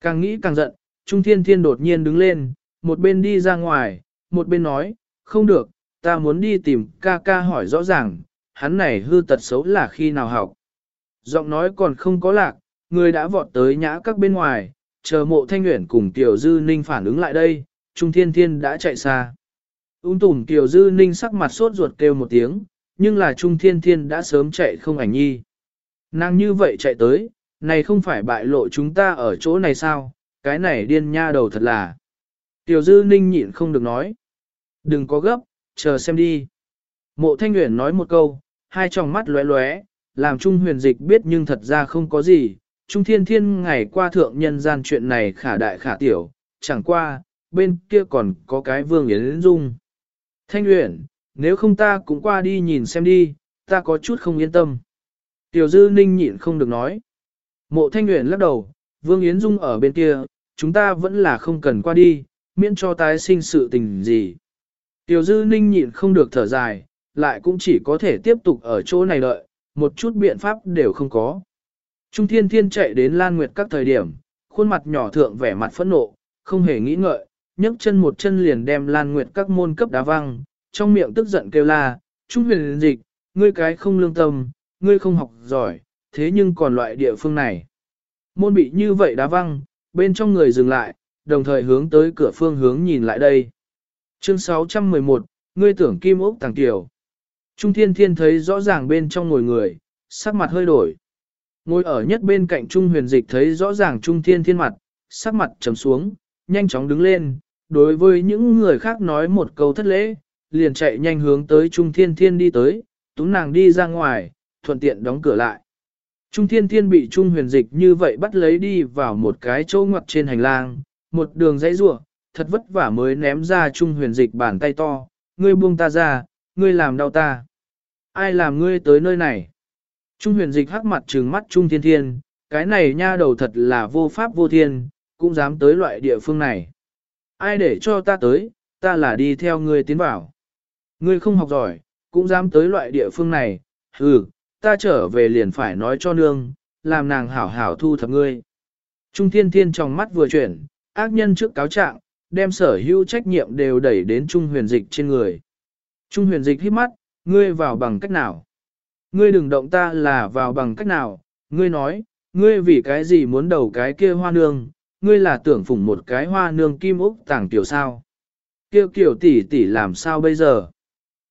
Càng nghĩ càng giận, Trung Thiên Thiên đột nhiên đứng lên, một bên đi ra ngoài, một bên nói, không được, ta muốn đi tìm ca ca hỏi rõ ràng, hắn này hư tật xấu là khi nào học. Giọng nói còn không có lạc, người đã vọt tới nhã các bên ngoài, chờ mộ thanh nguyện cùng Tiểu Dư Ninh phản ứng lại đây, Trung Thiên Thiên đã chạy xa. Ung tùm Kiều Dư Ninh sắc mặt sốt ruột kêu một tiếng, nhưng là Trung Thiên Thiên đã sớm chạy không ảnh nhi. Nàng như vậy chạy tới, này không phải bại lộ chúng ta ở chỗ này sao, cái này điên nha đầu thật là. Tiểu Dư Ninh nhịn không được nói. Đừng có gấp, chờ xem đi. Mộ Thanh Nguyễn nói một câu, hai tròng mắt lóe lóe, làm Trung huyền dịch biết nhưng thật ra không có gì. Trung thiên thiên ngày qua thượng nhân gian chuyện này khả đại khả tiểu, chẳng qua, bên kia còn có cái vương yến dung. Thanh Uyển, nếu không ta cũng qua đi nhìn xem đi, ta có chút không yên tâm. Tiểu dư ninh nhịn không được nói. Mộ Thanh Uyển lắc đầu, vương yến dung ở bên kia, chúng ta vẫn là không cần qua đi, miễn cho tái sinh sự tình gì. Tiểu dư ninh nhịn không được thở dài, lại cũng chỉ có thể tiếp tục ở chỗ này đợi, một chút biện pháp đều không có. Trung thiên thiên chạy đến Lan Nguyệt các thời điểm, khuôn mặt nhỏ thượng vẻ mặt phẫn nộ, không hề nghĩ ngợi, nhấc chân một chân liền đem Lan Nguyệt các môn cấp đá văng, trong miệng tức giận kêu la, Trung huyền dịch, ngươi cái không lương tâm, ngươi không học giỏi, thế nhưng còn loại địa phương này. Môn bị như vậy đá văng, bên trong người dừng lại, đồng thời hướng tới cửa phương hướng nhìn lại đây. Chương 611, ngươi tưởng kim ốc tàng tiểu. Trung thiên thiên thấy rõ ràng bên trong ngồi người, sắc mặt hơi đổi. Ngồi ở nhất bên cạnh Trung huyền dịch thấy rõ ràng Trung thiên thiên mặt, sắc mặt trầm xuống, nhanh chóng đứng lên, đối với những người khác nói một câu thất lễ, liền chạy nhanh hướng tới Trung thiên thiên đi tới, túm nàng đi ra ngoài, thuận tiện đóng cửa lại. Trung thiên thiên bị Trung huyền dịch như vậy bắt lấy đi vào một cái chỗ ngoặt trên hành lang, một đường dãy rủa thật vất vả mới ném ra Trung huyền dịch bàn tay to, ngươi buông ta ra, ngươi làm đau ta. Ai làm ngươi tới nơi này? Trung huyền dịch hắc mặt trừng mắt Trung thiên thiên, cái này nha đầu thật là vô pháp vô thiên, cũng dám tới loại địa phương này. Ai để cho ta tới, ta là đi theo ngươi tiến vào. Ngươi không học giỏi, cũng dám tới loại địa phương này, ừ, ta trở về liền phải nói cho nương, làm nàng hảo hảo thu thập ngươi. Trung thiên thiên trong mắt vừa chuyển, ác nhân trước cáo trạng, đem sở hữu trách nhiệm đều đẩy đến Trung huyền dịch trên người. Trung huyền dịch hít mắt, ngươi vào bằng cách nào? Ngươi đừng động ta là vào bằng cách nào? Ngươi nói, ngươi vì cái gì muốn đầu cái kia hoa nương? Ngươi là tưởng phủng một cái hoa nương kim úc tàng tiểu sao? kêu kiểu tỷ tỷ làm sao bây giờ?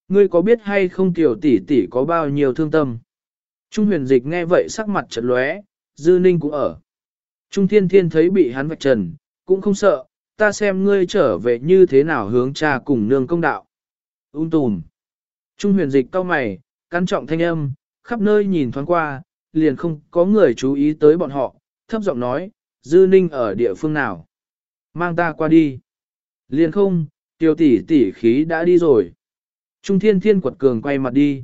Ngươi có biết hay không tiểu tỷ tỷ có bao nhiêu thương tâm? Trung huyền dịch nghe vậy sắc mặt chật lóe, dư ninh cũng ở. Trung thiên thiên thấy bị hắn vạch trần, cũng không sợ, ta xem ngươi trở về như thế nào hướng cha cùng nương công đạo. Ung tùm. Trung huyền dịch cao mày, căn trọng thanh âm, khắp nơi nhìn thoáng qua, liền không có người chú ý tới bọn họ, thấp giọng nói, dư ninh ở địa phương nào. Mang ta qua đi. Liên không, tiêu tỷ tỷ khí đã đi rồi. Trung thiên thiên quật cường quay mặt đi.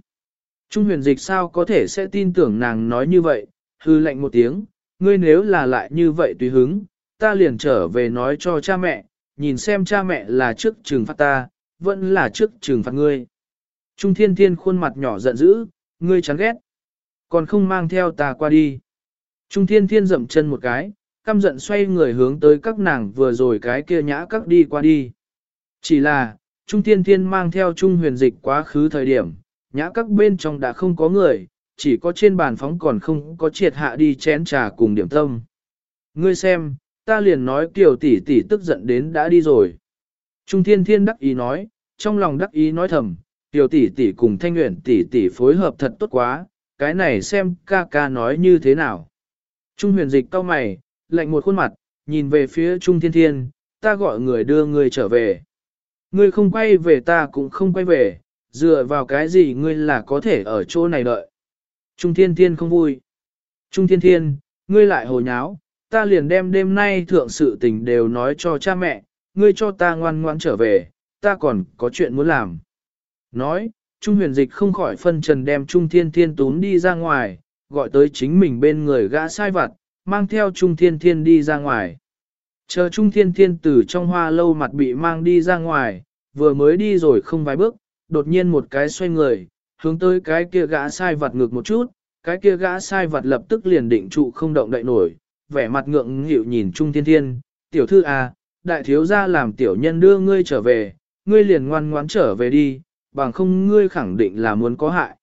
Trung huyền dịch sao có thể sẽ tin tưởng nàng nói như vậy, hư lệnh một tiếng, ngươi nếu là lại như vậy tùy hứng, ta liền trở về nói cho cha mẹ, nhìn xem cha mẹ là trước trừng phạt ta, vẫn là trước trừng phạt ngươi. Trung thiên thiên khuôn mặt nhỏ giận dữ, ngươi chán ghét. Còn không mang theo ta qua đi. Trung thiên thiên dậm chân một cái, căm giận xoay người hướng tới các nàng vừa rồi cái kia nhã các đi qua đi. Chỉ là, Trung thiên thiên mang theo Trung huyền dịch quá khứ thời điểm, nhã các bên trong đã không có người, chỉ có trên bàn phóng còn không có triệt hạ đi chén trà cùng điểm tâm. Ngươi xem, ta liền nói kiểu tỷ tỷ tức giận đến đã đi rồi. Trung thiên thiên đắc ý nói, trong lòng đắc ý nói thầm, tiểu tỷ tỷ cùng thanh nguyện tỷ tỷ phối hợp thật tốt quá, cái này xem ca ca nói như thế nào. Trung huyền dịch cau mày, lạnh một khuôn mặt, nhìn về phía Trung thiên thiên, ta gọi người đưa người trở về. Ngươi không quay về ta cũng không quay về, dựa vào cái gì ngươi là có thể ở chỗ này đợi. Trung thiên thiên không vui. Trung thiên thiên, ngươi lại hồ nháo, ta liền đem đêm nay thượng sự tình đều nói cho cha mẹ, ngươi cho ta ngoan ngoãn trở về, ta còn có chuyện muốn làm. Nói, Trung huyền dịch không khỏi phân trần đem Trung thiên thiên tún đi ra ngoài, gọi tới chính mình bên người gã sai vặt, mang theo Trung thiên thiên đi ra ngoài. Chờ Trung Thiên Thiên từ trong hoa lâu mặt bị mang đi ra ngoài, vừa mới đi rồi không vài bước, đột nhiên một cái xoay người, hướng tới cái kia gã sai vặt ngược một chút, cái kia gã sai vặt lập tức liền định trụ không động đậy nổi, vẻ mặt ngượng nghịu nhìn Trung Thiên Thiên, tiểu thư à, đại thiếu gia làm tiểu nhân đưa ngươi trở về, ngươi liền ngoan ngoãn trở về đi, bằng không ngươi khẳng định là muốn có hại.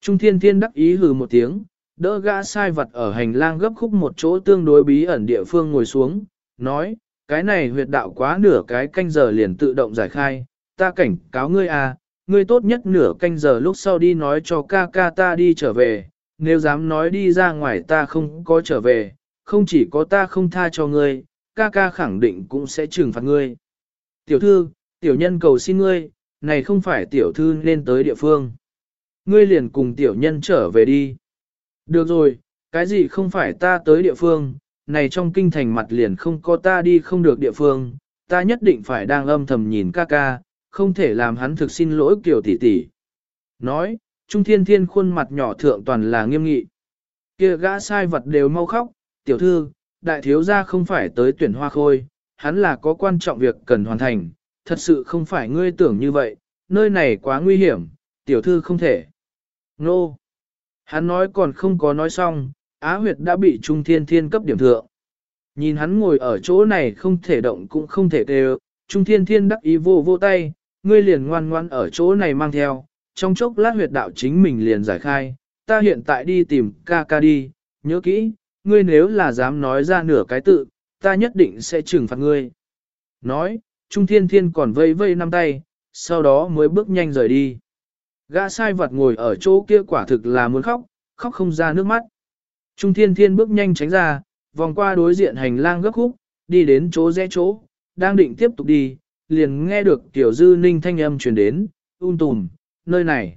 Trung Thiên Thiên đắc ý hừ một tiếng, đỡ gã sai vật ở hành lang gấp khúc một chỗ tương đối bí ẩn địa phương ngồi xuống, nói, cái này huyệt đạo quá nửa cái canh giờ liền tự động giải khai, ta cảnh cáo ngươi à, ngươi tốt nhất nửa canh giờ lúc sau đi nói cho ca ca ta đi trở về, nếu dám nói đi ra ngoài ta không có trở về, không chỉ có ta không tha cho ngươi, ca ca khẳng định cũng sẽ trừng phạt ngươi. Tiểu thư, tiểu nhân cầu xin ngươi, này không phải tiểu thư nên tới địa phương. Ngươi liền cùng tiểu nhân trở về đi. Được rồi, cái gì không phải ta tới địa phương, này trong kinh thành mặt liền không có ta đi không được địa phương, ta nhất định phải đang âm thầm nhìn ca ca, không thể làm hắn thực xin lỗi kiểu tỷ tỷ. Nói, Trung Thiên Thiên khuôn mặt nhỏ thượng toàn là nghiêm nghị. Kia gã sai vật đều mau khóc, tiểu thư, đại thiếu gia không phải tới tuyển hoa khôi, hắn là có quan trọng việc cần hoàn thành, thật sự không phải ngươi tưởng như vậy, nơi này quá nguy hiểm, tiểu thư không thể. Nô! Hắn nói còn không có nói xong, Á huyệt đã bị Trung Thiên Thiên cấp điểm thượng. Nhìn hắn ngồi ở chỗ này không thể động cũng không thể đều, Trung Thiên Thiên đắc ý vô vô tay, ngươi liền ngoan ngoan ở chỗ này mang theo, trong chốc lát huyệt đạo chính mình liền giải khai, ta hiện tại đi tìm ca ca đi, nhớ kỹ, ngươi nếu là dám nói ra nửa cái tự, ta nhất định sẽ trừng phạt ngươi. Nói, Trung Thiên Thiên còn vây vây năm tay, sau đó mới bước nhanh rời đi. Gã sai vật ngồi ở chỗ kia quả thực là muốn khóc, khóc không ra nước mắt. Trung Thiên Thiên bước nhanh tránh ra, vòng qua đối diện hành lang gấp khúc, đi đến chỗ rẽ chỗ, đang định tiếp tục đi, liền nghe được Tiểu Dư Ninh thanh âm truyền đến, un tùm, nơi này.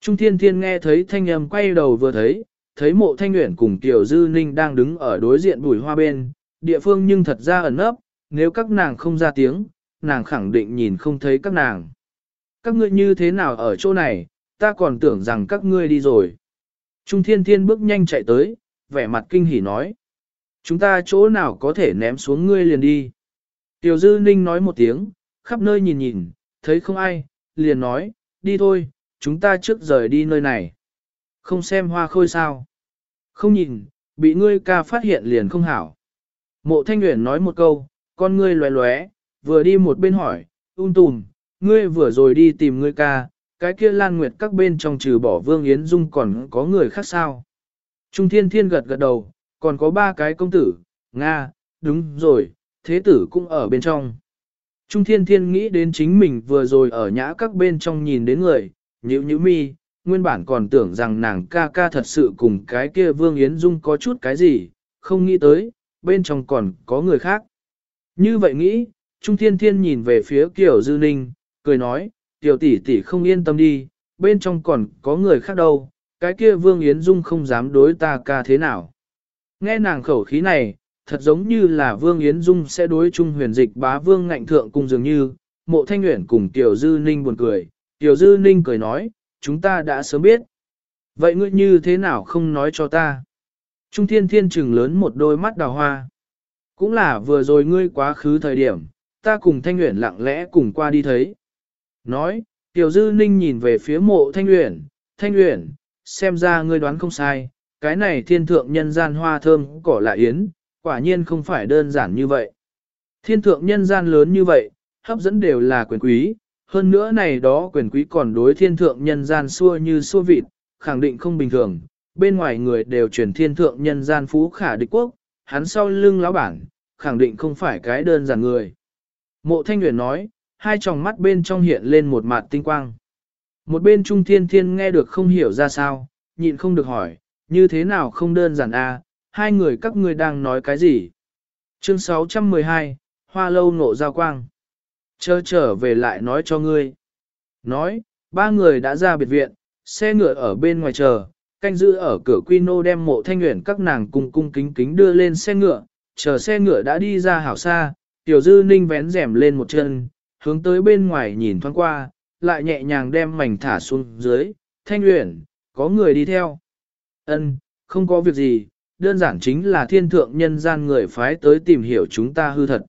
Trung Thiên Thiên nghe thấy thanh âm quay đầu vừa thấy, thấy mộ thanh nguyện cùng Tiểu Dư Ninh đang đứng ở đối diện bùi hoa bên, địa phương nhưng thật ra ẩn ấp, nếu các nàng không ra tiếng, nàng khẳng định nhìn không thấy các nàng. Các ngươi như thế nào ở chỗ này, ta còn tưởng rằng các ngươi đi rồi. Trung Thiên Thiên bước nhanh chạy tới, vẻ mặt kinh hỉ nói. Chúng ta chỗ nào có thể ném xuống ngươi liền đi. Tiểu Dư Ninh nói một tiếng, khắp nơi nhìn nhìn, thấy không ai, liền nói, đi thôi, chúng ta trước rời đi nơi này. Không xem hoa khôi sao. Không nhìn, bị ngươi ca phát hiện liền không hảo. Mộ Thanh Nguyễn nói một câu, con ngươi loé loé, vừa đi một bên hỏi, ung tùm, ngươi vừa rồi đi tìm ngươi ca, cái kia lan nguyệt các bên trong trừ bỏ Vương Yến Dung còn có người khác sao. Trung Thiên Thiên gật gật đầu, còn có ba cái công tử, Nga, đúng rồi, thế tử cũng ở bên trong. Trung Thiên Thiên nghĩ đến chính mình vừa rồi ở nhã các bên trong nhìn đến người, nhữ nhữ mi, nguyên bản còn tưởng rằng nàng ca ca thật sự cùng cái kia Vương Yến Dung có chút cái gì, không nghĩ tới, bên trong còn có người khác. Như vậy nghĩ, Trung Thiên Thiên nhìn về phía Kiều Dư Ninh, cười nói, Tiểu tỷ tỷ không yên tâm đi, bên trong còn có người khác đâu, cái kia Vương Yến Dung không dám đối ta ca thế nào. Nghe nàng khẩu khí này, thật giống như là Vương Yến Dung sẽ đối chung huyền dịch bá Vương ngạnh thượng cùng dường như, mộ thanh nguyện cùng Tiểu Dư Ninh buồn cười. Tiểu Dư Ninh cười nói, chúng ta đã sớm biết. Vậy ngươi như thế nào không nói cho ta? Trung thiên thiên trừng lớn một đôi mắt đào hoa. Cũng là vừa rồi ngươi quá khứ thời điểm, ta cùng Thanh Uyển lặng lẽ cùng qua đi thấy. Nói, Tiểu Dư Ninh nhìn về phía mộ Thanh Uyển, Thanh Uyển, xem ra ngươi đoán không sai, cái này thiên thượng nhân gian hoa thơm cỏ lạ yến, quả nhiên không phải đơn giản như vậy. Thiên thượng nhân gian lớn như vậy, hấp dẫn đều là quyền quý, hơn nữa này đó quyền quý còn đối thiên thượng nhân gian xua như xua vịt, khẳng định không bình thường, bên ngoài người đều truyền thiên thượng nhân gian phú khả địch quốc, hắn sau lưng lão bản, khẳng định không phải cái đơn giản người. Mộ Thanh Nguyễn nói, hai tròng mắt bên trong hiện lên một mặt tinh quang. Một bên Trung Thiên Thiên nghe được không hiểu ra sao, nhịn không được hỏi, như thế nào không đơn giản a? À, hai người các ngươi đang nói cái gì? Chương 612, Hoa Lâu Nộ Giao Quang. Chờ trở về lại nói cho ngươi. Nói, ba người đã ra biệt viện, xe ngựa ở bên ngoài chờ, canh giữ ở cửa quy nô đem mộ thanh nguyện các nàng cung cung kính kính đưa lên xe ngựa, chờ xe ngựa đã đi ra hảo xa, tiểu dư ninh vén rèm lên một chân, hướng tới bên ngoài nhìn thoáng qua, lại nhẹ nhàng đem mảnh thả xuống dưới, thanh nguyện, có người đi theo. Ân, không có việc gì, đơn giản chính là thiên thượng nhân gian người phái tới tìm hiểu chúng ta hư thật.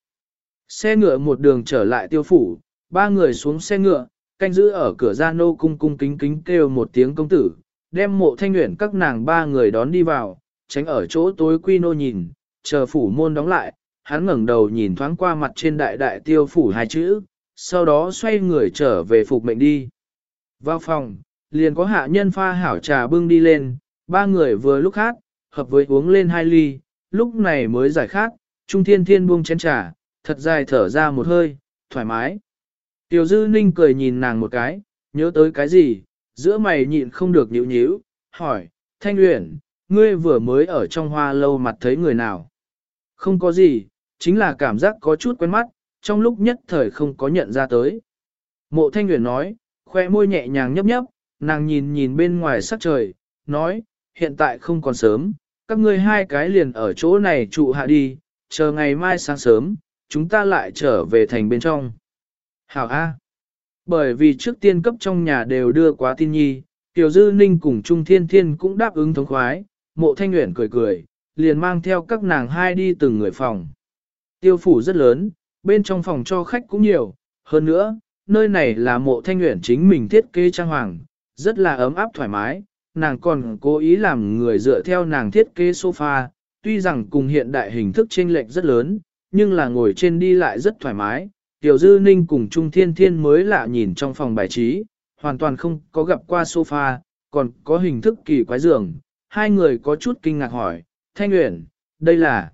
Xe ngựa một đường trở lại tiêu phủ, ba người xuống xe ngựa, canh giữ ở cửa ra nô cung cung kính kính kêu một tiếng công tử, đem mộ thanh nguyện các nàng ba người đón đi vào, tránh ở chỗ tối quy nô nhìn, chờ phủ môn đóng lại, hắn ngẩng đầu nhìn thoáng qua mặt trên đại đại tiêu phủ hai chữ, sau đó xoay người trở về phục mệnh đi. Vào phòng, liền có hạ nhân pha hảo trà bưng đi lên, ba người vừa lúc hát, hợp với uống lên hai ly, lúc này mới giải khát, Trung Thiên Thiên buông chén trà, thật dài thở ra một hơi, thoải mái. Tiểu Dư Ninh cười nhìn nàng một cái, nhớ tới cái gì, giữa mày nhịn không được nhíu nhíu, hỏi, Thanh Uyển, ngươi vừa mới ở trong hoa lâu mặt thấy người nào? Không có gì, chính là cảm giác có chút quen mắt, trong lúc nhất thời không có nhận ra tới. Mộ Thanh Uyển nói, khoe môi nhẹ nhàng nhấp nhấp, nàng nhìn nhìn bên ngoài sắc trời, nói, hiện tại không còn sớm, các ngươi hai cái liền ở chỗ này trụ hạ đi, chờ ngày mai sáng sớm, chúng ta lại trở về thành bên trong. Hảo A. Bởi vì trước tiên cấp trong nhà đều đưa quá tin nhi, Tiểu Dư Ninh cùng Trung Thiên Thiên cũng đáp ứng thống khoái, mộ thanh nguyện cười cười, liền mang theo các nàng hai đi từng người phòng. Tiêu phủ rất lớn, bên trong phòng cho khách cũng nhiều, hơn nữa, nơi này là mộ thanh nguyện chính mình thiết kế trang hoàng, rất là ấm áp thoải mái, nàng còn cố ý làm người dựa theo nàng thiết kế sofa, tuy rằng cùng hiện đại hình thức chênh lệch rất lớn, nhưng là ngồi trên đi lại rất thoải mái. Tiểu Dư Ninh cùng Trung Thiên Thiên mới lạ nhìn trong phòng bài trí, hoàn toàn không có gặp qua sofa, còn có hình thức kỳ quái giường. Hai người có chút kinh ngạc hỏi, Thanh Uyển, đây là...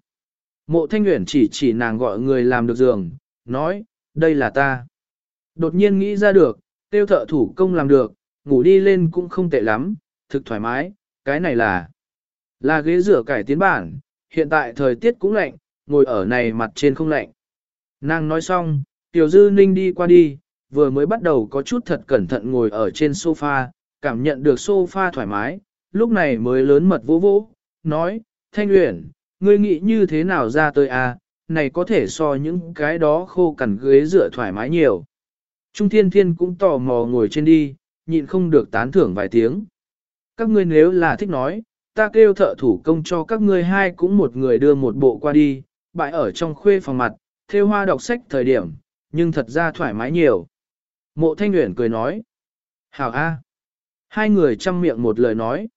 Mộ Thanh Uyển chỉ chỉ nàng gọi người làm được giường, nói, đây là ta. Đột nhiên nghĩ ra được, tiêu thợ thủ công làm được, ngủ đi lên cũng không tệ lắm, thực thoải mái, cái này là là ghế rửa cải tiến bản, hiện tại thời tiết cũng lạnh, ngồi ở này mặt trên không lạnh. Nàng nói xong, Tiểu Dư Ninh đi qua đi, vừa mới bắt đầu có chút thật cẩn thận ngồi ở trên sofa, cảm nhận được sofa thoải mái, lúc này mới lớn mật vỗ vỗ, nói, Thanh Uyển, ngươi nghĩ như thế nào ra tới à, này có thể so những cái đó khô cằn ghế rửa thoải mái nhiều. Trung Thiên Thiên cũng tò mò ngồi trên đi, nhịn không được tán thưởng vài tiếng. Các ngươi nếu là thích nói, ta kêu thợ thủ công cho các ngươi hai cũng một người đưa một bộ qua đi, bại ở trong khuê phòng mặt, theo hoa đọc sách thời điểm, nhưng thật ra thoải mái nhiều. Mộ Thanh nguyện cười nói. Hảo A. Hai người chăm miệng một lời nói.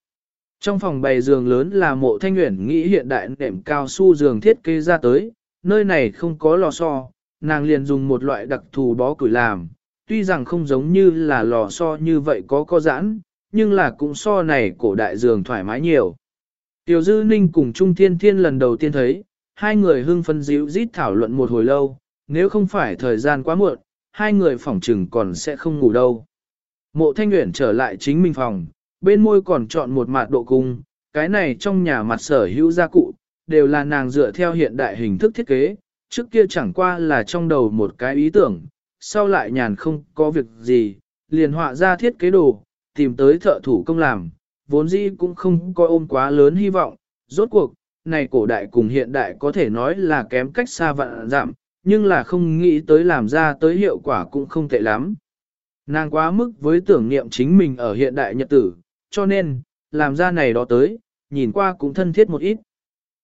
Trong phòng bày giường lớn là mộ Thanh Nguyễn nghĩ hiện đại nệm cao su giường thiết kế ra tới, nơi này không có lò xo, nàng liền dùng một loại đặc thù bó củi làm, tuy rằng không giống như là lò xo như vậy có co giãn, nhưng là cũng so này cổ đại giường thoải mái nhiều. Tiểu Dư Ninh cùng Trung Thiên Thiên lần đầu tiên thấy, hai người hưng phân dịu rít thảo luận một hồi lâu, nếu không phải thời gian quá muộn, hai người phỏng chừng còn sẽ không ngủ đâu. Mộ Thanh Nguyễn trở lại chính mình phòng, bên môi còn chọn một mạt độ cung, cái này trong nhà mặt sở hữu gia cụ, đều là nàng dựa theo hiện đại hình thức thiết kế, trước kia chẳng qua là trong đầu một cái ý tưởng, sau lại nhàn không có việc gì, liền họa ra thiết kế đồ, tìm tới thợ thủ công làm, vốn dĩ cũng không có ôm quá lớn hy vọng, rốt cuộc, này cổ đại cùng hiện đại có thể nói là kém cách xa vạn giảm, nhưng là không nghĩ tới làm ra tới hiệu quả cũng không tệ lắm. Nàng quá mức với tưởng niệm chính mình ở hiện đại nhật tử, cho nên, làm ra này đó tới, nhìn qua cũng thân thiết một ít.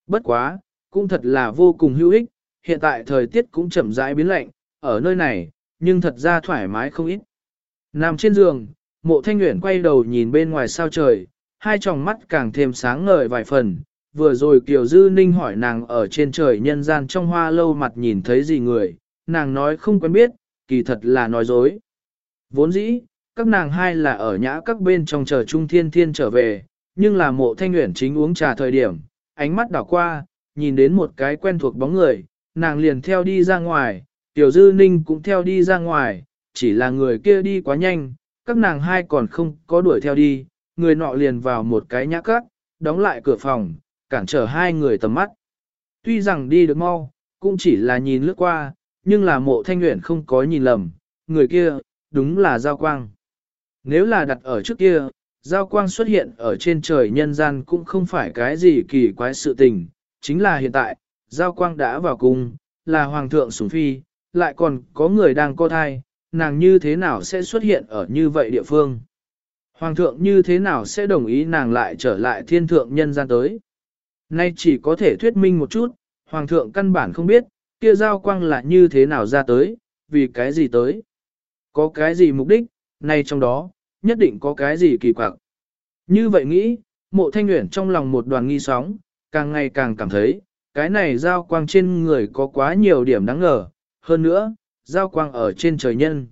Bất quá, cũng thật là vô cùng hữu ích, hiện tại thời tiết cũng chậm rãi biến lạnh, ở nơi này, nhưng thật ra thoải mái không ít. Nằm trên giường, mộ thanh nguyện quay đầu nhìn bên ngoài sao trời, hai tròng mắt càng thêm sáng ngời vài phần. Vừa rồi Kiều Dư Ninh hỏi nàng ở trên trời nhân gian trong hoa lâu mặt nhìn thấy gì người, nàng nói không quen biết, kỳ thật là nói dối. Vốn dĩ, các nàng hai là ở nhã các bên trong chờ Trung Thiên Thiên trở về, nhưng là mộ thanh nguyện chính uống trà thời điểm, ánh mắt đảo qua, nhìn đến một cái quen thuộc bóng người, nàng liền theo đi ra ngoài, Tiểu Dư Ninh cũng theo đi ra ngoài, chỉ là người kia đi quá nhanh, các nàng hai còn không có đuổi theo đi, người nọ liền vào một cái nhã các đóng lại cửa phòng, cản trở hai người tầm mắt. Tuy rằng đi được mau, cũng chỉ là nhìn lướt qua, nhưng là mộ thanh nguyện không có nhìn lầm, người kia, đúng là Giao Quang. Nếu là đặt ở trước kia, Giao Quang xuất hiện ở trên trời nhân gian cũng không phải cái gì kỳ quái sự tình, chính là hiện tại, Giao Quang đã vào cung, là Hoàng thượng Sủng Phi, lại còn có người đang co thai, nàng như thế nào sẽ xuất hiện ở như vậy địa phương? Hoàng thượng như thế nào sẽ đồng ý nàng lại trở lại thiên thượng nhân gian tới? Nay chỉ có thể thuyết minh một chút, Hoàng thượng căn bản không biết, kia giao quang là như thế nào ra tới, vì cái gì tới. Có cái gì mục đích, nay trong đó, nhất định có cái gì kỳ quặc. Như vậy nghĩ, mộ thanh nguyện trong lòng một đoàn nghi sóng, càng ngày càng cảm thấy, cái này giao quang trên người có quá nhiều điểm đáng ngờ, hơn nữa, giao quang ở trên trời nhân.